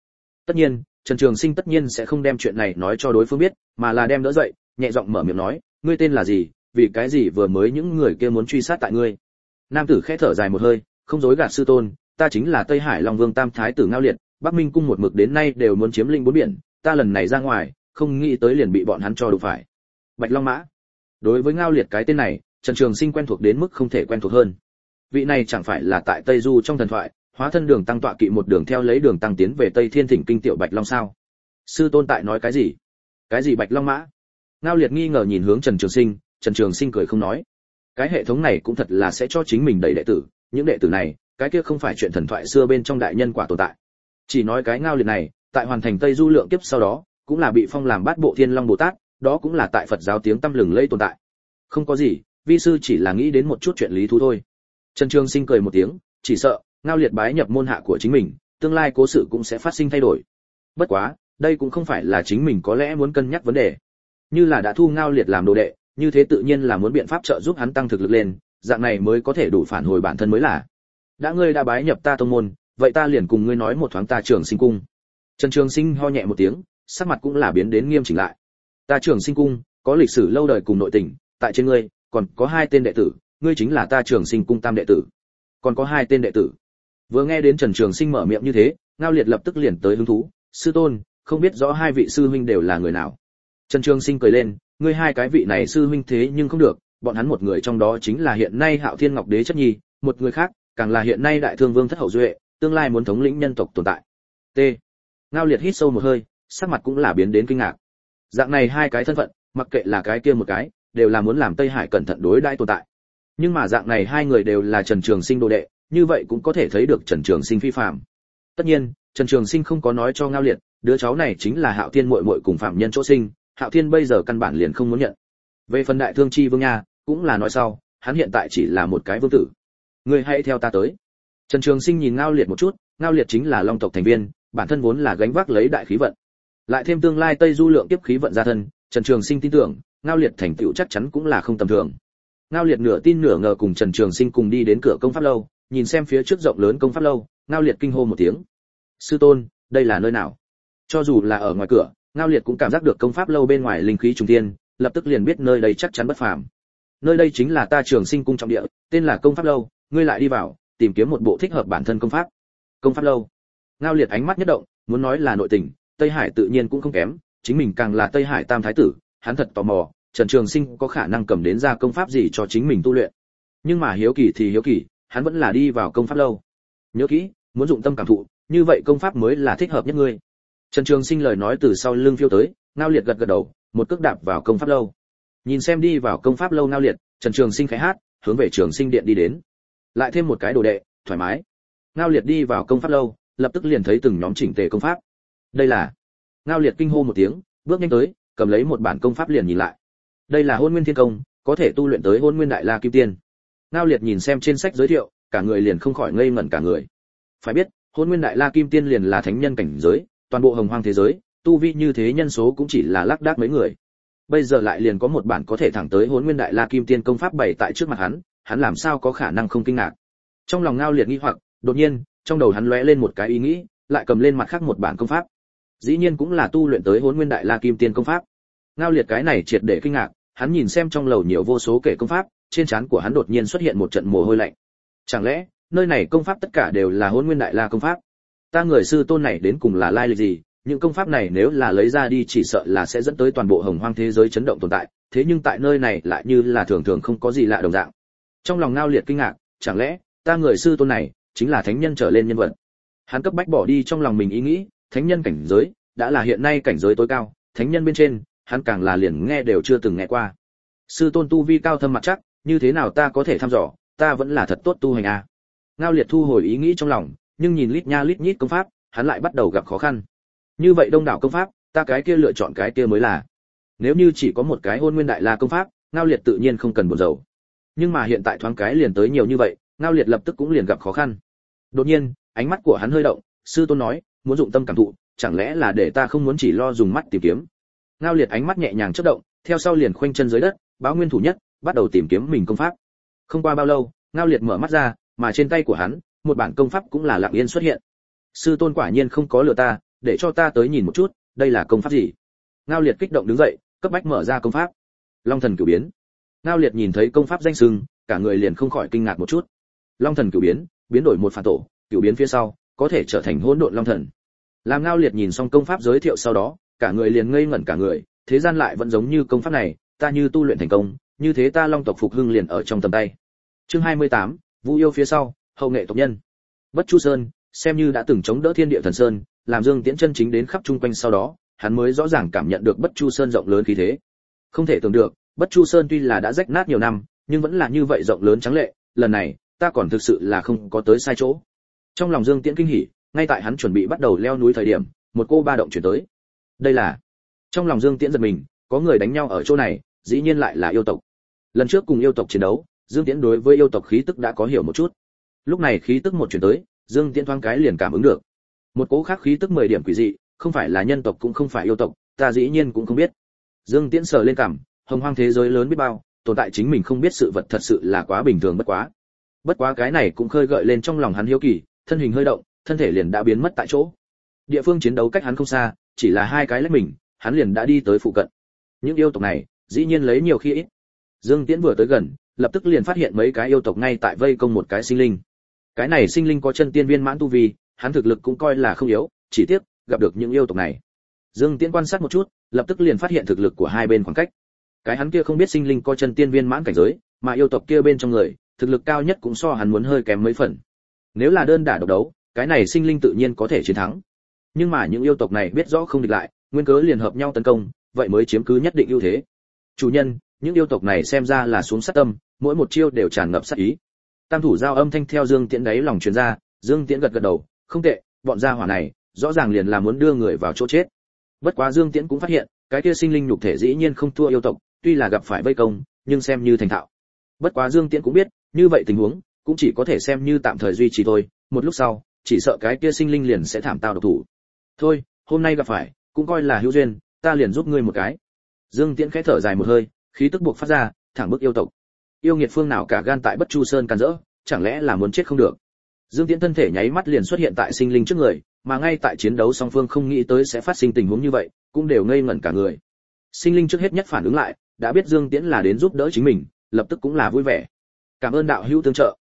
Tất nhiên, trần trường sinh tất nhiên sẽ không đem chuyện này nói cho đối phương biết, mà là đem đỡ dậy, nhẹ giọng mở miệng nói, ngươi tên là gì? Vì cái gì vừa mới những người kia muốn truy sát tại ngươi? Nam tử khẽ thở dài một hơi, không dối gạt sư tôn, ta chính là tây hải long vương tam thái tử ngao liệt bắc minh cung một mực đến nay đều muốn chiếm linh bốn biển, ta lần này ra ngoài, không nghĩ tới liền bị bọn hắn cho đụng phải. Bạch long mã. Đối với ngao liệt cái tên này, trần trường sinh quen thuộc đến mức không thể quen thuộc hơn. Vị này chẳng phải là tại tây du trong thần thoại, hóa thân đường tăng tọa kỵ một đường theo lấy đường tăng tiến về tây thiên thỉnh kinh tiểu bạch long sao? Sư tôn tại nói cái gì? Cái gì bạch long mã? Ngao liệt nghi ngờ nhìn hướng trần trường sinh, trần trường sinh cười không nói. Cái hệ thống này cũng thật là sẽ cho chính mình đầy đệ tử, những đệ tử này, cái kia không phải chuyện thần thoại xưa bên trong đại nhân quả tồn tại chỉ nói cái ngao liệt này, tại hoàn thành tây du lượng kiếp sau đó, cũng là bị phong làm bát bộ thiên long bồ tát, đó cũng là tại phật giáo tiếng tâm lừng lây tồn tại. Không có gì, vi sư chỉ là nghĩ đến một chút chuyện lý thú thôi. Trần trường sinh cười một tiếng, chỉ sợ, ngao liệt bái nhập môn hạ của chính mình, tương lai cố sự cũng sẽ phát sinh thay đổi. Bất quá, đây cũng không phải là chính mình có lẽ muốn cân nhắc vấn đề. Như là đã thu ngao liệt làm đồ đệ, như thế tự nhiên là muốn biện pháp trợ giúp hắn tăng thực lực lên, dạng này mới có thể đủ phản hồi bản thân mới là. Đã ngươi đã bái nhập ta tông môn vậy ta liền cùng ngươi nói một thoáng ta trường sinh cung. Trần trường sinh ho nhẹ một tiếng, sắc mặt cũng là biến đến nghiêm chỉnh lại. Ta trường sinh cung, có lịch sử lâu đời cùng nội tình, tại trên ngươi, còn có hai tên đệ tử, ngươi chính là ta trường sinh cung tam đệ tử. Còn có hai tên đệ tử. Vừa nghe đến trần trường sinh mở miệng như thế, ngao liệt lập tức liền tới hứng thú. Sư tôn, không biết rõ hai vị sư huynh đều là người nào. Trần trường sinh cười lên, ngươi hai cái vị này sư huynh thế nhưng không được, bọn hắn một người trong đó chính là hiện nay hạo thiên ngọc đế chất nhi, một người khác, càng là hiện nay đại thương vương thất hậu duệ tương lai muốn thống lĩnh nhân tộc tồn tại. T. Ngao liệt hít sâu một hơi, sắc mặt cũng là biến đến kinh ngạc. Dạng này hai cái thân phận, mặc kệ là cái kia một cái, đều là muốn làm tây hải cẩn thận đối đãi tồn tại. Nhưng mà dạng này hai người đều là trần trường sinh đồ đệ, như vậy cũng có thể thấy được trần trường sinh phi phạm tất nhiên, trần trường sinh không có nói cho ngao liệt, đứa cháu này chính là hạo thiên muội muội cùng phạm nhân chỗ sinh, hạo thiên bây giờ căn bản liền không muốn nhận. Về phần đại thương chi vương nha, cũng là nói sau, hắn hiện tại chỉ là một cái vương tử. Ngươi hãy theo ta tới trần trường sinh nhìn ngao liệt một chút, ngao liệt chính là long tộc thành viên, bản thân vốn là gánh vác lấy đại khí vận. Lại thêm tương lai tây du lượng tiếp khí vận gia thân, trần trường sinh tin tưởng, ngao liệt thành tựu chắc chắn cũng là không tầm thường. Ngao liệt nửa tin nửa ngờ cùng trần trường sinh cùng đi đến cửa công pháp lâu, nhìn xem phía trước rộng lớn công pháp lâu, ngao liệt kinh hô một tiếng. Sư tôn, đây là nơi nào? Cho dù là ở ngoài cửa, ngao liệt cũng cảm giác được công pháp lâu bên ngoài linh khí trùng tiên lập tức liền biết nơi đây chắc chắn bất phàm. Nơi đây chính là ta trường sinh cung trọng địa, tên là công pháp lâu, ngươi lại đi vào tìm kiếm một bộ thích hợp bản thân công pháp. Công pháp lâu. Ngao liệt ánh mắt nhất động, muốn nói là nội tình, tây hải tự nhiên cũng không kém, chính mình càng là tây hải tam thái tử, hắn thật tò mò, trần trường sinh có khả năng cầm đến ra công pháp gì cho chính mình tu luyện. Nhưng mà hiếu kỳ thì hiếu kỳ, hắn vẫn là đi vào công pháp lâu. Nhớ kỹ, muốn dụng tâm cảm thụ, như vậy công pháp mới là thích hợp nhất ngươi. Trần trường sinh lời nói từ sau lưng phiêu tới, ngao liệt gật gật đầu, một cước đạp vào công pháp lâu. Nhìn xem đi vào công pháp lâu ngao liệt, trần trường sinh khẽ hát, hướng về trường sinh điện đi đến lại thêm một cái đồ đệ, thoải mái. Ngao liệt đi vào công pháp lâu, lập tức liền thấy từng nhóm chỉnh tề công pháp. Đây là, ngao liệt kinh hô một tiếng, bước nhanh tới, cầm lấy một bản công pháp liền nhìn lại. Đây là hôn nguyên thiên công, có thể tu luyện tới hôn nguyên đại la kim tiên. Ngao liệt nhìn xem trên sách giới thiệu, cả người liền không khỏi ngây ngẩn cả người. Phải biết, hôn nguyên đại la kim tiên liền là thánh nhân cảnh giới, toàn bộ hồng hoang thế giới, tu vi như thế nhân số cũng chỉ là lác đác mấy người. Bây giờ lại liền có một bản có thể thẳng tới hôn nguyên đại la kim tiên công pháp bày tại trước mặt hắn hắn làm sao có khả năng không kinh ngạc. Trong lòng ngao liệt nghi hoặc, đột nhiên, trong đầu hắn lóe lên một cái ý nghĩ, lại cầm lên mặt khác một bản công pháp. Dĩ nhiên cũng là tu luyện tới hôn nguyên đại la kim tiên công pháp. Ngao liệt cái này triệt để kinh ngạc, hắn nhìn xem trong lầu nhiều vô số kể công pháp, trên trán của hắn đột nhiên xuất hiện một trận mồ hôi lạnh. Chẳng lẽ, nơi này công pháp tất cả đều là hôn nguyên đại la công pháp? Ta người sư tôn này đến cùng là lai lịch gì? Những công pháp này nếu là lấy ra đi chỉ sợ là sẽ dẫn tới toàn bộ hồng hoang thế giới chấn động tồn tại, thế nhưng tại nơi này lại như là thường thường không có gì lạ đồng dạng trong lòng ngao liệt kinh ngạc, chẳng lẽ, ta người sư tôn này, chính là thánh nhân trở lên nhân vật? Hắn cấp bách bỏ đi trong lòng mình ý nghĩ, thánh nhân cảnh giới, đã là hiện nay cảnh giới tối cao, thánh nhân bên trên, hắn càng là liền nghe đều chưa từng nghe qua. Sư tôn tu vi cao thâm mặt chắc, như thế nào ta có thể thăm dò, ta vẫn là thật tốt tu hành à? Ngao liệt thu hồi ý nghĩ trong lòng, nhưng nhìn lít nha lít nhít công pháp, hắn lại bắt đầu gặp khó khăn. Như vậy đông đảo công pháp, ta cái kia lựa chọn cái kia mới là. Nếu như chỉ có một cái hôn nguyên đại la công pháp, ngao liệt tự nhiên không cần buồn rầu nhưng mà hiện tại thoáng cái liền tới nhiều như vậy, ngao liệt lập tức cũng liền gặp khó khăn. Đột nhiên, ánh mắt của hắn hơi động, sư tôn nói, muốn dụng tâm cảm thụ, chẳng lẽ là để ta không muốn chỉ lo dùng mắt tìm kiếm? Ngao liệt ánh mắt nhẹ nhàng chớp động, theo sau liền khoanh chân dưới đất, báo nguyên thủ nhất, bắt đầu tìm kiếm mình công pháp. Không qua bao lâu, ngao liệt mở mắt ra, mà trên tay của hắn, một bản công pháp cũng là lặng yên xuất hiện. Sư tôn quả nhiên không có lừa ta, để cho ta tới nhìn một chút, đây là công pháp gì? Ngao liệt kích động đứng dậy, cấp bách mở ra công pháp. Long thần cửu biến ngao liệt nhìn thấy công pháp danh sưng cả người liền không khỏi kinh ngạc một chút. Long thần cửu biến biến đổi một phản tổ cửu biến phía sau có thể trở thành hỗn độn long thần. Làm ngao liệt nhìn xong công pháp giới thiệu sau đó cả người liền ngây ngẩn cả người thế gian lại vẫn giống như công pháp này ta như tu luyện thành công như thế ta long tộc phục hưng liền ở trong tầm tay. Chương 28, vũ yêu phía sau hậu nghệ tộc nhân. Bất chu sơn xem như đã từng chống đỡ thiên địa thần sơn làm dương tiễn chân chính đến khắp chung quanh sau đó hắn mới rõ ràng cảm nhận được bất chu sơn rộng lớn khí thế. Không thể tưởng được bất chu sơn tuy là đã rách nát nhiều năm, nhưng vẫn là như vậy rộng lớn trắng lệ, lần này, ta còn thực sự là không có tới sai chỗ. Trong lòng dương tiễn kinh hỉ, ngay tại hắn chuẩn bị bắt đầu leo núi thời điểm, một cô ba động chuyển tới. Đây là, trong lòng dương tiễn giật mình, có người đánh nhau ở chỗ này, dĩ nhiên lại là yêu tộc. Lần trước cùng yêu tộc chiến đấu, dương tiễn đối với yêu tộc khí tức đã có hiểu một chút. Lúc này khí tức một chuyển tới, dương tiễn thoáng cái liền cảm ứng được. Một cố khác khí tức mười điểm quỷ dị, không phải là nhân tộc cũng không phải yêu tộc, ta dĩ nhiên cũng không biết. Dương tiễn sờ lên cảm hồng hoang thế giới lớn biết bao, tồn tại chính mình không biết sự vật thật sự là quá bình thường bất quá. Bất quá cái này cũng khơi gợi lên trong lòng hắn hiếu kỳ, thân hình hơi động, thân thể liền đã biến mất tại chỗ. Địa phương chiến đấu cách hắn không xa, chỉ là hai cái lách mình, hắn liền đã đi tới phụ cận. Những yêu tộc này, dĩ nhiên lấy nhiều khi ít. Dương tiễn vừa tới gần, lập tức liền phát hiện mấy cái yêu tộc ngay tại vây công một cái sinh linh. Cái này sinh linh có chân tiên viên mãn tu vi, hắn thực lực cũng coi là không yếu, chỉ tiếc, gặp được những yêu tộc này. Dương tiễn quan sát một chút, lập tức liền phát hiện thực lực của hai bên khoảng cách cái hắn kia không biết sinh linh có chân tiên viên mãn cảnh giới, mà yêu tộc kia bên trong người, thực lực cao nhất cũng so hắn muốn hơi kém mấy phần. Nếu là đơn đả độc đấu, cái này sinh linh tự nhiên có thể chiến thắng. Nhưng mà những yêu tộc này biết rõ không địch lại, nguyên cớ liền hợp nhau tấn công, vậy mới chiếm cứ nhất định ưu thế. Chủ nhân, những yêu tộc này xem ra là xuống sát tâm, mỗi một chiêu đều tràn ngập sát ý. Tam thủ giao âm thanh theo dương tiễn đáy lòng truyền ra, dương tiễn gật gật đầu, không tệ, bọn gia hỏa này, rõ ràng liền là muốn đưa người vào chỗ chết. Bất quá dương tiễn cũng phát hiện, cái kia sinh linh nhục thể dĩ nhiên không thua yêu tộc tuy là gặp phải vây công, nhưng xem như thành thạo. Bất quá dương tiễn cũng biết, như vậy tình huống, cũng chỉ có thể xem như tạm thời duy trì thôi, một lúc sau, chỉ sợ cái kia sinh linh liền sẽ thảm tao độc thủ. Thôi, hôm nay gặp phải, cũng coi là hữu duyên, ta liền giúp ngươi một cái. Dương tiễn khẽ thở dài một hơi, khí tức buộc phát ra, thẳng bước yêu tộc. Yêu nghiệt phương nào cả gan tại bất chu sơn can rỡ, chẳng lẽ là muốn chết không được? Dương tiễn thân thể nháy mắt liền xuất hiện tại sinh linh trước người, mà ngay tại chiến đấu song phương không nghĩ tới sẽ phát sinh tình huống như vậy, cũng đều ngây ngẩn cả người. Sinh linh trước hết nhất phản ứng lại đã biết dương tiễn là đến giúp đỡ chính mình, lập tức cũng là vui vẻ. Cảm ơn đạo hữu tương trợ.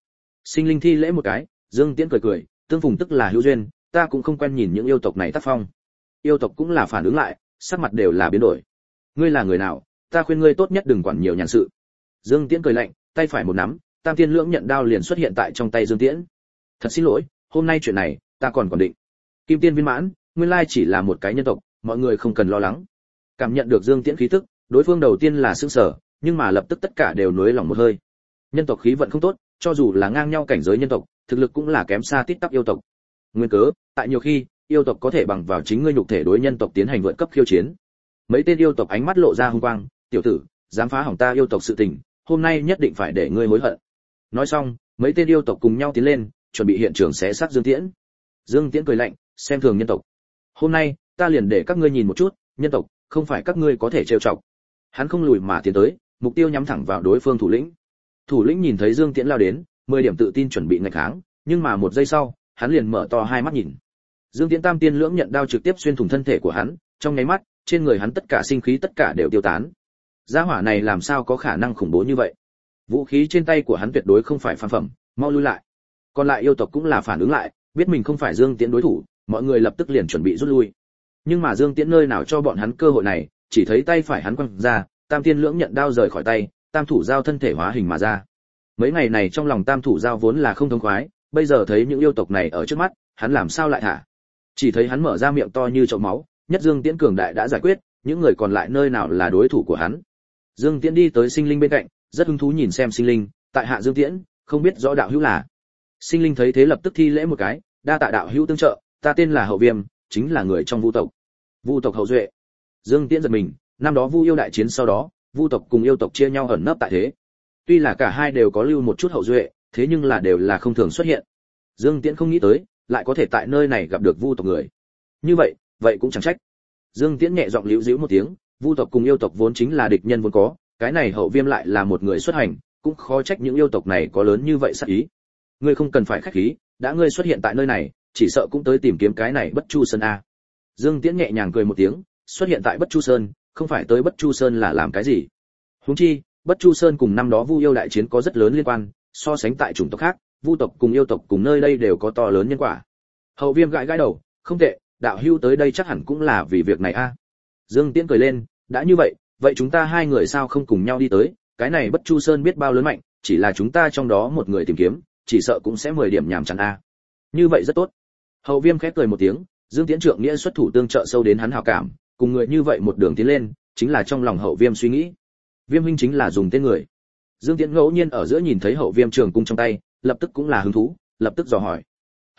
Sinh linh thi lễ một cái, dương tiễn cười cười, tương phùng tức là hữu duyên, ta cũng không quen nhìn những yêu tộc này tác phong. Yêu tộc cũng là phản ứng lại, sắc mặt đều là biến đổi. Ngươi là người nào, ta khuyên ngươi tốt nhất đừng quản nhiều nhàn sự. Dương tiễn cười lạnh, tay phải một nắm, tam tiên lưỡng nhận đao liền xuất hiện tại trong tay dương tiễn. Thật xin lỗi, hôm nay chuyện này, ta còn còn định. Kim tiên viên mãn, nguyên lai chỉ là một cái nhân tộc, mọi người không cần lo lắng. Cảm nhận được dương tiễn khí tức đối phương đầu tiên là sững sờ, nhưng mà lập tức tất cả đều nuối lòng một hơi. Nhân tộc khí vận không tốt, cho dù là ngang nhau cảnh giới nhân tộc, thực lực cũng là kém xa tít tắp yêu tộc. Nguyên cớ, tại nhiều khi, yêu tộc có thể bằng vào chính ngươi nhục thể đối nhân tộc tiến hành vượt cấp khiêu chiến. Mấy tên yêu tộc ánh mắt lộ ra hung quang, tiểu tử, dám phá hỏng ta yêu tộc sự tình, hôm nay nhất định phải để ngươi hối hận. Nói xong, mấy tên yêu tộc cùng nhau tiến lên, chuẩn bị hiện trường xé xác dương tiễn. Dương tiễn cười lạnh, xem thường nhân tộc. Hôm nay, ta liền để các ngươi nhìn một chút, nhân tộc, không phải các ngươi có thể trêu chọc hắn không lùi mà tiến tới, mục tiêu nhắm thẳng vào đối phương thủ lĩnh. Thủ lĩnh nhìn thấy dương tiễn lao đến, mười điểm tự tin chuẩn bị ngạch kháng, nhưng mà một giây sau, hắn liền mở to hai mắt nhìn. Dương tiễn tam tiên lưỡng nhận đao trực tiếp xuyên thủng thân thể của hắn, trong nháy mắt, trên người hắn tất cả sinh khí tất cả đều tiêu tán. Gia hỏa này làm sao có khả năng khủng bố như vậy? Vũ khí trên tay của hắn tuyệt đối không phải phàm phẩm, mau lui lại. Còn lại yêu tộc cũng là phản ứng lại, biết mình không phải dương tiễn đối thủ, mọi người lập tức liền chuẩn bị rút lui. Nhưng mà dương tiễn nơi nào cho bọn hắn cơ hội này chỉ thấy tay phải hắn quăng ra, tam tiên lưỡng nhận đao rời khỏi tay, tam thủ giao thân thể hóa hình mà ra. Mấy ngày này trong lòng tam thủ giao vốn là không thông khoái, bây giờ thấy những yêu tộc này ở trước mắt, hắn làm sao lại thả chỉ thấy hắn mở ra miệng to như chậu máu, nhất dương tiễn cường đại đã giải quyết, những người còn lại nơi nào là đối thủ của hắn? Dương tiễn đi tới sinh linh bên cạnh, rất hứng thú nhìn xem sinh linh, tại hạ dương tiễn, không biết rõ đạo hữu là. Sinh linh thấy thế lập tức thi lễ một cái, đa tạ đạo hữu tương trợ, ta tên là hậu viêm, chính là người trong vu tộc. Vu tộc hậu duệ dương tiễn giật mình, năm đó vu yêu đại chiến sau đó, vu tộc cùng yêu tộc chia nhau ẩn nấp tại thế. Tuy là cả hai đều có lưu một chút hậu duệ, thế nhưng là đều là không thường xuất hiện. Dương tiễn không nghĩ tới, lại có thể tại nơi này gặp được vu tộc người. Như vậy vậy cũng chẳng trách. Dương tiễn nhẹ giọng liễu dĩu một tiếng, vu tộc cùng yêu tộc vốn chính là địch nhân vốn có, cái này hậu viêm lại là một người xuất hành, cũng khó trách những yêu tộc này có lớn như vậy sát ý. Ngươi không cần phải khách khí, đã ngươi xuất hiện tại nơi này, chỉ sợ cũng tới tìm kiếm cái này bất chu sơn a. Dương tiễn nhẹ nhàng cười một tiếng xuất hiện tại bất chu sơn, không phải tới bất chu sơn là làm cái gì? Huống chi, bất chu sơn cùng năm đó vu yêu đại chiến có rất lớn liên quan, so sánh tại chủng tộc khác, vu tộc cùng yêu tộc cùng nơi đây đều có to lớn nhân quả. Hậu viêm gãi gãi đầu, không tệ, đạo hưu tới đây chắc hẳn cũng là vì việc này a. Dương tiễn cười lên, đã như vậy vậy chúng ta hai người sao không cùng nhau đi tới? Cái này bất chu sơn biết bao lớn mạnh, chỉ là chúng ta trong đó một người tìm kiếm, chỉ sợ cũng sẽ mười điểm nhàm chán a. Như vậy rất tốt. Hậu viêm khép cười một tiếng, dương tiễn trượng nghĩa xuất thủ tương trợ sâu đến hắn hào cảm cùng người như vậy một đường tiến lên, chính là trong lòng hậu viêm suy nghĩ. Viêm huynh chính là dùng tên người. Dương tiễn ngẫu nhiên ở giữa nhìn thấy hậu viêm trường cung trong tay, lập tức cũng là hứng thú, lập tức dò hỏi.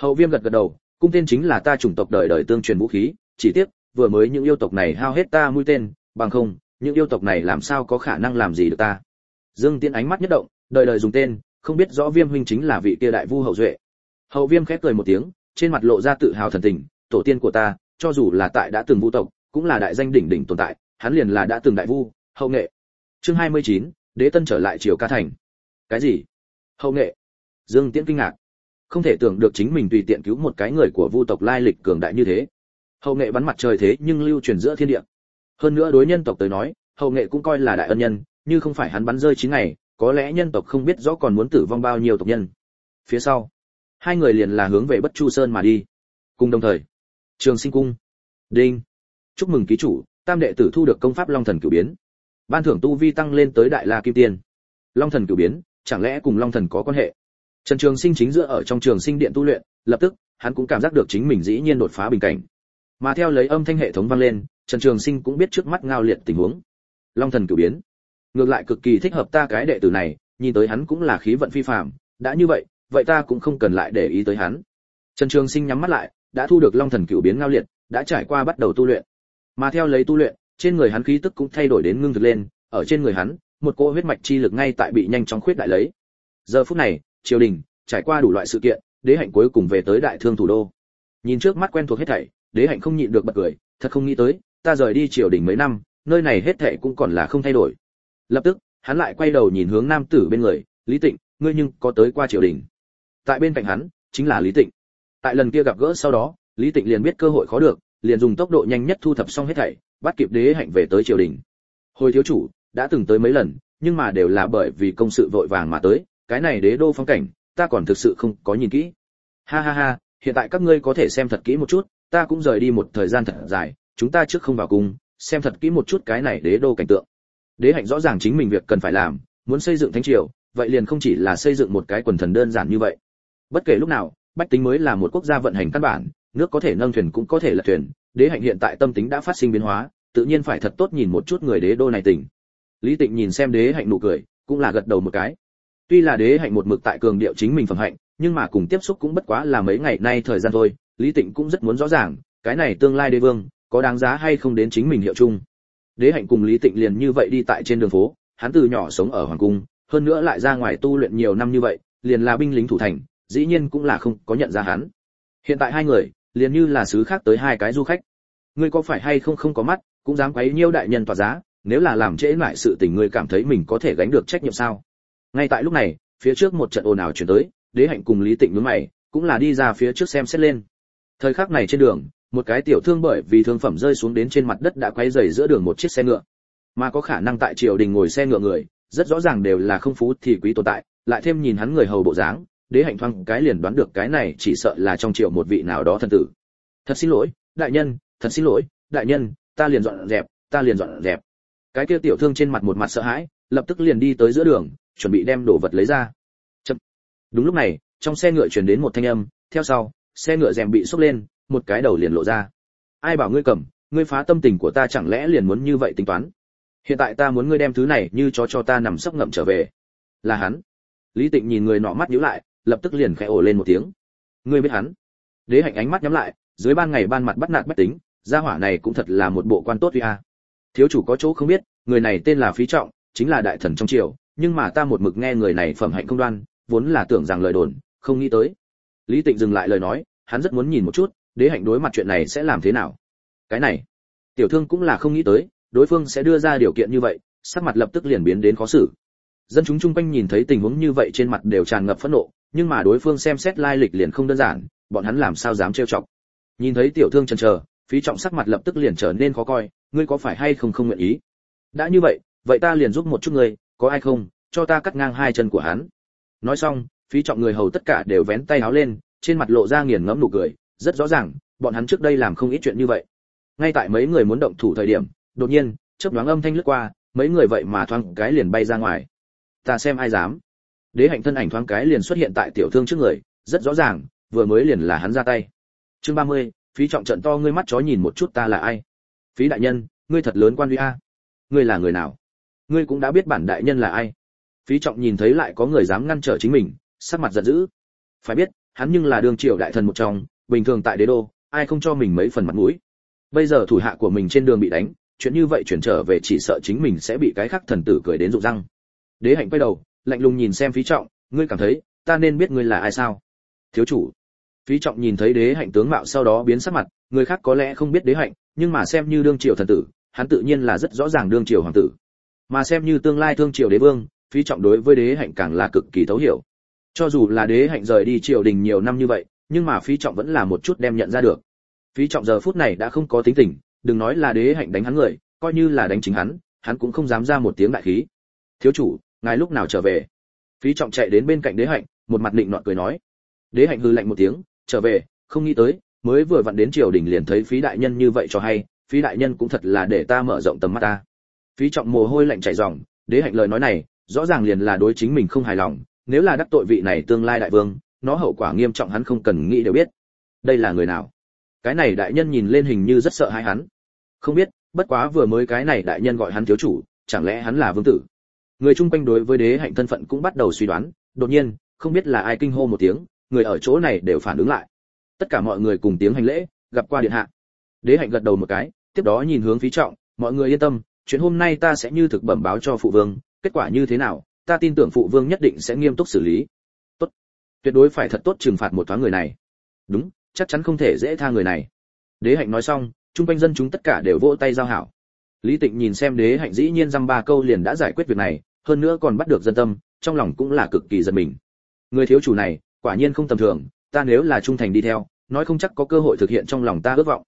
Hậu viêm gật gật đầu, cung tên chính là ta chủng tộc đời đời tương truyền vũ khí, chỉ tiếc, vừa mới những yêu tộc này hao hết ta mũi tên, bằng không, những yêu tộc này làm sao có khả năng làm gì được ta. Dương tiễn ánh mắt nhất động, đời đời dùng tên, không biết rõ viêm huynh chính là vị kia đại vu hậu duệ. Hậu viêm khép cười một tiếng, trên mặt lộ ra tự hào thần tình, tổ tiên của ta, cho dù là tại đã từng vu tộc cũng là đại danh đỉnh đỉnh tồn tại hắn liền là đã từng đại vu hậu nghệ. Chương 29, đế tân trở lại triều ca thành. Cái gì? Hậu nghệ? Dương tiễn kinh ngạc. Không thể tưởng được chính mình tùy tiện cứu một cái người của vu tộc lai lịch cường đại như thế. Hậu nghệ bắn mặt trời thế nhưng lưu truyền giữa thiên địa. Hơn nữa đối nhân tộc tới nói hậu nghệ cũng coi là đại ân nhân như không phải hắn bắn rơi chín ngày có lẽ nhân tộc không biết rõ còn muốn tử vong bao nhiêu tộc nhân. Phía sau hai người liền là hướng về bất chu sơn mà đi. Cùng đồng thời trường sinh cung đinh chúc mừng ký chủ, tam đệ tử thu được công pháp long thần cửu biến. Ban thưởng tu vi tăng lên tới đại la kim tiên. Long thần cửu biến, chẳng lẽ cùng long thần có quan hệ? Trần trường sinh chính giữa ở trong trường sinh điện tu luyện, lập tức, hắn cũng cảm giác được chính mình dĩ nhiên đột phá bình cảnh. Mà theo lấy âm thanh hệ thống vang lên, trần trường sinh cũng biết trước mắt ngao liệt tình huống. Long thần cửu biến. Ngược lại cực kỳ thích hợp ta cái đệ tử này, nhìn tới hắn cũng là khí vận phi phàm, đã như vậy vậy ta cũng không cần lại để ý tới hắn. Trần trường sinh nhắm mắt lại, đã thu được long thần cửu biến ngao liệt, đã trải qua bắt đầu tu luyện mà theo lấy tu luyện, trên người hắn khí tức cũng thay đổi đến ngưng thực lên, ở trên người hắn, một cỗ huyết mạch chi lực ngay tại bị nhanh chóng khuyết đại lấy. Giờ phút này, triều đình trải qua đủ loại sự kiện, đế hạnh cuối cùng về tới đại thương thủ đô. Nhìn trước mắt quen thuộc hết thảy, đế hạnh không nhịn được bật cười, thật không nghĩ tới, ta rời đi triều đình mấy năm, nơi này hết thảy cũng còn là không thay đổi. Lập tức, hắn lại quay đầu nhìn hướng nam tử bên người, lý tịnh, ngươi nhưng có tới qua triều đình? Tại bên cạnh hắn, chính là lý tịnh. Tại lần kia gặp gỡ sau đó, lý tịnh liền biết cơ hội khó được liền dùng tốc độ nhanh nhất thu thập xong hết thảy, bắt kịp đế hạnh về tới triều đình. Hồi thiếu chủ, đã từng tới mấy lần, nhưng mà đều là bởi vì công sự vội vàng mà tới, cái này đế đô phong cảnh, ta còn thực sự không có nhìn kỹ. Ha ha ha, hiện tại các ngươi có thể xem thật kỹ một chút, ta cũng rời đi một thời gian thật dài, chúng ta trước không vào cung, xem thật kỹ một chút cái này đế đô cảnh tượng. Đế hạnh rõ ràng chính mình việc cần phải làm, muốn xây dựng thánh triều, vậy liền không chỉ là xây dựng một cái quần thần đơn giản như vậy. Bất kể lúc nào, bách tính mới là một quốc gia vận hành căn bản nước có thể nâng thuyền cũng có thể là thuyền, đế hạnh hiện tại tâm tính đã phát sinh biến hóa, tự nhiên phải thật tốt nhìn một chút người đế đô này tỉnh lý tịnh nhìn xem đế hạnh nụ cười, cũng là gật đầu một cái. Tuy là đế hạnh một mực tại cường điệu chính mình phẩm hạnh, nhưng mà cùng tiếp xúc cũng bất quá là mấy ngày nay thời gian thôi, lý tịnh cũng rất muốn rõ ràng, cái này tương lai đế vương, có đáng giá hay không đến chính mình hiệu chung. Đế hạnh cùng lý tịnh liền như vậy đi tại trên đường phố, hắn từ nhỏ sống ở hoàng cung, hơn nữa lại ra ngoài tu luyện nhiều năm như vậy, liền là binh lính thủ thành, dĩ nhiên cũng là không có nhận ra hắn. Hiện tại hai người liền như là sứ khác tới hai cái du khách. Ngươi có phải hay không không có mắt, cũng dám quấy nhiêu đại nhân tỏa giá, nếu là làm trễ lại sự tình ngươi cảm thấy mình có thể gánh được trách nhiệm sao? Ngay tại lúc này, phía trước một trận ồn ào chuyển tới, đế hạnh cùng lý tịnh nhướng mày, cũng là đi ra phía trước xem xét lên. Thời khắc này trên đường, một cái tiểu thương bởi vì thương phẩm rơi xuống đến trên mặt đất đã quấy rầy giữa đường một chiếc xe ngựa. Mà có khả năng tại triều đình ngồi xe ngựa người, rất rõ ràng đều là không phú thì quý tồn tại, lại thêm nhìn hắn người hầu bộ dáng đế hạnh thoáng cái liền đoán được cái này chỉ sợ là trong triều một vị nào đó thân tử. Thật xin lỗi, đại nhân, thật xin lỗi, đại nhân, ta liền dọn dẹp, ta liền dọn dẹp. Cái kia tiểu thương trên mặt một mặt sợ hãi, lập tức liền đi tới giữa đường, chuẩn bị đem đồ vật lấy ra. Chậm. đúng lúc này, trong xe ngựa truyền đến một thanh âm, theo sau, xe ngựa rèm bị xốc lên, một cái đầu liền lộ ra. Ai bảo ngươi cầm, ngươi phá tâm tình của ta chẳng lẽ liền muốn như vậy tính toán? Hiện tại ta muốn ngươi đem thứ này như chó cho ta nằm sấp ngậm trở về. Là hắn. Lý tịnh nhìn người nọ mắt nhíu lại lập tức liền khẽ ồ lên một tiếng. Ngươi biết hắn? Đế hạnh ánh mắt nhắm lại, dưới ban ngày ban mặt bắt nạt bách tính, gia hỏa này cũng thật là một bộ quan tốt uy a. Thiếu chủ có chỗ không biết, người này tên là phí trọng, chính là đại thần trong triều, nhưng mà ta một mực nghe người này phẩm hạnh không đoan, vốn là tưởng rằng lời đồn, không nghĩ tới. Lý tịnh dừng lại lời nói, hắn rất muốn nhìn một chút, đế hạnh đối mặt chuyện này sẽ làm thế nào. Cái này, tiểu thương cũng là không nghĩ tới, đối phương sẽ đưa ra điều kiện như vậy, sắc mặt lập tức liền biến đến khó xử. Dân chúng chung quanh nhìn thấy tình huống như vậy trên mặt đều tràn ngập phẫn nộ nhưng mà đối phương xem xét lai lịch liền không đơn giản, bọn hắn làm sao dám trêu chọc. Nhìn thấy tiểu thương chần chờ, phí trọng sắc mặt lập tức liền trở nên khó coi, ngươi có phải hay không không nguyện ý? Đã như vậy vậy ta liền giúp một chút ngươi, có ai không, cho ta cắt ngang hai chân của hắn. Nói xong, phí trọng người hầu tất cả đều vén tay áo lên, trên mặt lộ ra nghiền ngẫm nụ cười, rất rõ ràng, bọn hắn trước đây làm không ít chuyện như vậy. Ngay tại mấy người muốn động thủ thời điểm, đột nhiên, chớp nhoáng âm thanh lướt qua, mấy người vậy mà thoáng cái liền bay ra ngoài. Ta xem ai dám đế hạnh thân ảnh thoáng cái liền xuất hiện tại tiểu thương trước người rất rõ ràng vừa mới liền là hắn ra tay. Chương 30, phí trọng trận to ngươi mắt chó nhìn một chút ta là ai? Phí đại nhân ngươi thật lớn quan huy a. Ngươi là người nào? Ngươi cũng đã biết bản đại nhân là ai. Phí trọng nhìn thấy lại có người dám ngăn trở chính mình sắc mặt giận dữ. Phải biết hắn nhưng là đường triều đại thần một trong bình thường tại đế đô ai không cho mình mấy phần mặt mũi. Bây giờ thủ hạ của mình trên đường bị đánh chuyện như vậy chuyển trở về chỉ sợ chính mình sẽ bị cái khác thần tử cười đến rụng răng. Đế hạnh quay đầu lạnh lùng nhìn xem phí trọng, ngươi cảm thấy ta nên biết ngươi là ai sao? Thiếu chủ. Phí trọng nhìn thấy đế hạnh tướng mạo sau đó biến sắc mặt, người khác có lẽ không biết đế hạnh, nhưng mà xem như đương triều thần tử, hắn tự nhiên là rất rõ ràng đương triều hoàng tử. Mà xem như tương lai thương triều đế vương, phí trọng đối với đế hạnh càng là cực kỳ thấu hiểu. Cho dù là đế hạnh rời đi triều đình nhiều năm như vậy, nhưng mà phí trọng vẫn là một chút đem nhận ra được. Phí trọng giờ phút này đã không có tính tình, đừng nói là đế hạnh đánh hắn người, coi như là đánh chính hắn hắn cũng không dám ra một tiếng đại khí. Thiếu chủ ngài lúc nào trở về? Phí trọng chạy đến bên cạnh đế hạnh, một mặt định nọ cười nói. Đế hạnh hư lạnh một tiếng, trở về, không nghĩ tới, mới vừa vặn đến triều đình liền thấy phí đại nhân như vậy cho hay, phí đại nhân cũng thật là để ta mở rộng tầm mắt ta. Phí trọng mồ hôi lạnh chảy ròng, đế hạnh lời nói này, rõ ràng liền là đối chính mình không hài lòng, nếu là đắc tội vị này tương lai đại vương, nó hậu quả nghiêm trọng hắn không cần nghĩ đều biết. Đây là người nào? Cái này đại nhân nhìn lên hình như rất sợ hãi hắn. Không biết, bất quá vừa mới cái này đại nhân gọi hắn thiếu chủ, chẳng lẽ hắn là vương tử? Người chung quanh đối với đế hạnh thân phận cũng bắt đầu suy đoán, đột nhiên, không biết là ai kinh hô một tiếng, người ở chỗ này đều phản ứng lại. Tất cả mọi người cùng tiếng hành lễ, gặp qua điện hạ. Đế hạnh gật đầu một cái, tiếp đó nhìn hướng phí trọng, mọi người yên tâm, chuyện hôm nay ta sẽ như thực bẩm báo cho phụ vương, kết quả như thế nào, ta tin tưởng phụ vương nhất định sẽ nghiêm túc xử lý. Tốt. Tuyệt đối phải thật tốt trừng phạt một thoáng người này. Đúng, chắc chắn không thể dễ tha người này. Đế hạnh nói xong, chung quanh dân chúng tất cả đều vỗ tay giao hảo lý tịnh nhìn xem đế hạnh dĩ nhiên dăm ba câu liền đã giải quyết việc này, hơn nữa còn bắt được dân tâm, trong lòng cũng là cực kỳ giật mình. Người thiếu chủ này, quả nhiên không tầm thường, ta nếu là trung thành đi theo, nói không chắc có cơ hội thực hiện trong lòng ta ước vọng.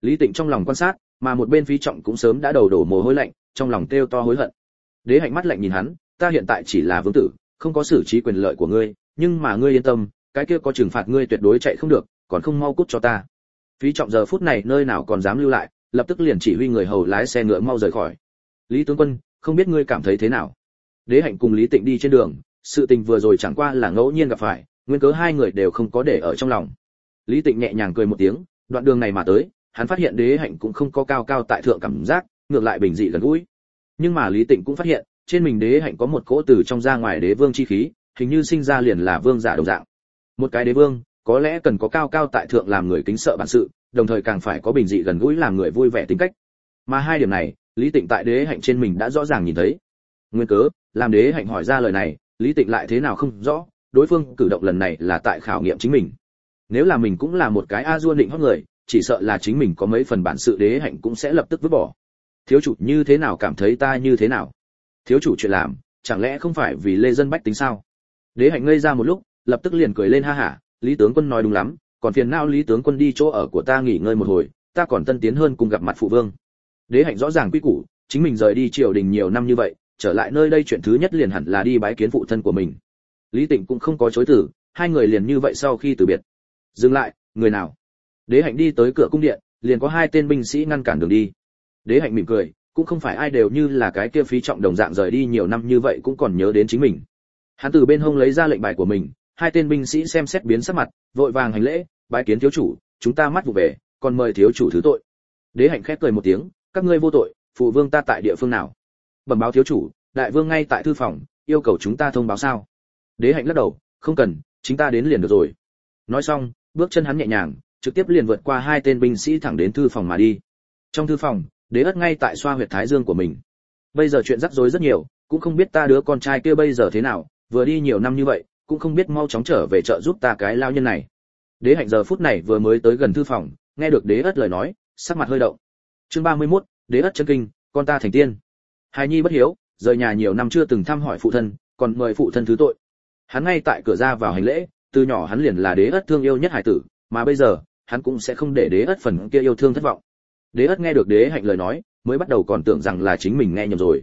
Lý tịnh trong lòng quan sát, mà một bên phi trọng cũng sớm đã đầu đổ mồ hôi lạnh, trong lòng kêu to hối hận. Đế hạnh mắt lạnh nhìn hắn, ta hiện tại chỉ là vương tử, không có xử trí quyền lợi của ngươi, nhưng mà ngươi yên tâm, cái kia có trừng phạt ngươi tuyệt đối chạy không được, còn không mau cút cho ta. Phí trọng giờ phút này nơi nào còn dám lưu lại lập tức liền chỉ huy người hầu lái xe ngựa mau rời khỏi. Lý tướng quân, không biết ngươi cảm thấy thế nào? Đế hạnh cùng lý tịnh đi trên đường, sự tình vừa rồi chẳng qua là ngẫu nhiên gặp phải, nguyên cớ hai người đều không có để ở trong lòng. Lý tịnh nhẹ nhàng cười một tiếng, đoạn đường này mà tới, hắn phát hiện đế hạnh cũng không có cao cao tại thượng cảm giác, ngược lại bình dị gần gũi. Nhưng mà lý tịnh cũng phát hiện, trên mình đế hạnh có một cỗ từ trong ra ngoài đế vương chi khí, hình như sinh ra liền là vương giả đồng dạng. Một cái đế vương, có lẽ cần có cao cao tại thượng làm người kính sợ bản sự đồng thời càng phải có bình dị gần gũi làm người vui vẻ tính cách. Mà hai điểm này, lý tịnh tại đế hạnh trên mình đã rõ ràng nhìn thấy. Nguyên cớ, làm đế hạnh hỏi ra lời này, lý tịnh lại thế nào không rõ, đối phương cử động lần này là tại khảo nghiệm chính mình. Nếu là mình cũng là một cái a duôn định hót người, chỉ sợ là chính mình có mấy phần bản sự đế hạnh cũng sẽ lập tức vứt bỏ. Thiếu chủ như thế nào cảm thấy ta như thế nào? Thiếu chủ chuyện làm, chẳng lẽ không phải vì lê dân bách tính sao? Đế hạnh ngây ra một lúc, lập tức liền cười lên ha hả, lý tướng quân nói đúng lắm còn phiền nao lý tướng quân đi chỗ ở của ta nghỉ ngơi một hồi, ta còn tân tiến hơn cùng gặp mặt phụ vương. Đế hạnh rõ ràng quy củ, chính mình rời đi triều đình nhiều năm như vậy, trở lại nơi đây chuyện thứ nhất liền hẳn là đi bái kiến phụ thân của mình. Lý tịnh cũng không có chối từ, hai người liền như vậy sau khi từ biệt. Dừng lại, người nào? Đế hạnh đi tới cửa cung điện, liền có hai tên binh sĩ ngăn cản đường đi. Đế hạnh mỉm cười, cũng không phải ai đều như là cái kia phí trọng đồng dạng rời đi nhiều năm như vậy cũng còn nhớ đến chính mình. Hắn từ bên hông lấy ra lệnh bài của mình hai tên binh sĩ xem xét biến sắc mặt, vội vàng hành lễ, bái kiến thiếu chủ, chúng ta mắt vụ về, còn mời thiếu chủ thứ tội. Đế hạnh khép cười một tiếng, các ngươi vô tội, phụ vương ta tại địa phương nào? Bẩm báo thiếu chủ, đại vương ngay tại thư phòng, yêu cầu chúng ta thông báo sao? Đế hạnh lắc đầu, không cần, chính ta đến liền được rồi. Nói xong, bước chân hắn nhẹ nhàng, trực tiếp liền vượt qua hai tên binh sĩ thẳng đến thư phòng mà đi. Trong thư phòng, đế ất ngay tại xoa huyệt thái dương của mình. Bây giờ chuyện rắc rối rất nhiều, cũng không biết ta đứa con trai kia bây giờ thế nào, vừa đi nhiều năm như vậy cũng không biết mau chóng trở về trợ giúp ta cái lao nhân này. Đế hạnh giờ phút này vừa mới tới gần thư phòng nghe được đế ất lời nói sắc mặt hơi động. Chương 31, đế ất chân kinh con ta thành tiên. Hài nhi bất hiếu rời nhà nhiều năm chưa từng thăm hỏi phụ thân còn mời phụ thân thứ tội. Hắn ngay tại cửa ra vào hành lễ từ nhỏ hắn liền là đế ất thương yêu nhất hải tử mà bây giờ hắn cũng sẽ không để đế ất phần kia yêu thương thất vọng. Đế ất nghe được đế hạnh lời nói mới bắt đầu còn tưởng rằng là chính mình nghe nhầm rồi.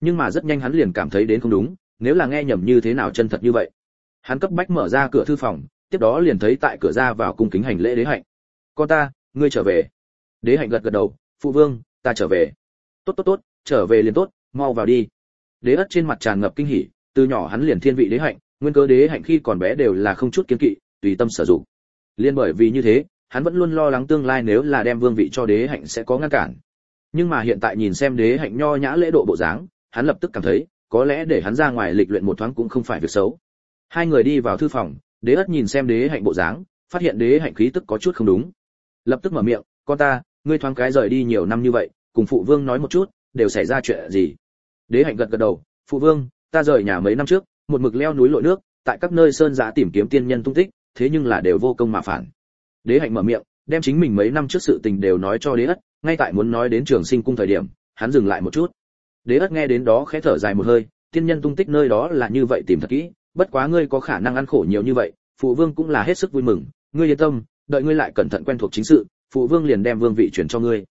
Nhưng mà rất nhanh hắn liền cảm thấy đến không đúng nếu là nghe nhầm như thế nào chân thật như vậy hắn cấp bách mở ra cửa thư phòng, tiếp đó liền thấy tại cửa ra vào cung kính hành lễ đế hạnh. Con ta, ngươi trở về. Đế hạnh gật gật đầu, phụ vương, ta trở về. Tốt tốt tốt, trở về liền tốt, mau vào đi. Đế ất trên mặt tràn ngập kinh hỉ, từ nhỏ hắn liền thiên vị đế hạnh, nguyên cơ đế hạnh khi còn bé đều là không chút kiến kỵ, tùy tâm sử dụng. Liên bởi vì như thế, hắn vẫn luôn lo lắng tương lai nếu là đem vương vị cho đế hạnh sẽ có ngăn cản. Nhưng mà hiện tại nhìn xem đế hạnh nho nhã lễ độ bộ dáng, hắn lập tức cảm thấy, có lẽ để hắn ra ngoài lịch luyện một thoáng cũng không phải việc xấu hai người đi vào thư phòng, đế ất nhìn xem đế hạnh bộ dáng, phát hiện đế hạnh khí tức có chút không đúng. Lập tức mở miệng, con ta, ngươi thoáng cái rời đi nhiều năm như vậy, cùng phụ vương nói một chút, đều xảy ra chuyện gì? Đế hạnh gật gật đầu, phụ vương, ta rời nhà mấy năm trước, một mực leo núi lội nước, tại các nơi sơn giã tìm kiếm tiên nhân tung tích, thế nhưng là đều vô công mà phản. Đế hạnh mở miệng, đem chính mình mấy năm trước sự tình đều nói cho đế ất, ngay tại muốn nói đến trường sinh cung thời điểm, hắn dừng lại một chút. Đế ất nghe đến đó khẽ thở dài một hơi, tiên nhân tung tích nơi đó là như vậy tìm thật kỹ bất quá ngươi có khả năng ăn khổ nhiều như vậy, phụ vương cũng là hết sức vui mừng, ngươi yên tâm, đợi ngươi lại cẩn thận quen thuộc chính sự, phụ vương liền đem vương vị chuyển cho ngươi.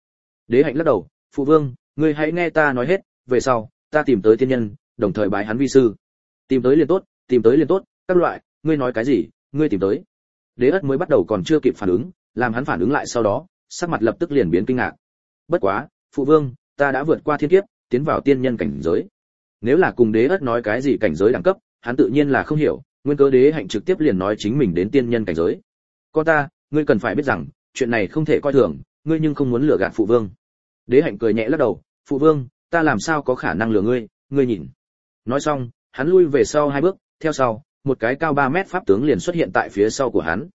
Đế hạnh lắc đầu, phụ vương, ngươi hãy nghe ta nói hết, về sau, ta tìm tới tiên nhân, đồng thời bái hắn vi sư. Tìm tới liền tốt, tìm tới liền tốt, các loại, ngươi nói cái gì, ngươi tìm tới. Đế ất mới bắt đầu còn chưa kịp phản ứng, làm hắn phản ứng lại sau đó, sắc mặt lập tức liền biến kinh ngạc. Bất quá, phụ vương, ta đã vượt qua thiên kiếp, tiến vào tiên nhân cảnh giới. Nếu là cùng đế ất nói cái gì cảnh giới đẳng cấp hắn tự nhiên là không hiểu, nguyên cớ đế hạnh trực tiếp liền nói chính mình đến tiên nhân cảnh giới. Con ta, ngươi cần phải biết rằng, chuyện này không thể coi thường, ngươi nhưng không muốn lừa gạt phụ vương. Đế hạnh cười nhẹ lắc đầu, phụ vương, ta làm sao có khả năng lừa ngươi ngươi nhìn. Nói xong, hắn lui về sau hai bước, theo sau, một cái cao 3 mét pháp tướng liền xuất hiện tại phía sau của hắn.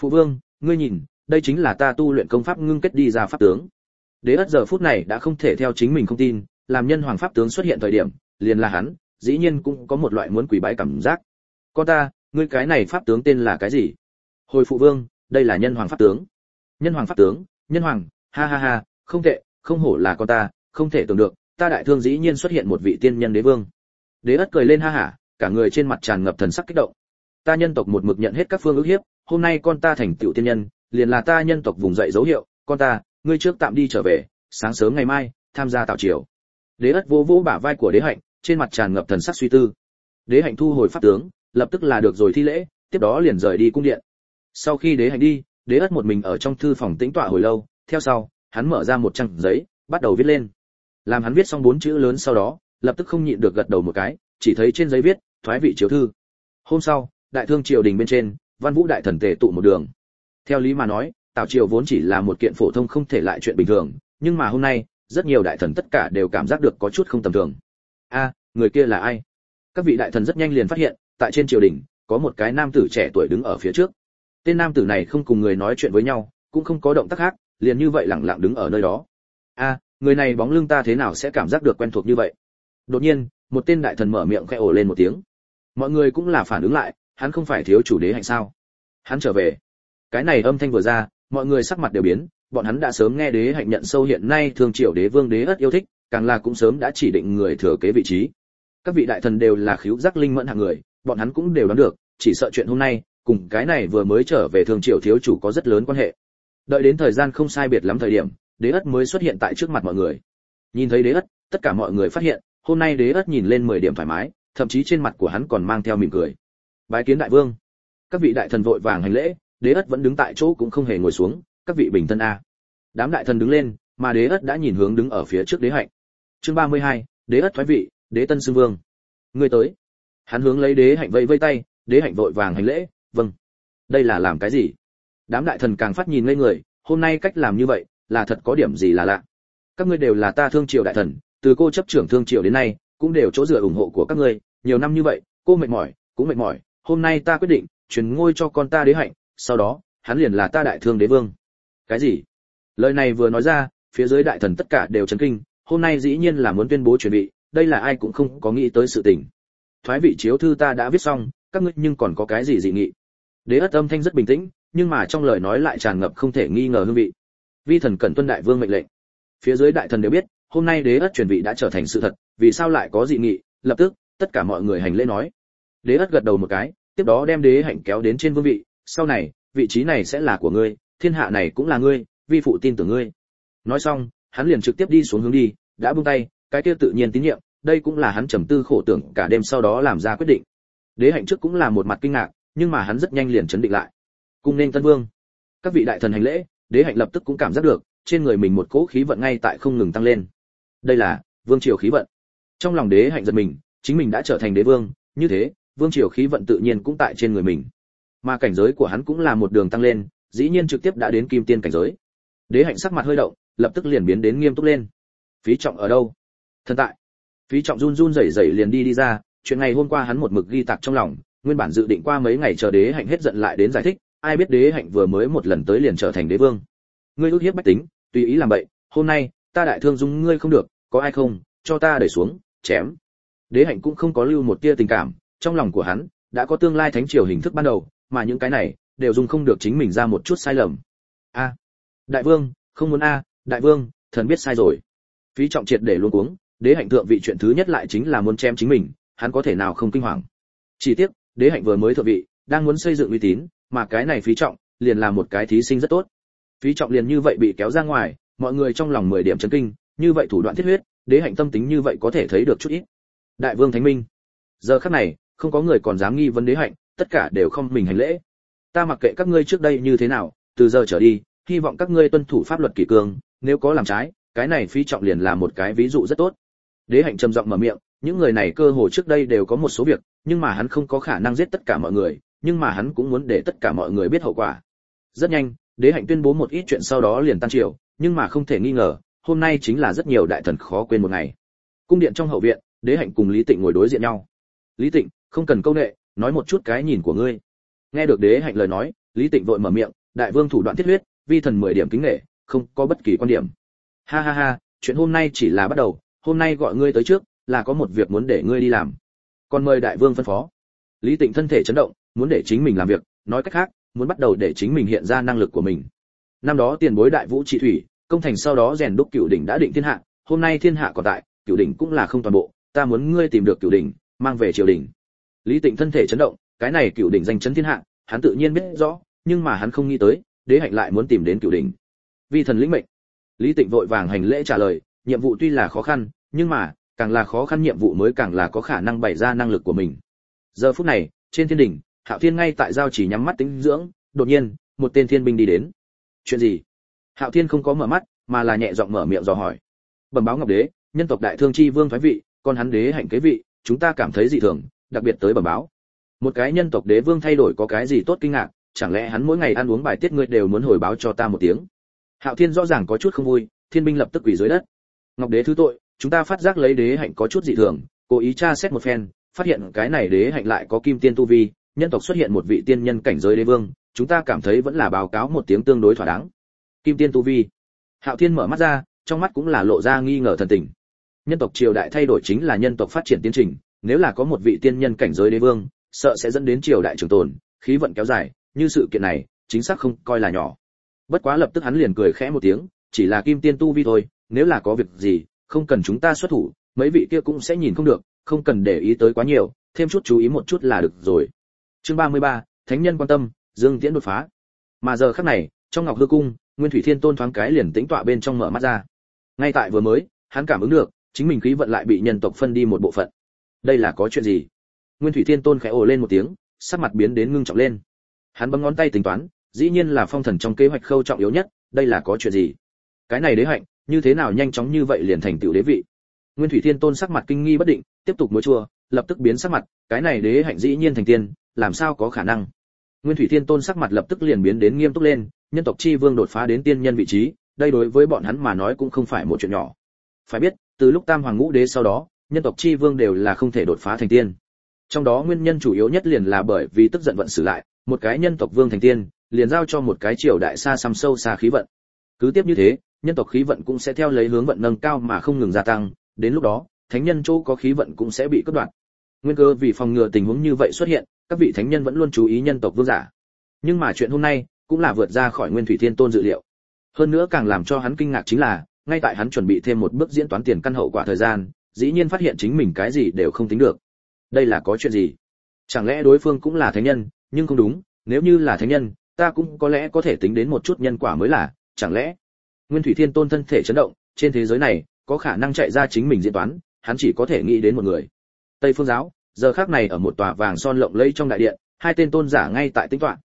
Phụ vương, ngươi nhìn, đây chính là ta tu luyện công pháp ngưng kết đi ra pháp tướng. Đế ất giờ phút này đã không thể theo chính mình không tin, làm nhân hoàng pháp tướng xuất hiện thời điểm, liền là hắn dĩ nhiên cũng có một loại muốn quỳ bái cảm giác. Con ta, ngươi cái này pháp tướng tên là cái gì? Hồi phụ vương, đây là nhân hoàng pháp tướng. Nhân hoàng pháp tướng, nhân hoàng, ha ha ha, không tệ, không hổ là con ta, không thể tưởng được, ta đại thương dĩ nhiên xuất hiện một vị tiên nhân đế vương. Đế ất cười lên ha hả, cả người trên mặt tràn ngập thần sắc kích động. Ta nhân tộc một mực nhận hết các phương ước hiếp, hôm nay con ta thành tiểu tiên nhân, liền là ta nhân tộc vùng dậy dấu hiệu, con ta, ngươi trước tạm đi trở về, sáng sớm ngày mai, tham gia tạo triều. Đế ất vô vô bả vai của đế hạnh trên mặt tràn ngập thần sắc suy tư. Đế hạnh thu hồi pháp tướng, lập tức là được rồi thi lễ, tiếp đó liền rời đi cung điện. Sau khi đế hạnh đi, đế ất một mình ở trong thư phòng tĩnh tọa hồi lâu, theo sau, hắn mở ra một trang giấy, bắt đầu viết lên. Làm hắn viết xong bốn chữ lớn sau đó, lập tức không nhịn được gật đầu một cái, chỉ thấy trên giấy viết, thoái vị chiếu thư. Hôm sau, đại thương triều đình bên trên, văn vũ đại thần tề tụ một đường. Theo lý mà nói, tào triều vốn chỉ là một kiện phổ thông không thể lại chuyện bình thường, nhưng mà hôm nay, rất nhiều đại thần tất cả đều cảm giác được có chút không tầm thường a, người kia là ai? Các vị đại thần rất nhanh liền phát hiện, tại trên triều đình, có một cái nam tử trẻ tuổi đứng ở phía trước. Tên nam tử này không cùng người nói chuyện với nhau, cũng không có động tác khác, liền như vậy lẳng lặng đứng ở nơi đó. A, người này bóng lưng ta thế nào sẽ cảm giác được quen thuộc như vậy? Đột nhiên, một tên đại thần mở miệng khẽ ồ lên một tiếng. Mọi người cũng là phản ứng lại, hắn không phải thiếu chủ đế hạnh sao? Hắn trở về. Cái này âm thanh vừa ra, mọi người sắc mặt đều biến, bọn hắn đã sớm nghe đế hạnh nhận sâu hiện nay thường triều đế vương đế ất yêu thích càng là cũng sớm đã chỉ định người thừa kế vị trí. Các vị đại thần đều là khiếu giác linh mẫn hạng người, bọn hắn cũng đều đoán được, chỉ sợ chuyện hôm nay, cùng cái này vừa mới trở về thường triều thiếu chủ có rất lớn quan hệ. Đợi đến thời gian không sai biệt lắm thời điểm, đế ất mới xuất hiện tại trước mặt mọi người. Nhìn thấy đế ất, tất cả mọi người phát hiện, hôm nay đế ất nhìn lên mười điểm thoải mái, thậm chí trên mặt của hắn còn mang theo mỉm cười. Bái kiến đại vương. Các vị đại thần vội vàng hành lễ, đế ất vẫn đứng tại chỗ cũng không hề ngồi xuống, các vị bình thân a. Đám đại thần đứng lên, mà đế ất đã nhìn hướng đứng ở phía trước đế hạnh chương ba mươi hai, đế ất thoái vị đế tân xưng vương. Người tới. Hắn hướng lấy đế hạnh vẫy vây tay đế hạnh vội vàng hành lễ vâng. Đây là làm cái gì? Đám đại thần càng phát nhìn ngây người hôm nay cách làm như vậy là thật có điểm gì là lạ? Các ngươi đều là ta thương triều đại thần từ cô chấp trưởng thương triều đến nay cũng đều chỗ dựa ủng hộ của các ngươi nhiều năm như vậy cô mệt mỏi cũng mệt mỏi hôm nay ta quyết định chuyển ngôi cho con ta đế hạnh sau đó hắn liền là ta đại thương đế vương. Cái gì? Lời này vừa nói ra phía dưới đại thần tất cả đều chấn kinh hôm nay dĩ nhiên là muốn tuyên bố chuẩn bị, đây là ai cũng không có nghĩ tới sự tình. Thoái vị chiếu thư ta đã viết xong, các ngươi nhưng còn có cái gì dị nghị? Đế ất âm thanh rất bình tĩnh, nhưng mà trong lời nói lại tràn ngập không thể nghi ngờ hương vị. Vi thần cẩn tuân đại vương mệnh lệnh. Phía dưới đại thần đều biết, hôm nay đế ất truyền vị đã trở thành sự thật, vì sao lại có dị nghị? Lập tức, tất cả mọi người hành lễ nói. Đế ất gật đầu một cái, tiếp đó đem đế hạnh kéo đến trên vương vị. Sau này, vị trí này sẽ là của ngươi, thiên hạ này cũng là ngươi, vi phụ tin tưởng ngươi. Nói xong hắn liền trực tiếp đi xuống hướng đi, đã buông tay, cái kia tự nhiên tín nhiệm, đây cũng là hắn trầm tư khổ tưởng cả đêm sau đó làm ra quyết định. Đế hạnh trước cũng là một mặt kinh ngạc, nhưng mà hắn rất nhanh liền chấn định lại. Cung nên tân vương. Các vị đại thần hành lễ, đế hạnh lập tức cũng cảm giác được, trên người mình một cỗ khí vận ngay tại không ngừng tăng lên. Đây là, vương triều khí vận. Trong lòng đế hạnh giật mình, chính mình đã trở thành đế vương, như thế, vương triều khí vận tự nhiên cũng tại trên người mình. Mà cảnh giới của hắn cũng là một đường tăng lên, dĩ nhiên trực tiếp đã đến kim tiên cảnh giới. Đế hạnh sắc mặt hơi động lập tức liền biến đến nghiêm túc lên. Phí trọng ở đâu? Thần tại. Phí trọng run run rẩy rẩy liền đi đi ra, chuyện ngày hôm qua hắn một mực ghi tạc trong lòng, nguyên bản dự định qua mấy ngày chờ đế hạnh hết giận lại đến giải thích, ai biết đế hạnh vừa mới một lần tới liền trở thành đế vương. Ngươi ước hiếp bách tính, tùy ý làm vậy hôm nay, ta đại thương dung ngươi không được, có ai không, cho ta đẩy xuống, chém. Đế hạnh cũng không có lưu một tia tình cảm, trong lòng của hắn, đã có tương lai thánh triều hình thức ban đầu, mà những cái này, đều dùng không được chính mình ra một chút sai lầm. A. Đại vương, không muốn a đại vương, thần biết sai rồi. Phí trọng triệt để luôn cuống, đế hạnh thượng vị chuyện thứ nhất lại chính là muốn chém chính mình, hắn có thể nào không kinh hoàng. Chỉ tiếc, đế hạnh vừa mới thượng vị, đang muốn xây dựng uy tín, mà cái này phí trọng, liền là một cái thí sinh rất tốt. Phí trọng liền như vậy bị kéo ra ngoài, mọi người trong lòng mười điểm chấn kinh, như vậy thủ đoạn thiết huyết, đế hạnh tâm tính như vậy có thể thấy được chút ít. Đại vương thánh minh, giờ khắc này, không có người còn dám nghi vấn đế hạnh, tất cả đều không mình hành lễ. Ta mặc kệ các ngươi trước đây như thế nào, từ giờ trở đi, hy vọng các ngươi tuân thủ pháp luật kỷ cương nếu có làm trái, cái này phi trọng liền là một cái ví dụ rất tốt. Đế hạnh trầm giọng mở miệng, những người này cơ hồ trước đây đều có một số việc, nhưng mà hắn không có khả năng giết tất cả mọi người, nhưng mà hắn cũng muốn để tất cả mọi người biết hậu quả. Rất nhanh, đế hạnh tuyên bố một ít chuyện sau đó liền tan triều, nhưng mà không thể nghi ngờ, hôm nay chính là rất nhiều đại thần khó quên một ngày. Cung điện trong hậu viện, đế hạnh cùng lý tịnh ngồi đối diện nhau. Lý tịnh, không cần câu nệ, nói một chút cái nhìn của ngươi. Nghe được đế hạnh lời nói, lý tịnh vội mở miệng, đại vương thủ đoạn thiết huyết, vi thần mười điểm kính nể không có bất kỳ quan điểm. Ha ha ha, chuyện hôm nay chỉ là bắt đầu, hôm nay gọi ngươi tới trước, là có một việc muốn để ngươi đi làm. Còn mời đại vương phân phó. Lý tịnh thân thể chấn động, muốn để chính mình làm việc, nói cách khác, muốn bắt đầu để chính mình hiện ra năng lực của mình. Năm đó tiền bối đại vũ trị thủy, công thành sau đó rèn đúc cựu đỉnh đã định thiên hạ, hôm nay thiên hạ còn tại, cựu đỉnh cũng là không toàn bộ, ta muốn ngươi tìm được cựu đỉnh, mang về triều đình. Lý tịnh thân thể chấn động, cái này cựu đỉnh danh chấn thiên hạ, hắn tự nhiên biết rõ, nhưng mà hắn không nghĩ tới, đế hạnh lại muốn tìm đến cựu đỉnh vi thần lĩnh mệnh. Lý tịnh vội vàng hành lễ trả lời, nhiệm vụ tuy là khó khăn, nhưng mà, càng là khó khăn nhiệm vụ mới càng là có khả năng bày ra năng lực của mình. Giờ phút này, trên thiên đỉnh, hạo thiên ngay tại giao chỉ nhắm mắt tính dưỡng, đột nhiên, một tên thiên binh đi đến. Chuyện gì? Hạo thiên không có mở mắt, mà là nhẹ giọng mở miệng dò hỏi. Bẩm báo ngọc đế, nhân tộc đại thương chi vương thái vị, con hắn đế hạnh kế vị, chúng ta cảm thấy dị thường, đặc biệt tới bẩm báo. Một cái nhân tộc đế vương thay đổi có cái gì tốt kinh ngạc, chẳng lẽ hắn mỗi ngày ăn uống bài tiết ngươi đều muốn hồi báo cho ta một tiếng? Hạo thiên rõ ràng có chút không vui, thiên binh lập tức quỳ dưới đất. Ngọc đế thứ tội, chúng ta phát giác lấy đế hạnh có chút dị thường, cố ý tra xét một phen, phát hiện cái này đế hạnh lại có kim tiên tu vi, nhân tộc xuất hiện một vị tiên nhân cảnh giới đế vương, chúng ta cảm thấy vẫn là báo cáo một tiếng tương đối thỏa đáng. Kim tiên tu vi. Hạo thiên mở mắt ra, trong mắt cũng là lộ ra nghi ngờ thần tình. Nhân tộc triều đại thay đổi chính là nhân tộc phát triển tiến trình, nếu là có một vị tiên nhân cảnh giới đế vương, sợ sẽ dẫn đến triều đại trường tồn, khí vận kéo dài, như sự kiện này, chính xác không coi là nhỏ bất quá lập tức hắn liền cười khẽ một tiếng chỉ là kim tiên tu vi thôi nếu là có việc gì không cần chúng ta xuất thủ mấy vị kia cũng sẽ nhìn không được không cần để ý tới quá nhiều thêm chút chú ý một chút là được rồi. Chương 33, thánh nhân quan tâm dương tiễn đột phá. Mà giờ khắc này trong ngọc hư cung nguyên thủy thiên tôn thoáng cái liền tĩnh tọa bên trong mở mắt ra. Ngay tại vừa mới hắn cảm ứng được chính mình khí vận lại bị nhân tộc phân đi một bộ phận. Đây là có chuyện gì? Nguyên thủy thiên tôn khẽ ồ lên một tiếng sắc mặt biến đến ngưng trọng lên. Hắn bấm ngón tay tính toán dĩ nhiên là phong thần trong kế hoạch khâu trọng yếu nhất, đây là có chuyện gì? Cái này đế hạnh, như thế nào nhanh chóng như vậy liền thành tựu đế vị? Nguyên thủy thiên tôn sắc mặt kinh nghi bất định, tiếp tục múa chua, lập tức biến sắc mặt, cái này đế hạnh dĩ nhiên thành tiên, làm sao có khả năng? Nguyên thủy thiên tôn sắc mặt lập tức liền biến đến nghiêm túc lên, nhân tộc chi vương đột phá đến tiên nhân vị trí, đây đối với bọn hắn mà nói cũng không phải một chuyện nhỏ. Phải biết, từ lúc tam hoàng ngũ đế sau đó, nhân tộc chi vương đều là không thể đột phá thành tiên. Trong đó nguyên nhân chủ yếu nhất liền là bởi vì tức giận vận xử lại, một cái nhân tộc vương thành tiên liền giao cho một cái triều đại xa xăm sâu xa khí vận. Cứ tiếp như thế, nhân tộc khí vận cũng sẽ theo lấy hướng vận nâng cao mà không ngừng gia tăng, đến lúc đó, thánh nhân chỗ có khí vận cũng sẽ bị cắt đoạn. Nguyên cơ vì phòng ngừa tình huống như vậy xuất hiện, các vị thánh nhân vẫn luôn chú ý nhân tộc vương giả. Nhưng mà chuyện hôm nay cũng là vượt ra khỏi nguyên thủy thiên tôn dự liệu. Hơn nữa càng làm cho hắn kinh ngạc chính là, ngay tại hắn chuẩn bị thêm một bước diễn toán tiền căn hậu quả thời gian, dĩ nhiên phát hiện chính mình cái gì đều không tính được. Đây là có chuyện gì? Chẳng lẽ đối phương cũng là thánh nhân? Nhưng không đúng, nếu như là thánh nhân ta cũng có lẽ có thể tính đến một chút nhân quả mới là, chẳng lẽ? Nguyên thủy thiên tôn thân thể chấn động, trên thế giới này, có khả năng chạy ra chính mình diễn toán, hắn chỉ có thể nghĩ đến một người. Tây phương giáo, giờ khắc này ở một tòa vàng son lộng lẫy trong đại điện, hai tên tôn giả ngay tại tính toán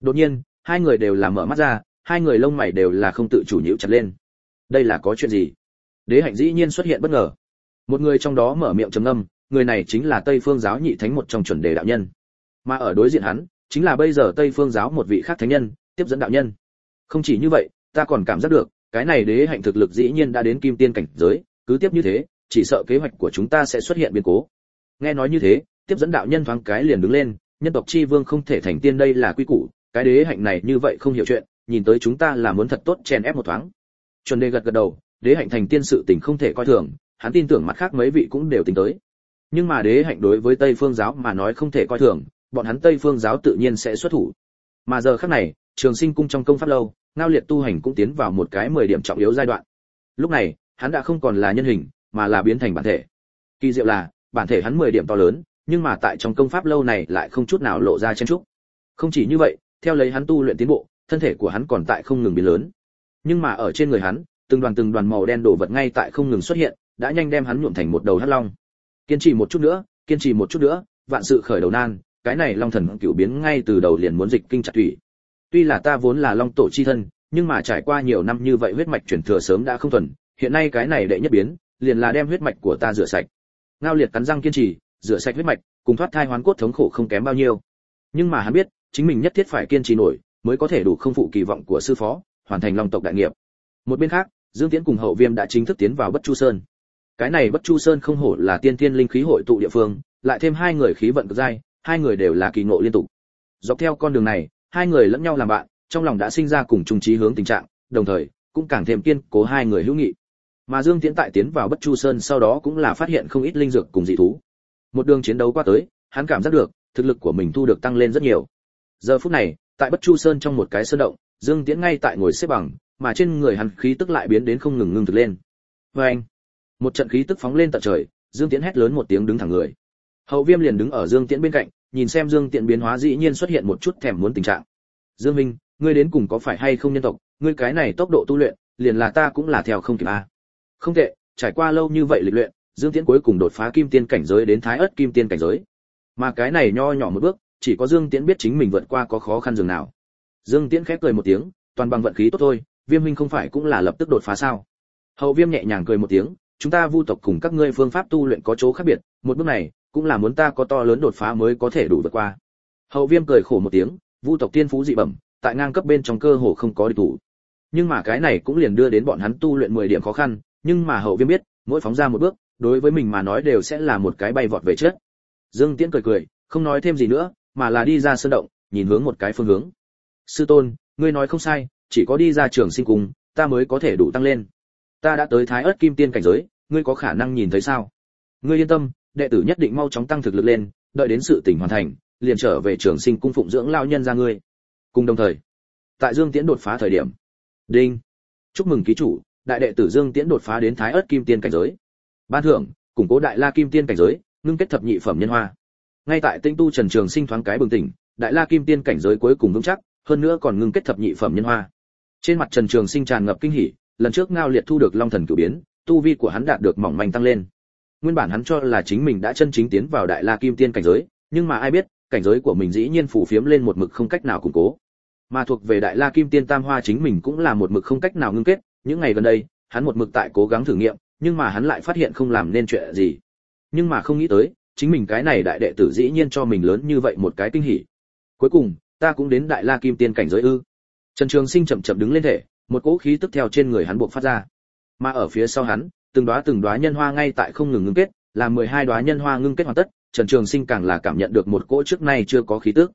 đột nhiên, hai người đều là mở mắt ra, hai người lông mày đều là không tự chủ nhíu chặt lên. Đây là có chuyện gì? Đế hạnh dĩ nhiên xuất hiện bất ngờ. Một người trong đó mở miệng trầm ngâm, người này chính là tây phương giáo nhị thánh một trong chuẩn đề đạo nhân. Mà ở đối diện hắn chính là bây giờ tây phương giáo một vị khác thánh nhân, tiếp dẫn đạo nhân. Không chỉ như vậy, ta còn cảm giác được, cái này đế hạnh thực lực dĩ nhiên đã đến kim tiên cảnh giới, cứ tiếp như thế, chỉ sợ kế hoạch của chúng ta sẽ xuất hiện biến cố. Nghe nói như thế, tiếp dẫn đạo nhân thoáng cái liền đứng lên, nhân tộc chi vương không thể thành tiên đây là quy củ, cái đế hạnh này như vậy không hiểu chuyện, nhìn tới chúng ta là muốn thật tốt chèn ép một thoáng. Chuẩn đề gật gật đầu, đế hạnh thành tiên sự tình không thể coi thường, hắn tin tưởng mặt khác mấy vị cũng đều tính tới. Nhưng mà đế hạnh đối với tây phương giáo mà nói không thể coi thường bọn hắn tây phương giáo tự nhiên sẽ xuất thủ. Mà giờ khắc này, trường sinh cung trong công pháp lâu, ngao liệt tu hành cũng tiến vào một cái mười điểm trọng yếu giai đoạn. Lúc này, hắn đã không còn là nhân hình, mà là biến thành bản thể. Kỳ diệu là, bản thể hắn mười điểm to lớn, nhưng mà tại trong công pháp lâu này lại không chút nào lộ ra chân trúc không chỉ như vậy, theo lấy hắn tu luyện tiến bộ, thân thể của hắn còn tại không ngừng biến lớn. Nhưng mà ở trên người hắn, từng đoàn từng đoàn màu đen đổ vật ngay tại không ngừng xuất hiện, đã nhanh đem hắn nhuộm thành một đầu hắc long. Kiên trì một chút nữa, kiên trì một chút nữa, vạn sự khởi đầu nan cái này long thần cửu biến ngay từ đầu liền muốn dịch kinh chặt thủy. Tuy là ta vốn là long tổ chi thân, nhưng mà trải qua nhiều năm như vậy huyết mạch chuyển thừa sớm đã không thuần, hiện nay cái này đệ nhất biến, liền là đem huyết mạch của ta rửa sạch. Ngao liệt cắn răng kiên trì, rửa sạch huyết mạch, cùng thoát thai hoán cốt thống khổ không kém bao nhiêu. Nhưng mà hắn biết, chính mình nhất thiết phải kiên trì nổi, mới có thể đủ không phụ kỳ vọng của sư phó, hoàn thành long tộc đại nghiệp. Một bên khác, dương tiễn cùng hậu viêm đã chính thức tiến vào bất chu sơn. Cái này bất chu sơn không hổ là tiên tiên linh khí hội tụ địa phương, lại thêm hai người khí vận cực dai hai người đều là kỳ ngộ liên tục. Dọc theo con đường này, hai người lẫn nhau làm bạn, trong lòng đã sinh ra cùng chung trí hướng tình trạng, đồng thời, cũng càng thêm kiên cố hai người hữu nghị. Mà dương tiễn tại tiến vào bất chu sơn sau đó cũng là phát hiện không ít linh dược cùng dị thú. Một đường chiến đấu qua tới, hắn cảm giác được, thực lực của mình thu được tăng lên rất nhiều. Giờ phút này, tại bất chu sơn trong một cái sơn động, dương tiễn ngay tại ngồi xếp bằng, mà trên người hắn khí tức lại biến đến không ngừng ngưng thực lên. Vê anh, một trận khí tức phóng lên tận trời, dương tiễn hét lớn một tiếng đứng thẳng người. Hậu viêm liền đứng ở dương tiễn bên cạnh nhìn xem dương Tiện biến hóa dĩ nhiên xuất hiện một chút thèm muốn tình trạng. Dương minh, ngươi đến cùng có phải hay không nhân tộc? Ngươi cái này tốc độ tu luyện, liền là ta cũng là theo không kịp a. Không tệ, trải qua lâu như vậy lịch luyện, dương tiễn cuối cùng đột phá kim tiên cảnh giới đến thái ớt kim tiên cảnh giới. Mà cái này nho nhỏ một bước, chỉ có dương tiễn biết chính mình vượt qua có khó khăn dường nào. Dương tiễn khép cười một tiếng, toàn bằng vận khí tốt thôi, viêm huynh không phải cũng là lập tức đột phá sao? Hậu viêm nhẹ nhàng cười một tiếng, chúng ta vu tộc cùng các ngươi phương pháp tu luyện có chỗ khác biệt, một bước này cũng là muốn ta có to lớn đột phá mới có thể đủ vượt qua. Hậu viêm cười khổ một tiếng, vu tộc tiên phú dị bẩm, tại ngang cấp bên trong cơ hồ không có địch thủ. Nhưng mà cái này cũng liền đưa đến bọn hắn tu luyện 10 điểm khó khăn, nhưng mà hậu viêm biết, mỗi phóng ra một bước, đối với mình mà nói đều sẽ là một cái bay vọt về trước. Dương tiễn cười cười, không nói thêm gì nữa, mà là đi ra sơn động, nhìn hướng một cái phương hướng. Sư tôn, ngươi nói không sai, chỉ có đi ra trường sinh cùng, ta mới có thể đủ tăng lên. Ta đã tới thái ớt kim tiên cảnh giới, ngươi có khả năng nhìn thấy sao? Ngươi yên tâm đệ tử nhất định mau chóng tăng thực lực lên, đợi đến sự tỉnh hoàn thành, liền trở về trường sinh cung phụng dưỡng lao nhân ra ngươi. Cùng đồng thời, tại dương tiễn đột phá thời điểm. Đinh. Chúc mừng ký chủ, đại đệ tử dương tiễn đột phá đến thái ớt kim tiên cảnh giới. Ban thưởng, củng cố đại la kim tiên cảnh giới, ngưng kết thập nhị phẩm nhân hoa. Ngay tại tinh tu trần trường sinh thoáng cái bừng tỉnh, đại la kim tiên cảnh giới cuối cùng vững chắc, hơn nữa còn ngưng kết thập nhị phẩm nhân hoa. Trên mặt trần trường sinh tràn ngập kinh hỉ, lần trước ngao liệt thu được long thần cửu biến, tu vi của hắn đạt được mỏng manh tăng lên nguyên bản hắn cho là chính mình đã chân chính tiến vào đại la kim tiên cảnh giới, nhưng mà ai biết, cảnh giới của mình dĩ nhiên phủ phiếm lên một mực không cách nào củng cố. Mà thuộc về đại la kim tiên tam hoa chính mình cũng là một mực không cách nào ngưng kết, những ngày gần đây, hắn một mực tại cố gắng thử nghiệm, nhưng mà hắn lại phát hiện không làm nên chuyện gì. Nhưng mà không nghĩ tới, chính mình cái này đại đệ tử dĩ nhiên cho mình lớn như vậy một cái kinh hỉ. Cuối cùng, ta cũng đến đại la kim tiên cảnh giới ư. Trần trường sinh chậm chậm đứng lên thể, một cỗ khí tức theo trên người hắn buộc phát ra. Mà ở phía sau hắn từng đóa từng đóa nhân hoa ngay tại không ngừng ngưng kết làm mười hai đóa nhân hoa ngưng kết hoàn tất trần trường sinh càng là cảm nhận được một cỗ trước nay chưa có khí tức.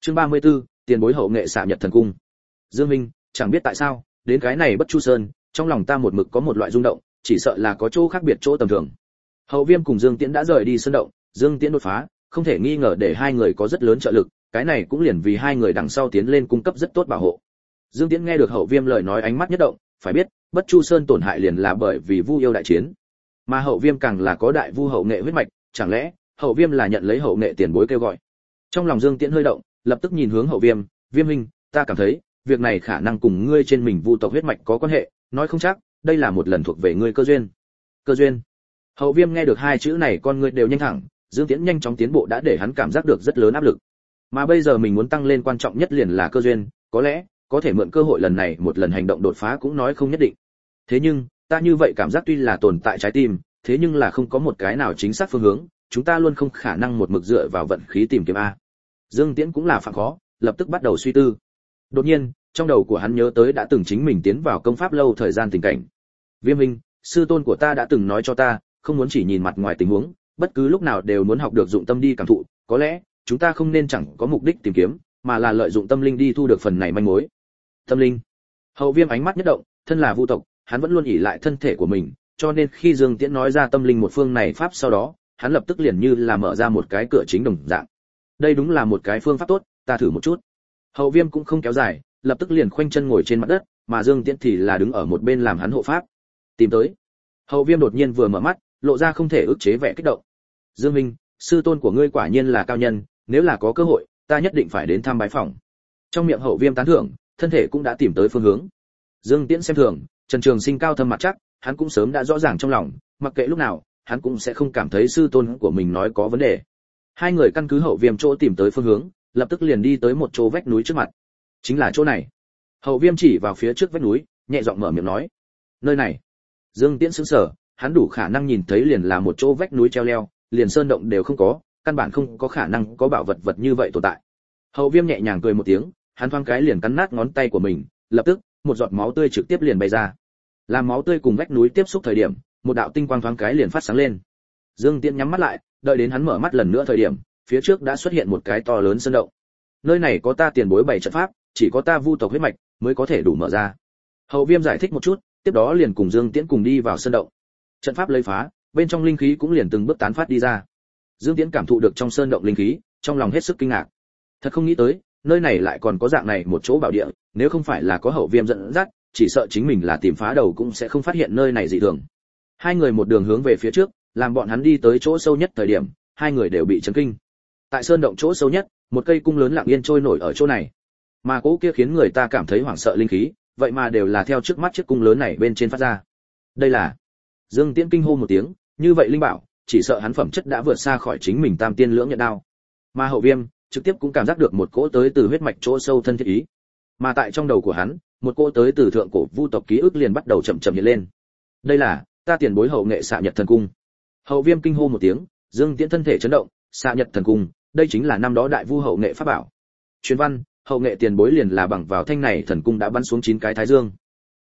Chương ba mươi 34, tiền bối hậu nghệ xạ nhật thần cung. Dương minh chẳng biết tại sao đến cái này bất chu sơn trong lòng ta một mực có một loại rung động chỉ sợ là có chỗ khác biệt chỗ tầm thường. Hậu viêm cùng dương tiễn đã rời đi sơn động dương tiễn đột phá không thể nghi ngờ để hai người có rất lớn trợ lực cái này cũng liền vì hai người đằng sau tiến lên cung cấp rất tốt bảo hộ. Dương tiễn nghe được hậu viêm lời nói ánh mắt nhất động phải biết bất chu sơn tổn hại liền là bởi vì vu yêu đại chiến. Mà hậu viêm càng là có đại vu hậu nghệ huyết mạch chẳng lẽ hậu viêm là nhận lấy hậu nghệ tiền bối kêu gọi? Trong lòng dương tiễn hơi động lập tức nhìn hướng hậu viêm viêm minh, ta cảm thấy việc này khả năng cùng ngươi trên mình vu tộc huyết mạch có quan hệ nói không chắc đây là một lần thuộc về ngươi cơ duyên. Cơ duyên. Hậu viêm nghe được hai chữ này con ngươi đều nhanh thẳng dương tiễn nhanh chóng tiến bộ đã để hắn cảm giác được rất lớn áp lực. Mà bây giờ mình muốn tăng lên quan trọng nhất liền là cơ duyên có lẽ có thể mượn cơ hội lần này một lần hành động đột phá cũng nói không nhất định thế nhưng, ta như vậy cảm giác tuy là tồn tại trái tim, thế nhưng là không có một cái nào chính xác phương hướng, chúng ta luôn không khả năng một mực dựa vào vận khí tìm kiếm a. Dương tiễn cũng là phạm khó, lập tức bắt đầu suy tư. Đột nhiên, trong đầu của hắn nhớ tới đã từng chính mình tiến vào công pháp lâu thời gian tình cảnh. Viêm minh, sư tôn của ta đã từng nói cho ta, không muốn chỉ nhìn mặt ngoài tình huống, bất cứ lúc nào đều muốn học được dụng tâm đi cảm thụ, có lẽ, chúng ta không nên chẳng có mục đích tìm kiếm, mà là lợi dụng tâm linh đi thu được phần này manh mối. Tâm linh. Hậu viêm ánh mắt nhất động, thân là vu tộc hắn vẫn luôn ỉ lại thân thể của mình, cho nên khi dương tiễn nói ra tâm linh một phương này pháp sau đó, hắn lập tức liền như là mở ra một cái cửa chính đồng dạng. Đây đúng là một cái phương pháp tốt, ta thử một chút. Hậu viêm cũng không kéo dài, lập tức liền khoanh chân ngồi trên mặt đất, mà dương tiễn thì là đứng ở một bên làm hắn hộ pháp. Tìm tới. Hậu viêm đột nhiên vừa mở mắt, lộ ra không thể ức chế vẻ kích động. Dương minh, sư tôn của ngươi quả nhiên là cao nhân, nếu là có cơ hội, ta nhất định phải đến thăm bái phòng trong miệng hậu viêm tán thưởng, thân thể cũng đã tìm tới phương hướng. Dương tiễn xem thường trần trường sinh cao thâm mặt chắc, hắn cũng sớm đã rõ ràng trong lòng, mặc kệ lúc nào, hắn cũng sẽ không cảm thấy sư tôn của mình nói có vấn đề. Hai người căn cứ hậu viêm chỗ tìm tới phương hướng, lập tức liền đi tới một chỗ vách núi trước mặt. Chính là chỗ này. Hậu viêm chỉ vào phía trước vách núi, nhẹ giọng mở miệng nói. Nơi này. Dương tiễn sững sờ, hắn đủ khả năng nhìn thấy liền là một chỗ vách núi treo leo, liền sơn động đều không có, căn bản không có khả năng có bảo vật vật như vậy tồn tại. Hậu viêm nhẹ nhàng cười một tiếng, hắn thoáng cái liền cắn nát ngón tay của mình, lập tức một giọt máu tươi trực tiếp liền bay ra. Làm máu tươi cùng vách núi tiếp xúc thời điểm, một đạo tinh quang thoáng cái liền phát sáng lên. Dương tiễn nhắm mắt lại, đợi đến hắn mở mắt lần nữa thời điểm, phía trước đã xuất hiện một cái to lớn sơn động. Nơi này có ta tiền bối bảy trận pháp, chỉ có ta vu tộc huyết mạch mới có thể đủ mở ra. Hậu viêm giải thích một chút, tiếp đó liền cùng dương tiễn cùng đi vào sơn động. Trận pháp lấy phá, bên trong linh khí cũng liền từng bước tán phát đi ra. Dương tiễn cảm thụ được trong sơn động linh khí, trong lòng hết sức kinh ngạc. Thật không nghĩ tới nơi này lại còn có dạng này một chỗ bảo địa, nếu không phải là có hậu viêm dẫn dắt, chỉ sợ chính mình là tìm phá đầu cũng sẽ không phát hiện nơi này dị thường. Hai người một đường hướng về phía trước, làm bọn hắn đi tới chỗ sâu nhất thời điểm, hai người đều bị chấn kinh. Tại sơn động chỗ sâu nhất, một cây cung lớn lặng yên trôi nổi ở chỗ này. Mà cố kia khiến người ta cảm thấy hoảng sợ linh khí, vậy mà đều là theo trước mắt chiếc cung lớn này bên trên phát ra. Đây là dương tiễn kinh hô một tiếng, như vậy linh bảo, chỉ sợ hắn phẩm chất đã vượt xa khỏi chính mình tam tiên lưỡng nhận đao. Mà hậu viêm trực tiếp cũng cảm giác được một cỗ tới từ huyết mạch chỗ sâu thân thiết ý. Mà tại trong đầu của hắn, một cỗ tới từ thượng cổ vu tộc ký ức liền bắt đầu chậm chậm hiện lên. Đây là, ta tiền bối hậu nghệ xạ nhật thần cung. Hậu viêm kinh hô một tiếng, dương tiễn thân thể chấn động, xạ nhật thần cung, đây chính là năm đó đại vu hậu nghệ pháp bảo. Truyền văn, hậu nghệ tiền bối liền là bằng vào thanh này thần cung đã bắn xuống chín cái thái dương.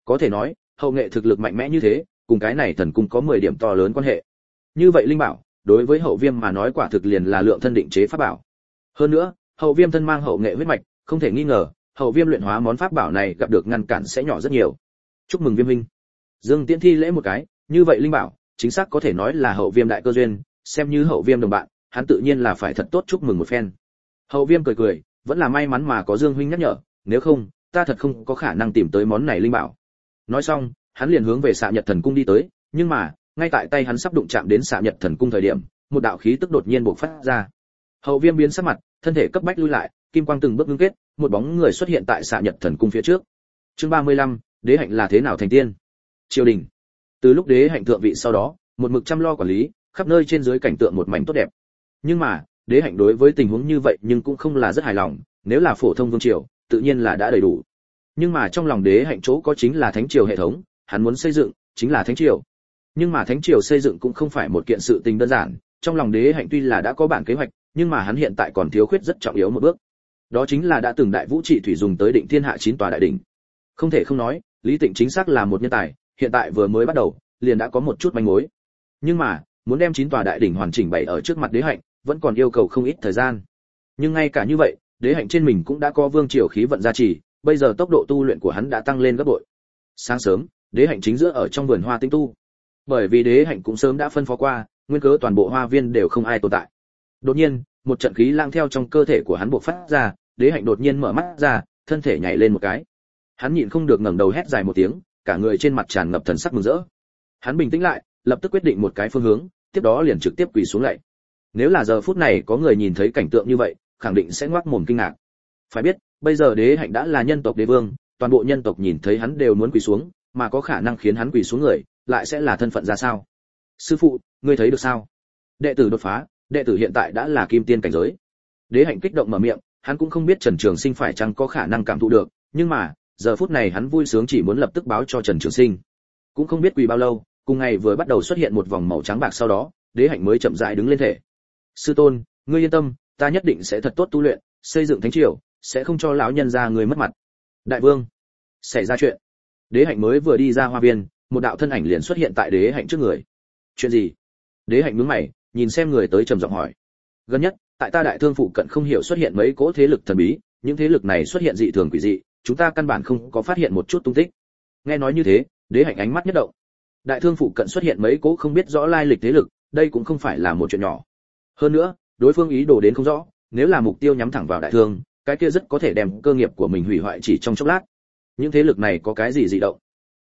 Có thể nói, hậu nghệ thực lực mạnh mẽ như thế, cùng cái này thần cung có 10 điểm to lớn quan hệ. Như vậy linh bảo, đối với hậu viêm mà nói quả thực liền là lượng thân định chế pháp bảo hơn nữa, hậu viêm thân mang hậu nghệ huyết mạch, không thể nghi ngờ, hậu viêm luyện hóa món pháp bảo này gặp được ngăn cản sẽ nhỏ rất nhiều. Chúc mừng viêm minh dương tiễn thi lễ một cái, như vậy linh bảo, chính xác có thể nói là hậu viêm đại cơ duyên, xem như hậu viêm đồng bạn, hắn tự nhiên là phải thật tốt chúc mừng một phen. Hậu viêm cười cười, vẫn là may mắn mà có dương huynh nhắc nhở, nếu không, ta thật không có khả năng tìm tới món này linh bảo. Nói xong, hắn liền hướng về xạ nhật thần cung đi tới, nhưng mà, ngay tại tay hắn sắp đụng chạm đến xạ nhật thần cung thời điểm, một đạo khí tức đột nhiên bộc phát ra. Hậu viêm biến sắc mặt thân thể cấp bách lui lại kim quang từng bước ngưng kết một bóng người xuất hiện tại xạ nhật thần cung phía trước. Chương 35, đế hạnh là thế nào thành tiên? Triều đình. Từ lúc đế hạnh thượng vị sau đó một mực chăm lo quản lý khắp nơi trên dưới cảnh tượng một mảnh tốt đẹp. Nhưng mà đế hạnh đối với tình huống như vậy nhưng cũng không là rất hài lòng nếu là phổ thông vương triều tự nhiên là đã đầy đủ. Nhưng mà trong lòng đế hạnh chỗ có chính là thánh triều hệ thống hắn muốn xây dựng chính là thánh triều. Nhưng mà thánh triều xây dựng cũng không phải một kiện sự tình đơn giản trong lòng đế hạnh tuy là đã có bản kế hoạch nhưng mà hắn hiện tại còn thiếu khuyết rất trọng yếu một bước. Đó chính là đã từng đại vũ trị thủy dùng tới định thiên hạ chín tòa đại đỉnh. Không thể không nói, lý tịnh chính xác là một nhân tài, hiện tại vừa mới bắt đầu, liền đã có một chút manh mối. Nhưng mà, muốn đem chín tòa đại đỉnh hoàn chỉnh bày ở trước mặt đế hạnh, vẫn còn yêu cầu không ít thời gian. Nhưng ngay cả như vậy, đế hạnh trên mình cũng đã có vương triều khí vận gia trì, bây giờ tốc độ tu luyện của hắn đã tăng lên gấp bội. Sáng sớm, đế hạnh chính giữa ở trong vườn hoa tinh tu. Bởi vì đế hạnh cũng sớm đã phân phó qua, nguyên cớ toàn bộ hoa viên đều không ai tồn tại. Đột nhiên một trận khí lang theo trong cơ thể của hắn bộc phát ra, đế hạnh đột nhiên mở mắt ra, thân thể nhảy lên một cái. Hắn nhịn không được ngẩng đầu hét dài một tiếng, cả người trên mặt tràn ngập thần sắc mừng rỡ. Hắn bình tĩnh lại, lập tức quyết định một cái phương hướng, tiếp đó liền trực tiếp quỳ xuống lạy. Nếu là giờ phút này có người nhìn thấy cảnh tượng như vậy, khẳng định sẽ ngoác mồm kinh ngạc. Phải biết, bây giờ đế hạnh đã là nhân tộc đế vương, toàn bộ nhân tộc nhìn thấy hắn đều muốn quỳ xuống, mà có khả năng khiến hắn quỳ xuống người, lại sẽ là thân phận ra sao? Sư phụ, ngươi thấy được sao? Đệ tử đột phá đệ tử hiện tại đã là kim tiên cảnh giới. Đế hạnh kích động mở miệng, hắn cũng không biết trần trường sinh phải chăng có khả năng cảm thụ được, nhưng mà, giờ phút này hắn vui sướng chỉ muốn lập tức báo cho trần trường sinh. Cũng không biết quỳ bao lâu, cùng ngày vừa bắt đầu xuất hiện một vòng màu trắng bạc sau đó, đế hạnh mới chậm rãi đứng lên thể. Sư tôn, ngươi yên tâm, ta nhất định sẽ thật tốt tu luyện, xây dựng thánh triều, sẽ không cho lão nhân gia người mất mặt. Đại vương. Xảy ra chuyện. Đế hạnh mới vừa đi ra hoa viên, một đạo thân ảnh liền xuất hiện tại đế hạnh trước người. Chuyện gì? Đế hạnh nhướng mày nhìn xem người tới trầm giọng hỏi. Gần nhất, tại ta đại thương phụ cận không hiểu xuất hiện mấy cỗ thế lực thần bí, những thế lực này xuất hiện dị thường quỷ dị, chúng ta căn bản không có phát hiện một chút tung tích. Nghe nói như thế, đế hạnh ánh mắt nhất động. Đại thương phụ cận xuất hiện mấy cỗ không biết rõ lai lịch thế lực, đây cũng không phải là một chuyện nhỏ. Hơn nữa, đối phương ý đồ đến không rõ, nếu là mục tiêu nhắm thẳng vào đại thương, cái kia rất có thể đem cơ nghiệp của mình hủy hoại chỉ trong chốc lát. Những thế lực này có cái gì dị động?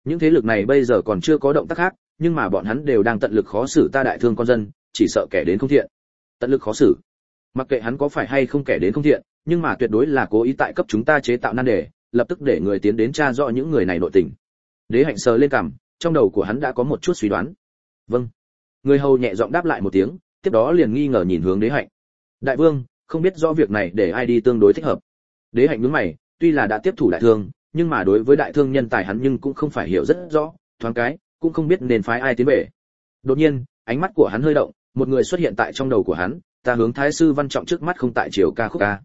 Những thế lực này bây giờ còn chưa có động tác khác, nhưng mà bọn hắn đều đang tận lực khó xử ta đại thương con dân chỉ sợ kẻ đến không thiện. Tận lực khó xử. Mặc kệ hắn có phải hay không kẻ đến không thiện, nhưng mà tuyệt đối là cố ý tại cấp chúng ta chế tạo nan đề, lập tức để người tiến đến tra rõ những người này nội tình. Đế hạnh sờ lên cằm, trong đầu của hắn đã có một chút suy đoán. Vâng. Người hầu nhẹ giọng đáp lại một tiếng, tiếp đó liền nghi ngờ nhìn hướng đế hạnh. Đại vương, không biết rõ việc này để ai đi tương đối thích hợp. Đế hạnh nhướng mày, tuy là đã tiếp thủ đại thương, nhưng mà đối với đại thương nhân tài hắn nhưng cũng không phải hiểu rất rõ, thoáng cái, cũng không biết nên phái ai tiến về. Đột nhiên, ánh mắt của hắn hơi động một người xuất hiện tại trong đầu của hắn, ta hướng thái sư văn trọng trước mắt không tại chiều ca khúc ca.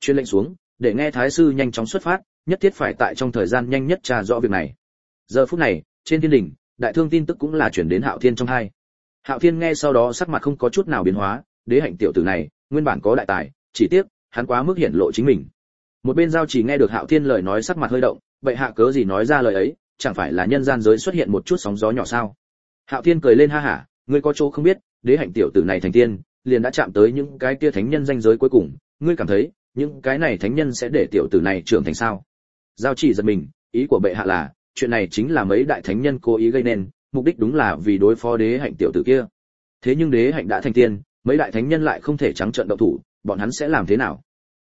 Chuyên lệnh xuống, để nghe thái sư nhanh chóng xuất phát, nhất thiết phải tại trong thời gian nhanh nhất tra rõ việc này. Giờ phút này, trên thiên đình đại thương tin tức cũng là chuyển đến hạo thiên trong hai. Hạo thiên nghe sau đó sắc mặt không có chút nào biến hóa, đế hạnh tiểu tử này, nguyên bản có đại tài, chỉ tiếc, hắn quá mức hiển lộ chính mình. Một bên giao chỉ nghe được hạo thiên lời nói sắc mặt hơi động, vậy hạ cớ gì nói ra lời ấy, chẳng phải là nhân gian giới xuất hiện một chút sóng gió nhỏ sao? Hạo thiên cười lên ha hả, ngươi có chỗ không biết đế hạnh tiểu tử này thành tiên, liền đã chạm tới những cái kia thánh nhân danh giới cuối cùng. Ngươi cảm thấy, những cái này thánh nhân sẽ để tiểu tử này trưởng thành sao? Giao chỉ giật mình, ý của bệ hạ là, chuyện này chính là mấy đại thánh nhân cố ý gây nên, mục đích đúng là vì đối phó đế hạnh tiểu tử kia. Thế nhưng đế hạnh đã thành tiên, mấy đại thánh nhân lại không thể trắng trợn động thủ, bọn hắn sẽ làm thế nào?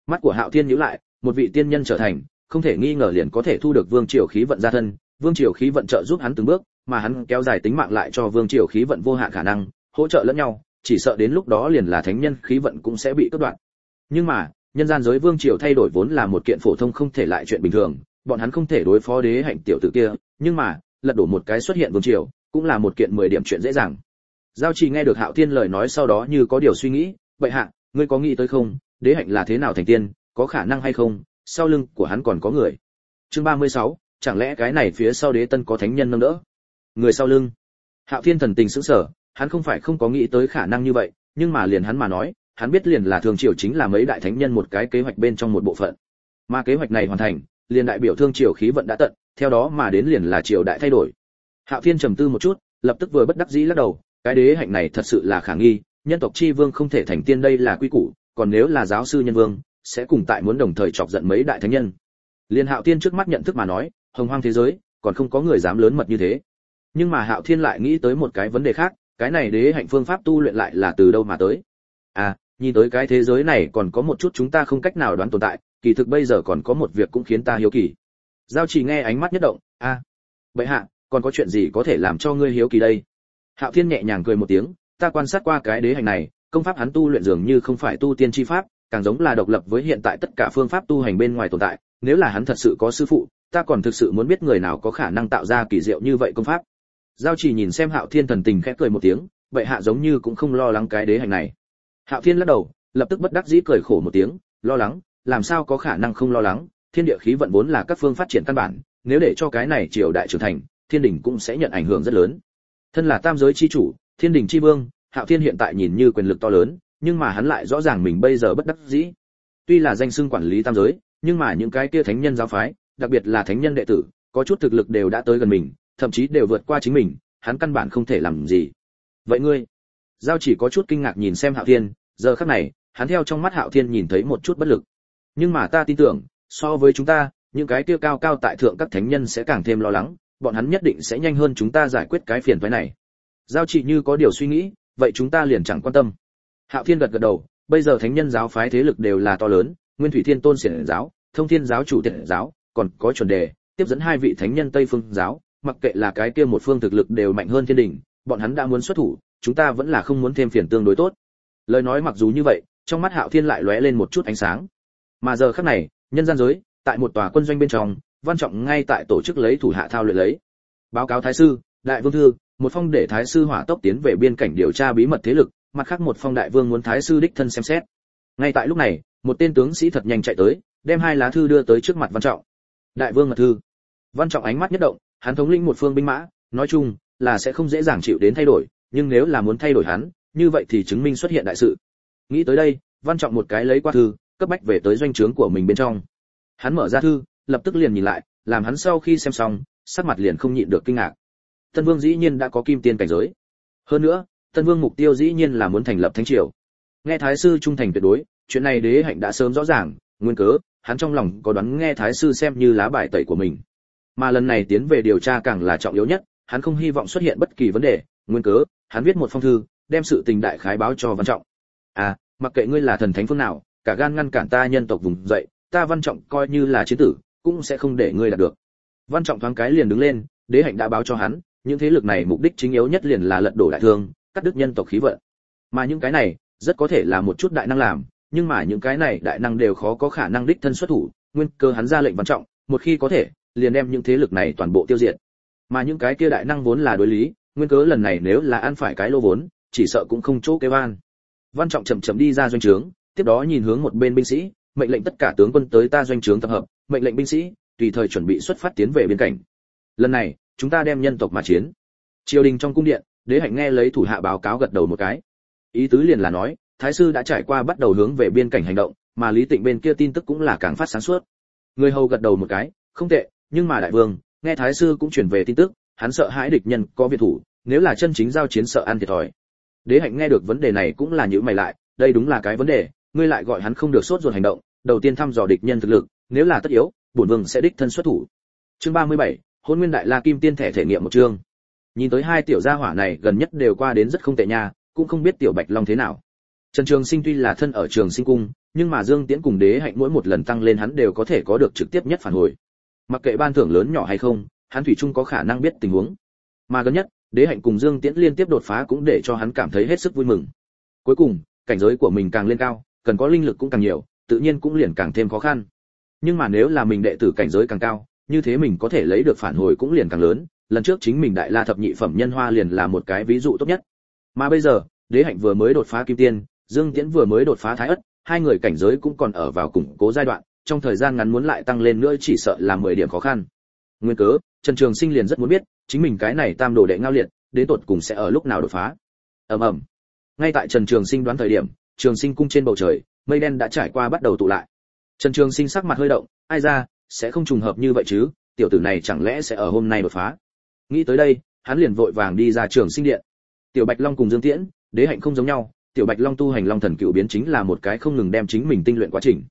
Mắt của hạo thiên nhíu lại, một vị tiên nhân trở thành, không thể nghi ngờ liền có thể thu được vương triều khí vận gia thân, vương triều khí vận trợ giúp hắn từng bước, mà hắn kéo dài tính mạng lại cho vương triều khí vận vô hạn khả năng hỗ trợ lẫn nhau chỉ sợ đến lúc đó liền là thánh nhân khí vận cũng sẽ bị cắt đoạn. Nhưng mà nhân gian giới vương triều thay đổi vốn là một kiện phổ thông không thể lại chuyện bình thường bọn hắn không thể đối phó đế hạnh tiểu tử kia nhưng mà lật đổ một cái xuất hiện vương triều cũng là một kiện mười điểm chuyện dễ dàng. Giao trì nghe được hạo thiên lời nói sau đó như có điều suy nghĩ vậy hạ ngươi có nghĩ tới không? Đế hạnh là thế nào thành tiên có khả năng hay không? Sau lưng của hắn còn có người. Chương 36, chẳng lẽ cái này phía sau đế tân có thánh nhân nâng đỡ? Người sau lưng. Hạo thiên thần tình sững sờ hắn không phải không có nghĩ tới khả năng như vậy, nhưng mà liền hắn mà nói, hắn biết liền là thương triều chính là mấy đại thánh nhân một cái kế hoạch bên trong một bộ phận. Mà kế hoạch này hoàn thành, liền đại biểu thương triều khí vận đã tận, theo đó mà đến liền là triều đại thay đổi. Hạ Phiên trầm tư một chút, lập tức vừa bất đắc dĩ lắc đầu, cái đế hạnh này thật sự là khả nghi, nhân tộc chi vương không thể thành tiên đây là quy củ, còn nếu là giáo sư nhân vương, sẽ cùng tại muốn đồng thời chọc giận mấy đại thánh nhân. Liên hạo thiên trước mắt nhận thức mà nói, hồng hoang thế giới, còn không có người dám lớn mật như thế. Nhưng mà hạo thiên lại nghĩ tới một cái vấn đề khác cái này đế hạnh phương pháp tu luyện lại là từ đâu mà tới? À nhìn tới cái thế giới này còn có một chút chúng ta không cách nào đoán tồn tại kỳ thực bây giờ còn có một việc cũng khiến ta hiếu kỳ. Giao chỉ nghe ánh mắt nhất động a à, vậy hạ còn có chuyện gì có thể làm cho ngươi hiếu kỳ đây? Hạo thiên nhẹ nhàng cười một tiếng ta quan sát qua cái đế hành này công pháp hắn tu luyện dường như không phải tu tiên chi pháp càng giống là độc lập với hiện tại tất cả phương pháp tu hành bên ngoài tồn tại. Nếu là hắn thật sự có sư phụ ta còn thực sự muốn biết người nào có khả năng tạo ra kỳ diệu như vậy công pháp giao chỉ nhìn xem hạo thiên thần tình khẽ cười một tiếng, vậy hạ giống như cũng không lo lắng cái đế hành này. Hạo thiên lắc đầu, lập tức bất đắc dĩ cười khổ một tiếng, lo lắng, làm sao có khả năng không lo lắng, thiên địa khí vận vốn là các phương phát triển căn bản, nếu để cho cái này triều đại trưởng thành, thiên đình cũng sẽ nhận ảnh hưởng rất lớn. Thân là tam giới chi chủ, thiên đình chi vương, hạo thiên hiện tại nhìn như quyền lực to lớn, nhưng mà hắn lại rõ ràng mình bây giờ bất đắc dĩ. Tuy là danh xưng quản lý tam giới, nhưng mà những cái kia thánh nhân giáo phái, đặc biệt là thánh nhân đệ tử, có chút thực lực đều đã tới gần mình thậm chí đều vượt qua chính mình, hắn căn bản không thể làm gì. Vậy ngươi? Giao chỉ có chút kinh ngạc nhìn xem hạo thiên, giờ khắc này, hắn theo trong mắt hạo thiên nhìn thấy một chút bất lực. Nhưng mà ta tin tưởng, so với chúng ta, những cái kia cao cao tại thượng các thánh nhân sẽ càng thêm lo lắng, bọn hắn nhất định sẽ nhanh hơn chúng ta giải quyết cái phiền phái này. Giao chỉ như có điều suy nghĩ, vậy chúng ta liền chẳng quan tâm. Hạo thiên gật gật đầu, bây giờ thánh nhân giáo phái thế lực đều là to lớn, nguyên thủy thiên tôn xiển giáo, thông thiên giáo chủ tiện giáo, còn có chuẩn đề, tiếp dẫn hai vị thánh nhân tây phương giáo mặc kệ là cái kia một phương thực lực đều mạnh hơn thiên đình bọn hắn đã muốn xuất thủ, chúng ta vẫn là không muốn thêm phiền tương đối tốt. Lời nói mặc dù như vậy, trong mắt hạo thiên lại lóe lên một chút ánh sáng. Mà giờ khắc này, nhân gian giới, tại một tòa quân doanh bên trong, văn trọng ngay tại tổ chức lấy thủ hạ thao luyện lấy. Báo cáo thái sư, đại vương thư, một phong để thái sư hỏa tốc tiến về biên cảnh điều tra bí mật thế lực, mặt khác một phong đại vương muốn thái sư đích thân xem xét. Ngay tại lúc này, một tên tướng sĩ thật nhanh chạy tới, đem hai lá thư đưa tới trước mặt văn trọng. Đại vương mật thư. Văn trọng ánh mắt nhất động hắn thống lĩnh một phương binh mã, nói chung, là sẽ không dễ dàng chịu đến thay đổi, nhưng nếu là muốn thay đổi hắn, như vậy thì chứng minh xuất hiện đại sự. Nghĩ tới đây, văn trọng một cái lấy qua thư, cấp bách về tới doanh trướng của mình bên trong. Hắn mở ra thư, lập tức liền nhìn lại, làm hắn sau khi xem xong, sắc mặt liền không nhịn được kinh ngạc. Tân vương dĩ nhiên đã có kim tiên cảnh giới. Hơn nữa, tân vương mục tiêu dĩ nhiên là muốn thành lập thánh triều. Nghe thái sư trung thành tuyệt đối, chuyện này đế hạnh đã sớm rõ ràng, nguyên cớ, hắn trong lòng có đoán nghe thái sư xem như lá bài tẩy của mình mà lần này tiến về điều tra càng là trọng yếu nhất, hắn không hy vọng xuất hiện bất kỳ vấn đề, nguyên cớ, hắn viết một phong thư, đem sự tình đại khái báo cho văn trọng. À mặc kệ ngươi là thần thánh phương nào, cả gan ngăn cản ta nhân tộc vùng dậy, ta văn trọng coi như là chiến tử, cũng sẽ không để ngươi đạt được. Văn trọng thoáng cái liền đứng lên, đế hạnh đã báo cho hắn, những thế lực này mục đích chính yếu nhất liền là lật đổ đại thương, cắt đứt nhân tộc khí vận. Mà những cái này, rất có thể là một chút đại năng làm, nhưng mà những cái này đại năng đều khó có khả năng đích thân xuất thủ, nguyên cơ hắn ra lệnh văn trọng, một khi có thể liền đem những thế lực này toàn bộ tiêu diệt. Mà những cái kia đại năng vốn là đối lý, nguyên cớ lần này nếu là ăn phải cái lô vốn, chỉ sợ cũng không chỗ kế van văn trọng chậm chậm đi ra doanh trướng, tiếp đó nhìn hướng một bên binh sĩ, mệnh lệnh tất cả tướng quân tới ta doanh trướng tập hợp, mệnh lệnh binh sĩ, tùy thời chuẩn bị xuất phát tiến về biên cảnh. Lần này, chúng ta đem nhân tộc mà chiến. Triều đình trong cung điện, đế hạnh nghe lấy thủ hạ báo cáo gật đầu một cái. Ý tứ liền là nói, thái sư đã trải qua bắt đầu hướng về biên cảnh hành động, mà lý tịnh bên kia tin tức cũng là càng phát sáng suốt. Người hầu gật đầu một cái, không tệ nhưng mà đại vương nghe thái sư cũng truyền về tin tức hắn sợ hãi địch nhân có việt thủ nếu là chân chính giao chiến sợ ăn thiệt thòi. Đế hạnh nghe được vấn đề này cũng là nhữ mày lại đây đúng là cái vấn đề ngươi lại gọi hắn không được sốt ruột hành động đầu tiên thăm dò địch nhân thực lực nếu là tất yếu bổn vương sẽ đích thân xuất thủ. Chương 37, hôn nguyên đại la kim tiên thể thể nghiệm một chương. Nhìn tới hai tiểu gia hỏa này gần nhất đều qua đến rất không tệ nha cũng không biết tiểu bạch long thế nào. Trần trường sinh tuy là thân ở trường sinh cung nhưng mà dương tiễn cùng đế hạnh mỗi một lần tăng lên hắn đều có thể có được trực tiếp nhất phản hồi mặc kệ ban thưởng lớn nhỏ hay không, hắn thủy chung có khả năng biết tình huống. Mà gần nhất, đế hạnh cùng dương tiễn liên tiếp đột phá cũng để cho hắn cảm thấy hết sức vui mừng. Cuối cùng, cảnh giới của mình càng lên cao, cần có linh lực cũng càng nhiều, tự nhiên cũng liền càng thêm khó khăn. Nhưng mà nếu là mình đệ tử cảnh giới càng cao, như thế mình có thể lấy được phản hồi cũng liền càng lớn. Lần trước chính mình đại la thập nhị phẩm nhân hoa liền là một cái ví dụ tốt nhất. Mà bây giờ, đế hạnh vừa mới đột phá kim tiên, dương tiễn vừa mới đột phá thái ất, hai người cảnh giới cũng còn ở vào củng cố giai đoạn trong thời gian ngắn muốn lại tăng lên nữa chỉ sợ là 10 điểm khó khăn. Nguyên cớ, trần trường sinh liền rất muốn biết, chính mình cái này tam đồ đệ ngao liệt, đến tột cùng sẽ ở lúc nào đột phá. Ầm ầm. Ngay tại trần trường sinh đoán thời điểm, trường sinh cung trên bầu trời, mây đen đã trải qua bắt đầu tụ lại. Trần trường sinh sắc mặt hơi động, ai ra, sẽ không trùng hợp như vậy chứ, tiểu tử này chẳng lẽ sẽ ở hôm nay đột phá? Nghĩ tới đây, hắn liền vội vàng đi ra trường sinh điện. Tiểu bạch long cùng dương tiễn, đế hạnh không giống nhau, tiểu bạch long tu hành long thần cựu biến chính là một cái không ngừng đem chính mình tinh luyện quá trình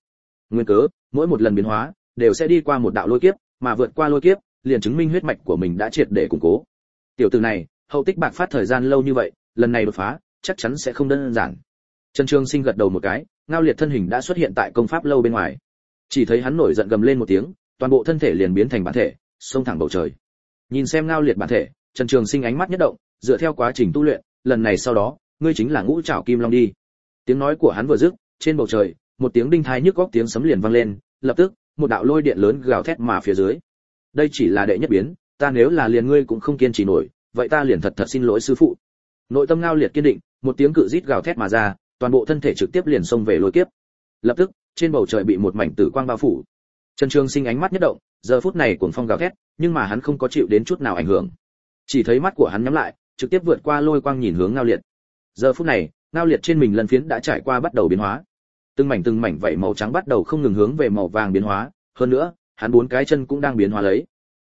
nguyên cớ, mỗi một lần biến hóa, đều sẽ đi qua một đạo lôi kiếp, mà vượt qua lôi kiếp, liền chứng minh huyết mạch của mình đã triệt để củng cố. Tiểu tử này, hậu tích bạc phát thời gian lâu như vậy, lần này đột phá, chắc chắn sẽ không đơn giản. Trần trường sinh gật đầu một cái, ngao liệt thân hình đã xuất hiện tại công pháp lâu bên ngoài. Chỉ thấy hắn nổi giận gầm lên một tiếng, toàn bộ thân thể liền biến thành bản thể, xông thẳng bầu trời. Nhìn xem ngao liệt bản thể, trần trường sinh ánh mắt nhất động, dựa theo quá trình tu luyện, lần này sau đó, ngươi chính là ngũ trảo kim long đi. Tiếng nói của hắn vừa dứt, trên bầu trời một tiếng đinh thai nhức góc tiếng sấm liền vang lên, lập tức, một đạo lôi điện lớn gào thét mà phía dưới. Đây chỉ là đệ nhất biến, ta nếu là liền ngươi cũng không kiên trì nổi, vậy ta liền thật thật xin lỗi sư phụ. Nội tâm ngao liệt kiên định, một tiếng cự rít gào thét mà ra, toàn bộ thân thể trực tiếp liền xông về lôi kiếp. Lập tức, trên bầu trời bị một mảnh tử quang bao phủ. Trần trường sinh ánh mắt nhất động, giờ phút này cuồng phong gào thét, nhưng mà hắn không có chịu đến chút nào ảnh hưởng. Chỉ thấy mắt của hắn nhắm lại, trực tiếp vượt qua lôi quang nhìn hướng ngao liệt. Giờ phút này, ngao liệt trên mình lần phiến đã trải qua bắt đầu biến hóa từng mảnh từng mảnh vảy màu trắng bắt đầu không ngừng hướng về màu vàng biến hóa. Hơn nữa, hắn bốn cái chân cũng đang biến hóa lấy.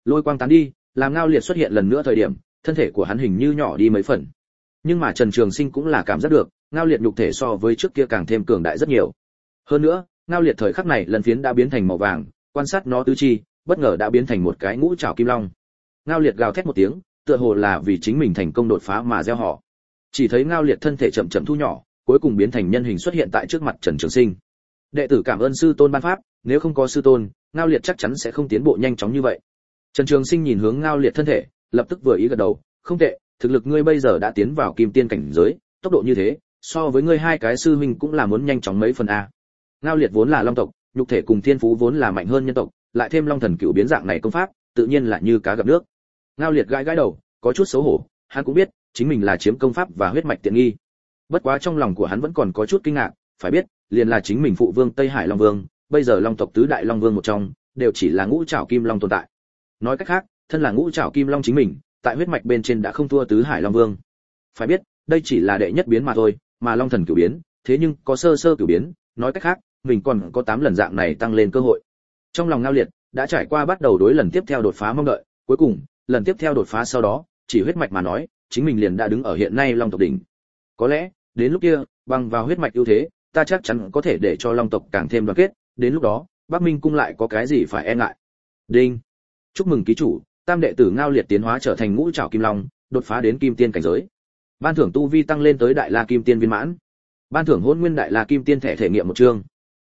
Lôi quang tán đi, làm ngao liệt xuất hiện lần nữa thời điểm, thân thể của hắn hình như nhỏ đi mấy phần. Nhưng mà trần trường sinh cũng là cảm giác được, ngao liệt nhục thể so với trước kia càng thêm cường đại rất nhiều. Hơn nữa, ngao liệt thời khắc này lần phiến đã biến thành màu vàng, quan sát nó tứ chi, bất ngờ đã biến thành một cái ngũ trảo kim long. Ngao liệt gào thét một tiếng, tựa hồ là vì chính mình thành công đột phá mà gieo họ. Chỉ thấy ngao liệt thân thể chậm chậm thu nhỏ cuối cùng biến thành nhân hình xuất hiện tại trước mặt trần trường sinh. Đệ tử cảm ơn sư tôn ban pháp, nếu không có sư tôn, ngao liệt chắc chắn sẽ không tiến bộ nhanh chóng như vậy. Trần trường sinh nhìn hướng ngao liệt thân thể, lập tức vừa ý gật đầu, không tệ, thực lực ngươi bây giờ đã tiến vào kim tiên cảnh giới, tốc độ như thế, so với ngươi hai cái sư huynh cũng là muốn nhanh chóng mấy phần a. Ngao liệt vốn là long tộc, nhục thể cùng thiên phú vốn là mạnh hơn nhân tộc, lại thêm long thần cựu biến dạng này công pháp, tự nhiên là như cá gặp nước. Ngao liệt gãi gãi đầu, có chút xấu hổ, hắn cũng biết, chính mình là chiếm công pháp và huyết mạch tiện nghi bất quá trong lòng của hắn vẫn còn có chút kinh ngạc, phải biết, liền là chính mình phụ vương tây hải long vương, bây giờ long tộc tứ đại long vương một trong, đều chỉ là ngũ trảo kim long tồn tại. Nói cách khác, thân là ngũ trảo kim long chính mình, tại huyết mạch bên trên đã không thua tứ hải long vương. Phải biết, đây chỉ là đệ nhất biến mà thôi, mà long thần cửu biến, thế nhưng có sơ sơ cửu biến, nói cách khác, mình còn có tám lần dạng này tăng lên cơ hội. Trong lòng ngao liệt, đã trải qua bắt đầu đối lần tiếp theo đột phá mong đợi, cuối cùng, lần tiếp theo đột phá sau đó, chỉ huyết mạch mà nói, chính mình liền đã đứng ở hiện nay long tộc đỉnh. Có lẽ đến lúc kia, bằng vào huyết mạch ưu thế, ta chắc chắn có thể để cho long tộc càng thêm đoàn kết. Đến lúc đó, bắc minh cung lại có cái gì phải e ngại? Đinh. Chúc mừng ký chủ, tam đệ tử ngao liệt tiến hóa trở thành ngũ trảo kim long, đột phá đến kim tiên cảnh giới. Ban thưởng tu vi tăng lên tới đại la kim tiên viên mãn. Ban thưởng hôn nguyên đại la kim tiên thể thể nghiệm một chương.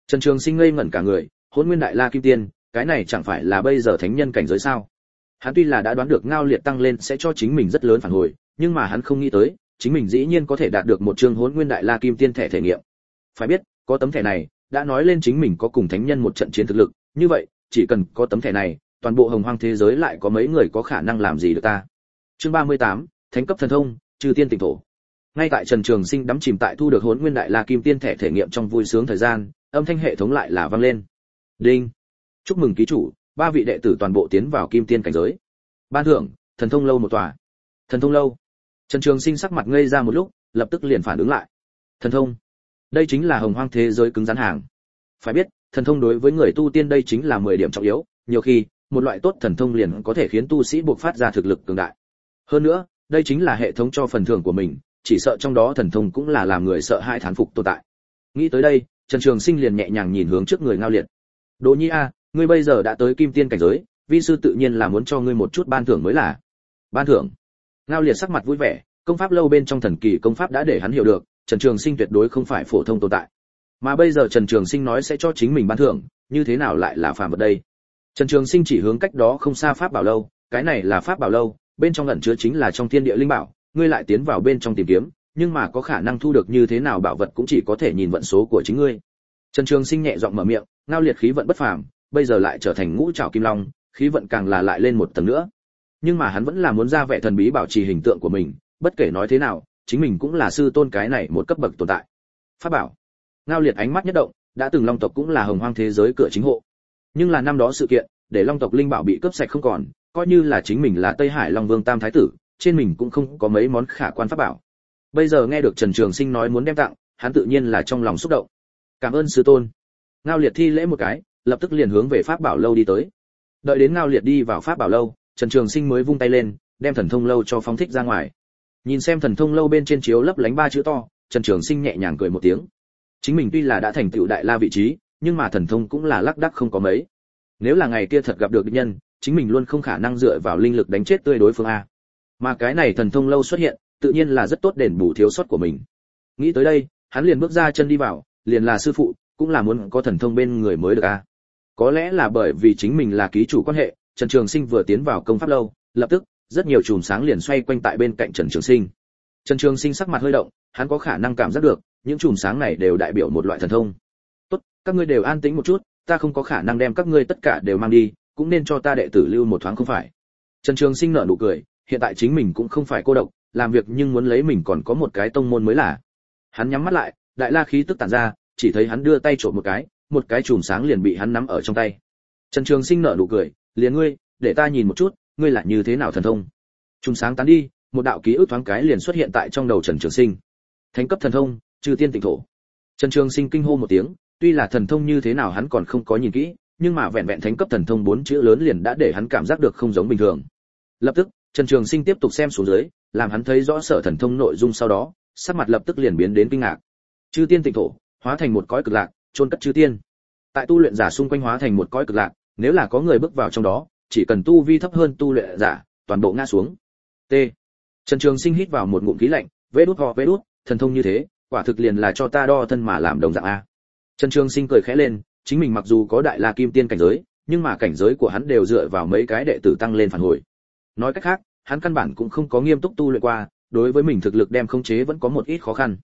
Trần trường sinh ngây ngẩn cả người hôn nguyên đại la kim tiên, cái này chẳng phải là bây giờ thánh nhân cảnh giới sao? Hắn tuy là đã đoán được ngao liệt tăng lên sẽ cho chính mình rất lớn phản hồi, nhưng mà hắn không nghĩ tới chính mình dĩ nhiên có thể đạt được một chương hỗn nguyên đại la kim tiên thể thể nghiệm. Phải biết có tấm thẻ này đã nói lên chính mình có cùng thánh nhân một trận chiến thực lực. Như vậy chỉ cần có tấm thẻ này toàn bộ hồng hoang thế giới lại có mấy người có khả năng làm gì được ta? Chương 38, thánh cấp thần thông trừ tiên tỉnh thổ. Ngay tại trần trường sinh đắm chìm tại thu được hỗn nguyên đại la kim tiên thẻ thể nghiệm trong vui sướng thời gian âm thanh hệ thống lại là vang lên. Đinh. Chúc mừng ký chủ ba vị đệ tử toàn bộ tiến vào kim tiên cảnh giới. Ban thưởng thần thông lâu một tòa. Thần thông lâu trần trường sinh sắc mặt ngây ra một lúc, lập tức liền phản ứng lại. Thần thông. Đây chính là hồng hoang thế giới cứng rắn hàng. Phải biết, thần thông đối với người tu tiên đây chính là mười điểm trọng yếu, nhiều khi, một loại tốt thần thông liền có thể khiến tu sĩ buộc phát ra thực lực cường đại. Hơn nữa, đây chính là hệ thống cho phần thưởng của mình, chỉ sợ trong đó thần thông cũng là làm người sợ hãi thán phục tồn tại. Nghĩ tới đây, trần trường sinh liền nhẹ nhàng nhìn hướng trước người ngao liệt. Đỗ nhi a, ngươi bây giờ đã tới kim tiên cảnh giới, vi sư tự nhiên là muốn cho ngươi một chút ban thưởng mới là. Ban thưởng? Ngao liệt sắc mặt vui vẻ, công pháp lâu bên trong thần kỳ công pháp đã để hắn hiểu được, trần trường sinh tuyệt đối không phải phổ thông tồn tại. Mà bây giờ trần trường sinh nói sẽ cho chính mình ban thưởng, như thế nào lại là phàm vật đây? Trần trường sinh chỉ hướng cách đó không xa pháp bảo lâu, cái này là pháp bảo lâu, bên trong ẩn chứa chính là trong thiên địa linh bảo, ngươi lại tiến vào bên trong tìm kiếm, nhưng mà có khả năng thu được như thế nào bảo vật cũng chỉ có thể nhìn vận số của chính ngươi. Trần trường sinh nhẹ giọng mở miệng, ngao liệt khí vận bất phàm, bây giờ lại trở thành ngũ trảo kim long, khí vận càng là lại lên một tầng nữa nhưng mà hắn vẫn là muốn ra vẻ thần bí bảo trì hình tượng của mình, bất kể nói thế nào, chính mình cũng là sư tôn cái này một cấp bậc tồn tại. Pháp bảo. Ngao liệt ánh mắt nhất động, đã từng long tộc cũng là hồng hoang thế giới cửa chính hộ. Nhưng là năm đó sự kiện, để long tộc linh bảo bị cướp sạch không còn, coi như là chính mình là tây hải long vương tam thái tử, trên mình cũng không có mấy món khả quan pháp bảo. Bây giờ nghe được trần trường sinh nói muốn đem tặng, hắn tự nhiên là trong lòng xúc động. Cảm ơn sư tôn. Ngao liệt thi lễ một cái, lập tức liền hướng về pháp bảo lâu đi tới. Đợi đến ngao liệt đi vào pháp bảo lâu trần trường sinh mới vung tay lên, đem thần thông lâu cho phóng thích ra ngoài. Nhìn xem thần thông lâu bên trên chiếu lấp lánh ba chữ to, trần trường sinh nhẹ nhàng cười một tiếng. Chính mình tuy là đã thành tựu đại la vị trí, nhưng mà thần thông cũng là lắc đắc không có mấy. Nếu là ngày kia thật gặp được địch nhân, chính mình luôn không khả năng dựa vào linh lực đánh chết tươi đối phương a. Mà cái này thần thông lâu xuất hiện, tự nhiên là rất tốt đền bù thiếu sót của mình. Nghĩ tới đây, hắn liền bước ra chân đi vào, liền là sư phụ, cũng là muốn có thần thông bên người mới được a. Có lẽ là bởi vì chính mình là ký chủ quan hệ trần trường sinh vừa tiến vào công pháp lâu, lập tức, rất nhiều chùm sáng liền xoay quanh tại bên cạnh trần trường sinh. Trần trường sinh sắc mặt hơi động, hắn có khả năng cảm giác được, những chùm sáng này đều đại biểu một loại thần thông. Tốt, các ngươi đều an tĩnh một chút, ta không có khả năng đem các ngươi tất cả đều mang đi, cũng nên cho ta đệ tử lưu một thoáng không phải. Trần trường sinh nở nụ cười, hiện tại chính mình cũng không phải cô độc, làm việc nhưng muốn lấy mình còn có một cái tông môn mới là. Hắn nhắm mắt lại, đại la khí tức tản ra, chỉ thấy hắn đưa tay trộm một cái một cái chùm sáng liền bị hắn nắm ở trong tay. Trần trường sinh nở nụ cười liền ngươi để ta nhìn một chút ngươi là như thế nào thần thông chúng sáng tán đi một đạo ký ức thoáng cái liền xuất hiện tại trong đầu Trần Trường Sinh. Thánh cấp thần thông, trừ tiên tịnh thổ. Trần Trường Sinh kinh hô một tiếng, tuy là thần thông như thế nào hắn còn không có nhìn kỹ, nhưng mà vẹn vẹn thánh cấp thần thông bốn chữ lớn liền đã để hắn cảm giác được không giống bình thường. Lập tức, Trần Trường Sinh tiếp tục xem xuống dưới, làm hắn thấy rõ sở thần thông nội dung sau đó, sắc mặt lập tức liền biến đến kinh ngạc. Chư tiên tịnh thổ, hóa thành một cõi cực lạc, chôn cất chư tiên. Tại tu luyện giả xung quanh hóa thành một cõi cực lạc, nếu là có người bước vào trong đó, chỉ cần tu vi thấp hơn tu luyện giả, toàn bộ ngã xuống. T. Trần Trường Sinh hít vào một ngụm khí lạnh, vế đút họ vế đút, thần thông như thế, quả thực liền là cho ta đo thân mà làm đồng dạng a. Trần Trường Sinh cười khẽ lên, chính mình mặc dù có đại la kim tiên cảnh giới, nhưng mà cảnh giới của hắn đều dựa vào mấy cái đệ tử tăng lên phản hồi. Nói cách khác, hắn căn bản cũng không có nghiêm túc tu luyện qua, đối với mình thực lực đem khống chế vẫn có một ít khó khăn.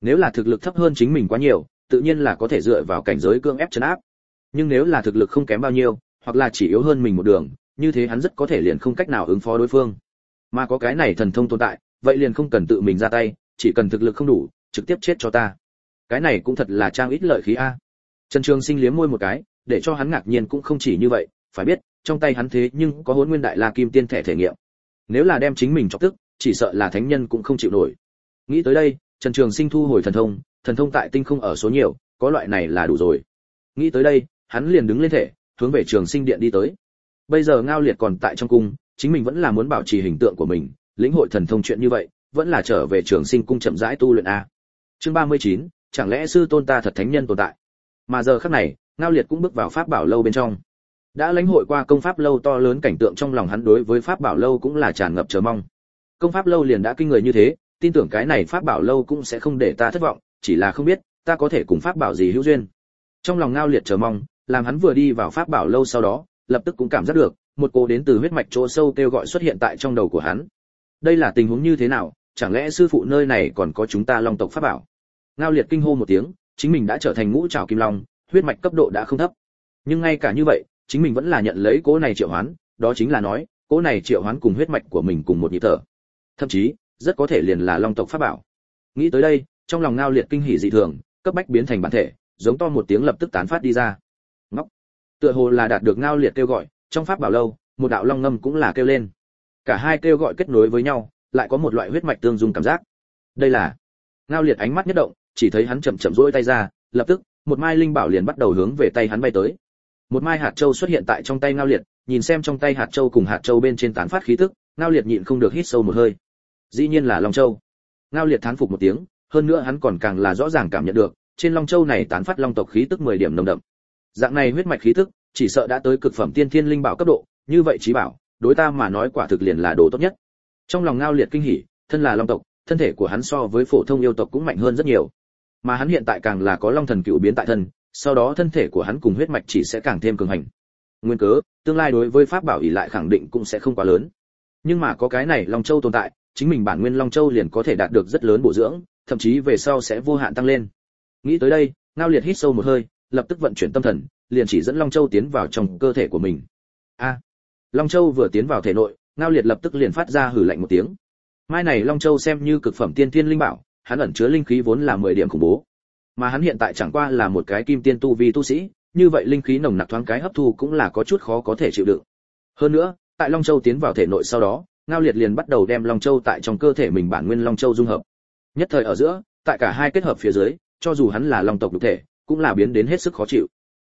Nếu là thực lực thấp hơn chính mình quá nhiều, tự nhiên là có thể dựa vào cảnh giới cương ép trấn áp. Nhưng nếu là thực lực không kém bao nhiêu, hoặc là chỉ yếu hơn mình một đường, như thế hắn rất có thể liền không cách nào ứng phó đối phương. Mà có cái này thần thông tồn tại, vậy liền không cần tự mình ra tay, chỉ cần thực lực không đủ, trực tiếp chết cho ta. Cái này cũng thật là trang ít lợi khí a. Trần Trường Sinh liếm môi một cái, để cho hắn ngạc nhiên cũng không chỉ như vậy, phải biết, trong tay hắn thế nhưng có Hỗn Nguyên Đại La Kim Tiên thẻ thể nghiệm. Nếu là đem chính mình chọc tức, chỉ sợ là thánh nhân cũng không chịu nổi. Nghĩ tới đây, Trần Trường Sinh thu hồi thần thông, thần thông tại tinh không ở số nhiều, có loại này là đủ rồi. Nghĩ tới đây, hắn liền đứng lên thể, hướng về Trường Sinh điện đi tới. Bây giờ Ngao Liệt còn tại trong cung, chính mình vẫn là muốn bảo trì hình tượng của mình, lĩnh hội thần thông chuyện như vậy, vẫn là trở về Trường Sinh cung chậm rãi tu luyện a. Chương 39, chẳng lẽ sư tôn ta thật thánh nhân tồn tại? Mà giờ khắc này, Ngao Liệt cũng bước vào pháp bảo lâu bên trong. Đã lãnh hội qua công pháp lâu to lớn cảnh tượng trong lòng hắn đối với pháp bảo lâu cũng là tràn ngập chờ mong. Công pháp lâu liền đã kinh người như thế, tin tưởng cái này pháp bảo lâu cũng sẽ không để ta thất vọng, chỉ là không biết ta có thể cùng pháp bảo gì hữu duyên. Trong lòng Ngao Liệt chờ mong, làm hắn vừa đi vào pháp bảo lâu sau đó, lập tức cũng cảm giác được, một cô đến từ huyết mạch chỗ sâu kêu gọi xuất hiện tại trong đầu của hắn. Đây là tình huống như thế nào, chẳng lẽ sư phụ nơi này còn có chúng ta long tộc pháp bảo? Ngao Liệt kinh hô một tiếng, chính mình đã trở thành ngũ trảo kim long, huyết mạch cấp độ đã không thấp. Nhưng ngay cả như vậy, chính mình vẫn là nhận lấy cố này triệu hoán, đó chính là nói, cố này triệu hoán cùng huyết mạch của mình cùng một nhịp thở. Thậm chí, rất có thể liền là long tộc pháp bảo. Nghĩ tới đây, trong lòng Ngao Liệt kinh hỉ dị thường, cấp bách biến thành bản thể, giống to một tiếng lập tức tán phát đi ra. Tựa hồ là đạt được Ngao Liệt kêu gọi, trong pháp bảo lâu, một đạo long ngâm cũng là kêu lên. Cả hai kêu gọi kết nối với nhau, lại có một loại huyết mạch tương dung cảm giác. Đây là Ngao Liệt ánh mắt nhất động, chỉ thấy hắn chậm chậm duỗi tay ra, lập tức, một mai linh bảo liền bắt đầu hướng về tay hắn bay tới. Một mai hạt châu xuất hiện tại trong tay Ngao Liệt, nhìn xem trong tay hạt châu cùng hạt châu bên trên tán phát khí tức, Ngao Liệt nhịn không được hít sâu một hơi. Dĩ nhiên là Long Châu. Ngao Liệt thán phục một tiếng, hơn nữa hắn còn càng là rõ ràng cảm nhận được, trên Long Châu này tán phát long tộc khí tức 10 điểm nồng đậm. Dạng này huyết mạch khí tức, chỉ sợ đã tới cực phẩm tiên thiên linh bảo cấp độ, như vậy trí bảo, đối ta mà nói quả thực liền là đồ tốt nhất. Trong lòng Ngao Liệt kinh hỉ, thân là long tộc, thân thể của hắn so với phổ thông yêu tộc cũng mạnh hơn rất nhiều. Mà hắn hiện tại càng là có long thần cựu biến tại thân sau đó thân thể của hắn cùng huyết mạch chỉ sẽ càng thêm cường hành. Nguyên cớ tương lai đối với pháp bảo ỷ lại khẳng định cũng sẽ không quá lớn. Nhưng mà có cái này long châu tồn tại chính mình bản nguyên long châu liền có thể đạt được rất lớn bổ dưỡng thậm chí về sau sẽ vô hạn tăng lên. Nghĩ tới đây ngao liệt hít sâu một hơi lập tức vận chuyển tâm thần liền chỉ dẫn long châu tiến vào trong cơ thể của mình a long châu vừa tiến vào thể nội ngao liệt lập tức liền phát ra hử lạnh một tiếng mai này long châu xem như cực phẩm tiên thiên linh bảo hắn ẩn chứa linh khí vốn là 10 điểm khủng bố. Mà hắn hiện tại chẳng qua là một cái kim tiên tu vi tu sĩ, như vậy linh khí nồng nặc thoáng cái hấp thu cũng là có chút khó có thể chịu đựng. Hơn nữa, tại Long Châu tiến vào thể nội sau đó, Ngao Liệt liền bắt đầu đem Long Châu tại trong cơ thể mình bản nguyên Long Châu dung hợp. Nhất thời ở giữa, tại cả hai kết hợp phía dưới, cho dù hắn là Long tộc lục thể, cũng là biến đến hết sức khó chịu.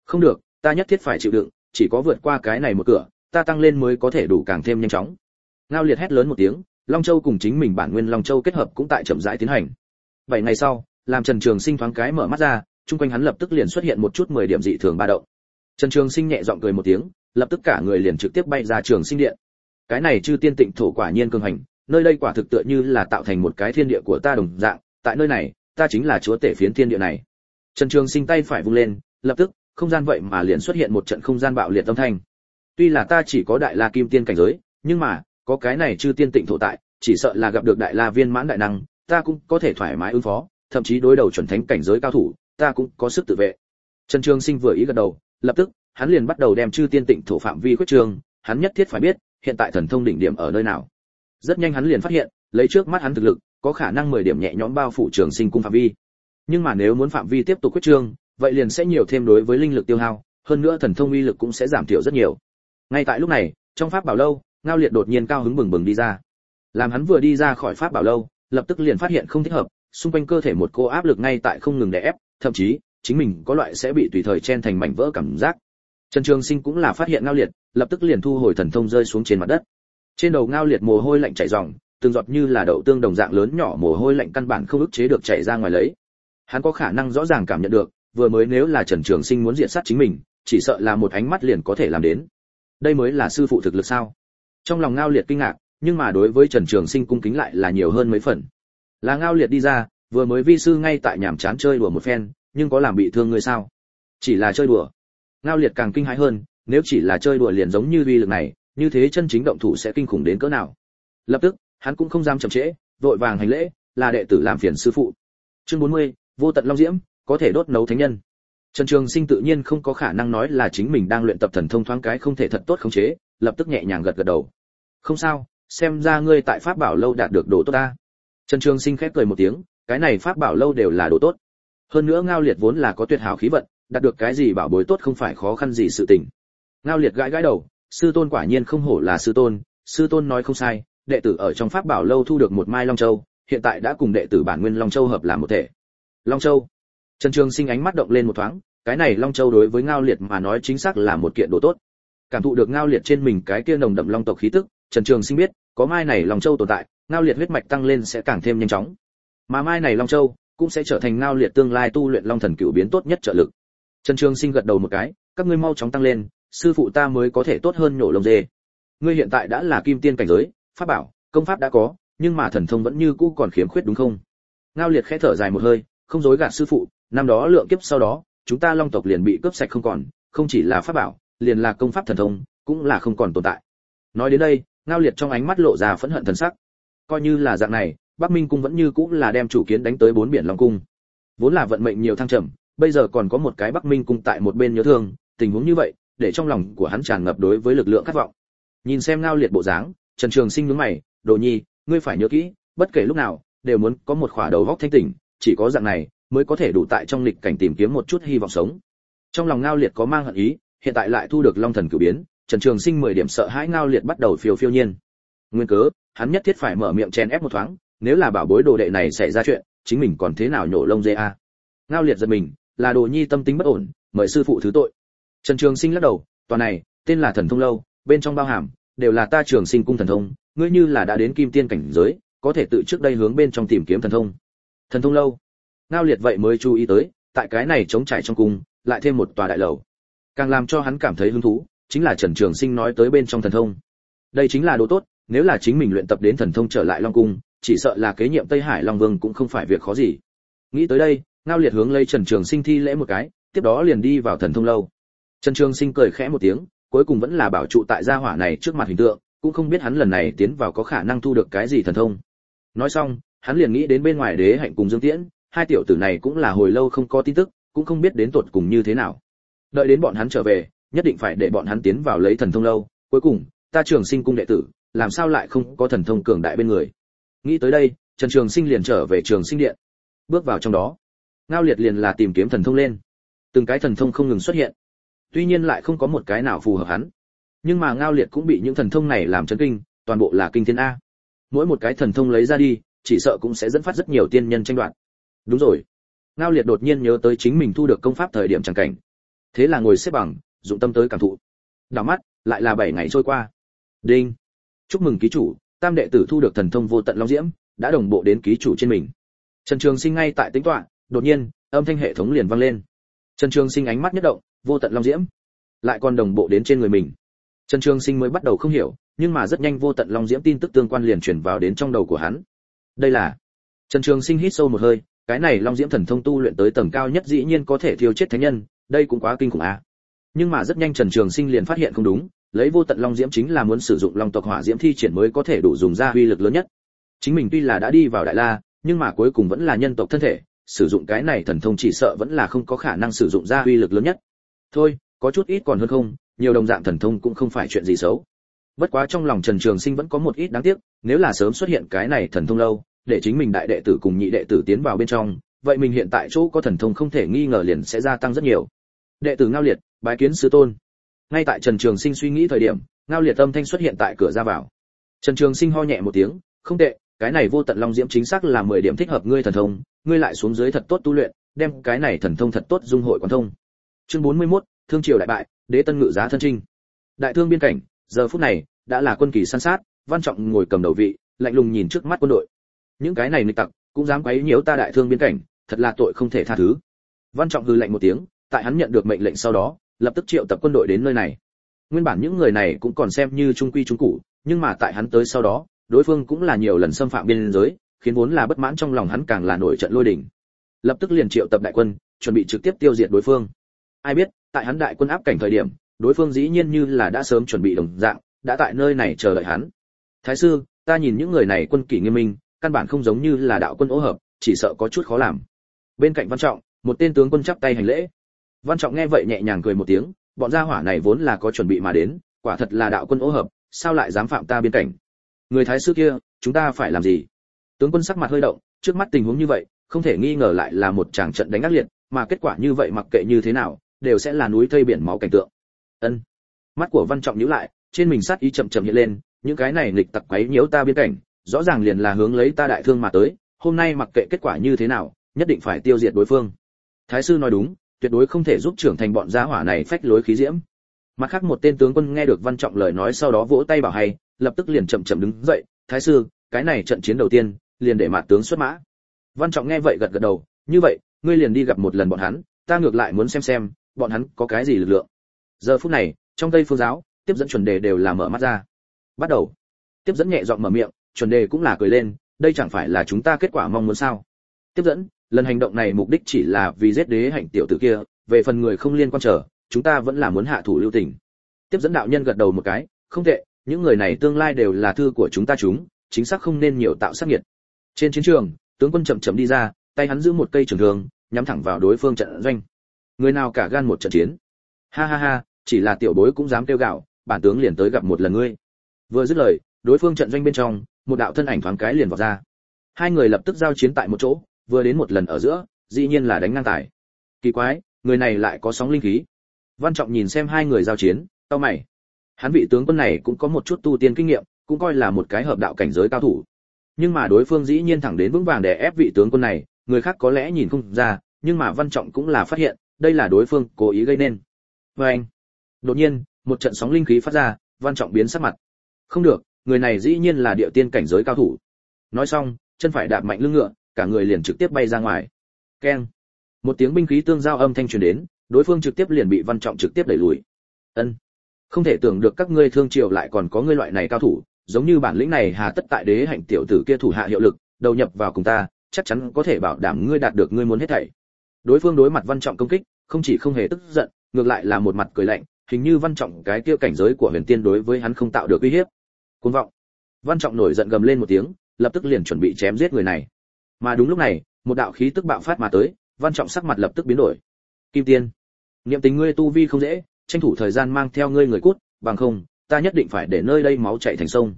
Không được, ta nhất thiết phải chịu đựng, chỉ có vượt qua cái này một cửa, ta tăng lên mới có thể đủ càng thêm nhanh chóng. Ngao Liệt hét lớn một tiếng, Long Châu cùng chính mình bản nguyên Long Châu kết hợp cũng tại chậm rãi tiến hành. Bảy ngày sau, làm Trần Trường Sinh thoáng cái mở mắt ra, xung quanh hắn lập tức liền xuất hiện một chút mười điểm dị thường ba động. Trần Trường Sinh nhẹ giọng cười một tiếng, lập tức cả người liền trực tiếp bay ra Trường Sinh điện. Cái này chư tiên tịnh thổ quả nhiên cường hành, nơi đây quả thực tựa như là tạo thành một cái thiên địa của ta đồng dạng, tại nơi này, ta chính là chúa tể phiến thiên địa này. Trần Trường Sinh tay phải vung lên, lập tức, không gian vậy mà liền xuất hiện một trận không gian bạo liệt âm thanh. Tuy là ta chỉ có đại la kim tiên cảnh giới, nhưng mà, có cái này chư tiên tịnh thổ tại, chỉ sợ là gặp được đại la viên mãn đại năng, ta cũng có thể thoải mái ứng phó, thậm chí đối đầu chuẩn thánh cảnh giới cao thủ, ta cũng có sức tự vệ. Trần Trường Sinh vừa ý gật đầu, lập tức, hắn liền bắt đầu đem chư tiên tịnh thổ phạm vi quyết trường, hắn nhất thiết phải biết, hiện tại thần thông đỉnh điểm ở nơi nào. Rất nhanh hắn liền phát hiện, lấy trước mắt hắn thực lực, có khả năng 10 điểm nhẹ nhõm bao phủ Trường Sinh cung phạm vi. Nhưng mà nếu muốn phạm vi tiếp tục quyết trương, vậy liền sẽ nhiều thêm đối với linh lực tiêu hao, hơn nữa thần thông uy lực cũng sẽ giảm thiểu rất nhiều. Ngay tại lúc này, trong pháp bảo lâu, Ngao Liệt đột nhiên cao hứng bừng bừng đi ra. Làm hắn vừa đi ra khỏi pháp bảo lâu lập tức liền phát hiện không thích hợp xung quanh cơ thể một cô áp lực ngay tại không ngừng đè ép thậm chí chính mình có loại sẽ bị tùy thời chen thành mảnh vỡ cảm giác. Trần trường sinh cũng là phát hiện ngao liệt lập tức liền thu hồi thần thông rơi xuống trên mặt đất. Trên đầu ngao liệt mồ hôi lạnh chảy ròng từng giọt như là đậu tương đồng dạng lớn nhỏ mồ hôi lạnh căn bản không ức chế được chảy ra ngoài lấy hắn có khả năng rõ ràng cảm nhận được vừa mới nếu là trần trường sinh muốn diện sát chính mình chỉ sợ là một ánh mắt liền có thể làm đến. Đây mới là sư phụ thực lực sao? Trong lòng ngao liệt kinh ngạc nhưng mà đối với trần trường sinh cung kính lại là nhiều hơn mấy phần. Là ngao liệt đi ra vừa mới vi sư ngay tại nhàm chán chơi đùa một phen nhưng có làm bị thương người sao? Chỉ là chơi đùa. Ngao liệt càng kinh hãi hơn nếu chỉ là chơi đùa liền giống như uy lực này như thế chân chính động thủ sẽ kinh khủng đến cỡ nào? Lập tức hắn cũng không dám chậm trễ vội vàng hành lễ là đệ tử làm phiền sư phụ. Chương 40, vô tận long diễm, có thể đốt nấu thánh nhân. Trần trường sinh tự nhiên không có khả năng nói là chính mình đang luyện tập thần thông thoáng cái không thể thật tốt khống chế, lập tức nhẹ nhàng gật gật đầu. Không sao, xem ra ngươi tại pháp bảo lâu đạt được đồ tốt ta. Trần trường sinh khép cười một tiếng, cái này pháp bảo lâu đều là đồ tốt. Hơn nữa ngao liệt vốn là có tuyệt hảo khí vận, đạt được cái gì bảo bối tốt không phải khó khăn gì sự tình. Ngao liệt gãi gãi đầu, sư tôn quả nhiên không hổ là sư tôn sư tôn nói không sai, đệ tử ở trong pháp bảo lâu thu được một mai long châu, hiện tại đã cùng đệ tử bản nguyên long châu hợp làm một thể long châu. Trần trường sinh ánh mắt động lên một thoáng, cái này long châu đối với ngao liệt mà nói chính xác là một kiện đồ tốt. Cảm thụ được ngao liệt trên mình cái kia nồng đậm long tộc khí tức, trần trường sinh biết, có mai này long châu tồn tại, ngao liệt huyết mạch tăng lên sẽ càng thêm nhanh chóng. Mà mai này long châu cũng sẽ trở thành ngao liệt tương lai tu luyện long thần cựu biến tốt nhất trợ lực. Trần trường sinh gật đầu một cái, các ngươi mau chóng tăng lên, sư phụ ta mới có thể tốt hơn nhổ lông dê. Ngươi hiện tại đã là kim tiên cảnh giới, pháp bảo, công pháp đã có, nhưng mà thần thông vẫn như cũ còn khiếm khuyết đúng không? Ngao liệt khẽ thở dài một hơi không dối gạt sư phụ, năm đó lượng kiếp sau đó, chúng ta long tộc liền bị cướp sạch không còn, không chỉ là pháp bảo, liền là công pháp thần thông, cũng là không còn tồn tại. Nói đến đây, ngao liệt trong ánh mắt lộ ra phẫn hận thần sắc. Coi như là dạng này, bắc minh cung vẫn như cũ là đem chủ kiến đánh tới bốn biển long cung. Vốn là vận mệnh nhiều thăng trầm, bây giờ còn có một cái bắc minh cung tại một bên nhớ thương, tình huống như vậy, để trong lòng của hắn tràn ngập đối với lực lượng khát vọng. Nhìn xem ngao liệt bộ dáng, trần trường sinh nhướng mày, đồ nhi, ngươi phải nhớ kỹ, bất kể lúc nào, đều muốn có một khỏa đầu góc thanh tỉnh chỉ có dạng này mới có thể đủ tại trong lịch cảnh tìm kiếm một chút hy vọng sống. Trong lòng ngao liệt có mang hận ý, hiện tại lại thu được long thần cử biến, trần trường sinh mười điểm sợ hãi ngao liệt bắt đầu phiêu phiêu nhiên. Nguyên cớ, hắn nhất thiết phải mở miệng chen ép một thoáng, nếu là bảo bối đồ đệ này xảy ra chuyện, chính mình còn thế nào nhổ lông dê a? Ngao liệt giật mình, là đồ nhi tâm tính bất ổn, mời sư phụ thứ tội. Trần trường sinh lắc đầu, toàn này, tên là thần thông lâu, bên trong bao hàm, đều là ta trường sinh cung thần thông, ngươi như là đã đến kim tiên cảnh giới, có thể tự trước đây hướng bên trong tìm kiếm thần thông thần thông lâu. Ngao liệt vậy mới chú ý tới, tại cái này chống trải trong cung, lại thêm một tòa đại lầu. Càng làm cho hắn cảm thấy hứng thú, chính là trần trường sinh nói tới bên trong thần thông. Đây chính là đồ tốt, nếu là chính mình luyện tập đến thần thông trở lại long cung, chỉ sợ là kế nhiệm tây hải long vương cũng không phải việc khó gì. Nghĩ tới đây, ngao liệt hướng lấy trần trường sinh thi lễ một cái, tiếp đó liền đi vào thần thông lâu. Trần trường sinh cười khẽ một tiếng, cuối cùng vẫn là bảo trụ tại gia hỏa này trước mặt hình tượng, cũng không biết hắn lần này tiến vào có khả năng thu được cái gì thần thông. Nói xong hắn liền nghĩ đến bên ngoài đế hạnh cùng dương tiễn, hai tiểu tử này cũng là hồi lâu không có tin tức, cũng không biết đến tột cùng như thế nào. Đợi đến bọn hắn trở về, nhất định phải để bọn hắn tiến vào lấy thần thông lâu. Cuối cùng, ta trường sinh cung đệ tử, làm sao lại không có thần thông cường đại bên người? Nghĩ tới đây, trần trường sinh liền trở về trường sinh điện. Bước vào trong đó, ngao liệt liền là tìm kiếm thần thông lên. Từng cái thần thông không ngừng xuất hiện. Tuy nhiên lại không có một cái nào phù hợp hắn. Nhưng mà ngao liệt cũng bị những thần thông này làm chấn kinh, toàn bộ là kinh thiên a. Mỗi một cái thần thông lấy ra đi chỉ sợ cũng sẽ dẫn phát rất nhiều tiên nhân tranh đoạt. Đúng rồi. Ngao liệt đột nhiên nhớ tới chính mình thu được công pháp thời điểm chẳng cảnh. Thế là ngồi xếp bằng, dụng tâm tới cảm thụ. Đảo mắt, lại là bảy ngày trôi qua. Đinh. Chúc mừng ký chủ, tam đệ tử thu được thần thông vô tận long diễm, đã đồng bộ đến ký chủ trên mình. Trần trường sinh ngay tại tính toán đột nhiên, âm thanh hệ thống liền vang lên. Trần trường sinh ánh mắt nhất động, vô tận long diễm, lại còn đồng bộ đến trên người mình. Trần trường sinh mới bắt đầu không hiểu, nhưng mà rất nhanh vô tận long diễm tin tức tương quan liền chuyển vào đến trong đầu của hắn đây là trần trường sinh hít sâu một hơi, cái này long diễm thần thông tu luyện tới tầng cao nhất dĩ nhiên có thể thiêu chết thánh nhân, đây cũng quá kinh khủng à. nhưng mà rất nhanh trần trường sinh liền phát hiện không đúng, lấy vô tận long diễm chính là muốn sử dụng long tộc hỏa diễm thi triển mới có thể đủ dùng ra uy lực lớn nhất. Chính mình tuy là đã đi vào đại la, nhưng mà cuối cùng vẫn là nhân tộc thân thể, sử dụng cái này thần thông chỉ sợ vẫn là không có khả năng sử dụng ra uy lực lớn nhất. Thôi, có chút ít còn hơn không, nhiều đồng dạng thần thông cũng không phải chuyện gì xấu bất quá trong lòng trần trường sinh vẫn có một ít đáng tiếc nếu là sớm xuất hiện cái này thần thông lâu để chính mình đại đệ tử cùng nhị đệ tử tiến vào bên trong vậy mình hiện tại chỗ có thần thông không thể nghi ngờ liền sẽ gia tăng rất nhiều. Đệ tử ngao liệt bái kiến sư tôn. Ngay tại trần trường sinh suy nghĩ thời điểm ngao liệt âm thanh xuất hiện tại cửa ra vào. Trần trường sinh ho nhẹ một tiếng không tệ cái này vô tận long diễm chính xác là mười điểm thích hợp ngươi thần thông ngươi lại xuống dưới thật tốt tu luyện đem cái này thần thông thật tốt dung hội quan thông. Chương 41, thương triều đại bại đế tân ngự giá thân trinh. Đại thương biên cảnh giờ phút này, đã là quân kỳ săn sát, văn trọng ngồi cầm đầu vị, lạnh lùng nhìn trước mắt quân đội. Những cái này nghịch tặc, cũng dám quấy nhiễu ta đại thương biên cảnh, thật là tội không thể tha thứ. Văn trọng hừ lạnh một tiếng, tại hắn nhận được mệnh lệnh sau đó, lập tức triệu tập quân đội đến nơi này. Nguyên bản những người này cũng còn xem như trung quy trung cụ nhưng mà tại hắn tới sau đó, đối phương cũng là nhiều lần xâm phạm biên giới, khiến vốn là bất mãn trong lòng hắn càng là nổi trận lôi đình. Lập tức liền triệu tập đại quân, chuẩn bị trực tiếp tiêu diệt đối phương. Ai biết, tại hắn đại quân áp cảnh thời điểm đối phương dĩ nhiên như là đã sớm chuẩn bị đồng dạng, đã tại nơi này chờ đợi hắn. Thái sư, ta nhìn những người này quân kỷ nghiêm minh, căn bản không giống như là đạo quân ố hợp, chỉ sợ có chút khó làm. Bên cạnh văn trọng, một tên tướng quân chắp tay hành lễ. Văn trọng nghe vậy nhẹ nhàng cười một tiếng, bọn gia hỏa này vốn là có chuẩn bị mà đến, quả thật là đạo quân ố hợp, sao lại dám phạm ta biên cảnh? Người thái sư kia, chúng ta phải làm gì? Tướng quân sắc mặt hơi động, trước mắt tình huống như vậy, không thể nghi ngờ lại là một tràng trận đánh ác liệt, mà kết quả như vậy mặc kệ như thế nào, đều sẽ là núi thây biển máu cảnh tượng ân. Mắt của văn trọng nhíu lại, trên mình sát ý chậm chậm hiện lên, những cái này nghịch tặc quấy nhiễu ta biên cảnh, rõ ràng liền là hướng lấy ta đại thương mà tới, hôm nay mặc kệ kết quả như thế nào, nhất định phải tiêu diệt đối phương. Thái sư nói đúng, tuyệt đối không thể giúp trưởng thành bọn gia hỏa này phách lối khí diễm. Mặt khác một tên tướng quân nghe được văn trọng lời nói sau đó vỗ tay bảo hay, lập tức liền chậm chậm đứng dậy, thái sư, cái này trận chiến đầu tiên, liền để mặt tướng xuất mã. Văn trọng nghe vậy gật gật đầu, như vậy, ngươi liền đi gặp một lần bọn hắn, ta ngược lại muốn xem xem, bọn hắn có cái gì lực lượng giờ phút này, trong tây phương giáo, tiếp dẫn chuẩn đề đều là mở mắt ra. Bắt đầu. Tiếp dẫn nhẹ giọng mở miệng, chuẩn đề cũng là cười lên, đây chẳng phải là chúng ta kết quả mong muốn sao? Tiếp dẫn, lần hành động này mục đích chỉ là vì giết đế hạnh tiểu tử kia, về phần người không liên quan trở chúng ta vẫn là muốn hạ thủ lưu tình. Tiếp dẫn đạo nhân gật đầu một cái, không tệ, những người này tương lai đều là thư của chúng ta chúng, chính xác không nên nhiều tạo sát nhiệt trên chiến trường, tướng quân chậm chậm đi ra, tay hắn giữ một cây trường thương, nhắm thẳng vào đối phương trận doanh. Người nào cả gan một trận chiến? Ha ha ha, chỉ là tiểu bối cũng dám kêu gạo, bản tướng liền tới gặp một lần ngươi. Vừa dứt lời, đối phương trận doanh bên trong, một đạo thân ảnh thoáng cái liền vào ra. Hai người lập tức giao chiến tại một chỗ, vừa đến một lần ở giữa, dĩ nhiên là đánh ngang tài. Kỳ quái, người này lại có sóng linh khí. Văn trọng nhìn xem hai người giao chiến tao mày. Hắn vị tướng quân này cũng có một chút tu tiên kinh nghiệm, cũng coi là một cái hợp đạo cảnh giới cao thủ. Nhưng mà đối phương dĩ nhiên thẳng đến vững vàng để ép vị tướng quân này, người khác có lẽ nhìn không ra, nhưng mà văn trọng cũng là phát hiện, đây là đối phương cố ý gây nên. Và anh. Đột nhiên, một trận sóng linh khí phát ra, văn trọng biến sắc mặt. Không được, người này dĩ nhiên là địa tiên cảnh giới cao thủ. Nói xong, chân phải đạp mạnh lưng ngựa, cả người liền trực tiếp bay ra ngoài. Keng. Một tiếng binh khí tương giao âm thanh truyền đến, đối phương trực tiếp liền bị văn trọng trực tiếp đẩy lùi. Ân. Không thể tưởng được các ngươi thương triều lại còn có ngươi loại này cao thủ, giống như bản lĩnh này hà tất tại đế hạnh tiểu tử kia thủ hạ hiệu lực, đầu nhập vào cùng ta, chắc chắn có thể bảo đảm ngươi đạt được ngươi muốn hết thảy. Đối phương đối mặt văn trọng công kích, không chỉ không hề tức giận ngược lại là một mặt cười lạnh, hình như văn trọng cái kia cảnh giới của huyền tiên đối với hắn không tạo được uy hiếp. Cuồng vọng. Văn trọng nổi giận gầm lên một tiếng, lập tức liền chuẩn bị chém giết người này. Mà đúng lúc này, một đạo khí tức bạo phát mà tới, văn trọng sắc mặt lập tức biến đổi. Kim tiên, niệm tình ngươi tu vi không dễ, tranh thủ thời gian mang theo ngươi người cút, bằng không, ta nhất định phải để nơi đây máu chảy thành sông.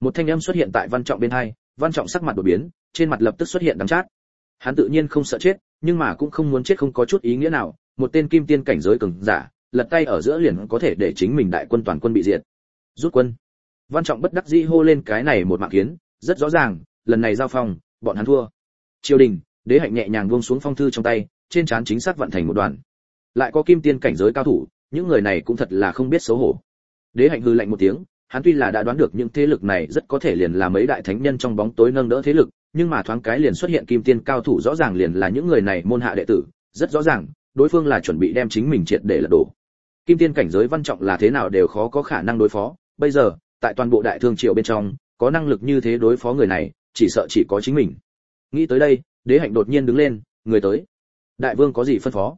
Một thanh âm xuất hiện tại văn trọng bên hai, văn trọng sắc mặt đổi biến, trên mặt lập tức xuất hiện đắng chát. Hắn tự nhiên không sợ chết, nhưng mà cũng không muốn chết không có chút ý nghĩa nào một tên kim tiên cảnh giới cường giả, lật tay ở giữa liền có thể để chính mình đại quân toàn quân bị diệt. Rút quân. Văn trọng bất đắc dĩ hô lên cái này một mạng kiến, rất rõ ràng, lần này giao phong, bọn hắn thua. Triều đình, đế hạnh nhẹ nhàng buông xuống phong thư trong tay, trên trán chính xác vận thành một đoàn lại có kim tiên cảnh giới cao thủ, những người này cũng thật là không biết xấu hổ. Đế hạnh hừ lạnh một tiếng, hắn tuy là đã đoán được những thế lực này rất có thể liền là mấy đại thánh nhân trong bóng tối nâng đỡ thế lực, nhưng mà thoáng cái liền xuất hiện kim tiên cao thủ rõ ràng liền là những người này môn hạ đệ tử, rất rõ ràng đối phương là chuẩn bị đem chính mình triệt để lật đổ. Kim tiên cảnh giới văn trọng là thế nào đều khó có khả năng đối phó. Bây giờ tại toàn bộ đại thương triều bên trong có năng lực như thế đối phó người này chỉ sợ chỉ có chính mình. Nghĩ tới đây đế hạnh đột nhiên đứng lên người tới. Đại vương có gì phân phó?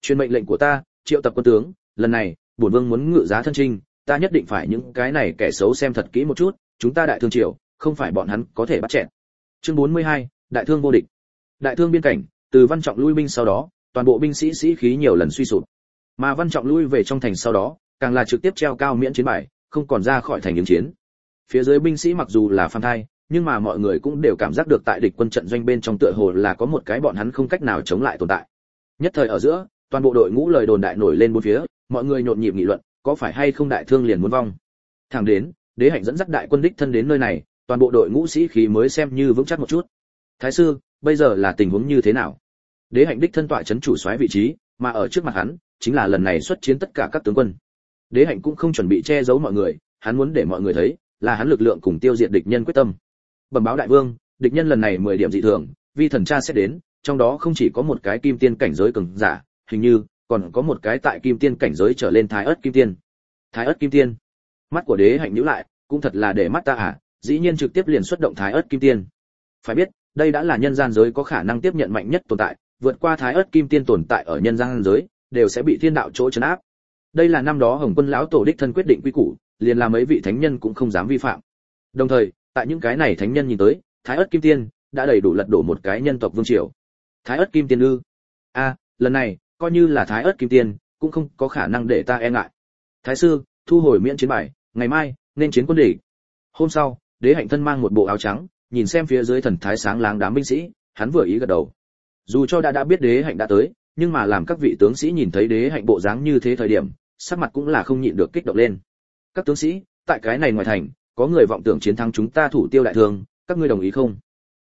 Truyền mệnh lệnh của ta triệu tập quân tướng. Lần này bổn vương muốn ngự giá thân trinh ta nhất định phải những cái này kẻ xấu xem thật kỹ một chút. Chúng ta đại thương triều không phải bọn hắn có thể bắt chẹn chương 42, đại thương vô địch. Đại thương biên cảnh từ văn trọng lui binh sau đó toàn bộ binh sĩ sĩ khí nhiều lần suy sụp. Mà văn trọng lui về trong thành sau đó, càng là trực tiếp treo cao miễn chiến bài, không còn ra khỏi thành ứng chiến. Phía dưới binh sĩ mặc dù là phan thai, nhưng mà mọi người cũng đều cảm giác được tại địch quân trận doanh bên trong tựa hồ là có một cái bọn hắn không cách nào chống lại tồn tại. Nhất thời ở giữa, toàn bộ đội ngũ lời đồn đại nổi lên bốn phía, mọi người nhộn nhịp nghị luận, có phải hay không đại thương liền muốn vong. Thẳng đến, đế hạnh dẫn dắt đại quân đích thân đến nơi này, toàn bộ đội ngũ sĩ khí mới xem như vững chắc một chút. Thái sư, bây giờ là tình huống như thế nào? Đế hạnh đích thân tọa chấn chủ soái vị trí, mà ở trước mặt hắn, chính là lần này xuất chiến tất cả các tướng quân. Đế hạnh cũng không chuẩn bị che giấu mọi người, hắn muốn để mọi người thấy, là hắn lực lượng cùng tiêu diệt địch nhân quyết tâm. Bẩm báo đại vương, địch nhân lần này 10 điểm dị thường, vi thần tra sẽ đến, trong đó không chỉ có một cái kim tiên cảnh giới cường giả, hình như, còn có một cái tại kim tiên cảnh giới trở lên thái ớt kim tiên. Thái ớt kim tiên. Mắt của đế hạnh nhíu lại, cũng thật là để mắt ta à dĩ nhiên trực tiếp liền xuất động thái ớt kim tiên. Phải biết, đây đã là nhân gian giới có khả năng tiếp nhận mạnh nhất tồn tại vượt qua thái ớt kim tiên tồn tại ở nhân gian giới, đều sẽ bị thiên đạo chỗ chấn áp. Đây là năm đó hồng quân lão tổ đích thân quyết định quy củ, liền làm mấy vị thánh nhân cũng không dám vi phạm. Đồng thời, tại những cái này thánh nhân nhìn tới, thái ớt kim tiên đã đầy đủ lật đổ một cái nhân tộc vương triều. Thái ớt kim tiên ư? A, lần này, coi như là thái ớt kim tiên, cũng không có khả năng để ta e ngại. Thái sư, thu hồi miễn chiến bài, ngày mai, nên chiến quân địch. Hôm sau, đế hạnh thân mang một bộ áo trắng, nhìn xem phía dưới thần thái sáng láng đám binh sĩ, hắn vừa ý gật đầu dù cho đã đã biết đế hạnh đã tới, nhưng mà làm các vị tướng sĩ nhìn thấy đế hạnh bộ dáng như thế thời điểm, sắc mặt cũng là không nhịn được kích động lên. Các tướng sĩ, tại cái này ngoài thành, có người vọng tưởng chiến thắng chúng ta thủ tiêu đại thương, các ngươi đồng ý không?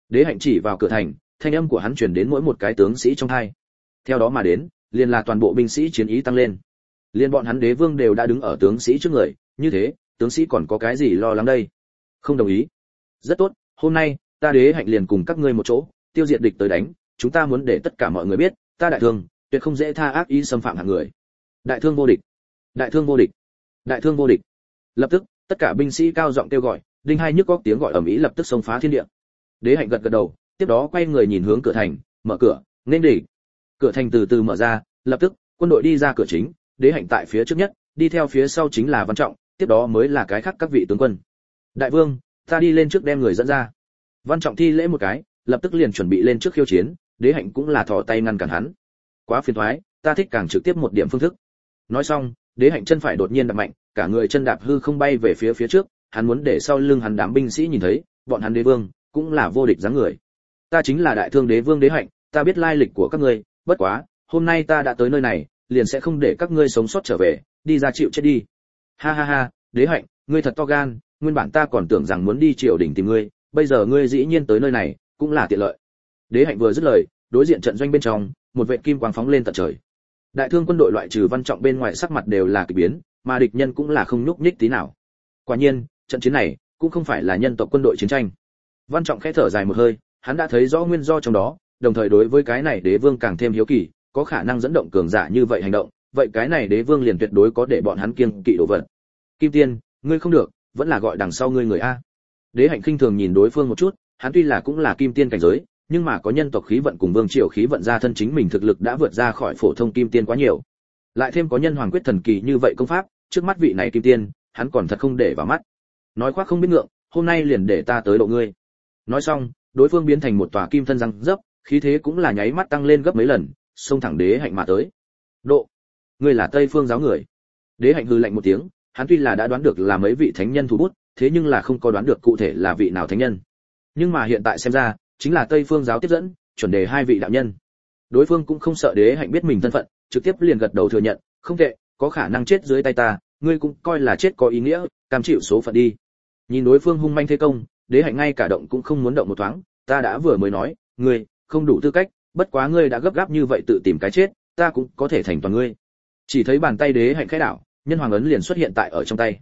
Đế hạnh chỉ vào cửa thành, thanh âm của hắn truyền đến mỗi một cái tướng sĩ trong hai. Theo đó mà đến, liền là toàn bộ binh sĩ chiến ý tăng lên. Liền bọn hắn đế vương đều đã đứng ở tướng sĩ trước người, như thế, tướng sĩ còn có cái gì lo lắng đây? Không đồng ý. Rất tốt, hôm nay, ta đế hạnh liền cùng các ngươi một chỗ, tiêu diệt địch tới đánh chúng ta muốn để tất cả mọi người biết, ta đại thương, tuyệt không dễ tha ác ý xâm phạm hạng người. Đại thương vô địch. Đại thương vô địch. Đại thương vô địch. Lập tức, tất cả binh sĩ cao giọng kêu gọi, đinh hai nhức góc tiếng gọi ầm ĩ lập tức xông phá thiên địa. Đế hạnh gật gật đầu, tiếp đó quay người nhìn hướng cửa thành, mở cửa, nên địch cửa thành từ từ mở ra, lập tức, quân đội đi ra cửa chính, đế hạnh tại phía trước nhất, đi theo phía sau chính là văn trọng, tiếp đó mới là cái khác các vị tướng quân. Đại vương, ta đi lên trước đem người dẫn ra. Văn trọng thi lễ một cái, lập tức liền chuẩn bị lên trước khiêu chiến đế hạnh cũng là thò tay ngăn cản hắn. Quá phiền thoái, ta thích càng trực tiếp một điểm phương thức. Nói xong, đế hạnh chân phải đột nhiên đạp mạnh, cả người chân đạp hư không bay về phía phía trước, hắn muốn để sau lưng hắn đám binh sĩ nhìn thấy, bọn hắn đế vương cũng là vô địch dáng người. Ta chính là đại thương đế vương đế hạnh, ta biết lai lịch của các ngươi, bất quá, hôm nay ta đã tới nơi này, liền sẽ không để các ngươi sống sót trở về, đi ra chịu chết đi. Ha ha ha, đế hạnh, ngươi thật to gan, nguyên bản ta còn tưởng rằng muốn đi triều đình tìm ngươi, bây giờ ngươi dĩ nhiên tới nơi này, cũng là tiện lợi đế hạnh vừa dứt lời, đối diện trận doanh bên trong, một vệ kim quang phóng lên tận trời. Đại thương quân đội loại trừ văn trọng bên ngoài sắc mặt đều là kỳ biến, mà địch nhân cũng là không nhúc nhích tí nào. Quả nhiên, trận chiến này cũng không phải là nhân tộc quân đội chiến tranh. Văn trọng khẽ thở dài một hơi, hắn đã thấy rõ nguyên do trong đó, đồng thời đối với cái này đế vương càng thêm hiếu kỳ, có khả năng dẫn động cường giả như vậy hành động, vậy cái này đế vương liền tuyệt đối có để bọn hắn kiêng kỵ đồ vật. Kim tiên, ngươi không được, vẫn là gọi đằng sau ngươi người a. Đế hạnh khinh thường nhìn đối phương một chút, hắn tuy là cũng là kim tiên cảnh giới nhưng mà có nhân tộc khí vận cùng vương triều khí vận ra thân chính mình thực lực đã vượt ra khỏi phổ thông kim tiên quá nhiều. Lại thêm có nhân hoàng quyết thần kỳ như vậy công pháp, trước mắt vị này kim tiên, hắn còn thật không để vào mắt. Nói khoác không biết ngượng, hôm nay liền để ta tới độ ngươi. Nói xong, đối phương biến thành một tòa kim thân răng dấp, khí thế cũng là nháy mắt tăng lên gấp mấy lần, xông thẳng đế hạnh mà tới. Độ, ngươi là tây phương giáo người. Đế hạnh hừ lạnh một tiếng, hắn tuy là đã đoán được là mấy vị thánh nhân thủ bút, thế nhưng là không có đoán được cụ thể là vị nào thánh nhân. Nhưng mà hiện tại xem ra chính là tây phương giáo tiếp dẫn chuẩn đề hai vị đạo nhân. Đối phương cũng không sợ đế hạnh biết mình thân phận trực tiếp liền gật đầu thừa nhận không tệ có khả năng chết dưới tay ta ngươi cũng coi là chết có ý nghĩa cam chịu số phận đi. Nhìn đối phương hung manh thế công đế hạnh ngay cả động cũng không muốn động một thoáng ta đã vừa mới nói ngươi không đủ tư cách bất quá ngươi đã gấp gáp như vậy tự tìm cái chết ta cũng có thể thành toàn ngươi. Chỉ thấy bàn tay đế hạnh khẽ đảo nhân hoàng ấn liền xuất hiện tại ở trong tay.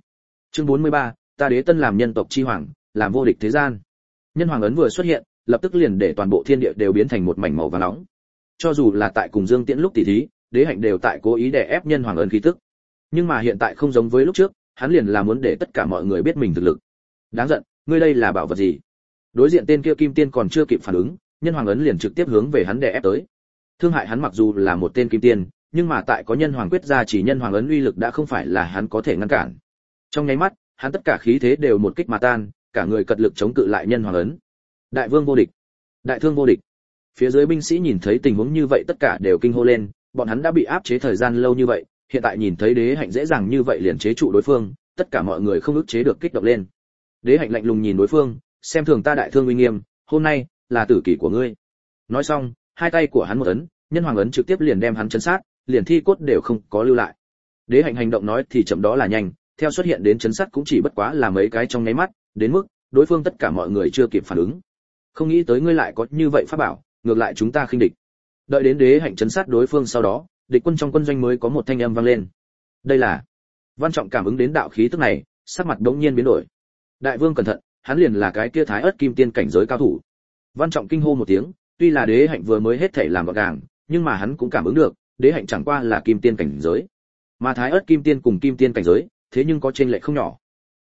Chương 43, ta đế tân làm nhân tộc chi hoàng làm vô địch thế gian. Nhân hoàng ấn vừa xuất hiện lập tức liền để toàn bộ thiên địa đều biến thành một mảnh màu vàng nóng. Cho dù là tại cùng dương tiễn lúc tỷ thí, đế hạnh đều tại cố ý để ép nhân hoàng ấn khí tức. Nhưng mà hiện tại không giống với lúc trước, hắn liền là muốn để tất cả mọi người biết mình thực lực. Đáng giận, ngươi đây là bảo vật gì? Đối diện tên kia kim tiên còn chưa kịp phản ứng, nhân hoàng ấn liền trực tiếp hướng về hắn đè ép tới. Thương hại hắn mặc dù là một tên kim tiên, nhưng mà tại có nhân hoàng quyết ra chỉ nhân hoàng ấn uy lực đã không phải là hắn có thể ngăn cản. Trong nháy mắt, hắn tất cả khí thế đều một kích mà tan, cả người cật lực chống cự lại nhân hoàng ấn đại vương vô địch. Đại thương vô địch. Phía dưới binh sĩ nhìn thấy tình huống như vậy tất cả đều kinh hô lên, bọn hắn đã bị áp chế thời gian lâu như vậy, hiện tại nhìn thấy đế hạnh dễ dàng như vậy liền chế trụ đối phương, tất cả mọi người không ức chế được kích động lên. Đế hạnh lạnh lùng nhìn đối phương, xem thường ta đại thương uy nghiêm, hôm nay là tử kỷ của ngươi. Nói xong, hai tay của hắn một ấn, nhân hoàng ấn trực tiếp liền đem hắn chấn sát, liền thi cốt đều không có lưu lại. Đế hạnh hành động nói thì chậm đó là nhanh, theo xuất hiện đến chấn sát cũng chỉ bất quá là mấy cái trong nháy mắt, đến mức đối phương tất cả mọi người chưa kịp phản ứng không nghĩ tới ngươi lại có như vậy pháp bảo, ngược lại chúng ta khinh địch. Đợi đến đế hạnh chấn sát đối phương sau đó, địch quân trong quân doanh mới có một thanh âm vang lên. Đây là văn trọng cảm ứng đến đạo khí tức này, sắc mặt đống nhiên biến đổi. Đại vương cẩn thận, hắn liền là cái kia thái ớt kim tiên cảnh giới cao thủ. Văn trọng kinh hô một tiếng, tuy là đế hạnh vừa mới hết thể làm gọn gàng, nhưng mà hắn cũng cảm ứng được, đế hạnh chẳng qua là kim tiên cảnh giới. Mà thái ớt kim tiên cùng kim tiên cảnh giới, thế nhưng có trên lệ không nhỏ.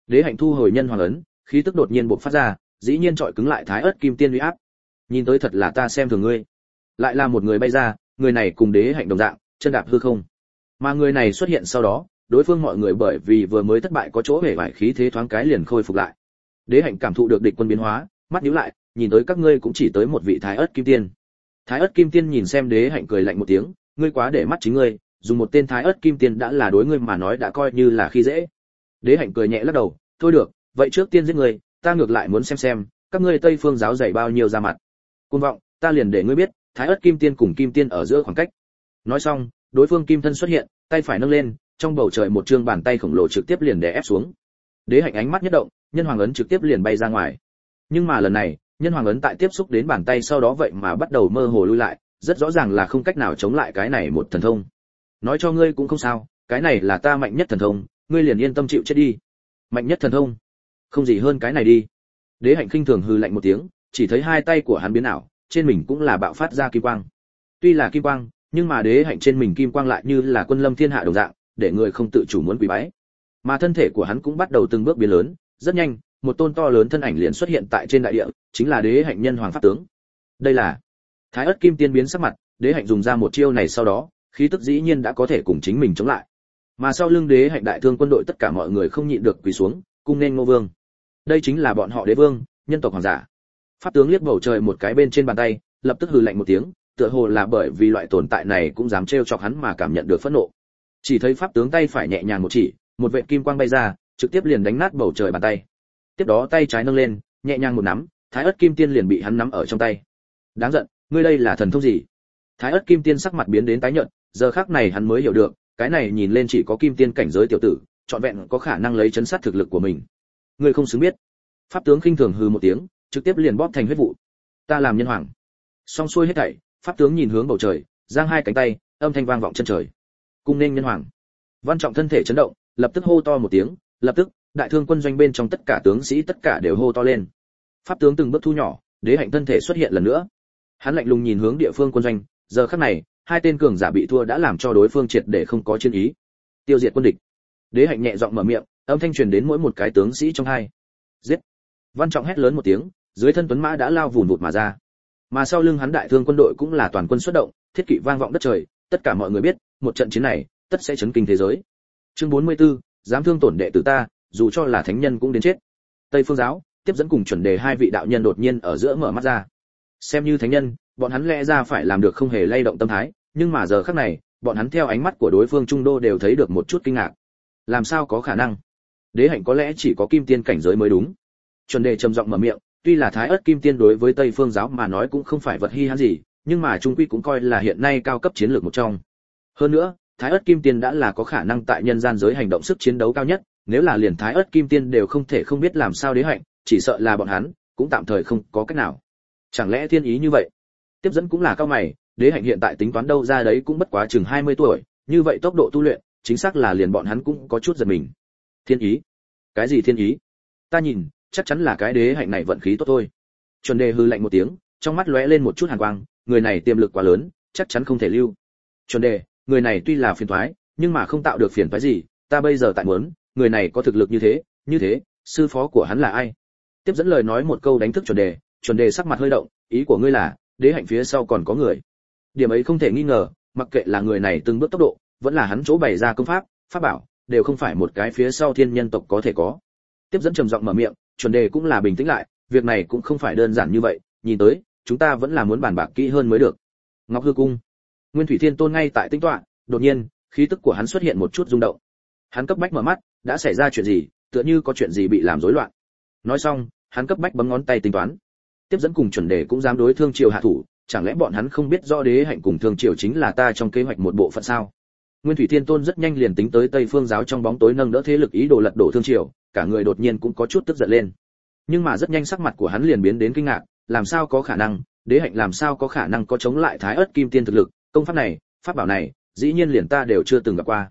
Đế hạnh thu hồi nhân hoàng ấn, khí tức đột nhiên bộc phát ra dĩ nhiên trọi cứng lại thái ớt kim tiên uy áp. Nhìn tới thật là ta xem thường ngươi. Lại là một người bay ra, người này cùng đế hạnh đồng dạng, chân đạp hư không. Mà người này xuất hiện sau đó, đối phương mọi người bởi vì vừa mới thất bại có chỗ hề vải khí thế thoáng cái liền khôi phục lại. Đế hạnh cảm thụ được địch quân biến hóa, mắt nhíu lại, nhìn tới các ngươi cũng chỉ tới một vị thái ớt kim tiên. Thái ớt kim tiên nhìn xem đế hạnh cười lạnh một tiếng, ngươi quá để mắt chính ngươi, dùng một tên thái ớt kim tiên đã là đối ngươi mà nói đã coi như là khi dễ. Đế hạnh cười nhẹ lắc đầu, thôi được, vậy trước tiên giết ngươi ta ngược lại muốn xem xem, các ngươi tây phương giáo dạy bao nhiêu ra mặt. Côn vọng, ta liền để ngươi biết, thái ớt kim tiên cùng kim tiên ở giữa khoảng cách. Nói xong, đối phương kim thân xuất hiện, tay phải nâng lên, trong bầu trời một trương bàn tay khổng lồ trực tiếp liền đè ép xuống. Đế hạnh ánh mắt nhất động, nhân hoàng ấn trực tiếp liền bay ra ngoài. Nhưng mà lần này, nhân hoàng ấn tại tiếp xúc đến bàn tay sau đó vậy mà bắt đầu mơ hồ lui lại, rất rõ ràng là không cách nào chống lại cái này một thần thông. Nói cho ngươi cũng không sao, cái này là ta mạnh nhất thần thông, ngươi liền yên tâm chịu chết đi. Mạnh nhất thần thông không gì hơn cái này đi. Đế hạnh khinh thường hư lạnh một tiếng, chỉ thấy hai tay của hắn biến ảo, trên mình cũng là bạo phát ra kim quang. Tuy là kim quang, nhưng mà đế hạnh trên mình kim quang lại như là quân lâm thiên hạ đồng dạng, để người không tự chủ muốn quỳ bái. Mà thân thể của hắn cũng bắt đầu từng bước biến lớn, rất nhanh, một tôn to lớn thân ảnh liền xuất hiện tại trên đại địa, chính là đế hạnh nhân hoàng pháp tướng. Đây là thái ất kim tiên biến sắc mặt, đế hạnh dùng ra một chiêu này sau đó, khí tức dĩ nhiên đã có thể cùng chính mình chống lại. Mà sau lưng đế hạnh đại thương quân đội tất cả mọi người không nhịn được quỳ xuống, cung nên ngô vương đây chính là bọn họ đế vương, nhân tộc hoàng giả. Pháp tướng liếc bầu trời một cái bên trên bàn tay, lập tức hừ lạnh một tiếng, tựa hồ là bởi vì loại tồn tại này cũng dám trêu chọc hắn mà cảm nhận được phẫn nộ. Chỉ thấy pháp tướng tay phải nhẹ nhàng một chỉ, một vệt kim quang bay ra, trực tiếp liền đánh nát bầu trời bàn tay. Tiếp đó tay trái nâng lên, nhẹ nhàng một nắm, thái ớt kim tiên liền bị hắn nắm ở trong tay. Đáng giận, ngươi đây là thần thông gì? Thái ớt kim tiên sắc mặt biến đến tái nhợt, giờ khắc này hắn mới hiểu được, cái này nhìn lên chỉ có kim tiên cảnh giới tiểu tử, trọn vẹn có khả năng lấy chấn sát thực lực của mình ngươi không xứng biết. Pháp tướng khinh thường hừ một tiếng, trực tiếp liền bóp thành huyết vụ. Ta làm nhân hoàng. Xong xuôi hết thảy, pháp tướng nhìn hướng bầu trời, giang hai cánh tay, âm thanh vang vọng chân trời. Cung nên nhân hoàng. Văn trọng thân thể chấn động, lập tức hô to một tiếng, lập tức, đại thương quân doanh bên trong tất cả tướng sĩ tất cả đều hô to lên. Pháp tướng từng bước thu nhỏ, đế hạnh thân thể xuất hiện lần nữa. Hắn lạnh lùng nhìn hướng địa phương quân doanh, giờ khắc này, hai tên cường giả bị thua đã làm cho đối phương triệt để không có chiến ý. Tiêu diệt quân địch. Đế hạnh nhẹ giọng mở miệng âm thanh truyền đến mỗi một cái tướng sĩ trong hai. Giết. Văn trọng hét lớn một tiếng dưới thân tuấn mã đã lao vùn vụt mà ra. Mà sau lưng hắn đại thương quân đội cũng là toàn quân xuất động thiết kỵ vang vọng đất trời tất cả mọi người biết một trận chiến này tất sẽ chấn kinh thế giới. Chương 44, dám thương tổn đệ tử ta dù cho là thánh nhân cũng đến chết. Tây phương giáo tiếp dẫn cùng chuẩn đề hai vị đạo nhân đột nhiên ở giữa mở mắt ra. Xem như thánh nhân bọn hắn lẽ ra phải làm được không hề lay động tâm thái nhưng mà giờ khắc này bọn hắn theo ánh mắt của đối phương trung đô đều thấy được một chút kinh ngạc. Làm sao có khả năng? Đế hạnh có lẽ chỉ có kim tiên cảnh giới mới đúng. Chuẩn đề trầm giọng mở miệng, tuy là thái ớt kim tiên đối với tây phương giáo mà nói cũng không phải vật hi hãn gì, nhưng mà trung quy cũng coi là hiện nay cao cấp chiến lược một trong. Hơn nữa, thái ớt kim tiên đã là có khả năng tại nhân gian giới hành động sức chiến đấu cao nhất, nếu là liền thái ớt kim tiên đều không thể không biết làm sao đế hạnh, chỉ sợ là bọn hắn cũng tạm thời không có cách nào. Chẳng lẽ thiên ý như vậy? Tiếp dẫn cũng là cao mày, đế hạnh hiện tại tính toán đâu ra đấy cũng bất quá chừng 20 tuổi, như vậy tốc độ tu luyện, chính xác là liền bọn hắn cũng có chút giật mình thiên ý. Cái gì thiên ý? Ta nhìn, chắc chắn là cái đế hạnh này vận khí tốt thôi. Chuẩn đề hư lạnh một tiếng, trong mắt lóe lên một chút hàn quang, người này tiềm lực quá lớn, chắc chắn không thể lưu. Chuẩn đề, người này tuy là phiền toái nhưng mà không tạo được phiền toái gì, ta bây giờ tại muốn, người này có thực lực như thế như thế, sư phó của hắn là ai? Tiếp dẫn lời nói một câu đánh thức chuẩn đề chuẩn đề sắc mặt hơi động, ý của ngươi là, đế hạnh phía sau còn có người. Điểm ấy không thể nghi ngờ, mặc kệ là người này từng bước tốc độ, vẫn là hắn chỗ bày ra công pháp pháp bảo đều không phải một cái phía sau thiên nhân tộc có thể có. Tiếp dẫn trầm giọng mở miệng, chuẩn đề cũng là bình tĩnh lại, việc này cũng không phải đơn giản như vậy, nhìn tới, chúng ta vẫn là muốn bàn bạc kỹ hơn mới được. Ngọc hư cung. Nguyên thủy thiên tôn ngay tại tinh tọa, đột nhiên, khí tức của hắn xuất hiện một chút rung động. Hắn cấp bách mở mắt, đã xảy ra chuyện gì, tựa như có chuyện gì bị làm rối loạn. Nói xong, hắn cấp bách bấm ngón tay tính toán. Tiếp dẫn cùng chuẩn đề cũng dám đối thương triều hạ thủ, chẳng lẽ bọn hắn không biết rõ đế hạnh cùng thương triều chính là ta trong kế hoạch một bộ phận sao? Nguyên thủy thiên tôn rất nhanh liền tính tới tây phương giáo trong bóng tối nâng đỡ thế lực ý đồ lật đổ thương triều, cả người đột nhiên cũng có chút tức giận lên. Nhưng mà rất nhanh sắc mặt của hắn liền biến đến kinh ngạc, làm sao có khả năng, đế hạnh làm sao có khả năng có chống lại thái ớt kim tiên thực lực, công pháp này, pháp bảo này, dĩ nhiên liền ta đều chưa từng gặp qua.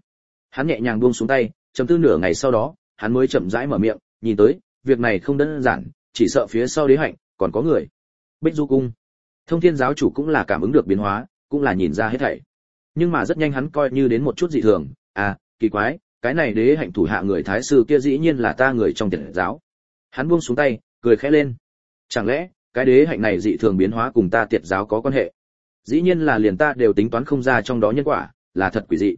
Hắn nhẹ nhàng buông xuống tay chấm tư nửa ngày sau đó, hắn mới chậm rãi mở miệng, nhìn tới, việc này không đơn giản, chỉ sợ phía sau đế hạnh, còn có người. Bích du cung. Thông thiên giáo chủ cũng là cảm ứng được biến hóa, cũng là nhìn ra hết thảy nhưng mà rất nhanh hắn coi như đến một chút dị thường. À kỳ quái, cái này đế hạnh thủ hạ người thái sư kia dĩ nhiên là ta người trong tiệt giáo. Hắn buông xuống tay, cười khẽ lên. Chẳng lẽ, cái đế hạnh này dị thường biến hóa cùng ta tiệt giáo có quan hệ? Dĩ nhiên là liền ta đều tính toán không ra trong đó nhân quả, là thật quỷ dị.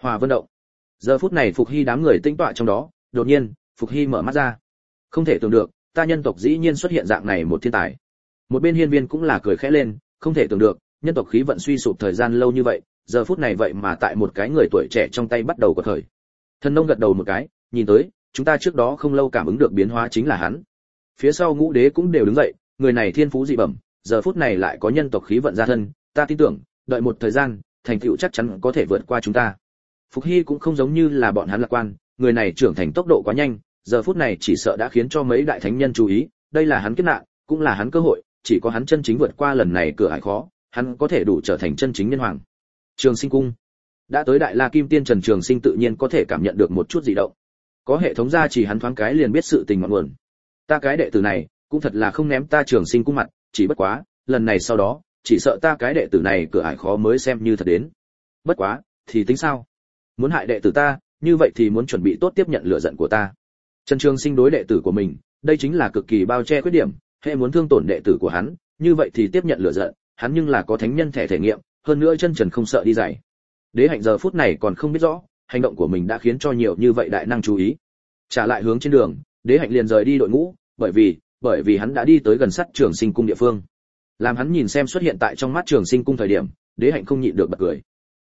Hòa vân động. Giờ phút này phục hy đám người tinh tọa trong đó, đột nhiên, phục hy mở mắt ra. Không thể tưởng được, ta nhân tộc dĩ nhiên xuất hiện dạng này một thiên tài. Một bên hiên viên cũng là cười khẽ lên, không thể tưởng được, nhân tộc khí vận suy sụp thời gian lâu như vậy giờ phút này vậy mà tại một cái người tuổi trẻ trong tay bắt đầu có thời. Thần nông gật đầu một cái, nhìn tới, chúng ta trước đó không lâu cảm ứng được biến hóa chính là hắn. Phía sau ngũ đế cũng đều đứng dậy, người này thiên phú dị bẩm, giờ phút này lại có nhân tộc khí vận ra thân, ta tin tưởng, đợi một thời gian, thành tựu chắc chắn có thể vượt qua chúng ta. Phục hy cũng không giống như là bọn hắn lạc quan, người này trưởng thành tốc độ quá nhanh, giờ phút này chỉ sợ đã khiến cho mấy đại thánh nhân chú ý, đây là hắn kết nạn, cũng là hắn cơ hội, chỉ có hắn chân chính vượt qua lần này cửa ải khó, hắn có thể đủ trở thành chân chính nhân hoàng trường sinh cung. Đã tới đại la kim tiên trần trường sinh tự nhiên có thể cảm nhận được một chút dị động. Có hệ thống gia chỉ hắn thoáng cái liền biết sự tình ngọn nguồn. Ta cái đệ tử này, cũng thật là không ném ta trường sinh cung mặt, chỉ bất quá, lần này sau đó, chỉ sợ ta cái đệ tử này cửa ải khó mới xem như thật đến. Bất quá, thì tính sao? Muốn hại đệ tử ta, như vậy thì muốn chuẩn bị tốt tiếp nhận lửa giận của ta. Trần trường sinh đối đệ tử của mình, đây chính là cực kỳ bao che khuyết điểm, hệ muốn thương tổn đệ tử của hắn, như vậy thì tiếp nhận lửa giận, hắn nhưng là có thánh nhân thể thể nghiệm hơn nữa chân trần không sợ đi dày đế hạnh giờ phút này còn không biết rõ, hành động của mình đã khiến cho nhiều như vậy đại năng chú ý. Trả lại hướng trên đường, đế hạnh liền rời đi đội ngũ, bởi vì bởi vì hắn đã đi tới gần sát trường sinh cung địa phương. Làm hắn nhìn xem xuất hiện tại trong mắt trường sinh cung thời điểm, đế hạnh không nhịn được bật cười.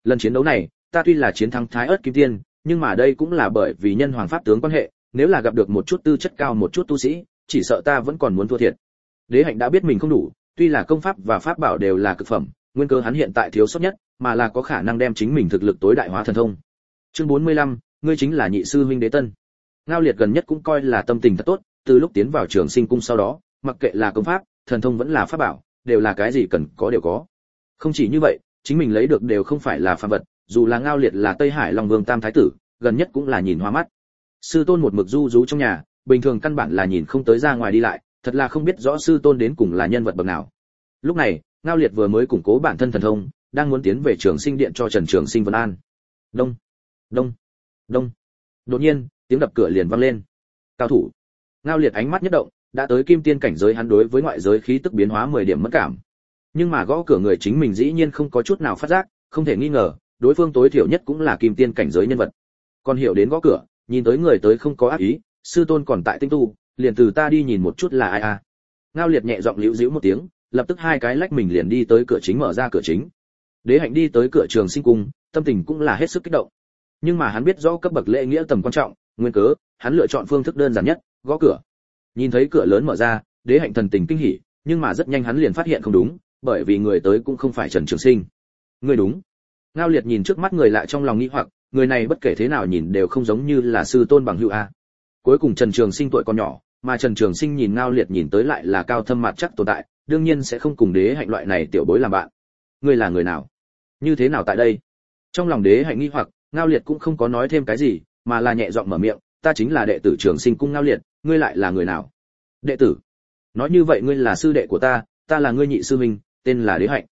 Lần chiến đấu này, ta tuy là chiến thắng thái ớt kim tiên, nhưng mà đây cũng là bởi vì nhân hoàng pháp tướng quan hệ, nếu là gặp được một chút tư chất cao một chút tu sĩ, chỉ sợ ta vẫn còn muốn thua thiệt. Đế hạnh đã biết mình không đủ, tuy là công pháp và pháp bảo đều là cực phẩm nguyên cơ hắn hiện tại thiếu sót nhất mà là có khả năng đem chính mình thực lực tối đại hóa thần thông. Chương 45, ngươi chính là nhị sư huynh đế tân. Ngao liệt gần nhất cũng coi là tâm tình thật tốt từ lúc tiến vào trường sinh cung sau đó mặc kệ là công pháp thần thông vẫn là pháp bảo đều là cái gì cần có đều có. Không chỉ như vậy chính mình lấy được đều không phải là phàm vật dù là ngao liệt là tây hải long vương tam thái tử gần nhất cũng là nhìn hoa mắt. Sư tôn một mực du rú trong nhà bình thường căn bản là nhìn không tới ra ngoài đi lại thật là không biết rõ sư tôn đến cùng là nhân vật bậc nào. Lúc này ngao liệt vừa mới củng cố bản thân thần thông, đang muốn tiến về trường sinh điện cho trần trường sinh vân an. Đông đông đông. Đột nhiên, tiếng đập cửa liền vang lên. Cao thủ. Ngao liệt ánh mắt nhất động, đã tới kim tiên cảnh giới hắn đối với ngoại giới khí tức biến hóa 10 điểm mất cảm. Nhưng mà gõ cửa người chính mình dĩ nhiên không có chút nào phát giác, không thể nghi ngờ, đối phương tối thiểu nhất cũng là kim tiên cảnh giới nhân vật. Còn hiểu đến gõ cửa, nhìn tới người tới không có ác ý, sư tôn còn tại tinh tu, liền từ ta đi nhìn một chút là ai à. Ngao liệt nhẹ giọng liễu dĩu một tiếng lập tức hai cái lách mình liền đi tới cửa chính mở ra cửa chính. Đế hạnh đi tới cửa trường sinh cung, tâm tình cũng là hết sức kích động. Nhưng mà hắn biết rõ cấp bậc lễ nghĩa tầm quan trọng, nguyên cớ, hắn lựa chọn phương thức đơn giản nhất, gõ cửa. Nhìn thấy cửa lớn mở ra, đế hạnh thần tình kinh hỉ, nhưng mà rất nhanh hắn liền phát hiện không đúng, bởi vì người tới cũng không phải trần trường sinh. Người đúng. Ngao liệt nhìn trước mắt người lại trong lòng nghĩ hoặc, người này bất kể thế nào nhìn đều không giống như là sư tôn bằng hữu a. Cuối cùng trần trường sinh tuổi còn nhỏ, mà trần trường sinh nhìn ngao liệt nhìn tới lại là cao thâm mặt chắc tồn tại đương nhiên sẽ không cùng đế hạnh loại này tiểu bối làm bạn. Ngươi là người nào? Như thế nào tại đây? Trong lòng đế hạnh nghi hoặc, ngao liệt cũng không có nói thêm cái gì, mà là nhẹ giọng mở miệng, ta chính là đệ tử trường sinh cung ngao liệt, ngươi lại là người nào? Đệ tử? Nói như vậy ngươi là sư đệ của ta ta là ngươi nhị sư minh tên là đế hạnh.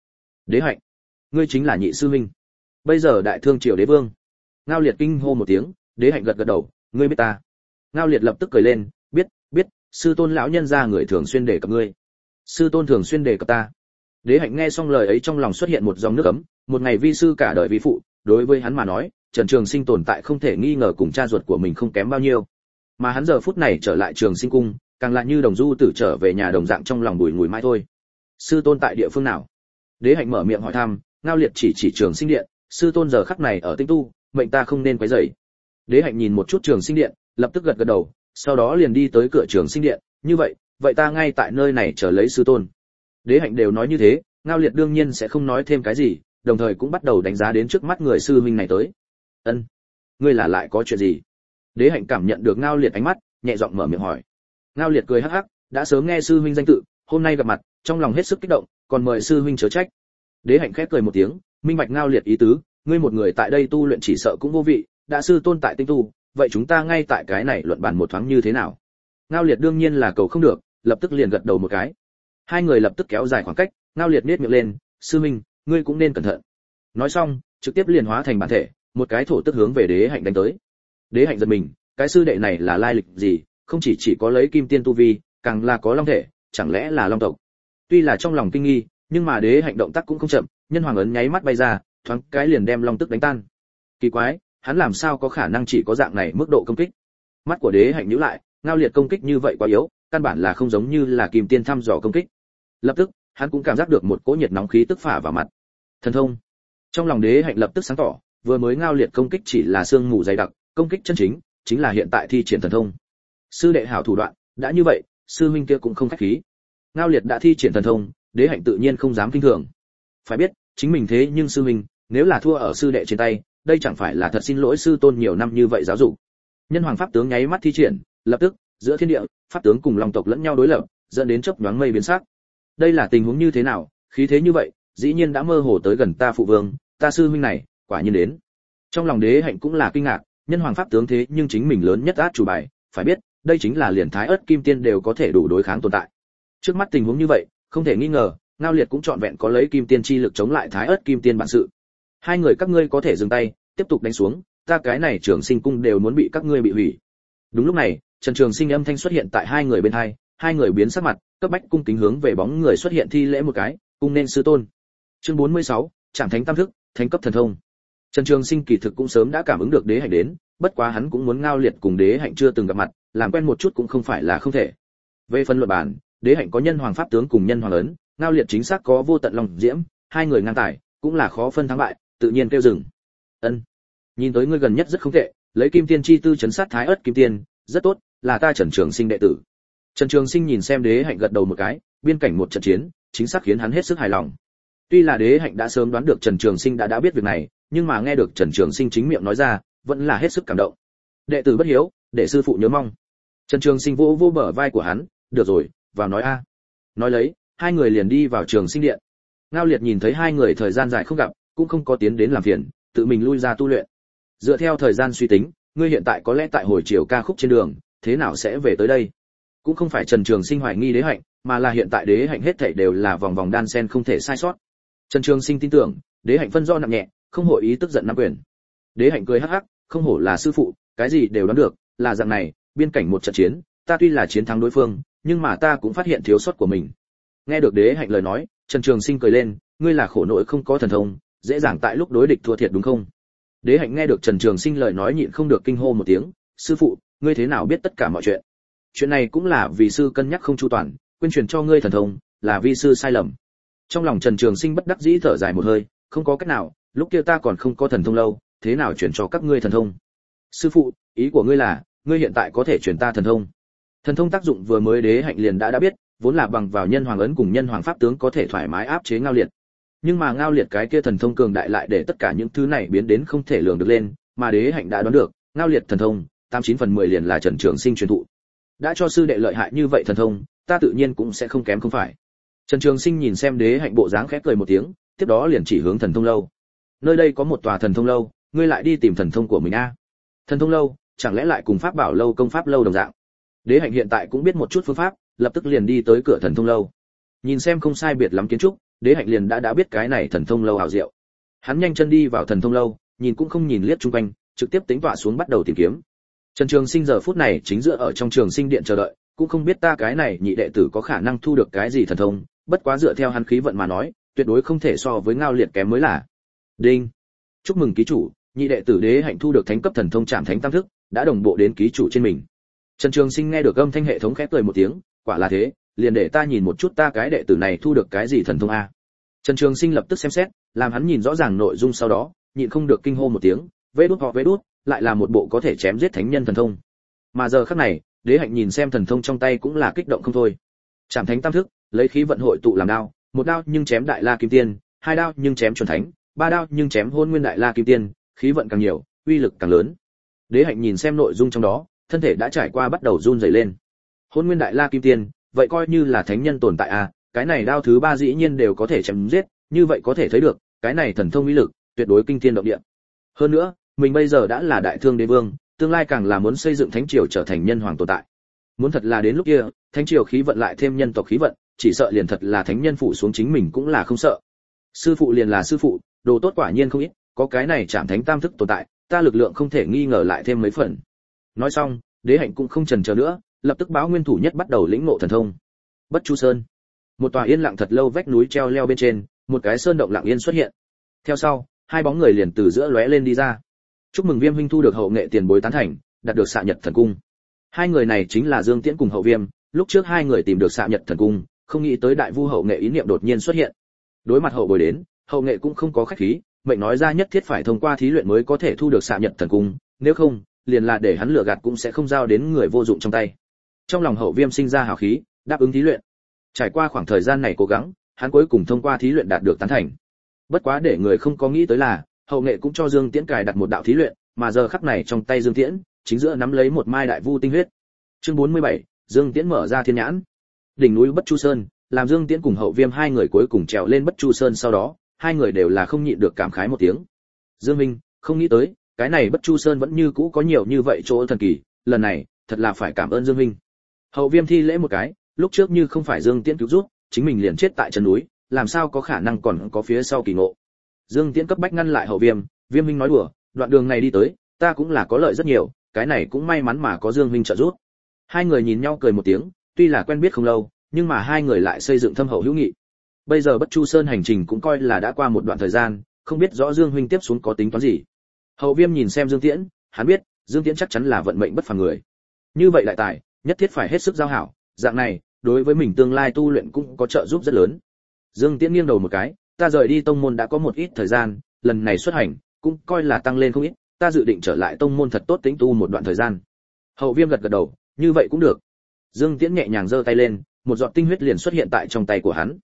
Đế hạnh? Ngươi chính là nhị sư minh bây giờ đại thương triều đế vương. Ngao liệt kinh hô một tiếng, đế hạnh gật gật đầu, ngươi biết ta. Ngao liệt lập tức cười lên, biết biết, sư tôn lão nhân gia người thường xuyên để cập ngươi sư tôn thường xuyên đề cập ta. Đế hạnh nghe xong lời ấy trong lòng xuất hiện một dòng nước ấm, một ngày vi sư cả đời vi phụ, đối với hắn mà nói, trần trường sinh tồn tại không thể nghi ngờ cùng cha ruột của mình không kém bao nhiêu. Mà hắn giờ phút này trở lại trường sinh cung, càng lại như đồng du tử trở về nhà đồng dạng trong lòng bùi ngùi mai thôi. Sư tôn tại địa phương nào? Đế hạnh mở miệng hỏi thăm, ngao liệt chỉ chỉ trường sinh điện, sư tôn giờ khắc này ở tinh tu, mệnh ta không nên quấy rầy. Đế hạnh nhìn một chút trường sinh điện, lập tức gật gật đầu, sau đó liền đi tới cửa trường sinh điện, như vậy vậy ta ngay tại nơi này chờ lấy sư tôn. Đế hạnh đều nói như thế, ngao liệt đương nhiên sẽ không nói thêm cái gì, đồng thời cũng bắt đầu đánh giá đến trước mắt người sư huynh này tới. Ân, ngươi là lại có chuyện gì? Đế hạnh cảm nhận được ngao liệt ánh mắt, nhẹ giọng mở miệng hỏi. Ngao liệt cười hắc hắc, đã sớm nghe sư huynh danh tự, hôm nay gặp mặt, trong lòng hết sức kích động, còn mời sư huynh chớ trách. Đế hạnh khép cười một tiếng, minh bạch ngao liệt ý tứ, ngươi một người tại đây tu luyện chỉ sợ cũng vô vị, đã sư tôn tại tinh tu, vậy chúng ta ngay tại cái này luận bàn một thoáng như thế nào? Ngao liệt đương nhiên là cầu không được lập tức liền gật đầu một cái. Hai người lập tức kéo dài khoảng cách, ngao liệt nết miệng lên, sư minh, ngươi cũng nên cẩn thận. Nói xong, trực tiếp liền hóa thành bản thể, một cái thổ tức hướng về đế hạnh đánh tới. Đế hạnh giật mình, cái sư đệ này là lai lịch gì? Không chỉ chỉ có lấy kim tiên tu vi, càng là có long thể, chẳng lẽ là long tộc? Tuy là trong lòng kinh nghi, nhưng mà đế hạnh động tác cũng không chậm, nhân hoàng ấn nháy mắt bay ra, thoáng cái liền đem long tức đánh tan. Kỳ quái, hắn làm sao có khả năng chỉ có dạng này mức độ công kích? Mắt của đế hạnh nhíu lại ngao liệt công kích như vậy quá yếu, căn bản là không giống như là kim tiên thăm dò công kích. Lập tức, hắn cũng cảm giác được một cỗ nhiệt nóng khí tức phả vào mặt. Thần thông. Trong lòng đế hạnh lập tức sáng tỏ, vừa mới ngao liệt công kích chỉ là sương mù dày đặc, công kích chân chính chính là hiện tại thi triển thần thông. Sư đệ hảo thủ đoạn, đã như vậy, sư huynh kia cũng không khách khí. Ngao liệt đã thi triển thần thông, đế hạnh tự nhiên không dám kinh thường. Phải biết, chính mình thế nhưng sư huynh, nếu là thua ở sư đệ trên tay, đây chẳng phải là thật xin lỗi sư tôn nhiều năm như vậy giáo dục. Nhân hoàng pháp tướng nháy mắt thi triển lập tức, giữa thiên địa, pháp tướng cùng lòng tộc lẫn nhau đối lập, dẫn đến chớp nhoáng mây biến sắc. Đây là tình huống như thế nào? Khí thế như vậy, dĩ nhiên đã mơ hồ tới gần ta phụ vương, ta sư huynh này, quả nhiên đến. Trong lòng đế hạnh cũng là kinh ngạc, nhân hoàng pháp tướng thế nhưng chính mình lớn nhất át chủ bài, phải biết, đây chính là liền thái ớt kim tiên đều có thể đủ đối kháng tồn tại. Trước mắt tình huống như vậy, không thể nghi ngờ, ngao liệt cũng trọn vẹn có lấy kim tiên chi lực chống lại thái ớt kim tiên bản sự. Hai người các ngươi có thể dừng tay, tiếp tục đánh xuống, ta cái này trưởng sinh cung đều muốn bị các ngươi bị hủy. Đúng lúc này trần trường sinh âm thanh xuất hiện tại hai người bên hai hai người biến sắc mặt cấp bách cung kính hướng về bóng người xuất hiện thi lễ một cái cung nên sư tôn. Chương 46, Trảm thánh tam thức thánh cấp thần thông. Trần trường sinh kỳ thực cũng sớm đã cảm ứng được đế hạnh đến bất quá hắn cũng muốn ngao liệt cùng đế hạnh chưa từng gặp mặt làm quen một chút cũng không phải là không thể. Về phần luận bản đế hạnh có nhân hoàng pháp tướng cùng nhân hoàng lớn ngao liệt chính xác có vô tận lòng diễm hai người ngang tài cũng là khó phân thắng bại tự nhiên kêu dừng. Ân. Nhìn tới ngươi gần nhất rất không tệ lấy kim tiên chi tư chấn sát thái ớt kim tiên rất tốt là ta trần trường sinh đệ tử. Trần trường sinh nhìn xem đế hạnh gật đầu một cái, biên cảnh một trận chiến, chính xác khiến hắn hết sức hài lòng. Tuy là đế hạnh đã sớm đoán được trần trường sinh đã đã biết việc này, nhưng mà nghe được trần trường sinh chính miệng nói ra, vẫn là hết sức cảm động. Đệ tử bất hiếu đệ sư phụ nhớ mong. Trần trường sinh vỗ vỗ bờ vai của hắn, được rồi, vào nói a. Nói lấy, hai người liền đi vào trường sinh điện. Ngao liệt nhìn thấy hai người thời gian dài không gặp, cũng không có tiến đến làm phiền, tự mình lui ra tu luyện. Dựa theo thời gian suy tính, ngươi hiện tại có lẽ tại hồi chiều ca khúc trên đường thế nào sẽ về tới đây? Cũng không phải trần trường sinh hoài nghi đế hạnh, mà là hiện tại đế hạnh hết thảy đều là vòng vòng đan sen không thể sai sót. Trần trường sinh tin tưởng, đế hạnh phân do nặng nhẹ, không hội ý tức giận nắm quyền. Đế hạnh cười hắc hắc, không hổ là sư phụ, cái gì đều đoán được, là dạng này, biên cảnh một trận chiến, ta tuy là chiến thắng đối phương, nhưng mà ta cũng phát hiện thiếu sót của mình. Nghe được đế hạnh lời nói, trần trường sinh cười lên, ngươi là khổ nỗi không có thần thông, dễ dàng tại lúc đối địch thua thiệt đúng không? Đế hạnh nghe được trần trường sinh lời nói nhịn không được kinh hô một tiếng, sư phụ ngươi thế nào biết tất cả mọi chuyện? Chuyện này cũng là vì sư cân nhắc không chu toàn, quên truyền cho ngươi thần thông, là vi sư sai lầm. Trong lòng trần trường sinh bất đắc dĩ thở dài một hơi, không có cách nào, lúc kia ta còn không có thần thông lâu, thế nào chuyển cho các ngươi thần thông? Sư phụ, ý của ngươi là, ngươi hiện tại có thể chuyển ta thần thông. Thần thông tác dụng vừa mới đế hạnh liền đã đã biết, vốn là bằng vào nhân hoàng ấn cùng nhân hoàng pháp tướng có thể thoải mái áp chế ngao liệt. Nhưng mà ngao liệt cái kia thần thông cường đại lại để tất cả những thứ này biến đến không thể lường được lên, mà đế hạnh đã đoán được, ngao liệt thần thông tám chín phần mười liền là trần trường sinh truyền thụ. Đã cho sư đệ lợi hại như vậy thần thông, ta tự nhiên cũng sẽ không kém không phải. Trần trường sinh nhìn xem đế hạnh bộ dáng khẽ cười một tiếng, tiếp đó liền chỉ hướng thần thông lâu. Nơi đây có một tòa thần thông lâu, ngươi lại đi tìm thần thông của mình a. Thần thông lâu, chẳng lẽ lại cùng pháp bảo lâu công pháp lâu đồng dạng? Đế hạnh hiện tại cũng biết một chút phương pháp, lập tức liền đi tới cửa thần thông lâu. Nhìn xem không sai biệt lắm kiến trúc, đế hạnh liền đã đã biết cái này thần thông lâu hào diệu. Hắn nhanh chân đi vào thần thông lâu, nhìn cũng không nhìn liếc chung quanh, trực tiếp tính tọa xuống bắt đầu tìm kiếm trần trường sinh giờ phút này chính dựa ở trong trường sinh điện chờ đợi, cũng không biết ta cái này nhị đệ tử có khả năng thu được cái gì thần thông, bất quá dựa theo hắn khí vận mà nói, tuyệt đối không thể so với ngao liệt kém mới là. Đinh. Chúc mừng ký chủ, nhị đệ tử đế hạnh thu được thánh cấp thần thông trảm thánh tam thức, đã đồng bộ đến ký chủ trên mình. Trần trường sinh nghe được âm thanh hệ thống khẽ cười một tiếng, quả là thế, liền để ta nhìn một chút ta cái đệ tử này thu được cái gì thần thông a. Trần trường sinh lập tức xem xét, làm hắn nhìn rõ ràng nội dung sau đó, nhịn không được kinh hô một tiếng, vê đút họ, vê đút lại là một bộ có thể chém giết thánh nhân thần thông. Mà giờ khắc này, đế hạnh nhìn xem thần thông trong tay cũng là kích động không thôi. Trảm thánh tam thức, lấy khí vận hội tụ làm đao, một đao nhưng chém đại la kim tiên, hai đao nhưng chém chuẩn thánh, ba đao nhưng chém hôn nguyên đại la kim tiên, khí vận càng nhiều, uy lực càng lớn. Đế hạnh nhìn xem nội dung trong đó, thân thể đã trải qua bắt đầu run rẩy lên. Hôn nguyên đại la kim tiên, vậy coi như là thánh nhân tồn tại a cái này đao thứ ba dĩ nhiên đều có thể chém giết, như vậy có thể thấy được, cái này thần thông uy lực, tuyệt đối kinh thiên động địa. Hơn nữa mình bây giờ đã là đại thương đế vương, tương lai càng là muốn xây dựng thánh triều trở thành nhân hoàng tồn tại. Muốn thật là đến lúc kia, thánh triều khí vận lại thêm nhân tộc khí vận, chỉ sợ liền thật là thánh nhân phụ xuống chính mình cũng là không sợ. Sư phụ liền là sư phụ, đồ tốt quả nhiên không ít, có cái này chạm thánh tam thức tồn tại, ta lực lượng không thể nghi ngờ lại thêm mấy phần. Nói xong, đế hạnh cũng không chần chờ nữa, lập tức báo nguyên thủ nhất bắt đầu lĩnh ngộ thần thông. Bất chu sơn. Một tòa yên lặng thật lâu vách núi treo leo bên trên, một cái sơn động lặng yên xuất hiện. Theo sau, hai bóng người liền từ giữa lóe lên đi ra chúc mừng viêm huynh thu được hậu nghệ tiền bối tán thành, đạt được xạ nhật thần cung. Hai người này chính là dương tiễn cùng hậu viêm, lúc trước hai người tìm được xạ nhật thần cung, không nghĩ tới đại vu hậu nghệ ý niệm đột nhiên xuất hiện. Đối mặt hậu bồi đến, hậu nghệ cũng không có khách khí, mệnh nói ra nhất thiết phải thông qua thí luyện mới có thể thu được xạ nhật thần cung, nếu không, liền là để hắn lừa gạt cũng sẽ không giao đến người vô dụng trong tay. Trong lòng hậu viêm sinh ra hào khí, đáp ứng thí luyện. Trải qua khoảng thời gian này cố gắng, hắn cuối cùng thông qua thí luyện đạt được tán thành. Bất quá để người không có nghĩ tới là hậu nghệ cũng cho dương tiễn cài đặt một đạo thí luyện mà giờ khắc này trong tay dương tiễn chính giữa nắm lấy một mai đại vu tinh huyết. Chương 47, dương tiễn mở ra thiên nhãn. Đỉnh núi bất chu sơn làm dương tiễn cùng hậu viêm hai người cuối cùng trèo lên bất chu sơn sau đó hai người đều là không nhịn được cảm khái một tiếng. Dương minh không nghĩ tới cái này bất chu sơn vẫn như cũ có nhiều như vậy chỗ thần kỳ lần này thật là phải cảm ơn dương minh. Hậu viêm thi lễ một cái lúc trước như không phải dương tiễn cứu giúp chính mình liền chết tại chân núi làm sao có khả năng còn có phía sau kỳ ngộ dương tiễn cấp bách ngăn lại hậu viêm viêm minh nói đùa, đoạn đường này đi tới, ta cũng là có lợi rất nhiều, cái này cũng may mắn mà có dương minh trợ giúp. Hai người nhìn nhau cười một tiếng, tuy là quen biết không lâu, nhưng mà hai người lại xây dựng thâm hậu hữu nghị. Bây giờ bất chu sơn hành trình cũng coi là đã qua một đoạn thời gian, không biết rõ dương huynh tiếp xuống có tính toán gì. Hậu viêm nhìn xem dương tiễn, hắn biết, dương tiễn chắc chắn là vận mệnh bất phàm người. Như vậy đại tài, nhất thiết phải hết sức giao hảo, dạng này, đối với mình tương lai tu luyện cũng có trợ giúp rất lớn. Dương tiễn nghiêng đầu một cái ta rời đi tông môn đã có một ít thời gian, lần này xuất hành cũng coi là tăng lên không ít, ta dự định trở lại tông môn thật tốt tính tu một đoạn thời gian. Hậu viêm gật gật đầu, như vậy cũng được. Dương tiễn nhẹ nhàng giơ tay lên, một giọt tinh huyết liền xuất hiện tại trong tay của hắn.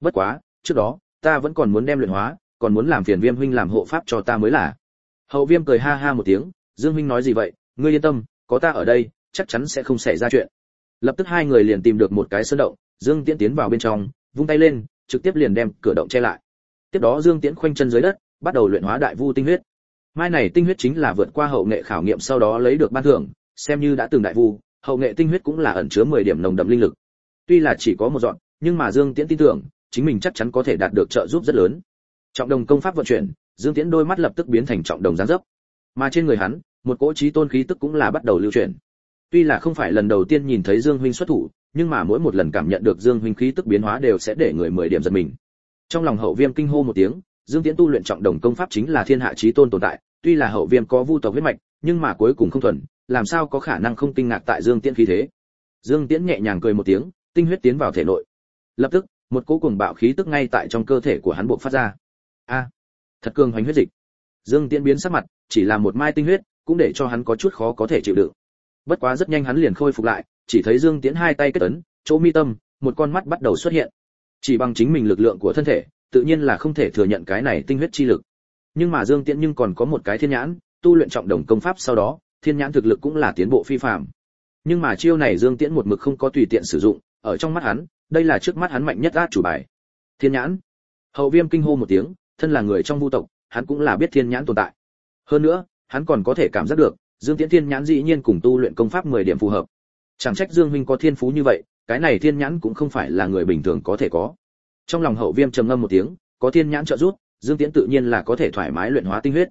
Bất quá, trước đó, ta vẫn còn muốn đem luyện hóa, còn muốn làm phiền viêm huynh làm hộ pháp cho ta mới là. Hậu viêm cười ha ha một tiếng, dương huynh nói gì vậy, ngươi yên tâm, có ta ở đây, chắc chắn sẽ không xảy ra chuyện. Lập tức hai người liền tìm được một cái sơn động, dương tiễn tiến vào bên trong, vung tay lên trực tiếp liền đem cửa động che lại. Tiếp đó dương tiễn khoanh chân dưới đất, bắt đầu luyện hóa đại vu tinh huyết. Mai này tinh huyết chính là vượt qua hậu nghệ khảo nghiệm sau đó lấy được ban thưởng, xem như đã từng đại vu, hậu nghệ tinh huyết cũng là ẩn chứa 10 điểm nồng đậm linh lực. Tuy là chỉ có một dọn, nhưng mà dương tiễn tin tưởng, chính mình chắc chắn có thể đạt được trợ giúp rất lớn. Trọng đồng công pháp vận chuyển, dương tiễn đôi mắt lập tức biến thành trọng đồng giáng dấp. Mà trên người hắn, một cỗ trí tôn khí tức cũng là bắt đầu lưu chuyển. Tuy là không phải lần đầu tiên nhìn thấy dương huynh xuất thủ nhưng mà mỗi một lần cảm nhận được dương huynh khí tức biến hóa đều sẽ để người mười điểm giật mình. Trong lòng hậu viêm kinh hô một tiếng, dương tiễn tu luyện trọng đồng công pháp chính là thiên hạ trí tôn tồn tại, tuy là hậu viêm có vu tộc huyết mạch, nhưng mà cuối cùng không thuần, làm sao có khả năng không kinh ngạc tại dương tiễn khí thế. Dương tiễn nhẹ nhàng cười một tiếng, tinh huyết tiến vào thể nội. Lập tức, một cỗ cuồng bạo khí tức ngay tại trong cơ thể của hắn buộc phát ra. A, thật cường hoành huyết dịch. Dương tiễn biến sắc mặt, chỉ là một mai tinh huyết, cũng để cho hắn có chút khó có thể chịu đựng. Bất quá rất nhanh hắn liền khôi phục lại chỉ thấy dương tiễn hai tay kết ấn, chỗ mi tâm, một con mắt bắt đầu xuất hiện. Chỉ bằng chính mình lực lượng của thân thể, tự nhiên là không thể thừa nhận cái này tinh huyết chi lực. Nhưng mà dương tiễn nhưng còn có một cái thiên nhãn, tu luyện trọng đồng công pháp sau đó, thiên nhãn thực lực cũng là tiến bộ phi phàm. Nhưng mà chiêu này dương tiễn một mực không có tùy tiện sử dụng, ở trong mắt hắn, đây là trước mắt hắn mạnh nhất át chủ bài. Thiên nhãn. Hậu viêm kinh hô một tiếng, thân là người trong vu tộc, hắn cũng là biết thiên nhãn tồn tại. Hơn nữa, hắn còn có thể cảm giác được, dương tiễn thiên nhãn dĩ nhiên cùng tu luyện công pháp 10 điểm phù hợp chẳng trách dương huynh có thiên phú như vậy, cái này thiên nhãn cũng không phải là người bình thường có thể có. Trong lòng hậu viêm trầm ngâm một tiếng, có thiên nhãn trợ giúp, dương tiễn tự nhiên là có thể thoải mái luyện hóa tinh huyết.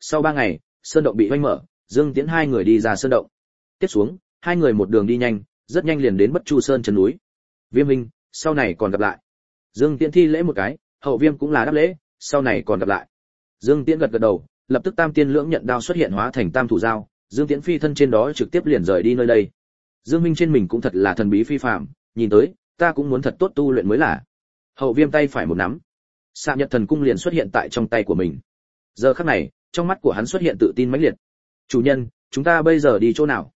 Sau ba ngày, sơn động bị oanh mở, dương tiễn hai người đi ra sơn động. Tiếp xuống, hai người một đường đi nhanh, rất nhanh liền đến bất chu sơn chân núi. Viêm minh sau này còn gặp lại. Dương tiễn thi lễ một cái, hậu viêm cũng là đáp lễ, sau này còn gặp lại. Dương tiễn gật gật đầu, lập tức tam tiên lưỡng nhận đao xuất hiện hóa thành tam thủ dao dương tiễn phi thân trên đó trực tiếp liền rời đi nơi đây dương minh trên mình cũng thật là thần bí phi phàm, nhìn tới ta cũng muốn thật tốt tu luyện mới là. Hậu viêm tay phải một nắm. Xạ nhật thần cung liền xuất hiện tại trong tay của mình. Giờ khắc này trong mắt của hắn xuất hiện tự tin mãnh liệt. Chủ nhân chúng ta bây giờ đi chỗ nào?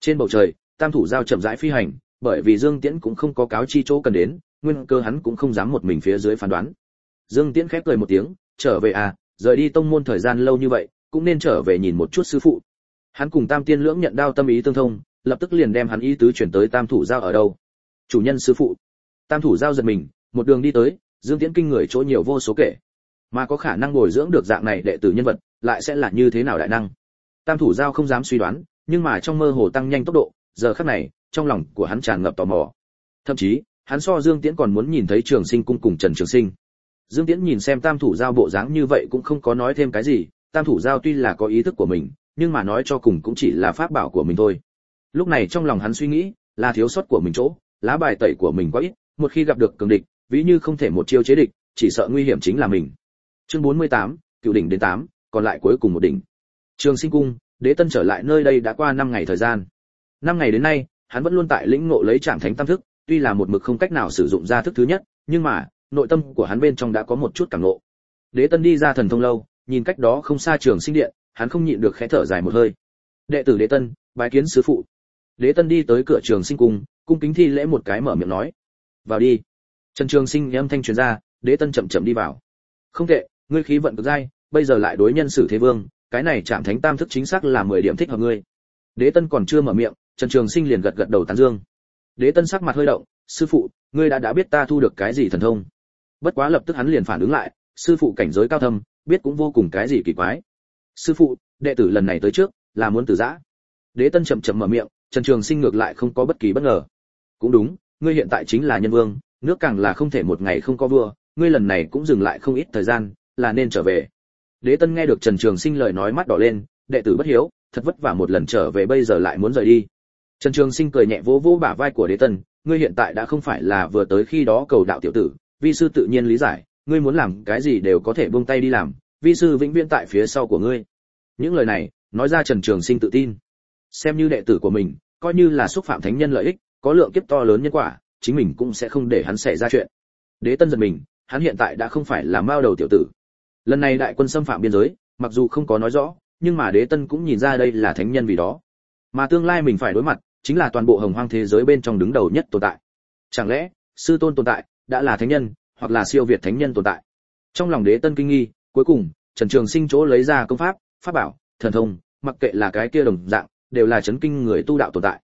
Trên bầu trời tam thủ giao chậm rãi phi hành bởi vì dương tiễn cũng không có cáo chi chỗ cần đến nguyên cơ hắn cũng không dám một mình phía dưới phán đoán. Dương tiễn khép cười một tiếng trở về à rời đi tông môn thời gian lâu như vậy cũng nên trở về nhìn một chút sư phụ. Hắn cùng tam tiên lưỡng nhận đao tâm ý tương thông lập tức liền đem hắn ý tứ chuyển tới tam thủ giao ở đâu. Chủ nhân, sư phụ. Tam thủ giao giật mình, một đường đi tới, dương tiễn kinh người chỗ nhiều vô số kể. Mà có khả năng bồi dưỡng được dạng này đệ tử nhân vật, lại sẽ là như thế nào đại năng? Tam thủ giao không dám suy đoán, nhưng mà trong mơ hồ tăng nhanh tốc độ, giờ khắc này, trong lòng của hắn tràn ngập tò mò. Thậm chí, hắn so dương tiễn còn muốn nhìn thấy trường sinh cung cùng trần trường sinh. Dương tiễn nhìn xem tam thủ giao bộ dáng như vậy cũng không có nói thêm cái gì, tam thủ giao tuy là có ý thức của mình, nhưng mà nói cho cùng cũng chỉ là pháp bảo của mình thôi lúc này trong lòng hắn suy nghĩ là thiếu sót của mình chỗ lá bài tẩy của mình quá ít một khi gặp được cường địch ví như không thể một chiêu chế địch chỉ sợ nguy hiểm chính là mình. Chương 48, cựu đỉnh đến 8, còn lại cuối cùng một đỉnh. Trường sinh cung đế tân trở lại nơi đây đã qua 5 ngày thời gian. Năm ngày đến nay hắn vẫn luôn tại lĩnh ngộ lấy trạng thánh tam thức tuy là một mực không cách nào sử dụng ra thức thứ nhất nhưng mà nội tâm của hắn bên trong đã có một chút cảm ngộ. Đế tân đi ra thần thông lâu nhìn cách đó không xa trường sinh điện hắn không nhịn được khẽ thở dài một hơi. Đệ tử đế tân bái kiến sứ phụ đế tân đi tới cửa trường sinh cung cung kính thi lễ một cái mở miệng nói. Vào đi. Trần trường sinh âm thanh truyền ra, đế tân chậm chậm đi vào. Không tệ, ngươi khí vận cực dai, bây giờ lại đối nhân xử thế vương, cái này chạm thánh tam thức chính xác là mười điểm thích hợp ngươi. Đế tân còn chưa mở miệng, trần trường sinh liền gật gật đầu tán dương. Đế tân sắc mặt hơi động, sư phụ, ngươi đã đã biết ta thu được cái gì thần thông? Bất quá lập tức hắn liền phản ứng lại, sư phụ cảnh giới cao thâm, biết cũng vô cùng cái gì kỳ quái. Sư phụ, đệ tử lần này tới trước, là muốn từ giã. Đế tân chậm chậm mở miệng trần trường sinh ngược lại không có bất kỳ bất ngờ. Cũng đúng, ngươi hiện tại chính là nhân vương, nước càng là không thể một ngày không có vua, ngươi lần này cũng dừng lại không ít thời gian, là nên trở về. Đế tân nghe được trần trường sinh lời nói mắt đỏ lên, đệ tử bất hiếu, thật vất vả một lần trở về bây giờ lại muốn rời đi. Trần trường sinh cười nhẹ vỗ vỗ bả vai của đế tân, ngươi hiện tại đã không phải là vừa tới khi đó cầu đạo tiểu tử, vi sư tự nhiên lý giải, ngươi muốn làm cái gì đều có thể buông tay đi làm, vi sư vĩnh viễn tại phía sau của ngươi. Những lời này, nói ra trần trường sinh tự tin xem như đệ tử của mình, coi như là xúc phạm thánh nhân lợi ích, có lượng kiếp to lớn nhân quả, chính mình cũng sẽ không để hắn xảy ra chuyện. Đế tân giật mình, hắn hiện tại đã không phải là mao đầu tiểu tử. Lần này đại quân xâm phạm biên giới, mặc dù không có nói rõ, nhưng mà đế tân cũng nhìn ra đây là thánh nhân vì đó. Mà tương lai mình phải đối mặt, chính là toàn bộ hồng hoang thế giới bên trong đứng đầu nhất tồn tại. Chẳng lẽ, sư tôn tồn tại, đã là thánh nhân, hoặc là siêu việt thánh nhân tồn tại? Trong lòng đế tân kinh nghi, cuối cùng, trần trường sinh chỗ lấy ra công pháp pháp bảo, thần thông, mặc kệ là cái kia đồng dạng đều là chấn kinh người tu đạo tồn tại.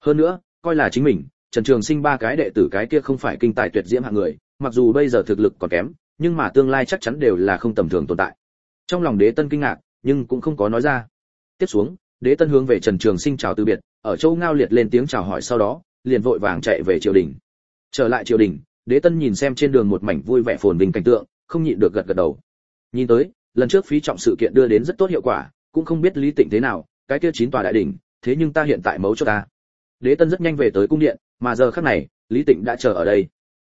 Hơn nữa, coi là chính mình, trần trường sinh ba cái đệ tử cái kia không phải kinh tài tuyệt diễm hạng người, mặc dù bây giờ thực lực còn kém, nhưng mà tương lai chắc chắn đều là không tầm thường tồn tại. Trong lòng đế tân kinh ngạc, nhưng cũng không có nói ra. Tiếp xuống, đế tân hướng về trần trường sinh chào từ biệt, ở châu ngao liệt lên tiếng chào hỏi sau đó, liền vội vàng chạy về triều đình. Trở lại triều đình, đế tân nhìn xem trên đường một mảnh vui vẻ phồn vinh cảnh tượng, không nhịn được gật gật đầu. Nhìn tới, lần trước phí trọng sự kiện đưa đến rất tốt hiệu quả, cũng không biết lý tịnh thế nào cái kia chín tòa đại đỉnh, thế nhưng ta hiện tại mấu cho ta. Đế tân rất nhanh về tới cung điện, mà giờ khắc này, lý tịnh đã chờ ở đây.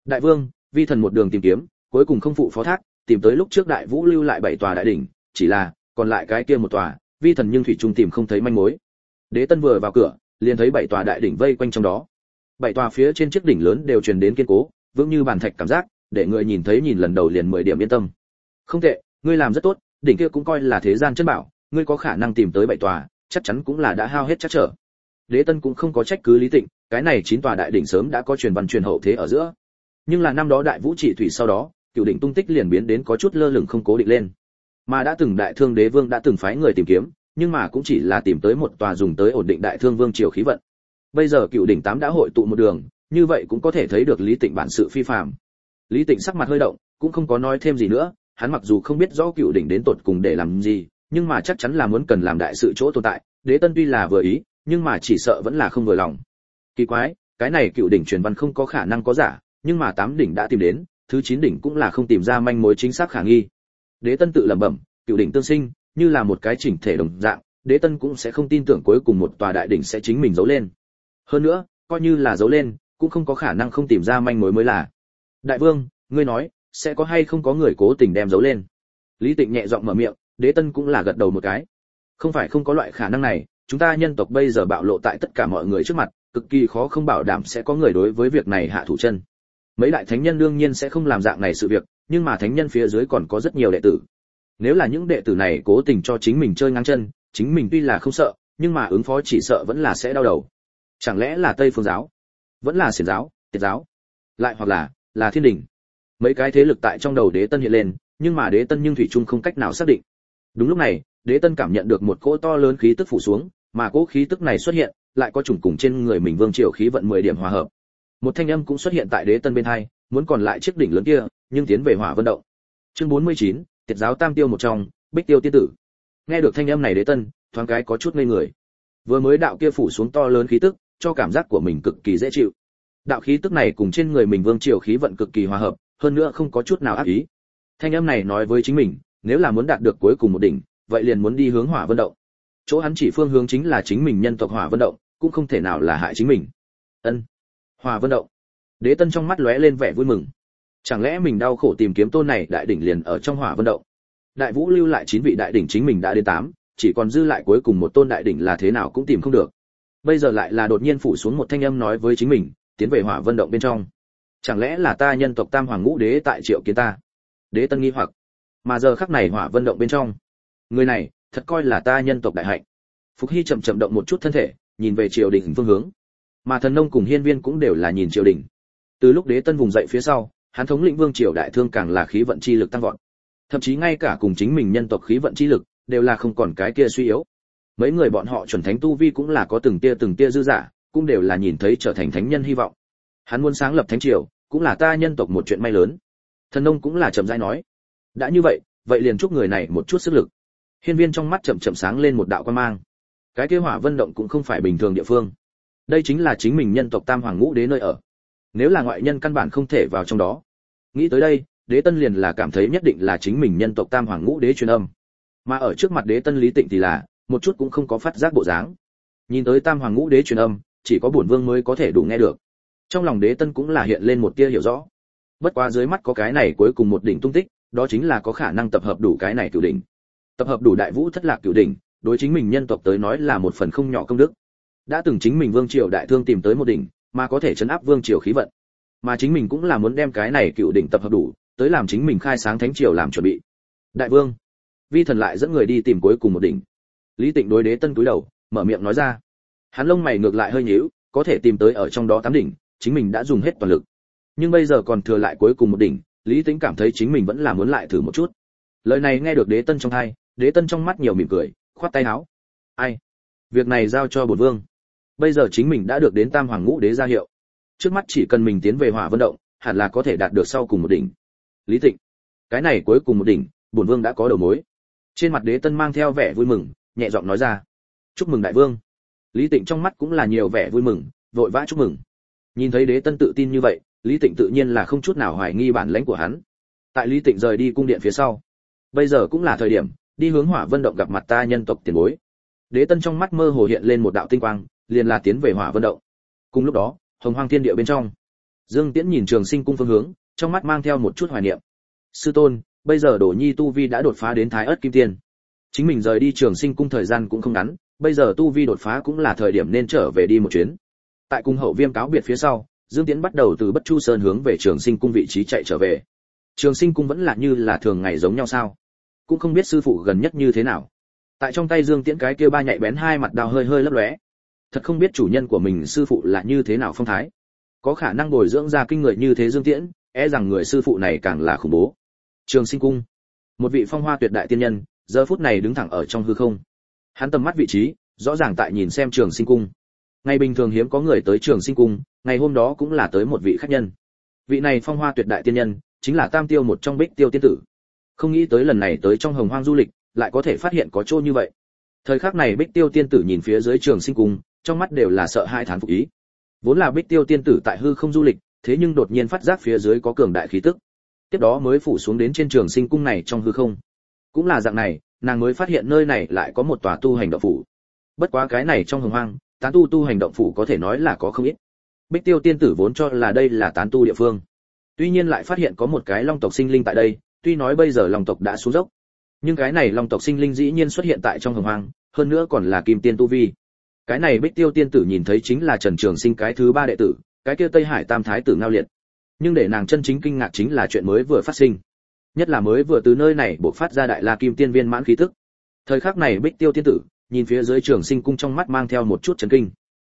Đại vương, vi thần một đường tìm kiếm, cuối cùng không phụ phó thác, tìm tới lúc trước đại vũ lưu lại bảy tòa đại đỉnh, chỉ là, còn lại cái kia một tòa, vi thần nhưng thủy trung tìm không thấy manh mối. Đế tân vừa vào cửa, liền thấy bảy tòa đại đỉnh vây quanh trong đó. Bảy tòa phía trên chiếc đỉnh lớn đều truyền đến kiên cố, vững như bàn thạch cảm giác, để người nhìn thấy nhìn lần đầu liền mười điểm yên tâm. Không tệ, ngươi làm rất tốt, đỉnh kia cũng coi là thế gian chân bảo, ngươi có khả năng tìm tới bảy tòa chắc chắn cũng là đã hao hết chắc trở. Đế tân cũng không có trách cứ lý tịnh, cái này chín tòa đại đỉnh sớm đã có truyền văn truyền hậu thế ở giữa. Nhưng là năm đó đại vũ trị thủy sau đó, cựu đỉnh tung tích liền biến đến có chút lơ lửng không cố định lên. Mà đã từng đại thương đế vương đã từng phái người tìm kiếm, nhưng mà cũng chỉ là tìm tới một tòa dùng tới ổn định đại thương vương triều khí vận. Bây giờ cựu đỉnh tám đã hội tụ một đường, như vậy cũng có thể thấy được lý tịnh bản sự phi phàm. Lý tịnh sắc mặt hơi động, cũng không có nói thêm gì nữa, hắn mặc dù không biết rõ cựu đỉnh đến tột cùng để làm gì nhưng mà chắc chắn là muốn cần làm đại sự chỗ tồn tại, đế tân tuy là vừa ý, nhưng mà chỉ sợ vẫn là không vừa lòng. Kỳ quái, cái này cựu đỉnh truyền văn không có khả năng có giả, nhưng mà tám đỉnh đã tìm đến, thứ chín đỉnh cũng là không tìm ra manh mối chính xác khả nghi. Đế tân tự lẩm bẩm, cựu đỉnh tương sinh, như là một cái chỉnh thể đồng dạng, đế tân cũng sẽ không tin tưởng cuối cùng một tòa đại đỉnh sẽ chính mình giấu lên. Hơn nữa, coi như là giấu lên, cũng không có khả năng không tìm ra manh mối mới là. Đại vương, ngươi nói, sẽ có hay không có người cố tình đem giấu lên? Lý tịnh nhẹ giọng mở miệng đế tân cũng là gật đầu một cái. Không phải không có loại khả năng này, chúng ta nhân tộc bây giờ bạo lộ tại tất cả mọi người trước mặt, cực kỳ khó không bảo đảm sẽ có người đối với việc này hạ thủ chân. Mấy đại thánh nhân đương nhiên sẽ không làm dạng này sự việc, nhưng mà thánh nhân phía dưới còn có rất nhiều đệ tử. Nếu là những đệ tử này cố tình cho chính mình chơi ngang chân, chính mình tuy là không sợ, nhưng mà ứng phó chỉ sợ vẫn là sẽ đau đầu. Chẳng lẽ là tây phương giáo? Vẫn là xiển giáo, tiệt giáo? Lại hoặc là là thiên đình? Mấy cái thế lực tại trong đầu đế tân hiện lên, nhưng mà đế tân nhưng thủy trung không cách nào xác định đúng lúc này đế tân cảm nhận được một cỗ to lớn khí tức phủ xuống mà cỗ khí tức này xuất hiện lại có trùng cùng trên người mình vương triều khí vận mười điểm hòa hợp. Một thanh âm cũng xuất hiện tại đế tân bên hai muốn còn lại chiếc đỉnh lớn kia nhưng tiến về hỏa vân động. Chương 49, tiệt giáo tam tiêu một trong bích tiêu tiên tử. Nghe được thanh âm này đế tân thoáng cái có chút ngây người. Vừa mới đạo kia phủ xuống to lớn khí tức cho cảm giác của mình cực kỳ dễ chịu. Đạo khí tức này cùng trên người mình vương triều khí vận cực kỳ hòa hợp hơn nữa không có chút nào ác ý. Thanh âm này nói với chính mình nếu là muốn đạt được cuối cùng một đỉnh, vậy liền muốn đi hướng hỏa vân động. Chỗ hắn chỉ phương hướng chính là chính mình nhân tộc hỏa vân động, cũng không thể nào là hại chính mình. Ân, hỏa vân động. Đế tân trong mắt lóe lên vẻ vui mừng. Chẳng lẽ mình đau khổ tìm kiếm tôn này đại đỉnh liền ở trong hỏa vân động? Đại vũ lưu lại chín vị đại đỉnh chính mình đã đến tám, chỉ còn dư lại cuối cùng một tôn đại đỉnh là thế nào cũng tìm không được. Bây giờ lại là đột nhiên phủ xuống một thanh âm nói với chính mình, tiến về hỏa vân động bên trong. Chẳng lẽ là ta nhân tộc tam hoàng ngũ đế tại triệu kiến ta? Đế tân nghi hoặc mà giờ khắc này hỏa vân động bên trong. Người này, thật coi là ta nhân tộc đại hạnh. Phục hy chậm chậm động một chút thân thể, nhìn về triều đình phương hướng. Mà thần nông cùng hiên viên cũng đều là nhìn triều đình. Từ lúc đế tân vùng dậy phía sau, hắn thống lĩnh vương triều đại thương càng là khí vận chi lực tăng vọt. Thậm chí ngay cả cùng chính mình nhân tộc khí vận chi lực, đều là không còn cái kia suy yếu. Mấy người bọn họ chuẩn thánh tu vi cũng là có từng tia từng tia dư giả, cũng đều là nhìn thấy trở thành thánh nhân hy vọng. Hắn muốn sáng lập thánh triều, cũng là ta nhân tộc một chuyện may lớn. Thần nông cũng là chậm rãi nói đã như vậy vậy liền chúc người này một chút sức lực. Hiên viên trong mắt chậm chậm sáng lên một đạo quan mang. Cái kế hỏa vân động cũng không phải bình thường địa phương. Đây chính là chính mình nhân tộc tam hoàng ngũ đế nơi ở. Nếu là ngoại nhân căn bản không thể vào trong đó. Nghĩ tới đây, đế tân liền là cảm thấy nhất định là chính mình nhân tộc tam hoàng ngũ đế truyền âm. Mà ở trước mặt đế tân lý tịnh thì là, một chút cũng không có phát giác bộ dáng. Nhìn tới tam hoàng ngũ đế truyền âm, chỉ có bổn vương mới có thể đủ nghe được. Trong lòng đế tân cũng là hiện lên một tia hiểu rõ. Bất quá dưới mắt có cái này cuối cùng một đỉnh tung tích đó chính là có khả năng tập hợp đủ cái này cửu đỉnh. Tập hợp đủ đại vũ thất lạc cửu đỉnh, đối chính mình nhân tộc tới nói là một phần không nhỏ công đức. Đã từng chính mình vương triều đại thương tìm tới một đỉnh, mà có thể chấn áp vương triều khí vận. Mà chính mình cũng là muốn đem cái này cựu đỉnh tập hợp đủ, tới làm chính mình khai sáng thánh triều làm chuẩn bị. Đại vương, vi thần lại dẫn người đi tìm cuối cùng một đỉnh. Lý tịnh đối đế tân cúi đầu, mở miệng nói ra. Hắn lông mày ngược lại hơi nhíu, có thể tìm tới ở trong đó tám đỉnh, chính mình đã dùng hết toàn lực. Nhưng bây giờ còn thừa lại cuối cùng một đỉnh lý tĩnh cảm thấy chính mình vẫn là muốn lại thử một chút. Lời này nghe được đế tân trong hai đế tân trong mắt nhiều mỉm cười, khoát tay áo. Ai? Việc này giao cho bổn vương. Bây giờ chính mình đã được đến tam hoàng ngũ đế gia hiệu. Trước mắt chỉ cần mình tiến về hỏa vân động, hẳn là có thể đạt được sau cùng một đỉnh. Lý tịnh cái này cuối cùng một đỉnh, bổn vương đã có đầu mối. Trên mặt đế tân mang theo vẻ vui mừng, nhẹ giọng nói ra. Chúc mừng đại vương. Lý tịnh trong mắt cũng là nhiều vẻ vui mừng, vội vã chúc mừng. Nhìn thấy đế tân tự tin như vậy lý tịnh tự nhiên là không chút nào hoài nghi bản lãnh của hắn. Tại lý tịnh rời đi cung điện phía sau, bây giờ cũng là thời điểm, đi hướng hỏa vân động gặp mặt ta nhân tộc tiền bối. Đế tân trong mắt mơ hồ hiện lên một đạo tinh quang, liền là tiến về hỏa vân động. Cùng lúc đó, hồng hoang thiên địa bên trong, dương tiễn nhìn trường sinh cung phương hướng, trong mắt mang theo một chút hoài niệm. Sư tôn, bây giờ đổ nhi tu vi đã đột phá đến thái ớt kim tiên. Chính mình rời đi trường sinh cung thời gian cũng không ngắn, bây giờ tu vi đột phá cũng là thời điểm nên trở về đi một chuyến. Tại cung hậu viêm cáo biệt phía sau dương tiễn bắt đầu từ bất chu sơn hướng về trường sinh cung vị trí chạy trở về. Trường sinh cung vẫn là như là thường ngày giống nhau sao? Cũng không biết sư phụ gần nhất như thế nào. Tại trong tay dương tiễn cái kia ba nhạy bén hai mặt đào hơi hơi lấp lóe. Thật không biết chủ nhân của mình sư phụ là như thế nào phong thái. Có khả năng bồi dưỡng ra kinh người như thế dương tiễn e rằng người sư phụ này càng là khủng bố. Trường sinh cung. Một vị phong hoa tuyệt đại tiên nhân, giờ phút này đứng thẳng ở trong hư không. Hắn tầm mắt vị trí, rõ ràng tại nhìn xem trường sinh cung ngày bình thường hiếm có người tới trường sinh cung, ngày hôm đó cũng là tới một vị khách nhân. Vị này phong hoa tuyệt đại tiên nhân, chính là tam tiêu một trong bích tiêu tiên tử. Không nghĩ tới lần này tới trong hồng hoang du lịch, lại có thể phát hiện có chỗ như vậy. Thời khắc này bích tiêu tiên tử nhìn phía dưới trường sinh cung, trong mắt đều là sợ hai thán phục ý. Vốn là bích tiêu tiên tử tại hư không du lịch, thế nhưng đột nhiên phát giác phía dưới có cường đại khí tức. Tiếp đó mới phủ xuống đến trên trường sinh cung này trong hư không. Cũng là dạng này, nàng mới phát hiện nơi này lại có một tòa tu hành đạo phủ. Bất quá cái này trong hồng hoang tán tu tu hành động phủ có thể nói là có không ít. Bích tiêu tiên tử vốn cho là đây là tán tu địa phương. Tuy nhiên lại phát hiện có một cái long tộc sinh linh tại đây, tuy nói bây giờ long tộc đã xuống dốc. Nhưng cái này long tộc sinh linh dĩ nhiên xuất hiện tại trong hồng hoang, hơn nữa còn là kim tiên tu vi. Cái này bích tiêu tiên tử nhìn thấy chính là trần trường sinh cái thứ ba đệ tử, cái kia tây hải tam thái tử ngao liệt. Nhưng để nàng chân chính kinh ngạc chính là chuyện mới vừa phát sinh. Nhất là mới vừa từ nơi này bộc phát ra đại la kim tiên viên mãn khí tức. Thời khắc này bích tiêu tiên tử nhìn phía dưới trường sinh cung trong mắt mang theo một chút chấn kinh.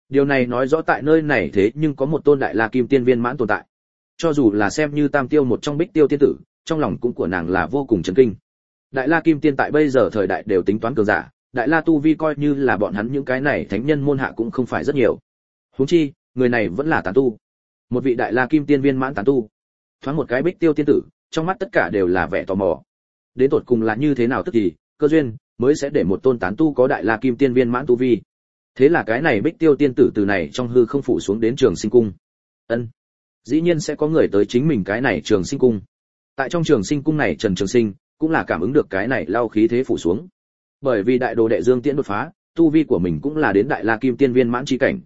Điều này nói rõ tại nơi này thế nhưng có một tôn đại la kim tiên viên mãn tồn tại. Cho dù là xem như tam tiêu một trong bích tiêu tiên tử, trong lòng cũng của nàng là vô cùng chấn kinh. Đại la kim tiên tại bây giờ thời đại đều tính toán cường giả, đại la tu vi coi như là bọn hắn những cái này thánh nhân môn hạ cũng không phải rất nhiều. Huống chi, người này vẫn là tán tu. Một vị đại la kim tiên viên mãn tán tu. Thoáng một cái bích tiêu tiên tử, trong mắt tất cả đều là vẻ tò mò. Đến tột cùng là như thế nào tức thì, cơ duyên mới sẽ để một tôn tán tu có đại la kim tiên viên mãn tu vi. Thế là cái này bích tiêu tiên tử từ này trong hư không phủ xuống đến trường sinh cung. Ân, dĩ nhiên sẽ có người tới chính mình cái này trường sinh cung. Tại trong trường sinh cung này trần trường sinh, cũng là cảm ứng được cái này lao khí thế phủ xuống. Bởi vì đại đồ đệ dương tiễn đột phá, tu vi của mình cũng là đến đại la kim tiên viên mãn chi cảnh.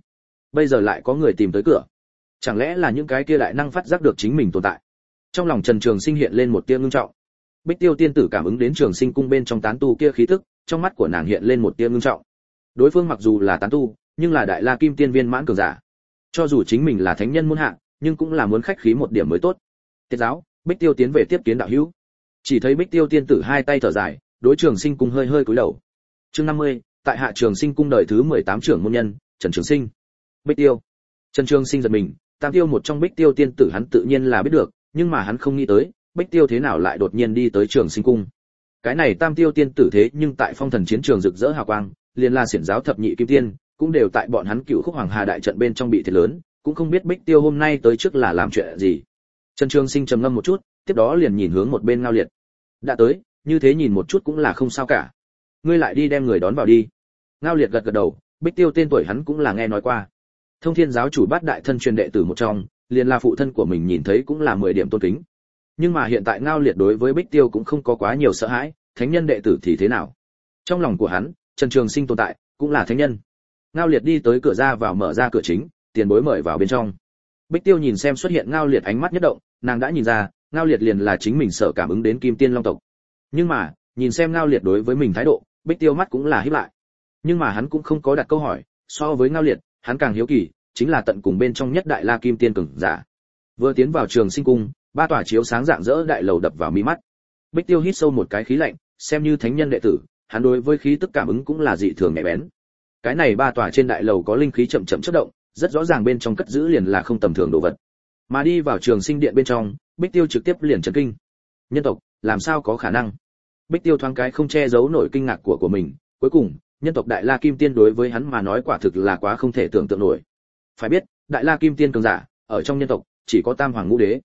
Bây giờ lại có người tìm tới cửa. Chẳng lẽ là những cái kia đại năng phát giác được chính mình tồn tại? Trong lòng trần trường sinh hiện lên một tia ngưng trọng bích tiêu tiên tử cảm ứng đến trường sinh cung bên trong tán tu kia khí tức trong mắt của nàng hiện lên một tia ngưng trọng. Đối phương mặc dù là tán tu nhưng là đại la kim tiên viên mãn cường giả. Cho dù chính mình là thánh nhân muôn hạ nhưng cũng là muốn khách khí một điểm mới tốt. Tiết giáo bích tiêu tiến về tiếp kiến đạo hữu. Chỉ thấy bích tiêu tiên tử hai tay thở dài đối trường sinh cung hơi hơi cúi đầu. Chương 50, tại hạ trường sinh cung đời thứ 18 trưởng môn nhân trần trường sinh. Bích tiêu. Trần trường sinh giật mình tam tiêu một trong bích tiêu tiên tử hắn tự nhiên là biết được nhưng mà hắn không nghĩ tới bích tiêu thế nào lại đột nhiên đi tới trường sinh cung? Cái này tam tiêu tiên tử thế nhưng tại phong thần chiến trường rực rỡ hào quang, liền là xiển giáo thập nhị kim tiên, cũng đều tại bọn hắn cựu khúc hoàng hà đại trận bên trong bị thiệt lớn, cũng không biết bích tiêu hôm nay tới trước là làm chuyện gì. Trần trường sinh trầm ngâm một chút, tiếp đó liền nhìn hướng một bên ngao liệt. Đã tới, như thế nhìn một chút cũng là không sao cả. Ngươi lại đi đem người đón vào đi. Ngao liệt gật gật đầu, bích tiêu tên tuổi hắn cũng là nghe nói qua. Thông thiên giáo chủ bát đại thân truyền đệ tử một trong, liền là phụ thân của mình nhìn thấy cũng là mười điểm tôn kính nhưng mà hiện tại ngao liệt đối với bích tiêu cũng không có quá nhiều sợ hãi, thánh nhân đệ tử thì thế nào? Trong lòng của hắn, trần trường sinh tồn tại, cũng là thánh nhân. Ngao liệt đi tới cửa ra vào mở ra cửa chính, tiền bối mời vào bên trong. Bích tiêu nhìn xem xuất hiện ngao liệt ánh mắt nhất động, nàng đã nhìn ra, ngao liệt liền là chính mình sợ cảm ứng đến kim tiên long tộc. Nhưng mà, nhìn xem ngao liệt đối với mình thái độ, bích tiêu mắt cũng là hiếp lại. Nhưng mà hắn cũng không có đặt câu hỏi, so với ngao liệt, hắn càng hiếu kỳ, chính là tận cùng bên trong nhất đại la kim tiên cường giả. Vừa tiến vào trường sinh cung ba tòa chiếu sáng dạng dỡ đại lầu đập vào mi mắt. Bích tiêu hít sâu một cái khí lạnh, xem như thánh nhân đệ tử, hắn đối với khí tức cảm ứng cũng là dị thường nhạy bén. Cái này ba tòa trên đại lầu có linh khí chậm chậm chớp động, rất rõ ràng bên trong cất giữ liền là không tầm thường đồ vật. Mà đi vào trường sinh điện bên trong, bích tiêu trực tiếp liền chấn kinh. Nhân tộc, làm sao có khả năng? Bích tiêu thoáng cái không che giấu nổi kinh ngạc của của mình, cuối cùng, nhân tộc đại la kim tiên đối với hắn mà nói quả thực là quá không thể tưởng tượng nổi. Phải biết, đại la kim tiên cường giả, ở trong nhân tộc, chỉ có tam hoàng ngũ đế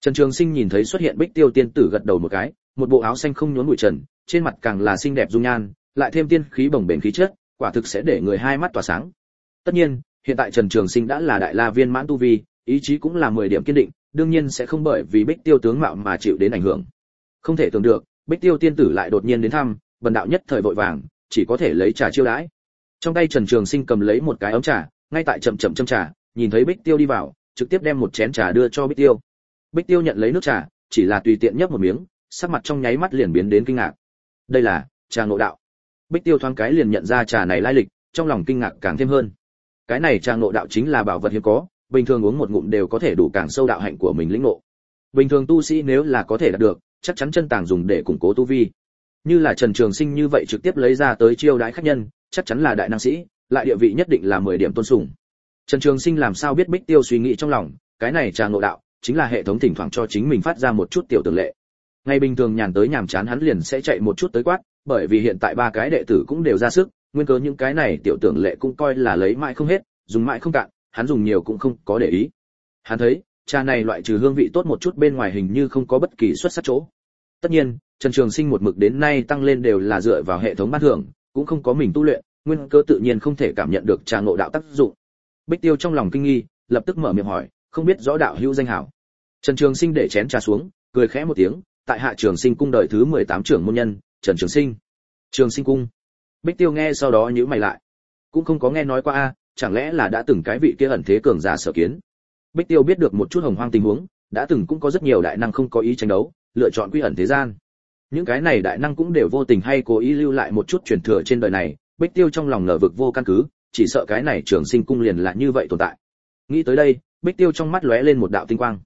trần trường sinh nhìn thấy xuất hiện bích tiêu tiên tử gật đầu một cái, một bộ áo xanh không nhốn bụi trần, trên mặt càng là xinh đẹp dung nhan, lại thêm tiên khí bồng bềnh khí chất, quả thực sẽ để người hai mắt tỏa sáng. Tất nhiên, hiện tại trần trường sinh đã là đại la viên mãn tu vi, ý chí cũng là mười điểm kiên định, đương nhiên sẽ không bởi vì bích tiêu tướng mạo mà chịu đến ảnh hưởng. Không thể tưởng được, bích tiêu tiên tử lại đột nhiên đến thăm, bần đạo nhất thời vội vàng, chỉ có thể lấy trà chiêu đãi. Trong tay trần trường sinh cầm lấy một cái ấm trà, ngay tại chậm chậm châm trà, nhìn thấy bích tiêu đi vào, trực tiếp đem một chén trà đưa cho bích tiêu bích tiêu nhận lấy nước trà, chỉ là tùy tiện nhấp một miếng, sắc mặt trong nháy mắt liền biến đến kinh ngạc. Đây là trà ngộ đạo. Bích tiêu thoáng cái liền nhận ra trà này lai lịch, trong lòng kinh ngạc càng thêm hơn. Cái này trà ngộ đạo chính là bảo vật hiếm có, bình thường uống một ngụm đều có thể đủ càng sâu đạo hạnh của mình lĩnh ngộ. Bình thường tu sĩ nếu là có thể đạt được, chắc chắn chân tàng dùng để củng cố tu vi. Như là trần trường sinh như vậy trực tiếp lấy ra tới chiêu đãi khách nhân, chắc chắn là đại năng sĩ, lại địa vị nhất định là 10 điểm tôn sùng. Trần trường sinh làm sao biết bích tiêu suy nghĩ trong lòng, cái này trà ngộ đạo chính là hệ thống thỉnh thoảng cho chính mình phát ra một chút tiểu tường lệ. Ngày bình thường nhàn tới nhàm chán hắn liền sẽ chạy một chút tới quát, bởi vì hiện tại ba cái đệ tử cũng đều ra sức, nguyên cớ những cái này tiểu tưởng lệ cũng coi là lấy mãi không hết, dùng mãi không cạn, hắn dùng nhiều cũng không có để ý. Hắn thấy trà này loại trừ hương vị tốt một chút bên ngoài hình như không có bất kỳ xuất sắc chỗ. Tất nhiên, trần trường sinh một mực đến nay tăng lên đều là dựa vào hệ thống ban thưởng, cũng không có mình tu luyện, nguyên cơ tự nhiên không thể cảm nhận được trà ngộ đạo tác dụng. Bích tiêu trong lòng kinh nghi, lập tức mở miệng hỏi không biết rõ đạo hữu danh hảo. Trần trường sinh để chén trà xuống, cười khẽ một tiếng, tại hạ trường sinh cung đời thứ 18 trưởng môn nhân, trần trường sinh. Trường sinh cung. Bích tiêu nghe sau đó nhíu mày lại. Cũng không có nghe nói qua a, chẳng lẽ là đã từng cái vị kia ẩn thế cường giả sở kiến? Bích tiêu biết được một chút hồng hoang tình huống, đã từng cũng có rất nhiều đại năng không có ý tranh đấu, lựa chọn quy ẩn thế gian. Những cái này đại năng cũng đều vô tình hay cố ý lưu lại một chút truyền thừa trên đời này, bích tiêu trong lòng nở vực vô căn cứ, chỉ sợ cái này trường sinh cung liền là như vậy tồn tại. Nghĩ tới đây bích tiêu trong mắt lóe lên một đạo tinh quang.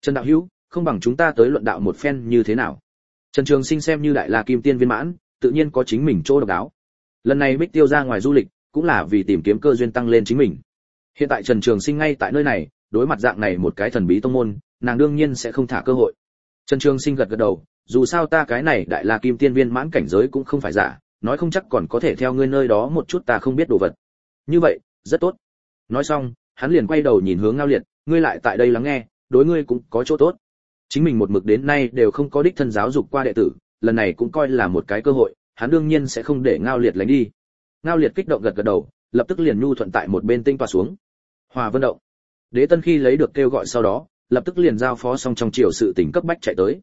Trần đạo hữu, không bằng chúng ta tới luận đạo một phen như thế nào? Trần trường sinh xem như đại la kim tiên viên mãn, tự nhiên có chính mình chỗ độc đáo. Lần này bích tiêu ra ngoài du lịch, cũng là vì tìm kiếm cơ duyên tăng lên chính mình. Hiện tại trần trường sinh ngay tại nơi này, đối mặt dạng này một cái thần bí tông môn, nàng đương nhiên sẽ không thả cơ hội. Trần trường sinh gật gật đầu, dù sao ta cái này đại la kim tiên viên mãn cảnh giới cũng không phải giả, nói không chắc còn có thể theo ngươi nơi đó một chút ta không biết đồ vật. Như vậy, rất tốt. Nói xong hắn liền quay đầu nhìn hướng ngao liệt, ngươi lại tại đây lắng nghe, đối ngươi cũng có chỗ tốt. Chính mình một mực đến nay đều không có đích thân giáo dục qua đệ tử, lần này cũng coi là một cái cơ hội, hắn đương nhiên sẽ không để ngao liệt lánh đi. Ngao liệt kích động gật gật đầu, lập tức liền nhu thuận tại một bên tinh tòa xuống. Hòa vân động. Đế tân khi lấy được kêu gọi sau đó, lập tức liền giao phó xong trong triều sự tỉnh cấp bách chạy tới.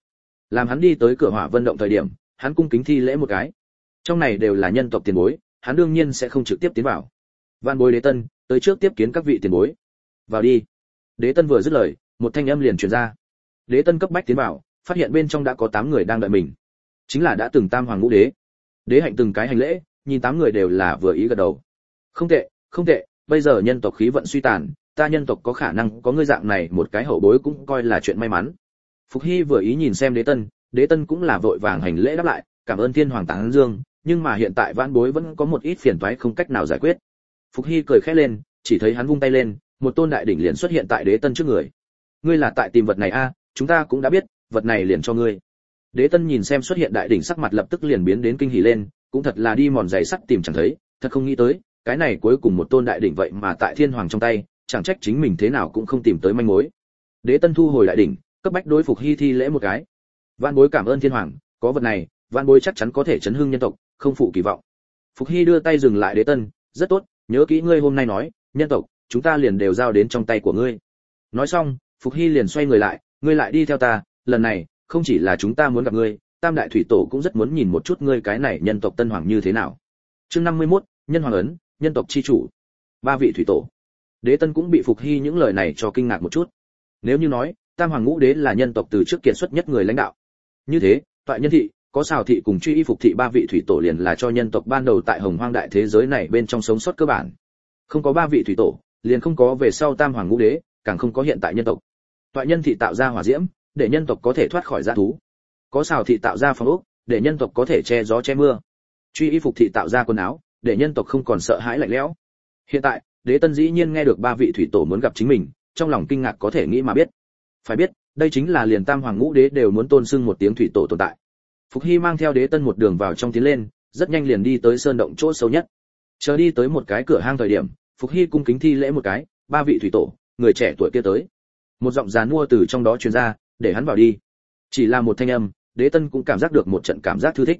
Làm hắn đi tới cửa hỏa vân động thời điểm, hắn cung kính thi lễ một cái. Trong này đều là nhân tộc tiền bối, hắn đương nhiên sẽ không trực tiếp tiến vào. Văn bối đế tân tới trước tiếp kiến các vị tiền bối. Vào đi. Đế tân vừa dứt lời, một thanh âm liền truyền ra. Đế tân cấp bách tiến vào, phát hiện bên trong đã có tám người đang đợi mình. Chính là đã từng tam hoàng ngũ đế. Đế hạnh từng cái hành lễ, nhìn tám người đều là vừa ý gật đầu. Không tệ không tệ, bây giờ nhân tộc khí vận suy tàn, ta nhân tộc có khả năng có ngươi dạng này một cái hậu bối cũng coi là chuyện may mắn. Phục hy vừa ý nhìn xem đế tân đế tân cũng là vội vàng hành lễ đáp lại, cảm ơn thiên hoàng tán dương, nhưng mà hiện tại vãn bối vẫn có một ít phiền toái không cách nào giải quyết phục hy cười khẽ lên, chỉ thấy hắn vung tay lên, một tôn đại đỉnh liền xuất hiện tại đế tân trước người. Ngươi là tại tìm vật này a, chúng ta cũng đã biết, vật này liền cho ngươi. Đế tân nhìn xem xuất hiện đại đỉnh sắc mặt lập tức liền biến đến kinh hỉ lên, cũng thật là đi mòn giày sắt tìm chẳng thấy, thật không nghĩ tới, cái này cuối cùng một tôn đại đỉnh vậy mà tại thiên hoàng trong tay, chẳng trách chính mình thế nào cũng không tìm tới manh mối. Đế tân thu hồi đại đỉnh, cấp bách đối phục hy thi lễ một cái. Văn bối cảm ơn thiên hoàng, có vật này văn bối chắc chắn có thể chấn hưng nhân tộc, không phụ kỳ vọng. Phục hy đưa tay dừng lại đế tân, rất tốt nhớ kỹ ngươi hôm nay nói nhân tộc chúng ta liền đều giao đến trong tay của ngươi. Nói xong phục hy liền xoay người lại ngươi lại đi theo ta lần này không chỉ là chúng ta muốn gặp ngươi tam đại thủy tổ cũng rất muốn nhìn một chút ngươi cái này nhân tộc tân hoàng như thế nào. Chương 51, nhân hoàng ấn nhân tộc chi chủ. Ba vị thủy tổ. Đế tân cũng bị phục hy những lời này cho kinh ngạc một chút. Nếu như nói tam hoàng ngũ đế là nhân tộc từ trước kiệt xuất nhất người lãnh đạo. Như thế toại nhân thị có xào thị cùng truy y phục thị ba vị thủy tổ liền là cho nhân tộc ban đầu tại hồng hoang đại thế giới này bên trong sống sót cơ bản. Không có ba vị thủy tổ, liền không có về sau tam hoàng ngũ đế, càng không có hiện tại nhân tộc. Toại nhân thị tạo ra hỏa diễm, để nhân tộc có thể thoát khỏi dã thú. Có xào thị tạo ra phòng ốc, để nhân tộc có thể che gió che mưa. Truy y phục thị tạo ra quần áo, để nhân tộc không còn sợ hãi lạnh lẽo. Hiện tại, đế tân dĩ nhiên nghe được ba vị thủy tổ muốn gặp chính mình, trong lòng kinh ngạc có thể nghĩ mà biết. Phải biết, đây chính là liền tam hoàng ngũ đế đều muốn tôn sưng một tiếng thủy tổ tồn tại phục hy mang theo đế tân một đường vào trong tiến lên, rất nhanh liền đi tới sơn động chỗ sâu nhất. Chờ đi tới một cái cửa hang thời điểm, phục hy cung kính thi lễ một cái, ba vị thủy tổ, người trẻ tuổi kia tới. Một giọng giàn mua từ trong đó truyền ra, để hắn vào đi. Chỉ là một thanh âm, đế tân cũng cảm giác được một trận cảm giác thư thích.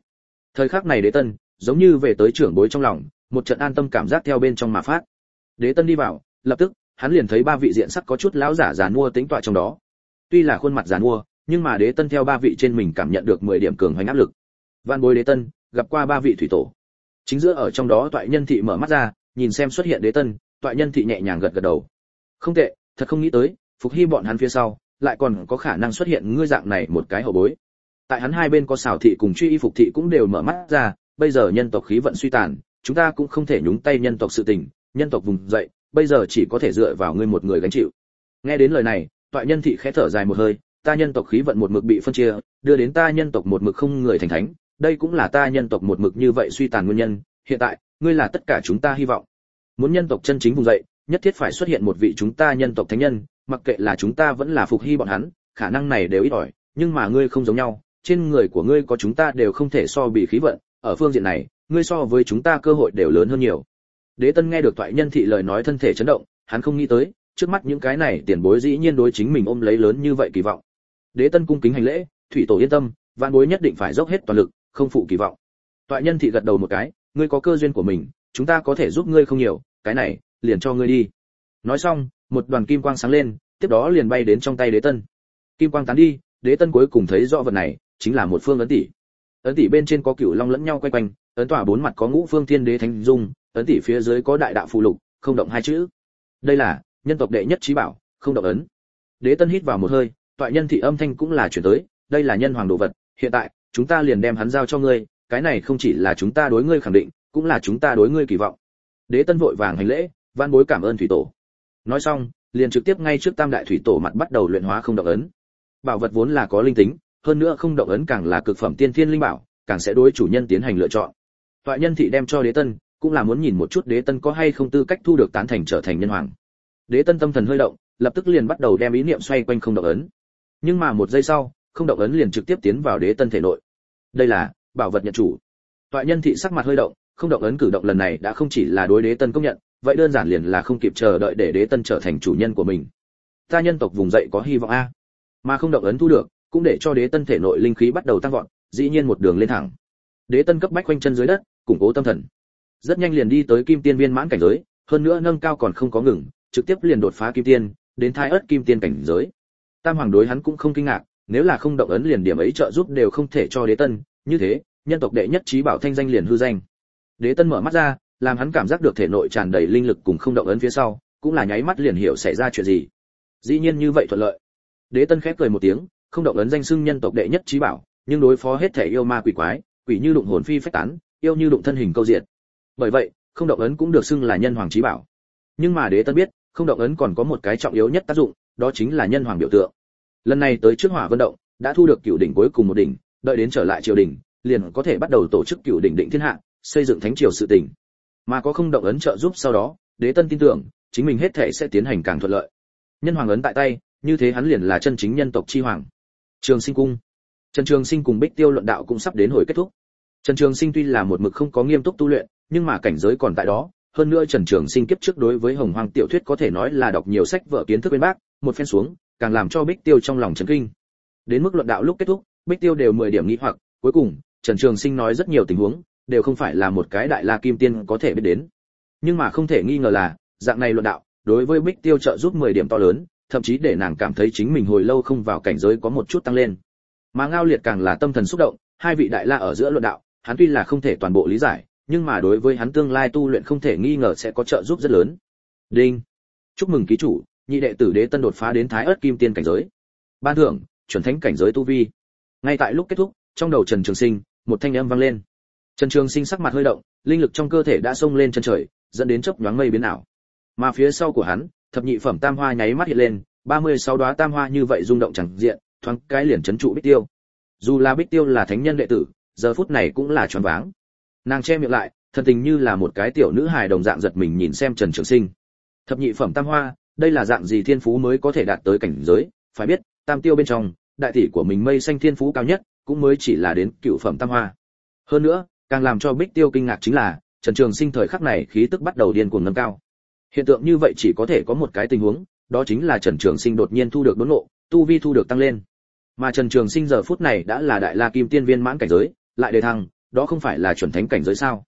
Thời khắc này đế tân, giống như về tới trưởng bối trong lòng, một trận an tâm cảm giác theo bên trong mà phát. Đế tân đi vào, lập tức, hắn liền thấy ba vị diện sắc có chút lão giả giàn mua tính tọa trong đó. Tuy là khuôn mặt giàn mua nhưng mà đế tân theo ba vị trên mình cảm nhận được 10 điểm cường hoành áp lực. Văn bối đế tân, gặp qua ba vị thủy tổ. Chính giữa ở trong đó toại nhân thị mở mắt ra, nhìn xem xuất hiện đế tân, toại nhân thị nhẹ nhàng gật gật đầu. Không tệ, thật không nghĩ tới, phục hy bọn hắn phía sau, lại còn có khả năng xuất hiện ngươi dạng này một cái hậu bối. Tại hắn hai bên có xảo thị cùng truy y phục thị cũng đều mở mắt ra, bây giờ nhân tộc khí vận suy tàn, chúng ta cũng không thể nhúng tay nhân tộc sự tình, nhân tộc vùng dậy, bây giờ chỉ có thể dựa vào ngươi một người gánh chịu. Nghe đến lời này, toại nhân thị khẽ thở dài một hơi ta nhân tộc khí vận một mực bị phân chia, đưa đến ta nhân tộc một mực không người thành thánh, đây cũng là ta nhân tộc một mực như vậy suy tàn nguyên nhân, hiện tại, ngươi là tất cả chúng ta hy vọng. Muốn nhân tộc chân chính vùng dậy, nhất thiết phải xuất hiện một vị chúng ta nhân tộc thánh nhân, mặc kệ là chúng ta vẫn là phục hy bọn hắn, khả năng này đều ít ỏi, nhưng mà ngươi không giống nhau, trên người của ngươi có chúng ta đều không thể so bị khí vận, ở phương diện này, ngươi so với chúng ta cơ hội đều lớn hơn nhiều. Đế tân nghe được thoại nhân thị lời nói thân thể chấn động, hắn không nghĩ tới, trước mắt những cái này tiền bối dĩ nhiên đối chính mình ôm lấy lớn như vậy kỳ vọng đế tân cung kính hành lễ, thủy tổ yên tâm, vạn bối nhất định phải dốc hết toàn lực, không phụ kỳ vọng. Toại nhân thị gật đầu một cái, ngươi có cơ duyên của mình, chúng ta có thể giúp ngươi không nhiều, cái này, liền cho ngươi đi. Nói xong, một đoàn kim quang sáng lên, tiếp đó liền bay đến trong tay đế tân. Kim quang tán đi, đế tân cuối cùng thấy rõ vật này, chính là một phương ấn tỷ. Ấn tỷ bên trên có cửu long lẫn nhau quay quanh, ấn tỏa bốn mặt có ngũ phương thiên đế thánh dung, ấn tỷ phía dưới có đại đạo phụ lục, không động hai chữ. Đây là, nhân tộc đệ nhất trí bảo, không động ấn. Đế tân hít vào một hơi toại nhân thị âm thanh cũng là chuyển tới, đây là nhân hoàng đồ vật, hiện tại, chúng ta liền đem hắn giao cho ngươi, cái này không chỉ là chúng ta đối ngươi khẳng định, cũng là chúng ta đối ngươi kỳ vọng. Đế tân vội vàng hành lễ, van bối cảm ơn thủy tổ. Nói xong, liền trực tiếp ngay trước tam đại thủy tổ mặt bắt đầu luyện hóa không động ấn. Bảo vật vốn là có linh tính, hơn nữa không động ấn càng là cực phẩm tiên thiên linh bảo, càng sẽ đối chủ nhân tiến hành lựa chọn. Toại nhân thị đem cho đế tân, cũng là muốn nhìn một chút đế tân có hay không tư cách thu được tán thành trở thành nhân hoàng. Đế tân tâm thần hơi động, lập tức liền bắt đầu đem ý niệm xoay quanh không động ấn nhưng mà một giây sau, không động ấn liền trực tiếp tiến vào đế tân thể nội. Đây là bảo vật nhận chủ. Toại nhân thị sắc mặt hơi động, không động ấn cử động lần này đã không chỉ là đối đế tân công nhận, vậy đơn giản liền là không kịp chờ đợi để đế tân trở thành chủ nhân của mình. Ta nhân tộc vùng dậy có hy vọng a. Mà không động ấn thu được, cũng để cho đế tân thể nội linh khí bắt đầu tăng vọt, dĩ nhiên một đường lên thẳng. Đế tân cấp bách quanh chân dưới đất, củng cố tâm thần. Rất nhanh liền đi tới kim tiên viên mãn cảnh giới, hơn nữa nâng cao còn không có ngừng, trực tiếp liền đột phá kim tiên, đến thái ớt kim tiên cảnh giới tam hoàng đối hắn cũng không kinh ngạc, nếu là không động ấn liền điểm ấy trợ giúp đều không thể cho đế tân, như thế, nhân tộc đệ nhất trí bảo thanh danh liền hư danh. Đế tân mở mắt ra, làm hắn cảm giác được thể nội tràn đầy linh lực cùng không động ấn phía sau, cũng là nháy mắt liền hiểu xảy ra chuyện gì. Dĩ nhiên như vậy thuận lợi. Đế tân khép cười một tiếng, không động ấn danh xưng nhân tộc đệ nhất trí bảo, nhưng đối phó hết thể yêu ma quỷ quái, quỷ như đụng hồn phi phách tán, yêu như đụng thân hình câu diện bởi vậy, không động ấn cũng được xưng là nhân hoàng trí bảo. Nhưng mà đế tân biết, không động ấn còn có một cái trọng yếu nhất tác dụng đó chính là nhân hoàng biểu tượng. Lần này tới trước hỏa vận động, đã thu được cựu đỉnh cuối cùng một đỉnh, đợi đến trở lại triều đình, liền có thể bắt đầu tổ chức cựu đỉnh định thiên hạ, xây dựng thánh triều sự tỉnh mà có không động ấn trợ giúp sau đó, đế tân tin tưởng, chính mình hết thể sẽ tiến hành càng thuận lợi. Nhân hoàng ấn tại tay, như thế hắn liền là chân chính nhân tộc chi hoàng. Trường sinh cung. Trần trường sinh cùng bích tiêu luận đạo cũng sắp đến hồi kết thúc. Trần trường sinh tuy là một mực không có nghiêm túc tu luyện, nhưng mà cảnh giới còn tại đó. Hơn nữa trần trường sinh kiếp trước đối với hồng hoàng tiểu thuyết có thể nói là đọc nhiều sách vở kiến thức bên bác một phen xuống, càng làm cho bích tiêu trong lòng chấn kinh. Đến mức luận đạo lúc kết thúc, bích tiêu đều mười điểm nghi hoặc, cuối cùng, trần trường sinh nói rất nhiều tình huống, đều không phải là một cái đại la kim tiên có thể biết đến. Nhưng mà không thể nghi ngờ là, dạng này luận đạo, đối với bích tiêu trợ giúp mười điểm to lớn, thậm chí để nàng cảm thấy chính mình hồi lâu không vào cảnh giới có một chút tăng lên. Mà ngao liệt càng là tâm thần xúc động, hai vị đại la ở giữa luận đạo, hắn tuy là không thể toàn bộ lý giải, nhưng mà đối với hắn tương lai tu luyện không thể nghi ngờ sẽ có trợ giúp rất lớn. Đinh. Chúc mừng ký chủ nhị đệ tử đế tân đột phá đến thái ớt kim tiên cảnh giới. Ban thưởng, chuẩn thánh cảnh giới tu vi. Ngay tại lúc kết thúc, trong đầu trần trường sinh, một thanh âm vang lên. Trần trường sinh sắc mặt hơi động, linh lực trong cơ thể đã xông lên chân trời, dẫn đến chớp nhoáng mây biến ảo. Mà phía sau của hắn, thập nhị phẩm tam hoa nháy mắt hiện lên, ba mươi sáu đóa tam hoa như vậy rung động chẳng diện, thoáng cái liền chấn trụ bích tiêu. Dù là bích tiêu là thánh nhân đệ tử, giờ phút này cũng là choáng váng. Nàng che miệng lại thật tình như là một cái tiểu nữ hài đồng dạng giật mình nhìn xem trần trường sinh. Thập nhị phẩm tam hoa đây là dạng gì thiên phú mới có thể đạt tới cảnh giới? Phải biết, tam tiêu bên trong, đại tỷ của mình mây xanh thiên phú cao nhất, cũng mới chỉ là đến cựu phẩm tam hoa. Hơn nữa, càng làm cho bích tiêu kinh ngạc chính là, trần trường sinh thời khắc này khí tức bắt đầu điên cuồng nâng cao. Hiện tượng như vậy chỉ có thể có một cái tình huống, đó chính là trần trường sinh đột nhiên thu được đốn ngộ, tu vi thu được tăng lên. Mà trần trường sinh giờ phút này đã là đại la kim tiên viên mãn cảnh giới, lại đề thăng, đó không phải là chuẩn thánh cảnh giới sao?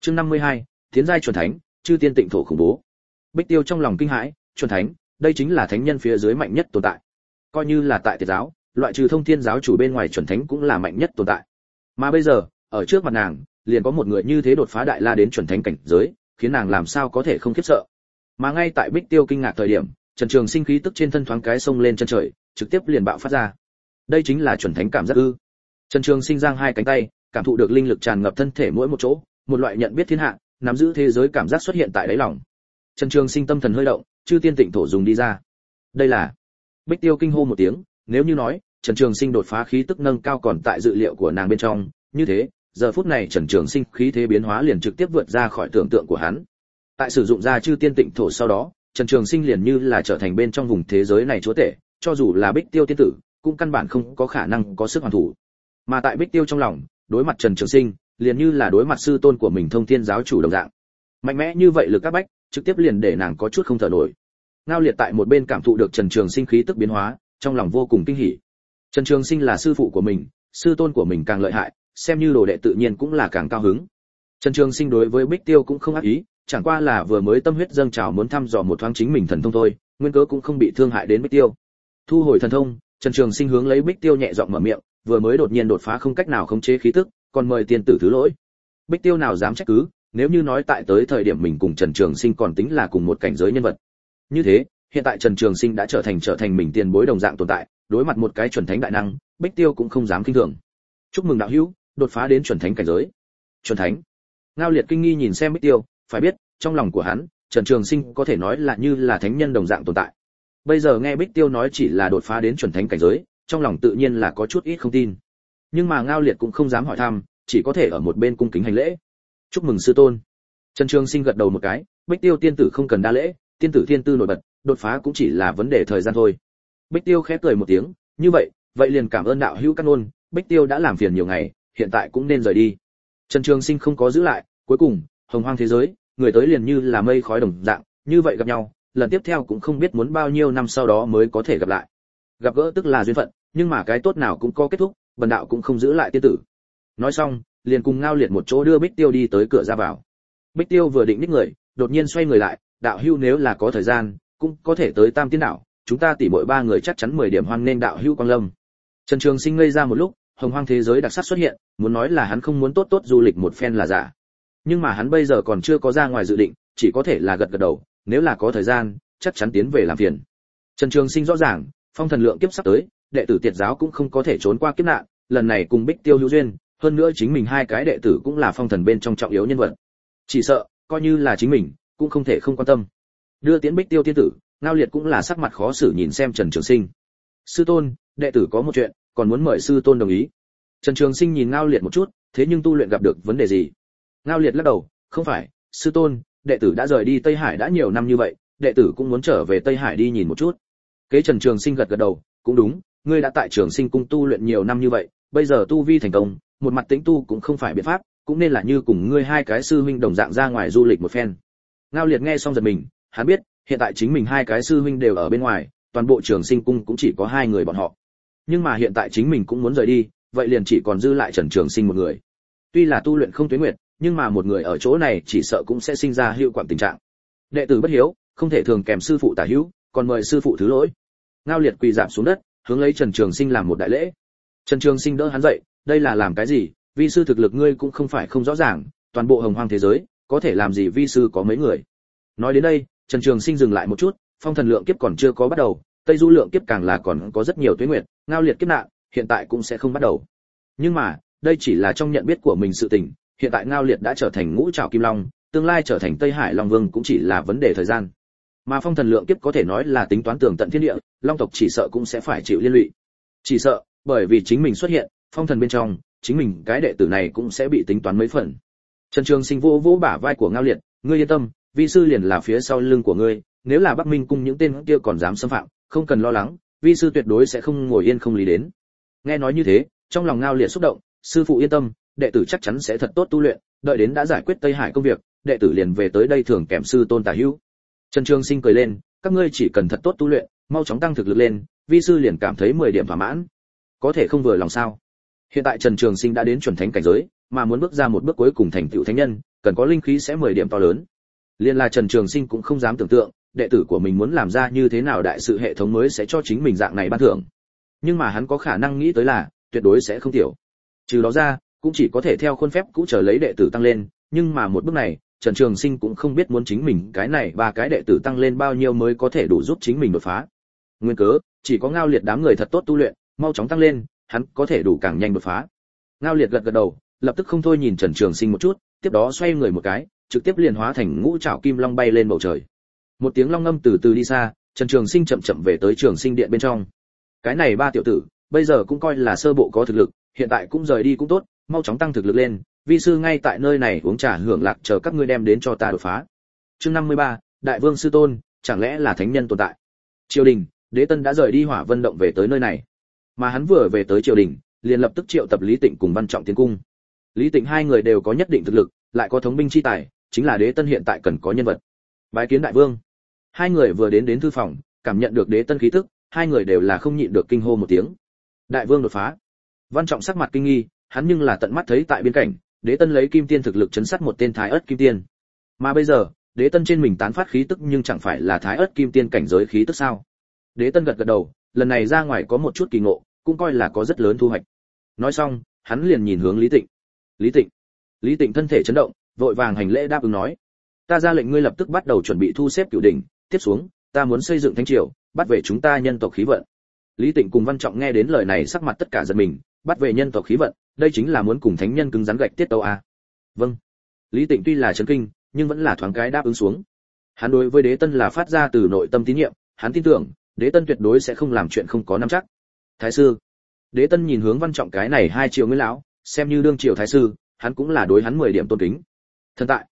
Chương năm mươi hai tiến giai chuẩn thánh, chư tiên tịnh thổ khủng bố. Bích tiêu trong lòng kinh hãi chuẩn thánh, đây chính là thánh nhân phía dưới mạnh nhất tồn tại. Coi như là tại tiệt giáo, loại trừ thông thiên giáo chủ bên ngoài chuẩn thánh cũng là mạnh nhất tồn tại. Mà bây giờ, ở trước mặt nàng, liền có một người như thế đột phá đại la đến chuẩn thánh cảnh giới, khiến nàng làm sao có thể không khiếp sợ. Mà ngay tại bích tiêu kinh ngạc thời điểm, trần trường sinh khí tức trên thân thoáng cái sông lên chân trời, trực tiếp liền bạo phát ra. Đây chính là chuẩn thánh cảm giác ư. Trần trường sinh giang hai cánh tay, cảm thụ được linh lực tràn ngập thân thể mỗi một chỗ, một loại nhận biết thiên hạ, nắm giữ thế giới cảm giác xuất hiện tại đáy lòng. Trần trường sinh tâm thần hơi động chư tiên tịnh thổ dùng đi ra. Đây là, bích tiêu kinh hô một tiếng, nếu như nói, trần trường sinh đột phá khí tức nâng cao còn tại dự liệu của nàng bên trong, như thế, giờ phút này trần trường sinh khí thế biến hóa liền trực tiếp vượt ra khỏi tưởng tượng của hắn. Tại sử dụng ra chư tiên tịnh thổ sau đó, trần trường sinh liền như là trở thành bên trong vùng thế giới này chúa tể, cho dù là bích tiêu tiên tử, cũng căn bản không có khả năng có sức hoàn thủ. Mà tại bích tiêu trong lòng, đối mặt trần trường sinh, liền như là đối mặt sư tôn của mình thông thiên giáo chủ đồng dạng. Mạnh mẽ như vậy lực các bách trực tiếp liền để nàng có chút không thở nổi. Ngao liệt tại một bên cảm thụ được trần trường sinh khí tức biến hóa, trong lòng vô cùng kinh hỉ. Trần trường sinh là sư phụ của mình, sư tôn của mình càng lợi hại, xem như đồ đệ tự nhiên cũng là càng cao hứng. Trần trường sinh đối với bích tiêu cũng không ác ý, chẳng qua là vừa mới tâm huyết dâng trào muốn thăm dò một thoáng chính mình thần thông thôi, nguyên cớ cũng không bị thương hại đến bích tiêu. Thu hồi thần thông, trần trường sinh hướng lấy bích tiêu nhẹ giọng mở miệng, vừa mới đột nhiên đột phá không cách nào khống chế khí tức, còn mời tiên tử thứ lỗi. Bích tiêu nào dám trách cứ nếu như nói tại tới thời điểm mình cùng trần trường sinh còn tính là cùng một cảnh giới nhân vật. Như thế, hiện tại trần trường sinh đã trở thành trở thành mình tiền bối đồng dạng tồn tại, đối mặt một cái chuẩn thánh đại năng, bích tiêu cũng không dám kinh thường. Chúc mừng đạo hữu, đột phá đến chuẩn thánh cảnh giới. Chuẩn thánh. Ngao liệt kinh nghi nhìn xem bích tiêu, phải biết, trong lòng của hắn, trần trường sinh có thể nói là như là thánh nhân đồng dạng tồn tại. Bây giờ nghe bích tiêu nói chỉ là đột phá đến chuẩn thánh cảnh giới, trong lòng tự nhiên là có chút ít không tin. Nhưng mà ngao liệt cũng không dám hỏi thăm, chỉ có thể ở một bên cung kính hành lễ chúc mừng sư tôn. Trần trường sinh gật đầu một cái, bích tiêu tiên tử không cần đa lễ, tiên tử thiên tư nổi bật, đột phá cũng chỉ là vấn đề thời gian thôi. Bích tiêu khẽ cười một tiếng, như vậy vậy liền cảm ơn đạo hữu căn ôn bích tiêu đã làm phiền nhiều ngày, hiện tại cũng nên rời đi. Trần trường sinh không có giữ lại, cuối cùng, hồng hoang thế giới, người tới liền như là mây khói đồng dạng, như vậy gặp nhau, lần tiếp theo cũng không biết muốn bao nhiêu năm sau đó mới có thể gặp lại. Gặp gỡ tức là duyên phận, nhưng mà cái tốt nào cũng có kết thúc, bần đạo cũng không giữ lại tiên tử. Nói xong liền cùng ngao liệt một chỗ đưa bích tiêu đi tới cửa ra vào. Bích tiêu vừa định ních người, đột nhiên xoay người lại, đạo hưu nếu là có thời gian, cũng có thể tới tam tiên đạo chúng ta tỉ mỗi ba người chắc chắn 10 điểm hoan nên đạo hưu quang lâm. Trần trường sinh ngây ra một lúc, hồng hoang thế giới đặc sắc xuất hiện, muốn nói là hắn không muốn tốt tốt du lịch một phen là giả. Nhưng mà hắn bây giờ còn chưa có ra ngoài dự định, chỉ có thể là gật gật đầu, nếu là có thời gian, chắc chắn tiến về làm phiền. Trần trường sinh rõ ràng, phong thần lượng kiếp sắp tới, đệ tử tiệt giáo cũng không có thể trốn qua kiếp nạn, lần này cùng bích tiêu hữu duyên hơn nữa chính mình hai cái đệ tử cũng là phong thần bên trong trọng yếu nhân vật. Chỉ sợ, coi như là chính mình, cũng không thể không quan tâm. Đưa tiễn bích tiêu tiên tử, ngao liệt cũng là sắc mặt khó xử nhìn xem trần trường sinh. Sư tôn, đệ tử có một chuyện, còn muốn mời sư tôn đồng ý. Trần trường sinh nhìn ngao liệt một chút, thế nhưng tu luyện gặp được vấn đề gì? Ngao liệt lắc đầu, không phải, sư tôn, đệ tử đã rời đi tây hải đã nhiều năm như vậy, đệ tử cũng muốn trở về tây hải đi nhìn một chút. Kế trần trường sinh gật gật đầu, cũng đúng, ngươi đã tại trường sinh cung tu luyện nhiều năm như vậy, bây giờ tu vi thành công một mặt tĩnh tu cũng không phải biện pháp, cũng nên là như cùng ngươi hai cái sư huynh đồng dạng ra ngoài du lịch một phen. Ngao liệt nghe xong giật mình, hắn biết, hiện tại chính mình hai cái sư huynh đều ở bên ngoài, toàn bộ trường sinh cung cũng chỉ có hai người bọn họ. Nhưng mà hiện tại chính mình cũng muốn rời đi, vậy liền chỉ còn dư lại trần trường sinh một người. Tuy là tu luyện không tuyến nguyệt, nhưng mà một người ở chỗ này chỉ sợ cũng sẽ sinh ra hiệu quả tình trạng. Đệ tử bất hiếu, không thể thường kèm sư phụ tả hữu, còn mời sư phụ thứ lỗi. Ngao liệt quỳ giảm xuống đất, hướng lấy trần trường sinh làm một đại lễ. Trần trường sinh đỡ hắn dậy đây là làm cái gì? Vi sư thực lực ngươi cũng không phải không rõ ràng, toàn bộ hồng hoang thế giới, có thể làm gì vi sư có mấy người? Nói đến đây, trần trường sinh dừng lại một chút, phong thần lượng kiếp còn chưa có bắt đầu, tây du lượng kiếp càng là còn có rất nhiều tuyến nguyện ngao liệt kiếp nạn, hiện tại cũng sẽ không bắt đầu. Nhưng mà, đây chỉ là trong nhận biết của mình sự tình, hiện tại ngao liệt đã trở thành ngũ trảo kim long, tương lai trở thành tây hải long vương cũng chỉ là vấn đề thời gian. Mà phong thần lượng kiếp có thể nói là tính toán tường tận thiên địa, long tộc chỉ sợ cũng sẽ phải chịu liên lụy. Chỉ sợ, bởi vì chính mình xuất hiện phong thần bên trong, chính mình cái đệ tử này cũng sẽ bị tính toán mấy phần. Trần trường sinh vô vỗ bả vai của ngao liệt, ngươi yên tâm, vi sư liền là phía sau lưng của ngươi, nếu là bắc minh cung những tên kia còn dám xâm phạm, không cần lo lắng, vi sư tuyệt đối sẽ không ngồi yên không lý đến. Nghe nói như thế, trong lòng ngao liệt xúc động, sư phụ yên tâm, đệ tử chắc chắn sẽ thật tốt tu luyện, đợi đến đã giải quyết tây hải công việc, đệ tử liền về tới đây thường kèm sư tôn tả hữu. Trần trường sinh cười lên, các ngươi chỉ cần thật tốt tu luyện, mau chóng tăng thực lực lên, vi sư liền cảm thấy mười điểm thỏa mãn. Có thể không vừa lòng sao? Hiện tại trần trường sinh đã đến chuẩn thánh cảnh giới mà muốn bước ra một bước cuối cùng thành tựu thánh nhân cần có linh khí sẽ mười điểm to lớn. Liên là trần trường sinh cũng không dám tưởng tượng đệ tử của mình muốn làm ra như thế nào đại sự hệ thống mới sẽ cho chính mình dạng này ban thưởng. Nhưng mà hắn có khả năng nghĩ tới là tuyệt đối sẽ không tiểu. Trừ đó ra cũng chỉ có thể theo khuôn phép cũ chờ lấy đệ tử tăng lên nhưng mà một bước này Trần Trường Sinh cũng không biết muốn chính mình cái này ba cái đệ tử tăng lên bao nhiêu mới có thể đủ giúp chính mình đột phá. Nguyên cớ, chỉ có Ngao Liệt đám người thật tốt tu luyện, mau chóng tăng lên, hắn có thể đủ càng nhanh đột phá. Ngao Liệt gật gật đầu, lập tức không thôi nhìn Trần Trường Sinh một chút, tiếp đó xoay người một cái, trực tiếp liền hóa thành ngũ trảo kim long bay lên bầu trời. Một tiếng long ngâm từ từ đi xa, Trần Trường Sinh chậm chậm về tới Trường Sinh điện bên trong. Cái này ba tiểu tử, bây giờ cũng coi là sơ bộ có thực lực, hiện tại cũng rời đi cũng tốt, mau chóng tăng thực lực lên, vi sư ngay tại nơi này uống trà hưởng lạc chờ các ngươi đem đến cho ta đột phá. Chương 53, Đại Vương sư tôn, chẳng lẽ là thánh nhân tồn tại? Triều đình, Đế Tân đã rời đi Hỏa Vân động về tới nơi này. Mà hắn vừa về tới triều đình, liền lập tức triệu tập Lý Tịnh cùng Văn Trọng tiến cung. Lý Tịnh hai người đều có nhất định thực lực, lại có thống binh chi tài, chính là Đế Tân hiện tại cần có nhân vật. Bái kiến đại vương. Hai người vừa đến đến thư phòng, cảm nhận được Đế Tân khí tức, hai người đều là không nhịn được kinh hô một tiếng. Đại vương đột phá. Văn Trọng sắc mặt kinh nghi, hắn nhưng là tận mắt thấy tại biên cảnh, đế tân lấy kim tiên thực lực chấn sát một tên thái ớt kim tiên mà bây giờ đế tân trên mình tán phát khí tức nhưng chẳng phải là thái ớt kim tiên cảnh giới khí tức sao đế tân gật gật đầu lần này ra ngoài có một chút kỳ ngộ cũng coi là có rất lớn thu hoạch. Nói xong, hắn liền nhìn hướng lý tịnh. Lý tịnh. Lý tịnh thân thể chấn động, vội vàng hành lễ đáp ứng nói, ta ra lệnh ngươi lập tức bắt đầu chuẩn bị thu xếp cửu đỉnh, tiếp xuống, ta muốn xây dựng thánh triều, bắt về chúng ta nhân tộc khí vận. Lý tịnh cùng văn trọng nghe đến lời này sắc mặt tất cả giật mình, bắt về nhân tộc khí vận, đây chính là muốn cùng thánh nhân cứng rắn gạch tiết tấu à? vâng. Lý tịnh tuy là chấn kinh, nhưng vẫn là thoáng cái đáp ứng xuống. Hắn đối với đế tân là phát ra từ nội tâm tín nhiệm, hắn tin tưởng, đế tân tuyệt đối sẽ không làm chuyện không có nắm chắc thái sư. Đế tân nhìn hướng văn trọng cái này hai triệu nguyên lão, xem như đương triều thái sư, hắn cũng là đối hắn mười điểm tôn kính. Thần tại.